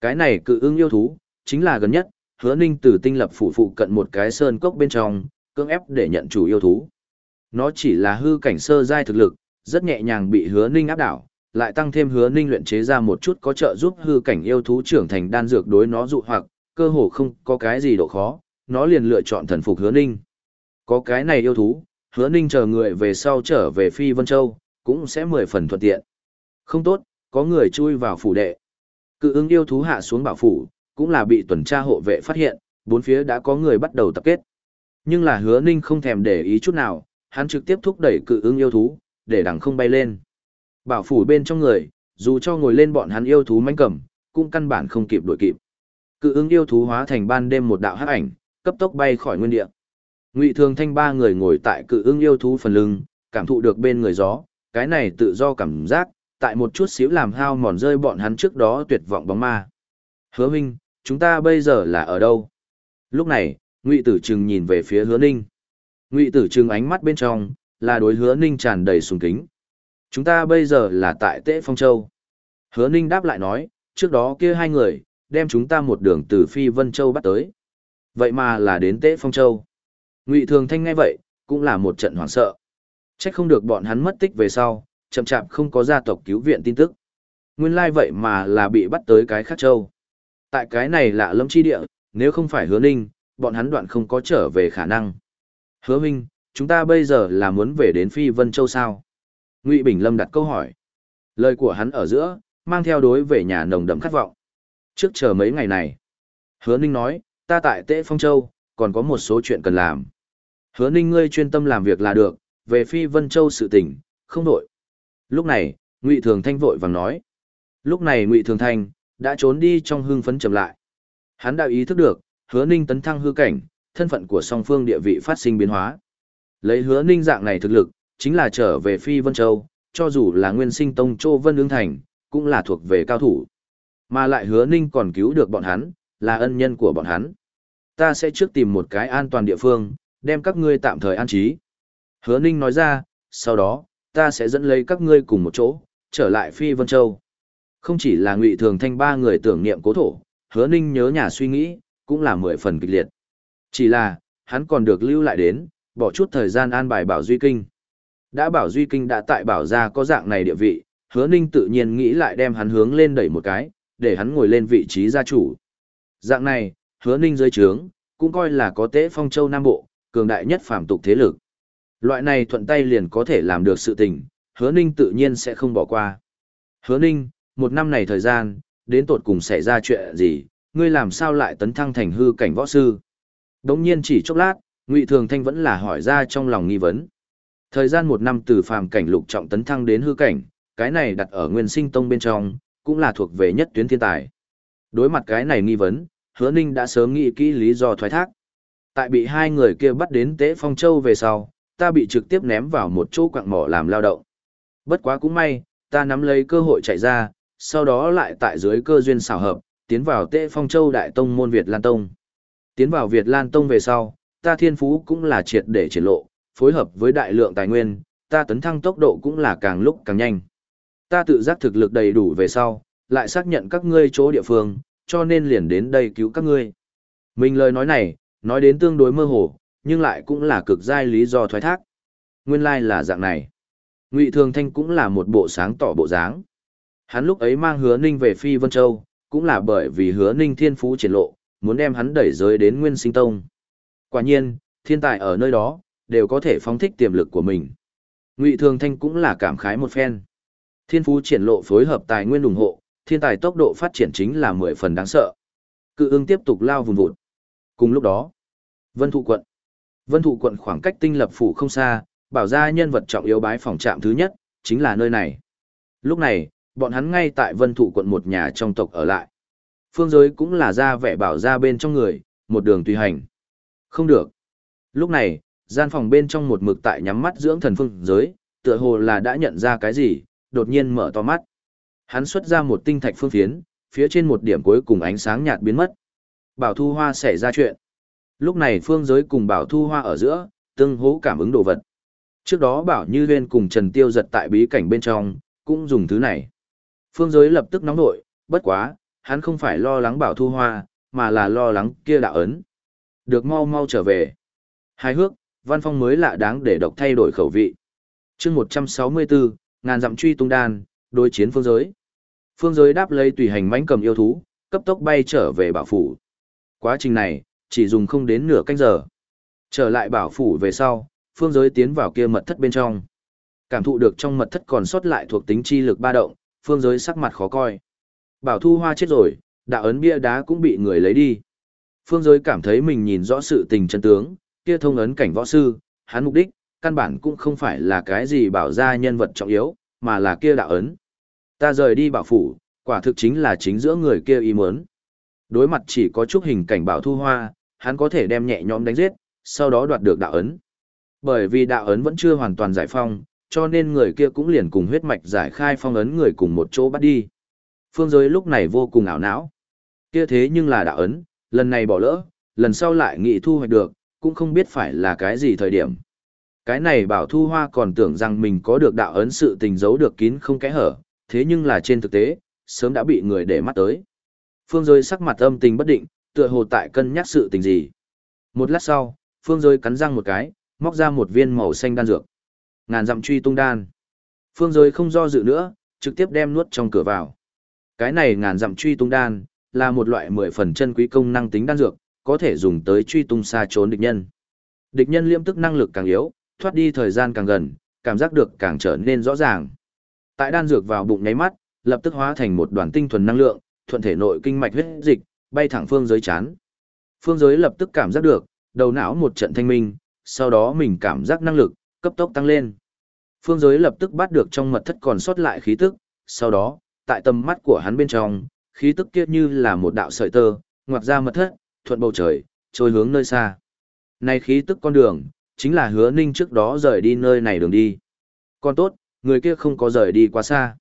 Cái này cự ưng yêu thú, chính là gần nhất, hứa ninh từ tinh lập phủ phụ cận một cái sơn cốc bên trong, cưỡng ép để nhận chủ yêu thú. Nó chỉ là hư cảnh sơ giai thực lực, rất nhẹ nhàng bị hứa ninh áp đảo, lại tăng thêm hứa ninh luyện chế ra một chút có trợ giúp hư cảnh yêu thú trưởng thành đan dược đối nó dụ hoặc, cơ hồ không có cái gì độ khó, nó liền lựa chọn thần phục hứa ninh. Có cái này yêu thú, hứa ninh chờ người về sau trở về Phi Vân Châu, cũng sẽ mười phần thuận tiện. Không tốt, có người chui vào phủ đệ. Cự ứng yêu thú hạ xuống bảo phủ, cũng là bị tuần tra hộ vệ phát hiện, bốn phía đã có người bắt đầu tập kết. Nhưng là hứa ninh không thèm để ý chút nào, hắn trực tiếp thúc đẩy cự ứng yêu thú, để đằng không bay lên. Bảo phủ bên trong người, dù cho ngồi lên bọn hắn yêu thú manh cầm, cũng căn bản không kịp đuổi kịp. Cự ứng yêu thú hóa thành ban đêm một đạo hắc ảnh, cấp tốc bay khỏi nguyên địa. Ngụy Thường Thanh ba người ngồi tại cự ưng yêu thú phần lưng, cảm thụ được bên người gió, cái này tự do cảm giác, tại một chút xíu làm hao mòn rơi bọn hắn trước đó tuyệt vọng bóng ma. Hứa Minh, chúng ta bây giờ là ở đâu? Lúc này, Ngụy Tử Trừng nhìn về phía Hứa Ninh. Ngụy Tử Trừng ánh mắt bên trong là đối Hứa Ninh tràn đầy sùng kính. Chúng ta bây giờ là tại Tế Phong Châu. Hứa Ninh đáp lại nói, trước đó kia hai người, đem chúng ta một đường từ Phi Vân Châu bắt tới. Vậy mà là đến Tế Phong Châu. Ngụy Thường Thanh nghe vậy, cũng là một trận hoảng sợ. chắc không được bọn hắn mất tích về sau, chậm chạp không có gia tộc cứu viện tin tức. Nguyên lai vậy mà là bị bắt tới cái khác châu. Tại cái này lạ lâm chi địa, nếu không phải hứa ninh, bọn hắn đoạn không có trở về khả năng. Hứa Minh, chúng ta bây giờ là muốn về đến Phi Vân Châu sao? Ngụy Bình Lâm đặt câu hỏi. Lời của hắn ở giữa, mang theo đối về nhà nồng đậm khát vọng. Trước chờ mấy ngày này, Hứa Ninh nói, ta tại Tế Phong Châu, còn có một số chuyện cần làm. Hứa Ninh ngươi chuyên tâm làm việc là được, về Phi Vân Châu sự tình, không đổi. Lúc này, Ngụy Thường Thanh vội vàng nói. Lúc này Ngụy Thường Thanh đã trốn đi trong hưng phấn chậm lại. Hắn đã ý thức được, Hứa Ninh tấn thăng hư cảnh, thân phận của song phương địa vị phát sinh biến hóa. Lấy Hứa Ninh dạng này thực lực, chính là trở về Phi Vân Châu, cho dù là Nguyên Sinh Tông Châu Vân Ưng Thành, cũng là thuộc về cao thủ. Mà lại Hứa Ninh còn cứu được bọn hắn, là ân nhân của bọn hắn. Ta sẽ trước tìm một cái an toàn địa phương, đem các ngươi tạm thời an trí. Hứa Ninh nói ra, sau đó, ta sẽ dẫn lấy các ngươi cùng một chỗ, trở lại Phi Vân Châu. Không chỉ là ngụy thường thanh ba người tưởng niệm cố thổ, hứa ninh nhớ nhà suy nghĩ, cũng là mười phần kịch liệt. Chỉ là, hắn còn được lưu lại đến, bỏ chút thời gian an bài bảo duy kinh. Đã bảo duy kinh đã tại bảo ra có dạng này địa vị, hứa ninh tự nhiên nghĩ lại đem hắn hướng lên đẩy một cái, để hắn ngồi lên vị trí gia chủ. Dạng này, hứa ninh dưới trướng, cũng coi là có tế phong châu Nam Bộ, cường đại nhất phàm tục thế lực. Loại này thuận tay liền có thể làm được sự tình, hứa ninh tự nhiên sẽ không bỏ qua. Hứa ninh, một năm này thời gian, đến tột cùng xảy ra chuyện gì, ngươi làm sao lại tấn thăng thành hư cảnh võ sư? Đống nhiên chỉ chốc lát, Ngụy Thường Thanh vẫn là hỏi ra trong lòng nghi vấn. Thời gian một năm từ phàm cảnh lục trọng tấn thăng đến hư cảnh, cái này đặt ở nguyên sinh tông bên trong, cũng là thuộc về nhất tuyến thiên tài. Đối mặt cái này nghi vấn, hứa ninh đã sớm nghĩ kỹ lý do thoái thác. Tại bị hai người kia bắt đến tế phong châu về sau, ta bị trực tiếp ném vào một chỗ quạng mỏ làm lao động. Bất quá cũng may, ta nắm lấy cơ hội chạy ra, sau đó lại tại dưới cơ duyên xảo hợp, tiến vào tế phong châu đại tông môn Việt Lan Tông. Tiến vào Việt Lan Tông về sau, ta thiên phú cũng là triệt để triển lộ, phối hợp với đại lượng tài nguyên, ta tấn thăng tốc độ cũng là càng lúc càng nhanh. Ta tự giác thực lực đầy đủ về sau, lại xác nhận các ngươi chỗ địa phương, cho nên liền đến đây cứu các ngươi. Mình lời nói này, nói đến tương đối mơ hồ, nhưng lại cũng là cực giai lý do thoái thác. Nguyên lai like là dạng này. Ngụy Thường Thanh cũng là một bộ sáng tỏ bộ dáng. Hắn lúc ấy mang hứa ninh về Phi Vân Châu, cũng là bởi vì hứa ninh thiên phú triển lộ, muốn đem hắn đẩy giới đến Nguyên Sinh Tông. Quả nhiên, thiên tài ở nơi đó, đều có thể phóng thích tiềm lực của mình. Ngụy Thường Thanh cũng là cảm khái một phen. Thiên phú triển lộ phối hợp tài nguyên ủng hộ, thiên tài tốc độ phát triển chính là mười phần đáng sợ. Cự ưng tiếp tục lao vùng vụt. Cùng lúc đó, Vân Thụ quận. Vân Thụ quận khoảng cách tinh lập phủ không xa, bảo ra nhân vật trọng yếu bái phòng trạm thứ nhất, chính là nơi này. Lúc này, bọn hắn ngay tại Vân Thụ quận một nhà trong tộc ở lại. Phương giới cũng là ra vẻ bảo ra bên trong người, một đường tùy hành. Không được. Lúc này, gian phòng bên trong một mực tại nhắm mắt dưỡng thần phương giới, tựa hồ là đã nhận ra cái gì, đột nhiên mở to mắt. Hắn xuất ra một tinh thạch phương phiến, phía trên một điểm cuối cùng ánh sáng nhạt biến mất. Bảo Thu Hoa xảy ra chuyện. Lúc này phương giới cùng Bảo Thu Hoa ở giữa, tương hỗ cảm ứng đồ vật. Trước đó Bảo Như Huyên cùng Trần Tiêu giật tại bí cảnh bên trong, cũng dùng thứ này. Phương giới lập tức nóng nổi, bất quá, hắn không phải lo lắng Bảo Thu Hoa, mà là lo lắng kia đạo ấn. Được mau mau trở về. Hài hước, văn phong mới lạ đáng để độc thay đổi khẩu vị. chương 164, ngàn dặm truy tung đan, đối chiến phương giới. Phương giới đáp lấy tùy hành mãnh cầm yêu thú, cấp tốc bay trở về bảo phủ. Quá trình này, chỉ dùng không đến nửa canh giờ. Trở lại bảo phủ về sau, phương giới tiến vào kia mật thất bên trong. Cảm thụ được trong mật thất còn sót lại thuộc tính chi lực ba động, phương giới sắc mặt khó coi. Bảo thu hoa chết rồi, đạo ấn bia đá cũng bị người lấy đi. Phương giới cảm thấy mình nhìn rõ sự tình chân tướng, kia thông ấn cảnh võ sư, hắn mục đích, căn bản cũng không phải là cái gì bảo ra nhân vật trọng yếu, mà là kia đạo ấn. Ta rời đi bảo phủ, quả thực chính là chính giữa người kia ý muốn. Đối mặt chỉ có chút hình cảnh bảo thu hoa, hắn có thể đem nhẹ nhõm đánh giết, sau đó đoạt được đạo ấn. Bởi vì đạo ấn vẫn chưa hoàn toàn giải phong, cho nên người kia cũng liền cùng huyết mạch giải khai phong ấn người cùng một chỗ bắt đi. Phương giới lúc này vô cùng ảo não. Kia thế nhưng là đạo ấn, lần này bỏ lỡ, lần sau lại nghị thu hoạch được, cũng không biết phải là cái gì thời điểm. Cái này bảo thu hoa còn tưởng rằng mình có được đạo ấn sự tình giấu được kín không kẽ hở, thế nhưng là trên thực tế, sớm đã bị người để mắt tới. Phương Giới sắc mặt âm tình bất định, tựa hồ tại cân nhắc sự tình gì. Một lát sau, Phương Giới cắn răng một cái, móc ra một viên màu xanh đan dược. Ngàn dặm truy tung đan. Phương Giới không do dự nữa, trực tiếp đem nuốt trong cửa vào. Cái này ngàn dặm truy tung đan, là một loại mười phần chân quý công năng tính đan dược, có thể dùng tới truy tung xa trốn địch nhân. Địch nhân liễm tức năng lực càng yếu, thoát đi thời gian càng gần, cảm giác được càng trở nên rõ ràng. Tại đan dược vào bụng nháy mắt, lập tức hóa thành một đoàn tinh thuần năng lượng, thuận thể nội kinh mạch huyết dịch, bay thẳng phương giới chán. Phương giới lập tức cảm giác được, đầu não một trận thanh minh, sau đó mình cảm giác năng lực, cấp tốc tăng lên. Phương giới lập tức bắt được trong mật thất còn sót lại khí tức, sau đó, tại tầm mắt của hắn bên trong, khí tức kia như là một đạo sợi tơ, ngoặt ra mật thất, thuận bầu trời, trôi hướng nơi xa. Này khí tức con đường, chính là hứa ninh trước đó rời đi nơi này đường đi. Còn tốt, người kia không có rời đi quá xa.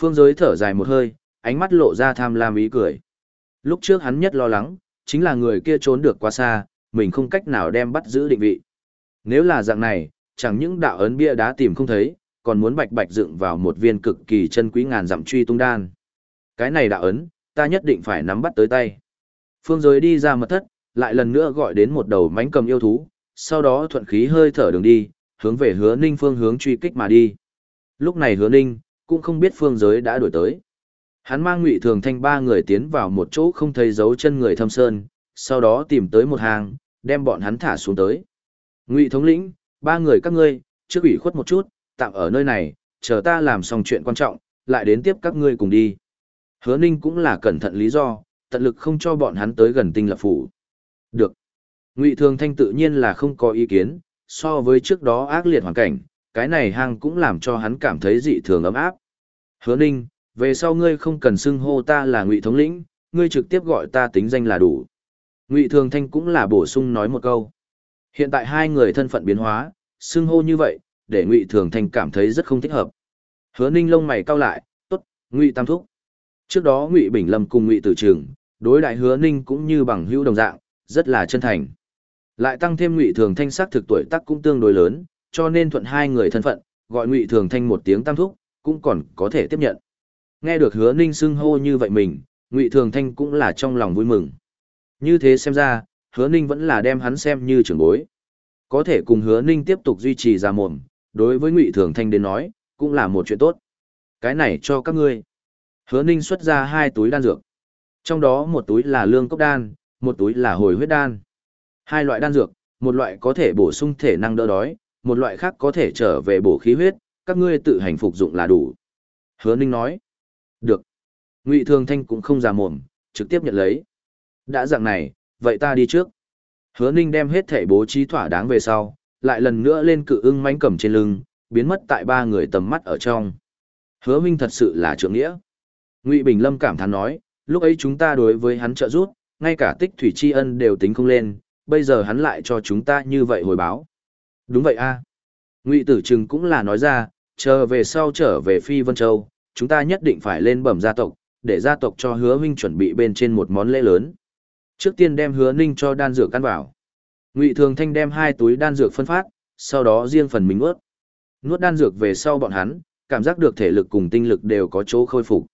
Phương giới thở dài một hơi, ánh mắt lộ ra tham lam ý cười. Lúc trước hắn nhất lo lắng, chính là người kia trốn được quá xa, mình không cách nào đem bắt giữ định vị. Nếu là dạng này, chẳng những đạo ấn bia đá tìm không thấy, còn muốn bạch bạch dựng vào một viên cực kỳ chân quý ngàn dặm truy tung đan. Cái này đạo ấn, ta nhất định phải nắm bắt tới tay. Phương giới đi ra mật thất, lại lần nữa gọi đến một đầu mánh cầm yêu thú, sau đó thuận khí hơi thở đường đi, hướng về hứa ninh phương hướng truy kích mà đi. Lúc này hứa ninh, cũng không biết phương giới đã đổi tới. Hắn mang ngụy thường thanh ba người tiến vào một chỗ không thấy dấu chân người thâm sơn, sau đó tìm tới một hàng, đem bọn hắn thả xuống tới. Ngụy thống lĩnh, Ba người các ngươi, trước ủy khuất một chút, tạm ở nơi này, chờ ta làm xong chuyện quan trọng, lại đến tiếp các ngươi cùng đi. Hứa Ninh cũng là cẩn thận lý do, tận lực không cho bọn hắn tới gần tinh lập phủ. Được. Ngụy Thường Thanh tự nhiên là không có ý kiến, so với trước đó ác liệt hoàn cảnh, cái này hang cũng làm cho hắn cảm thấy dị thường ấm áp. Hứa Ninh, về sau ngươi không cần xưng hô ta là Ngụy thống lĩnh, ngươi trực tiếp gọi ta tính danh là đủ. Ngụy Thường Thanh cũng là bổ sung nói một câu. Hiện tại hai người thân phận biến hóa, xưng hô như vậy, để Ngụy Thường Thanh cảm thấy rất không thích hợp. Hứa Ninh lông mày cau lại, "Tốt, Ngụy Tam thúc." Trước đó Ngụy Bình Lâm cùng Ngụy Tử Trường, đối đại Hứa Ninh cũng như bằng hữu đồng dạng, rất là chân thành. Lại tăng thêm Ngụy Thường Thanh sắc thực tuổi tác cũng tương đối lớn, cho nên thuận hai người thân phận, gọi Ngụy Thường Thanh một tiếng Tam thúc, cũng còn có thể tiếp nhận. Nghe được Hứa Ninh xưng hô như vậy mình, Ngụy Thường Thanh cũng là trong lòng vui mừng. Như thế xem ra, Hứa Ninh vẫn là đem hắn xem như trưởng bối. Có thể cùng Hứa Ninh tiếp tục duy trì ra mồm, đối với Ngụy Thường Thanh đến nói, cũng là một chuyện tốt. Cái này cho các ngươi. Hứa Ninh xuất ra hai túi đan dược. Trong đó một túi là lương cốc đan, một túi là hồi huyết đan. Hai loại đan dược, một loại có thể bổ sung thể năng đỡ đói, một loại khác có thể trở về bổ khí huyết, các ngươi tự hành phục dụng là đủ. Hứa Ninh nói. Được. Ngụy Thường Thanh cũng không già mồm, trực tiếp nhận lấy. Đã dạng này, vậy ta đi trước. Hứa Ninh đem hết thể bố trí thỏa đáng về sau, lại lần nữa lên cự ưng mánh cầm trên lưng, biến mất tại ba người tầm mắt ở trong. Hứa Minh thật sự là trưởng nghĩa. Ngụy Bình Lâm cảm thán nói, lúc ấy chúng ta đối với hắn trợ giúp, ngay cả tích thủy tri ân đều tính không lên, bây giờ hắn lại cho chúng ta như vậy hồi báo. Đúng vậy a. Ngụy Tử Trừng cũng là nói ra, chờ về sau trở về Phi Vân Châu, chúng ta nhất định phải lên bẩm gia tộc, để gia tộc cho Hứa Minh chuẩn bị bên trên một món lễ lớn. Trước tiên đem Hứa Ninh cho đan dược căn vào. Ngụy Thường Thanh đem hai túi đan dược phân phát, sau đó riêng phần mình ướt. Nuốt đan dược về sau bọn hắn, cảm giác được thể lực cùng tinh lực đều có chỗ khôi phục.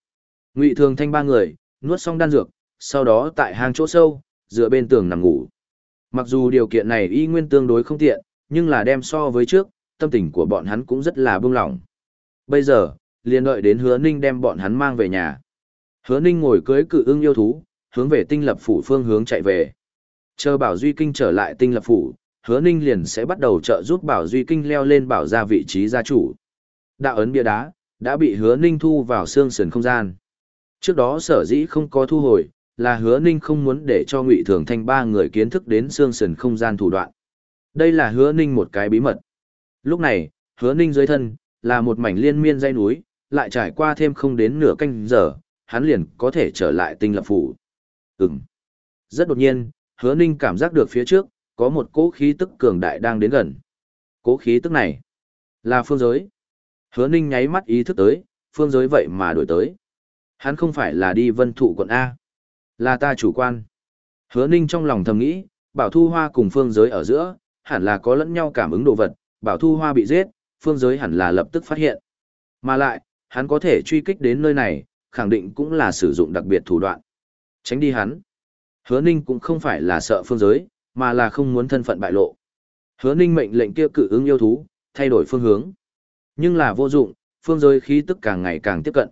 Ngụy Thường Thanh ba người, nuốt xong đan dược, sau đó tại hang chỗ sâu, dựa bên tường nằm ngủ. Mặc dù điều kiện này y nguyên tương đối không tiện, nhưng là đem so với trước, tâm tình của bọn hắn cũng rất là bông lỏng. Bây giờ, liền đợi đến hứa ninh đem bọn hắn mang về nhà. Hứa ninh ngồi cưới cự ưng yêu thú, hướng về tinh lập phủ phương hướng chạy về. Chờ bảo Duy Kinh trở lại tinh lập phủ, hứa ninh liền sẽ bắt đầu trợ giúp bảo Duy Kinh leo lên bảo ra vị trí gia chủ. Đạo ấn bia đá, đã bị hứa ninh thu vào xương sườn không gian. Trước đó sở dĩ không có thu hồi, là hứa ninh không muốn để cho ngụy thường thanh ba người kiến thức đến xương sườn không gian thủ đoạn. Đây là hứa ninh một cái bí mật. Lúc này, hứa ninh dưới thân, là một mảnh liên miên dây núi, lại trải qua thêm không đến nửa canh giờ, hắn liền có thể trở lại tinh lập phủ. Ừm. Rất đột nhiên, hứa ninh cảm giác được phía trước, có một cỗ khí tức cường đại đang đến gần. Cỗ khí tức này, là phương giới. Hứa ninh nháy mắt ý thức tới, phương giới vậy mà đổi tới. Hắn không phải là đi vân thụ quận A. Là ta chủ quan. Hứa ninh trong lòng thầm nghĩ, bảo thu hoa cùng phương giới ở giữa, hẳn là có lẫn nhau cảm ứng đồ vật, bảo thu hoa bị giết, phương giới hẳn là lập tức phát hiện. Mà lại, hắn có thể truy kích đến nơi này, khẳng định cũng là sử dụng đặc biệt thủ đoạn. Tránh đi hắn. Hứa ninh cũng không phải là sợ phương giới, mà là không muốn thân phận bại lộ. Hứa ninh mệnh lệnh kia cự ứng yêu thú, thay đổi phương hướng. Nhưng là vô dụng, phương giới khí tức càng ngày càng tiếp cận.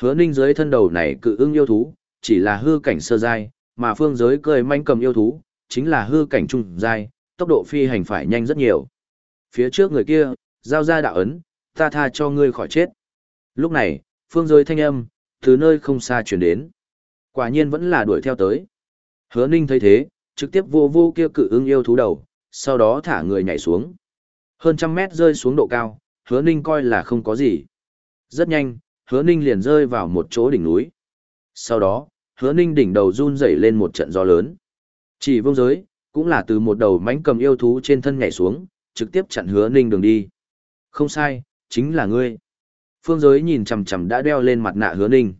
Hứa ninh dưới thân đầu này cự ứng yêu thú, chỉ là hư cảnh sơ giai, mà phương giới cười manh cầm yêu thú, chính là hư cảnh trung giai, tốc độ phi hành phải nhanh rất nhiều. Phía trước người kia, giao ra đạo ấn, ta tha cho ngươi khỏi chết. Lúc này, phương rơi thanh âm, từ nơi không xa chuyển đến. Quả nhiên vẫn là đuổi theo tới. Hứa ninh thấy thế, trực tiếp vô vô kia cự ưng yêu thú đầu, sau đó thả người nhảy xuống. Hơn trăm mét rơi xuống độ cao, hứa ninh coi là không có gì. Rất nhanh, hứa ninh liền rơi vào một chỗ đỉnh núi. Sau đó, hứa ninh đỉnh đầu run rẩy lên một trận gió lớn. Chỉ vương giới, cũng là từ một đầu mánh cầm yêu thú trên thân nhảy xuống, trực tiếp chặn hứa ninh đường đi. Không sai, chính là ngươi. Phương giới nhìn chằm chằm đã đeo lên mặt nạ hứa ninh.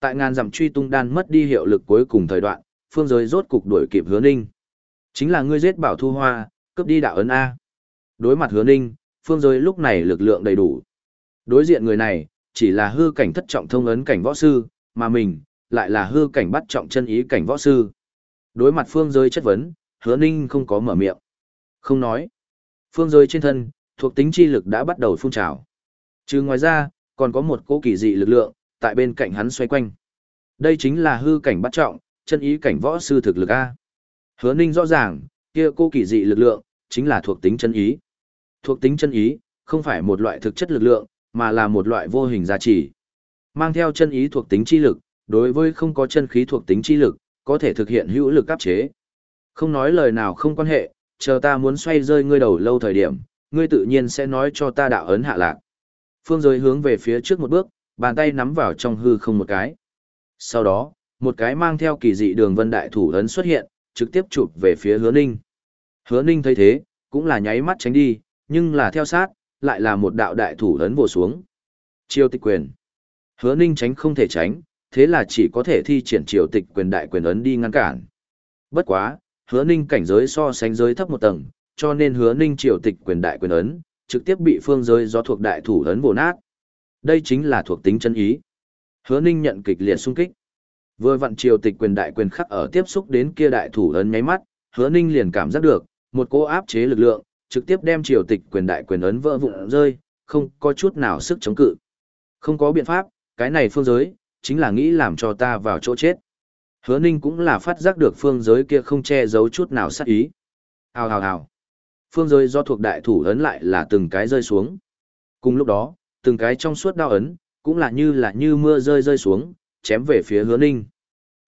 Tại ngàn dặm truy tung đan mất đi hiệu lực cuối cùng thời đoạn, phương giới rốt cục đuổi kịp hứa ninh. Chính là ngươi giết bảo thu hoa, cướp đi đạo ấn A. Đối mặt hứa ninh, phương giới lúc này lực lượng đầy đủ. Đối diện người này, chỉ là hư cảnh thất trọng thông ấn cảnh võ sư, mà mình, lại là hư cảnh bắt trọng chân ý cảnh võ sư. Đối mặt phương giới chất vấn, hứa ninh không có mở miệng. Không nói. Phương rơi trên thân, thuộc tính chi lực đã bắt đầu phun trào. Trừ ngoài ra, còn có một cỗ kỳ dị lực lượng, tại bên cạnh hắn xoay quanh. Đây chính là hư cảnh bắt trọng, chân ý cảnh võ sư thực lực A. Hứa ninh rõ ràng, kia cô kỳ dị lực lượng, chính là thuộc tính chân ý. Thuộc tính chân ý, không phải một loại thực chất lực lượng, mà là một loại vô hình giá trị. Mang theo chân ý thuộc tính chi lực, đối với không có chân khí thuộc tính chi lực, có thể thực hiện hữu lực áp chế. Không nói lời nào không quan hệ, chờ ta muốn xoay rơi ngươi đầu lâu thời điểm, ngươi tự nhiên sẽ nói cho ta đạo ấn hạ lạc. Phương giới hướng về phía trước một bước, bàn tay nắm vào trong hư không một cái. Sau đó, một cái mang theo kỳ dị đường vân đại thủ ấn xuất hiện, trực tiếp chụp về phía hứa ninh. Hứa ninh thấy thế, cũng là nháy mắt tránh đi, nhưng là theo sát, lại là một đạo đại thủ ấn vồ xuống. Chiêu tịch quyền. Hứa ninh tránh không thể tránh, thế là chỉ có thể thi triển triều tịch quyền đại quyền ấn đi ngăn cản. Bất quá, hứa ninh cảnh giới so sánh giới thấp một tầng, cho nên hứa ninh triều tịch quyền đại quyền ấn, trực tiếp bị phương giới do thuộc đại thủ ấn bổ nát. Đây chính là thuộc tính chân ý. Hứa ninh nhận kịch liệt xung kích. Vừa vặn triều tịch quyền đại quyền khắc ở tiếp xúc đến kia đại thủ ấn nháy mắt, hứa ninh liền cảm giác được, một cô áp chế lực lượng, trực tiếp đem triều tịch quyền đại quyền ấn vỡ vụn rơi, không có chút nào sức chống cự. Không có biện pháp, cái này phương giới, chính là nghĩ làm cho ta vào chỗ chết. Hứa ninh cũng là phát giác được phương giới kia không che giấu chút nào sát ý. Hào hào hào. Phương giới do thuộc đại thủ ấn lại là từng cái rơi xuống. Cùng lúc đó, từng cái trong suốt đao ấn, cũng là như là như mưa rơi rơi xuống, chém về phía hứa ninh.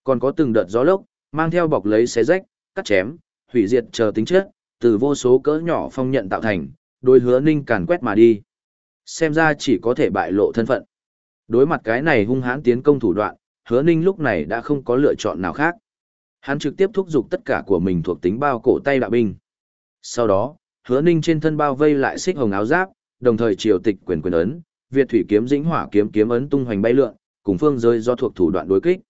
Còn có từng đợt gió lốc, mang theo bọc lấy xé rách, cắt chém, hủy diệt chờ tính chất, từ vô số cỡ nhỏ phong nhận tạo thành, đôi hứa ninh càn quét mà đi. Xem ra chỉ có thể bại lộ thân phận. Đối mặt cái này hung hãn tiến công thủ đoạn, hứa ninh lúc này đã không có lựa chọn nào khác. Hắn trực tiếp thúc giục tất cả của mình thuộc tính bao cổ tay đạo binh. Sau đó, hứa ninh trên thân bao vây lại xích hồng áo giáp, đồng thời triều tịch quyền quyền ấn, Việt thủy kiếm dĩnh hỏa kiếm kiếm ấn tung hoành bay lượn, cùng phương rơi do thuộc thủ đoạn đối kích.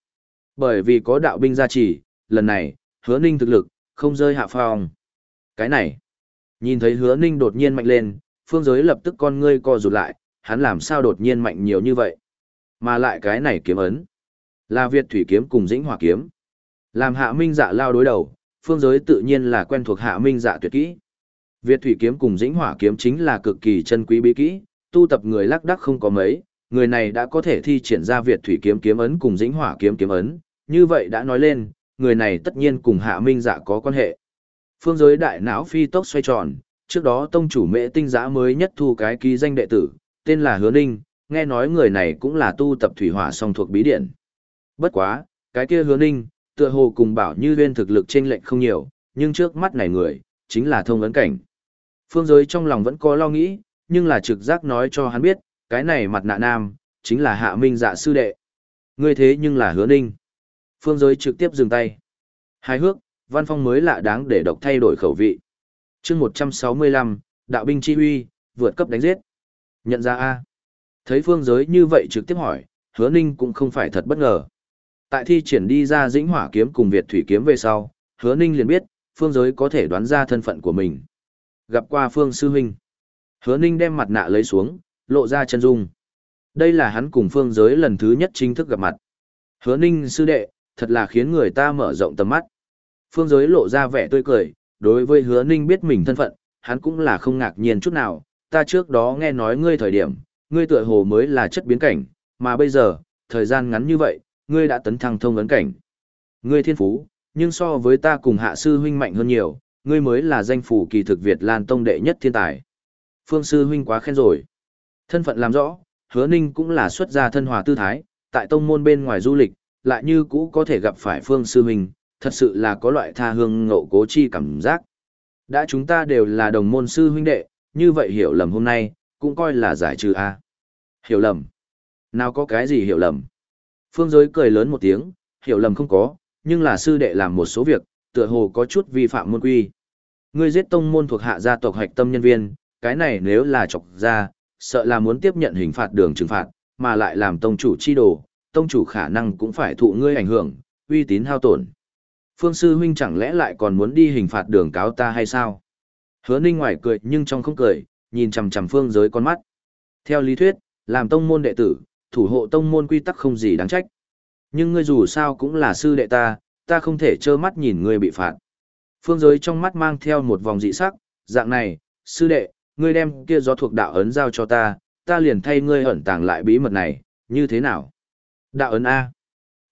Bởi vì có đạo binh gia trì, lần này, hứa ninh thực lực, không rơi hạ phong. Cái này, nhìn thấy hứa ninh đột nhiên mạnh lên, phương giới lập tức con ngươi co rụt lại, hắn làm sao đột nhiên mạnh nhiều như vậy. Mà lại cái này kiếm ấn, là Việt thủy kiếm cùng dĩnh hỏa kiếm. Làm hạ minh dạ lao đối đầu, phương giới tự nhiên là quen thuộc hạ minh dạ tuyệt kỹ. Việt thủy kiếm cùng dĩnh hỏa kiếm chính là cực kỳ chân quý bí kỹ, tu tập người lắc đắc không có mấy, người này đã có thể thi triển ra Việt thủy kiếm kiếm ấn cùng dĩnh hỏa kiếm kiếm ấn, như vậy đã nói lên, người này tất nhiên cùng hạ minh dạ có quan hệ. Phương giới đại não phi tốc xoay tròn, trước đó tông chủ mễ tinh giã mới nhất thu cái ký danh đệ tử, tên là Hứa Ninh, nghe nói người này cũng là tu tập thủy hỏa song thuộc bí điển. Bất quá, cái kia Hứa Ninh, tựa hồ cùng bảo như viên thực lực trên lệnh không nhiều, nhưng trước mắt này người, chính là thông ấn cảnh. Phương giới trong lòng vẫn có lo nghĩ, nhưng là trực giác nói cho hắn biết, cái này mặt nạ nam, chính là hạ minh dạ sư đệ. Ngươi thế nhưng là hứa ninh. Phương giới trực tiếp dừng tay. Hai hước, văn phong mới lạ đáng để độc thay đổi khẩu vị. chương 165, đạo binh chi huy, vượt cấp đánh giết. Nhận ra A. Thấy phương giới như vậy trực tiếp hỏi, hứa ninh cũng không phải thật bất ngờ. Tại thi triển đi ra dĩnh hỏa kiếm cùng Việt thủy kiếm về sau, hứa ninh liền biết, phương giới có thể đoán ra thân phận của mình. Gặp qua phương sư huynh. Hứa ninh đem mặt nạ lấy xuống, lộ ra chân dung. Đây là hắn cùng phương giới lần thứ nhất chính thức gặp mặt. Hứa ninh sư đệ, thật là khiến người ta mở rộng tầm mắt. Phương giới lộ ra vẻ tươi cười, đối với hứa ninh biết mình thân phận, hắn cũng là không ngạc nhiên chút nào. Ta trước đó nghe nói ngươi thời điểm, ngươi tựa hồ mới là chất biến cảnh, mà bây giờ, thời gian ngắn như vậy, ngươi đã tấn thăng thông ấn cảnh. Ngươi thiên phú, nhưng so với ta cùng hạ sư huynh mạnh hơn nhiều, ngươi mới là danh phủ kỳ thực Việt Lan Tông đệ nhất thiên tài. Phương sư huynh quá khen rồi. Thân phận làm rõ, hứa ninh cũng là xuất gia thân hòa tư thái, tại tông môn bên ngoài du lịch, lại như cũ có thể gặp phải phương sư huynh, thật sự là có loại tha hương ngộ cố chi cảm giác. Đã chúng ta đều là đồng môn sư huynh đệ, như vậy hiểu lầm hôm nay, cũng coi là giải trừ A. Hiểu lầm. Nào có cái gì hiểu lầm. Phương giới cười lớn một tiếng, hiểu lầm không có, nhưng là sư đệ làm một số việc, tựa hồ có chút vi phạm môn quy. Ngươi giết tông môn thuộc hạ gia tộc hạch tâm nhân viên, cái này nếu là chọc ra, sợ là muốn tiếp nhận hình phạt đường trừng phạt, mà lại làm tông chủ chi đồ, tông chủ khả năng cũng phải thụ ngươi ảnh hưởng, uy tín hao tổn. Phương sư huynh chẳng lẽ lại còn muốn đi hình phạt đường cáo ta hay sao? Hứa ninh ngoài cười nhưng trong không cười, nhìn chằm chằm phương giới con mắt. Theo lý thuyết, làm tông môn đệ tử, thủ hộ tông môn quy tắc không gì đáng trách. Nhưng ngươi dù sao cũng là sư đệ ta, ta không thể trơ mắt nhìn ngươi bị phạt. Phương giới trong mắt mang theo một vòng dị sắc, dạng này, sư đệ, ngươi đem kia gió thuộc đạo ấn giao cho ta, ta liền thay ngươi ẩn tàng lại bí mật này, như thế nào? Đạo ấn A.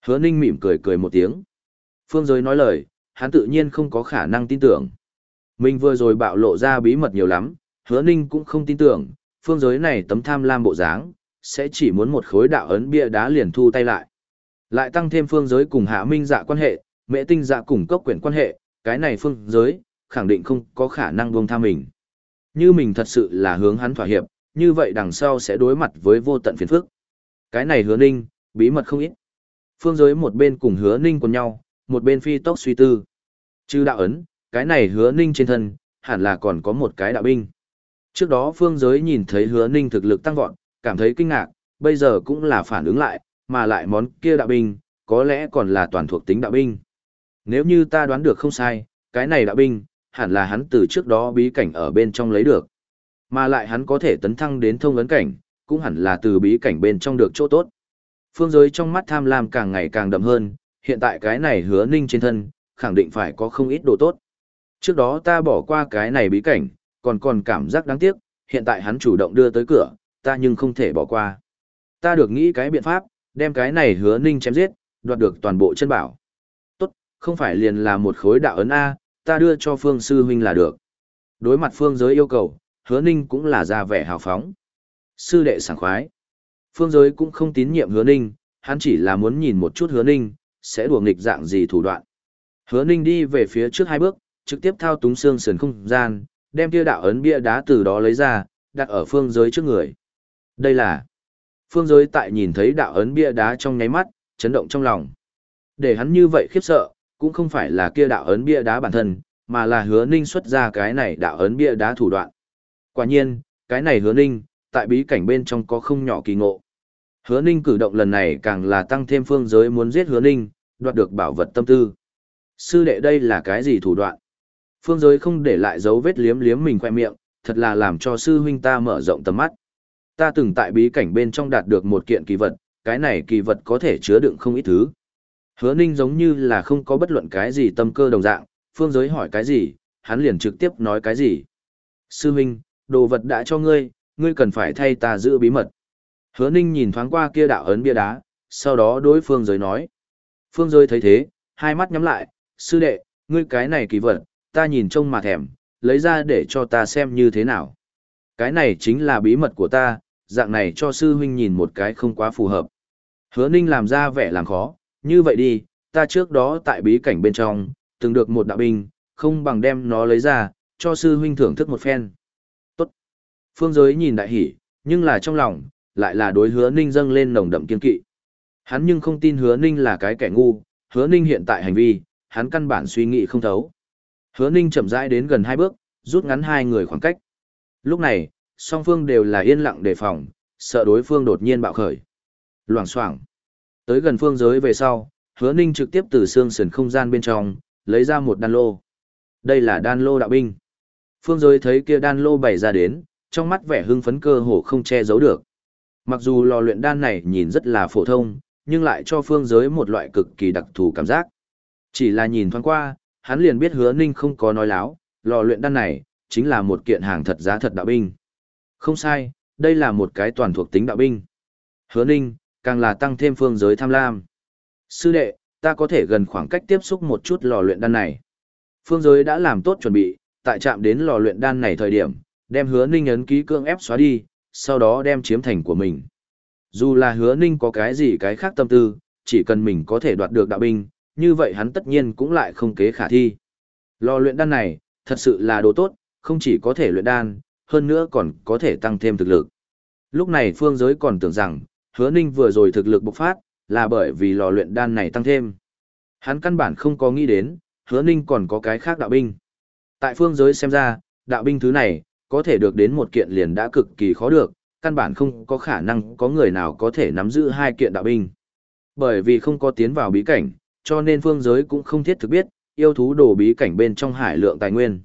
Hứa ninh mỉm cười cười một tiếng. Phương giới nói lời, hắn tự nhiên không có khả năng tin tưởng. Mình vừa rồi bạo lộ ra bí mật nhiều lắm, hứa ninh cũng không tin tưởng, phương giới này tấm tham lam bộ dáng, sẽ chỉ muốn một khối đạo ấn bia đá liền thu tay lại. Lại tăng thêm phương giới cùng hạ minh dạ quan hệ, mẹ tinh dạ cùng cốc quyển quan hệ, cái này phương giới, khẳng định không có khả năng buông tha mình. Như mình thật sự là hướng hắn thỏa hiệp, như vậy đằng sau sẽ đối mặt với vô tận phiền phức. Cái này hứa ninh, bí mật không ít. Phương giới một bên cùng hứa ninh cùng nhau, một bên phi tốc suy tư. Chứ đạo ấn, cái này hứa ninh trên thân, hẳn là còn có một cái đạo binh. Trước đó phương giới nhìn thấy hứa ninh thực lực tăng vọt, cảm thấy kinh ngạc, bây giờ cũng là phản ứng lại, mà lại món kia đạo binh, có lẽ còn là toàn thuộc tính đạo binh. Nếu như ta đoán được không sai, cái này đạo binh, hẳn là hắn từ trước đó bí cảnh ở bên trong lấy được. Mà lại hắn có thể tấn thăng đến thông ấn cảnh, cũng hẳn là từ bí cảnh bên trong được chỗ tốt. Phương giới trong mắt tham lam càng ngày càng đậm hơn, hiện tại cái này hứa ninh trên thân, khẳng định phải có không ít đồ tốt. Trước đó ta bỏ qua cái này bí cảnh, còn còn cảm giác đáng tiếc, hiện tại hắn chủ động đưa tới cửa, ta nhưng không thể bỏ qua. Ta được nghĩ cái biện pháp, đem cái này hứa ninh chém giết, đoạt được toàn bộ chân bảo. Tốt, không phải liền là một khối đạo ấn A, ta đưa cho phương sư huynh là được. Đối mặt phương giới yêu cầu, hứa ninh cũng là ra vẻ hào phóng. Sư đệ sảng khoái. Phương giới cũng không tín nhiệm hứa ninh, hắn chỉ là muốn nhìn một chút hứa ninh, sẽ đùa nghịch dạng gì thủ đoạn. Hứa ninh đi về phía trước hai bước, trực tiếp thao túng xương sườn không gian, đem kia đạo ấn bia đá từ đó lấy ra, đặt ở phương giới trước người. Đây là phương giới tại nhìn thấy đạo ấn bia đá trong nháy mắt, chấn động trong lòng. Để hắn như vậy khiếp sợ, cũng không phải là kia đạo ấn bia đá bản thân, mà là hứa ninh xuất ra cái này đạo ấn bia đá thủ đoạn. Quả nhiên, cái này hứa ninh, tại bí cảnh bên trong có không nhỏ kỳ ngộ. Hứa ninh cử động lần này càng là tăng thêm phương giới muốn giết hứa ninh, đoạt được bảo vật tâm tư. Sư đệ đây là cái gì thủ đoạn? Phương giới không để lại dấu vết liếm liếm mình khoe miệng, thật là làm cho sư huynh ta mở rộng tầm mắt. Ta từng tại bí cảnh bên trong đạt được một kiện kỳ vật, cái này kỳ vật có thể chứa đựng không ít thứ. Hứa ninh giống như là không có bất luận cái gì tâm cơ đồng dạng, phương giới hỏi cái gì, hắn liền trực tiếp nói cái gì. Sư Minh, đồ vật đã cho ngươi, ngươi cần phải thay ta giữ bí mật. Hứa ninh nhìn thoáng qua kia đạo ấn bia đá, sau đó đối phương giới nói. Phương giới thấy thế, hai mắt nhắm lại, sư đệ, ngươi cái này kỳ vật, ta nhìn trông mà thèm, lấy ra để cho ta xem như thế nào. Cái này chính là bí mật của ta, dạng này cho sư huynh nhìn một cái không quá phù hợp. Hứa ninh làm ra vẻ làm khó, như vậy đi, ta trước đó tại bí cảnh bên trong, từng được một đạo binh, không bằng đem nó lấy ra, cho sư huynh thưởng thức một phen. Tốt. Phương giới nhìn đại hỉ, nhưng là trong lòng, lại là đối hứa ninh dâng lên nồng đậm kiên kỵ. Hắn nhưng không tin hứa ninh là cái kẻ ngu, hứa ninh hiện tại hành vi, hắn căn bản suy nghĩ không thấu. Hứa ninh chậm rãi đến gần hai bước, rút ngắn hai người khoảng cách. Lúc này, song phương đều là yên lặng đề phòng, sợ đối phương đột nhiên bạo khởi. Loảng xoảng Tới gần phương giới về sau, hứa ninh trực tiếp từ xương sườn không gian bên trong, lấy ra một đan lô. Đây là đan lô đạo binh. Phương giới thấy kia đan lô bày ra đến, trong mắt vẻ hưng phấn cơ hồ không che giấu được. Mặc dù lò luyện đan này nhìn rất là phổ thông, nhưng lại cho phương giới một loại cực kỳ đặc thù cảm giác. Chỉ là nhìn thoáng qua, hắn liền biết hứa ninh không có nói láo, lò luyện đan này, chính là một kiện hàng thật giá thật đạo binh. Không sai, đây là một cái toàn thuộc tính đạo binh. Hứa ninh, càng là tăng thêm phương giới tham lam. Sư đệ, ta có thể gần khoảng cách tiếp xúc một chút lò luyện đan này. Phương giới đã làm tốt chuẩn bị, tại chạm đến lò luyện đan này thời điểm, đem hứa ninh ấn ký cương ép xóa đi, sau đó đem chiếm thành của mình. Dù là hứa ninh có cái gì cái khác tâm tư, chỉ cần mình có thể đoạt được đạo binh, như vậy hắn tất nhiên cũng lại không kế khả thi. Lò luyện đan này, thật sự là đồ tốt, không chỉ có thể luyện đan, hơn nữa còn có thể tăng thêm thực lực. Lúc này phương giới còn tưởng rằng, hứa ninh vừa rồi thực lực bộc phát, là bởi vì lò luyện đan này tăng thêm. Hắn căn bản không có nghĩ đến, hứa ninh còn có cái khác đạo binh. Tại phương giới xem ra, đạo binh thứ này, có thể được đến một kiện liền đã cực kỳ khó được, căn bản không có khả năng có người nào có thể nắm giữ hai kiện đạo binh. Bởi vì không có tiến vào bí cảnh, cho nên phương giới cũng không thiết thực biết, yêu thú đồ bí cảnh bên trong hải lượng tài nguyên.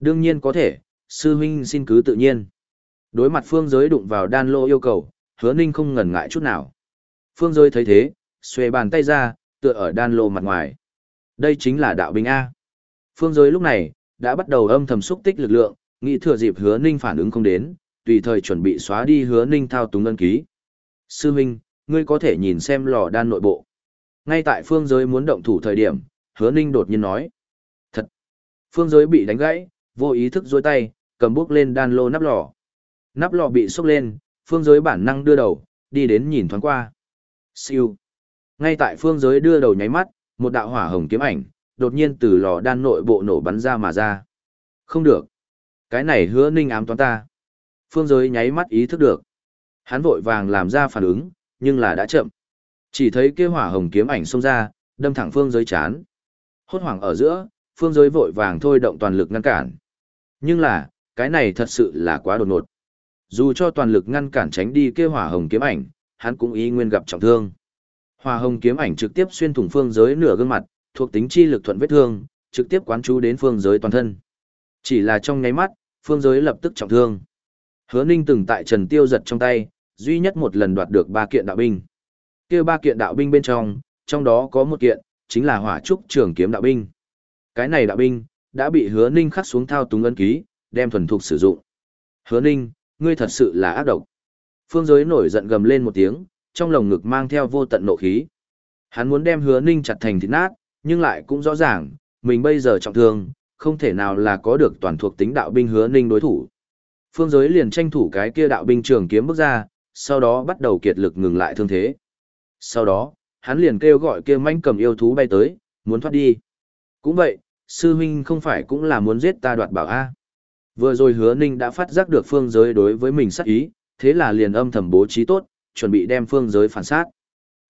Đương nhiên có thể, sư huynh xin cứ tự nhiên. Đối mặt phương giới đụng vào đan lô yêu cầu, hứa ninh không ngần ngại chút nào. Phương giới thấy thế, xuề bàn tay ra, tựa ở đan lô mặt ngoài. Đây chính là đạo binh A. Phương giới lúc này, đã bắt đầu âm thầm xúc tích lực lượng, nghĩ thừa dịp hứa ninh phản ứng không đến, tùy thời chuẩn bị xóa đi hứa ninh thao túng ân ký. Sư huynh, ngươi có thể nhìn xem lò đan nội bộ. Ngay tại phương giới muốn động thủ thời điểm, hứa ninh đột nhiên nói. Thật! Phương giới bị đánh gãy, vô ý thức dôi tay, cầm bước lên đan lô nắp lò. Nắp lò bị sốc lên, phương giới bản năng đưa đầu, đi đến nhìn thoáng qua. Siêu. Ngay tại phương giới đưa đầu nháy mắt, một đạo hỏa hồng kiếm ảnh, đột nhiên từ lò đan nội bộ nổ bắn ra mà ra. Không được. Cái này hứa ninh ám toán ta. Phương giới nháy mắt ý thức được. Hắn vội vàng làm ra phản ứng, nhưng là đã chậm. Chỉ thấy kia hỏa hồng kiếm ảnh xông ra, đâm thẳng phương giới chán. Hốt hoảng ở giữa, phương giới vội vàng thôi động toàn lực ngăn cản. Nhưng là, cái này thật sự là quá đột ngột. Dù cho toàn lực ngăn cản tránh đi kia hỏa hồng kiếm ảnh, hắn cũng ý nguyên gặp trọng thương. Hỏa hồng kiếm ảnh trực tiếp xuyên thủng phương giới nửa gương mặt, thuộc tính chi lực thuận vết thương, trực tiếp quán chú đến phương giới toàn thân. Chỉ là trong nháy mắt, phương giới lập tức trọng thương. Hứa Ninh từng tại Trần Tiêu giật trong tay, duy nhất một lần đoạt được ba kiện đạo binh. Kia ba kiện đạo binh bên trong, trong đó có một kiện, chính là hỏa trúc trường kiếm đạo binh. Cái này đạo binh, đã bị hứa ninh khắc xuống thao túng ấn ký, đem thuần thục sử dụng. Hứa ninh, ngươi thật sự là ác độc. Phương giới nổi giận gầm lên một tiếng, trong lồng ngực mang theo vô tận nộ khí. Hắn muốn đem hứa ninh chặt thành thịt nát, nhưng lại cũng rõ ràng, mình bây giờ trọng thương, không thể nào là có được toàn thuộc tính đạo binh hứa ninh đối thủ. Phương giới liền tranh thủ cái kia đạo binh trường kiếm bước ra, sau đó bắt đầu kiệt lực ngừng lại thương thế. Sau đó, hắn liền kêu gọi kia manh cầm yêu thú bay tới, muốn thoát đi. Cũng vậy, sư huynh không phải cũng là muốn giết ta đoạt bảo A. Vừa rồi hứa ninh đã phát giác được phương giới đối với mình sát ý, thế là liền âm thầm bố trí tốt, chuẩn bị đem phương giới phản sát.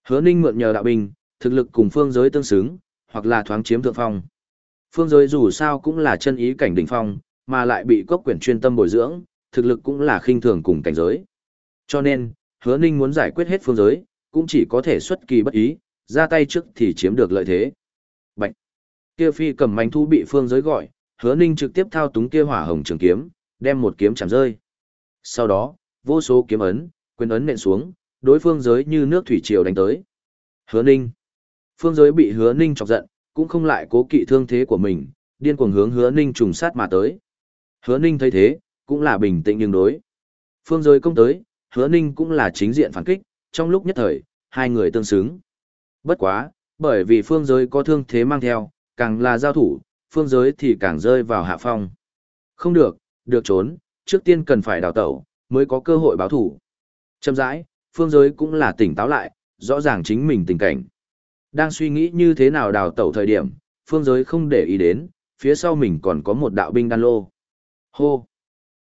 Hứa ninh mượn nhờ đạo binh, thực lực cùng phương giới tương xứng, hoặc là thoáng chiếm thượng phong. Phương giới dù sao cũng là chân ý cảnh đỉnh phong, mà lại bị cốc quyển chuyên tâm bồi dưỡng, thực lực cũng là khinh thường cùng cảnh giới. Cho nên, hứa ninh muốn giải quyết hết phương giới, cũng chỉ có thể xuất kỳ bất ý, ra tay trước thì chiếm được lợi thế. Bạch! Kia phi cầm manh thu bị phương giới gọi, hứa ninh trực tiếp thao túng kia hỏa hồng trường kiếm, đem một kiếm chạm rơi. Sau đó, vô số kiếm ấn, quyền ấn nện xuống, đối phương giới như nước thủy triều đánh tới. Hứa ninh! Phương giới bị hứa ninh chọc giận, cũng không lại cố kỵ thương thế của mình, điên cuồng hướng hứa ninh trùng sát mà tới. Hứa ninh thấy thế, cũng là bình tĩnh nhưng đối. Phương giới công tới, hứa ninh cũng là chính diện phản kích, trong lúc nhất thời, hai người tương xứng. Bất quá, bởi vì phương giới có thương thế mang theo, càng là giao thủ, phương giới thì càng rơi vào hạ phong. Không được, được trốn, trước tiên cần phải đào tẩu, mới có cơ hội báo thủ. Châm rãi, phương giới cũng là tỉnh táo lại, rõ ràng chính mình tình cảnh. Đang suy nghĩ như thế nào đào tẩu thời điểm, phương giới không để ý đến, phía sau mình còn có một đạo binh đan lô. Hô!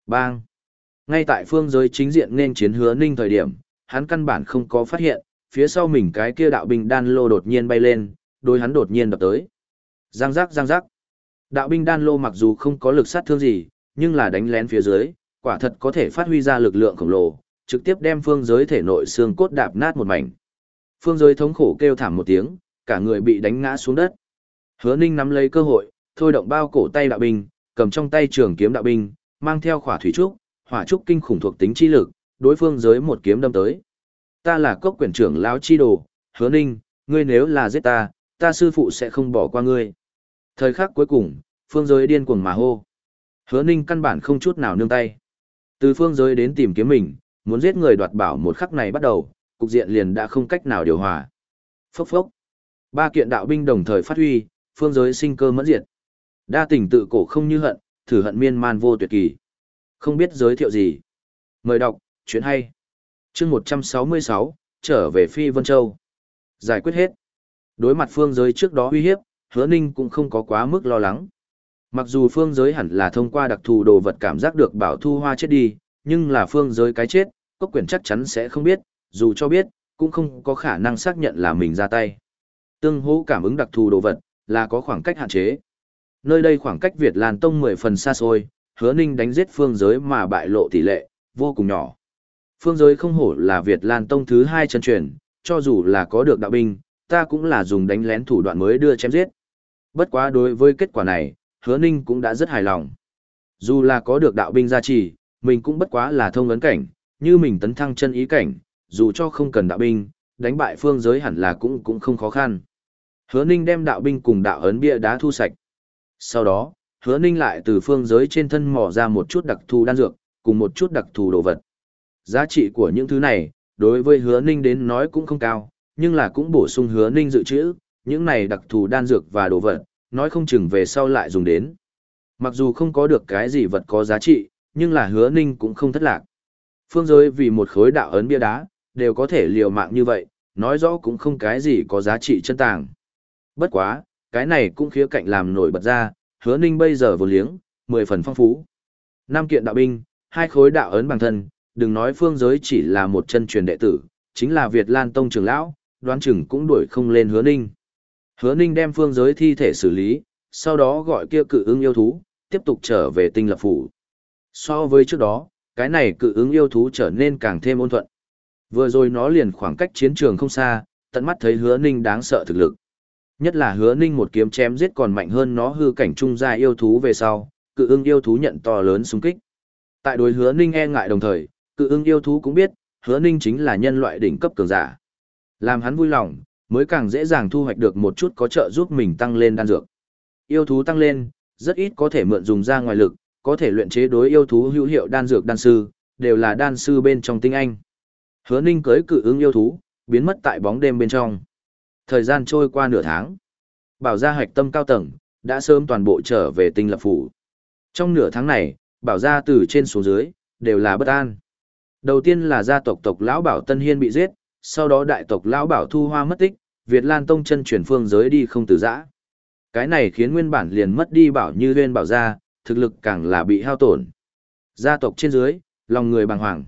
Bang! Ngay tại phương giới chính diện nên chiến hứa ninh thời điểm, hắn căn bản không có phát hiện, phía sau mình cái kia đạo binh đan lô đột nhiên bay lên, đối hắn đột nhiên đập tới. Giang giác giang giác. Đạo binh đan lô mặc dù không có lực sát thương gì, nhưng là đánh lén phía dưới, quả thật có thể phát huy ra lực lượng khổng lồ, trực tiếp đem phương giới thể nội xương cốt đạp nát một mảnh. Phương giới thống khổ kêu thảm một tiếng, cả người bị đánh ngã xuống đất. Hứa Ninh nắm lấy cơ hội, thôi động bao cổ tay đạo binh, cầm trong tay trường kiếm đạo binh, mang theo khỏa thủy trúc, hỏa trúc kinh khủng thuộc tính chi lực, đối phương giới một kiếm đâm tới. Ta là cốc quyển trưởng lão chi đồ, hứa ninh, ngươi nếu là giết ta, ta sư phụ sẽ không bỏ qua ngươi. Thời khắc cuối cùng, phương giới điên cuồng mà hô. Hứa ninh căn bản không chút nào nương tay. Từ phương giới đến tìm kiếm mình, muốn giết người đoạt bảo một khắc này bắt đầu, cục diện liền đã không cách nào điều hòa. Phốc phốc. Ba kiện đạo binh đồng thời phát huy, phương giới sinh cơ mẫn diệt. Đa tình tự cổ không như hận, thử hận miên man vô tuyệt kỳ. Không biết giới thiệu gì. Mời đọc, chuyện hay. chương 166, trở về Phi Vân Châu. Giải quyết hết. Đối mặt phương giới trước đó uy hiếp, hứa ninh cũng không có quá mức lo lắng. Mặc dù phương giới hẳn là thông qua đặc thù đồ vật cảm giác được bảo thu hoa chết đi, nhưng là phương giới cái chết, cốc quyển chắc chắn sẽ không biết, dù cho biết, cũng không có khả năng xác nhận là mình ra tay. Tương hỗ cảm ứng đặc thù đồ vật, là có khoảng cách hạn chế. Nơi đây khoảng cách Việt Lan Tông 10 phần xa xôi, hứa ninh đánh giết phương giới mà bại lộ tỷ lệ, vô cùng nhỏ. Phương giới không hổ là Việt Lan Tông thứ hai chân truyền, cho dù là có được đạo binh, ta cũng là dùng đánh lén thủ đoạn mới đưa chém giết. Bất quá đối với kết quả này, hứa ninh cũng đã rất hài lòng. Dù là có được đạo binh gia trì, mình cũng bất quá là thông ấn cảnh, như mình tấn thăng chân ý cảnh, dù cho không cần đạo binh, đánh bại phương giới hẳn là cũng cũng không khó khăn. Hứa ninh đem đạo binh cùng đạo ấn bia đá thu sạch. Sau đó, hứa ninh lại từ phương giới trên thân mỏ ra một chút đặc thù đan dược, cùng một chút đặc thù đồ vật. Giá trị của những thứ này, đối với hứa ninh đến nói cũng không cao, nhưng là cũng bổ sung hứa ninh dự trữ, những này đặc thù đan dược và đồ vật, nói không chừng về sau lại dùng đến. Mặc dù không có được cái gì vật có giá trị, nhưng là hứa ninh cũng không thất lạc. Phương giới vì một khối đạo ấn bia đá, đều có thể liều mạng như vậy, nói rõ cũng không cái gì có giá trị chân tàng. Bất quá, cái này cũng khía cạnh làm nổi bật ra, hứa ninh bây giờ vô liếng, 10 phần phong phú. Năm kiện đạo binh, hai khối đạo ấn bằng thân, đừng nói phương giới chỉ là một chân truyền đệ tử, chính là Việt Lan Tông trưởng lão, đoán chừng cũng đuổi không lên hứa ninh. Hứa ninh đem phương giới thi thể xử lý, sau đó gọi kia cự ứng yêu thú, tiếp tục trở về tinh lập phủ. So với trước đó, cái này cự ứng yêu thú trở nên càng thêm ôn thuận. Vừa rồi nó liền khoảng cách chiến trường không xa, tận mắt thấy hứa ninh đáng sợ thực lực. Nhất là hứa ninh một kiếm chém giết còn mạnh hơn nó hư cảnh trung gia yêu thú về sau, cự ưng yêu thú nhận to lớn xung kích. Tại đối hứa ninh e ngại đồng thời, cự ưng yêu thú cũng biết, hứa ninh chính là nhân loại đỉnh cấp cường giả. Làm hắn vui lòng, mới càng dễ dàng thu hoạch được một chút có trợ giúp mình tăng lên đan dược. Yêu thú tăng lên, rất ít có thể mượn dùng ra ngoài lực, có thể luyện chế đối yêu thú hữu hiệu đan dược đan sư, đều là đan sư bên trong tinh anh. Hứa Ninh cưới cự ứng yêu thú, biến mất tại bóng đêm bên trong. Thời gian trôi qua nửa tháng. Bảo gia hạch tâm cao tầng, đã sớm toàn bộ trở về tinh lập phủ. Trong nửa tháng này, bảo gia từ trên xuống dưới, đều là bất an. Đầu tiên là gia tộc tộc lão bảo Tân Hiên bị giết, sau đó đại tộc lão bảo Thu Hoa mất tích, Việt Lan Tông chân chuyển phương giới đi không từ giã. Cái này khiến nguyên bản liền mất đi bảo như huyên bảo gia, thực lực càng là bị hao tổn. Gia tộc trên dưới, lòng người bàng hoàng.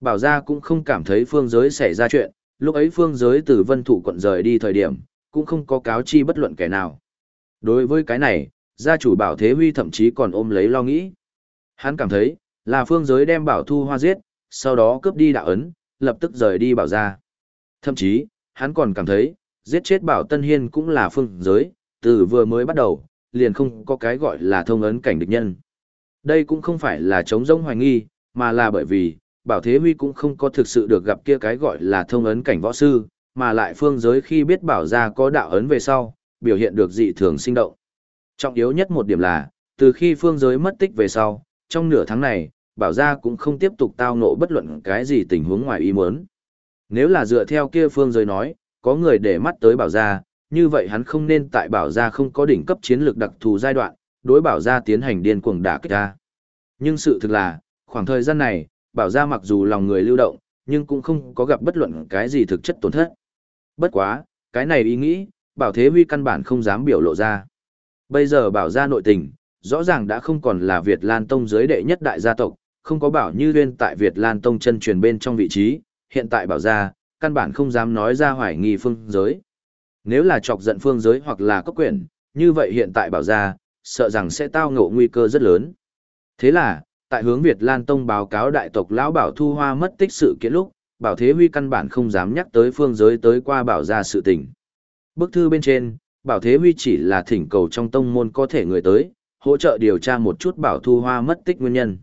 Bảo gia cũng không cảm thấy phương giới xảy ra chuyện, lúc ấy phương giới từ vân thủ quận rời đi thời điểm, cũng không có cáo chi bất luận kẻ nào. Đối với cái này, gia chủ bảo thế huy thậm chí còn ôm lấy lo nghĩ. Hắn cảm thấy, là phương giới đem bảo thu hoa giết, sau đó cướp đi đạo ấn, lập tức rời đi bảo gia. Thậm chí, hắn còn cảm thấy, giết chết bảo Tân Hiên cũng là phương giới, từ vừa mới bắt đầu, liền không có cái gọi là thông ấn cảnh địch nhân. Đây cũng không phải là chống rông hoài nghi, mà là bởi vì, Bảo Thế Huy cũng không có thực sự được gặp kia cái gọi là thông ấn cảnh võ sư, mà lại phương giới khi biết Bảo ra có đạo ấn về sau, biểu hiện được dị thường sinh động. Trọng yếu nhất một điểm là, từ khi phương giới mất tích về sau, trong nửa tháng này, Bảo gia cũng không tiếp tục tao ngộ bất luận cái gì tình huống ngoài ý muốn. Nếu là dựa theo kia phương giới nói, có người để mắt tới Bảo gia, như vậy hắn không nên tại bảo gia không có đỉnh cấp chiến lược đặc thù giai đoạn, đối bảo gia tiến hành điên cuồng đả kích ra. Nhưng sự thực là, khoảng thời gian này, bảo gia mặc dù lòng người lưu động, nhưng cũng không có gặp bất luận cái gì thực chất tổn thất. Bất quá, cái này ý nghĩ, bảo thế huy căn bản không dám biểu lộ ra. Bây giờ bảo gia nội tình, rõ ràng đã không còn là Việt Lan Tông giới đệ nhất đại gia tộc, không có bảo như duyên tại Việt Lan Tông chân truyền bên trong vị trí, hiện tại bảo gia, căn bản không dám nói ra hoài nghi phương giới. Nếu là chọc giận phương giới hoặc là cấp quyển, như vậy hiện tại bảo ra, sợ rằng sẽ tao ngộ nguy cơ rất lớn. Thế là, tại hướng Việt Lan Tông báo cáo đại tộc lão bảo thu hoa mất tích sự kiện lúc, bảo thế huy căn bản không dám nhắc tới phương giới tới qua bảo ra sự tình. Bức thư bên trên, bảo thế huy chỉ là thỉnh cầu trong tông môn có thể người tới, hỗ trợ điều tra một chút bảo thu hoa mất tích nguyên nhân.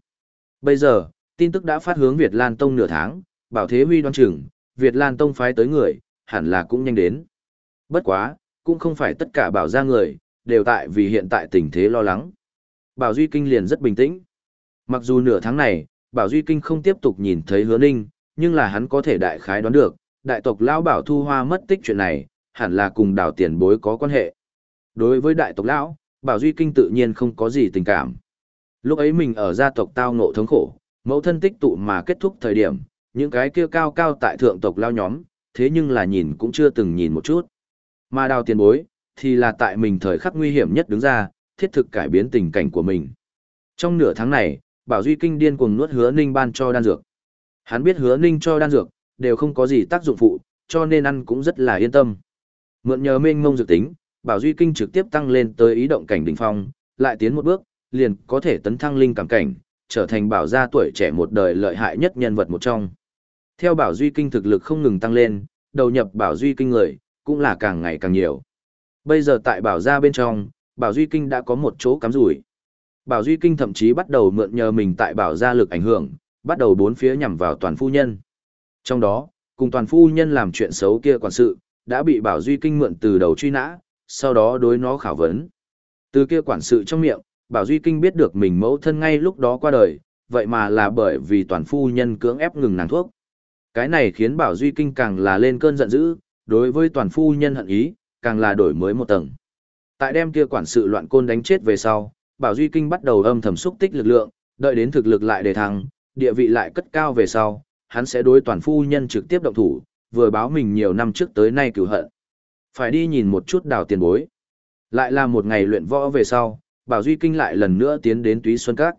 Bây giờ, tin tức đã phát hướng Việt Lan Tông nửa tháng, bảo thế huy đoan chừng, Việt Lan Tông phái tới người, hẳn là cũng nhanh đến. Bất quá, cũng không phải tất cả bảo ra người, đều tại vì hiện tại tình thế lo lắng. Bảo Duy Kinh liền rất bình tĩnh. Mặc dù nửa tháng này, Bảo Duy Kinh không tiếp tục nhìn thấy hứa ninh, nhưng là hắn có thể đại khái đoán được, đại tộc Lão Bảo Thu Hoa mất tích chuyện này, hẳn là cùng đào tiền bối có quan hệ. Đối với đại tộc Lão, Bảo Duy Kinh tự nhiên không có gì tình cảm. Lúc ấy mình ở gia tộc tao ngộ thống khổ, mẫu thân tích tụ mà kết thúc thời điểm, những cái kia cao cao tại thượng tộc Lao nhóm, thế nhưng là nhìn cũng chưa từng nhìn một chút. Mà đào tiền bối, thì là tại mình thời khắc nguy hiểm nhất đứng ra, thiết thực cải biến tình cảnh của mình. Trong nửa tháng này, Bảo Duy Kinh điên cuồng nuốt hứa ninh ban cho đan dược. Hắn biết hứa ninh cho đan dược, đều không có gì tác dụng phụ, cho nên ăn cũng rất là yên tâm. Mượn nhờ mênh mông dược tính, Bảo Duy Kinh trực tiếp tăng lên tới ý động cảnh đỉnh phong, lại tiến một bước, liền có thể tấn thăng linh cảm cảnh, trở thành bảo gia tuổi trẻ một đời lợi hại nhất nhân vật một trong. Theo Bảo Duy Kinh thực lực không ngừng tăng lên, đầu nhập Bảo Duy Kinh người, cũng là càng ngày càng nhiều. Bây giờ tại bảo gia bên trong, bảo duy kinh đã có một chỗ cắm rủi. Bảo duy kinh thậm chí bắt đầu mượn nhờ mình tại bảo gia lực ảnh hưởng, bắt đầu bốn phía nhằm vào toàn phu nhân. Trong đó, cùng toàn phu nhân làm chuyện xấu kia quản sự, đã bị bảo duy kinh mượn từ đầu truy nã, sau đó đối nó khảo vấn. Từ kia quản sự trong miệng, bảo duy kinh biết được mình mẫu thân ngay lúc đó qua đời, vậy mà là bởi vì toàn phu nhân cưỡng ép ngừng nàng thuốc. Cái này khiến bảo duy kinh càng là lên cơn giận dữ, đối với toàn phu nhân hận ý, càng là đổi mới một tầng. Tại đem kia quản sự loạn côn đánh chết về sau, Bảo Duy Kinh bắt đầu âm thầm xúc tích lực lượng, Đợi đến thực lực lại đề thăng, địa vị lại cất cao về sau, hắn sẽ đối toàn phu nhân trực tiếp động thủ, vừa báo mình nhiều năm trước tới nay cửu hận. Phải đi nhìn một chút đào tiền bối. Lại là một ngày luyện võ về sau, Bảo Duy Kinh lại lần nữa tiến đến Túy Xuân Các.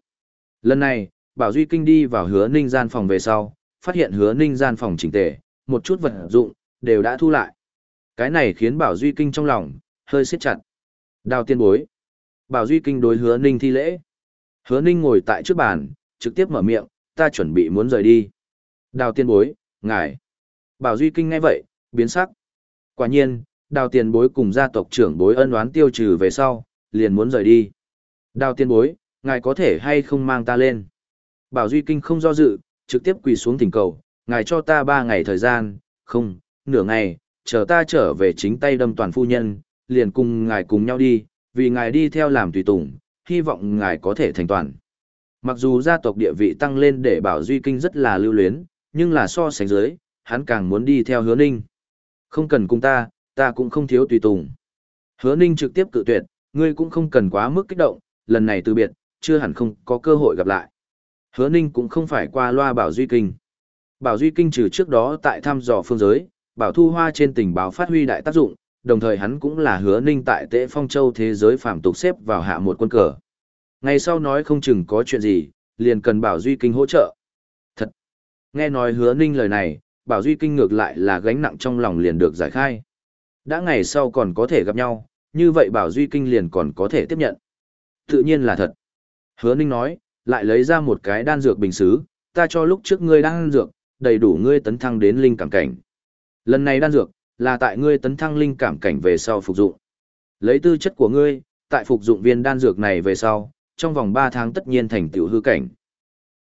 Lần này, Bảo Duy Kinh đi vào hứa ninh gian phòng về sau, phát hiện hứa ninh gian phòng chỉnh tề, một chút vật dụng, đều đã thu lại. Cái này khiến Bảo Duy Kinh trong lòng, hơi siết chặt. Đào tiên bối. Bảo Duy Kinh đối hứa ninh thi lễ. Hứa ninh ngồi tại trước bàn, trực tiếp mở miệng, ta chuẩn bị muốn rời đi. Đào tiên bối, ngài. Bảo Duy Kinh nghe vậy, biến sắc. Quả nhiên, đào tiền bối cùng gia tộc trưởng bối ân oán tiêu trừ về sau, liền muốn rời đi. Đào tiên bối, ngài có thể hay không mang ta lên. Bảo Duy Kinh không do dự, trực tiếp quỳ xuống thỉnh cầu, ngài cho ta ba ngày thời gian, không, nửa ngày, chờ ta trở về chính tay đâm toàn phu nhân, liền cùng ngài cùng nhau đi, vì ngài đi theo làm tùy tùng, hy vọng ngài có thể thành toàn. Mặc dù gia tộc địa vị tăng lên để Bảo Duy Kinh rất là lưu luyến, nhưng là so sánh dưới, hắn càng muốn đi theo hứa ninh. Không cần cùng ta, ta cũng không thiếu tùy tùng. Hứa ninh trực tiếp cự tuyệt, ngươi cũng không cần quá mức kích động, lần này từ biệt, chưa hẳn không có cơ hội gặp lại. Hứa ninh cũng không phải qua loa Bảo Duy Kinh. Bảo Duy Kinh trừ trước đó tại thăm dò phương giới, Bảo Thu Hoa trên tình báo phát huy đại tác dụng, đồng thời hắn cũng là hứa ninh tại Tế Phong Châu thế giới phạm tục xếp vào hạ một quân cờ. Ngày sau nói không chừng có chuyện gì, liền cần Bảo Duy Kinh hỗ trợ. Thật! Nghe nói hứa ninh lời này, Bảo Duy Kinh ngược lại là gánh nặng trong lòng liền được giải khai. Đã ngày sau còn có thể gặp nhau, như vậy Bảo Duy Kinh liền còn có thể tiếp nhận. Tự nhiên là thật. Hứa ninh nói, lại lấy ra một cái đan dược bình xứ, ta cho lúc trước ngươi đan dược, đầy đủ ngươi tấn thăng đến linh cảm cảnh. Lần này đan dược, là tại ngươi tấn thăng linh cảm cảnh về sau phục dụng. Lấy tư chất của ngươi, tại phục dụng viên đan dược này về sau, trong vòng 3 tháng tất nhiên thành tiểu hư cảnh.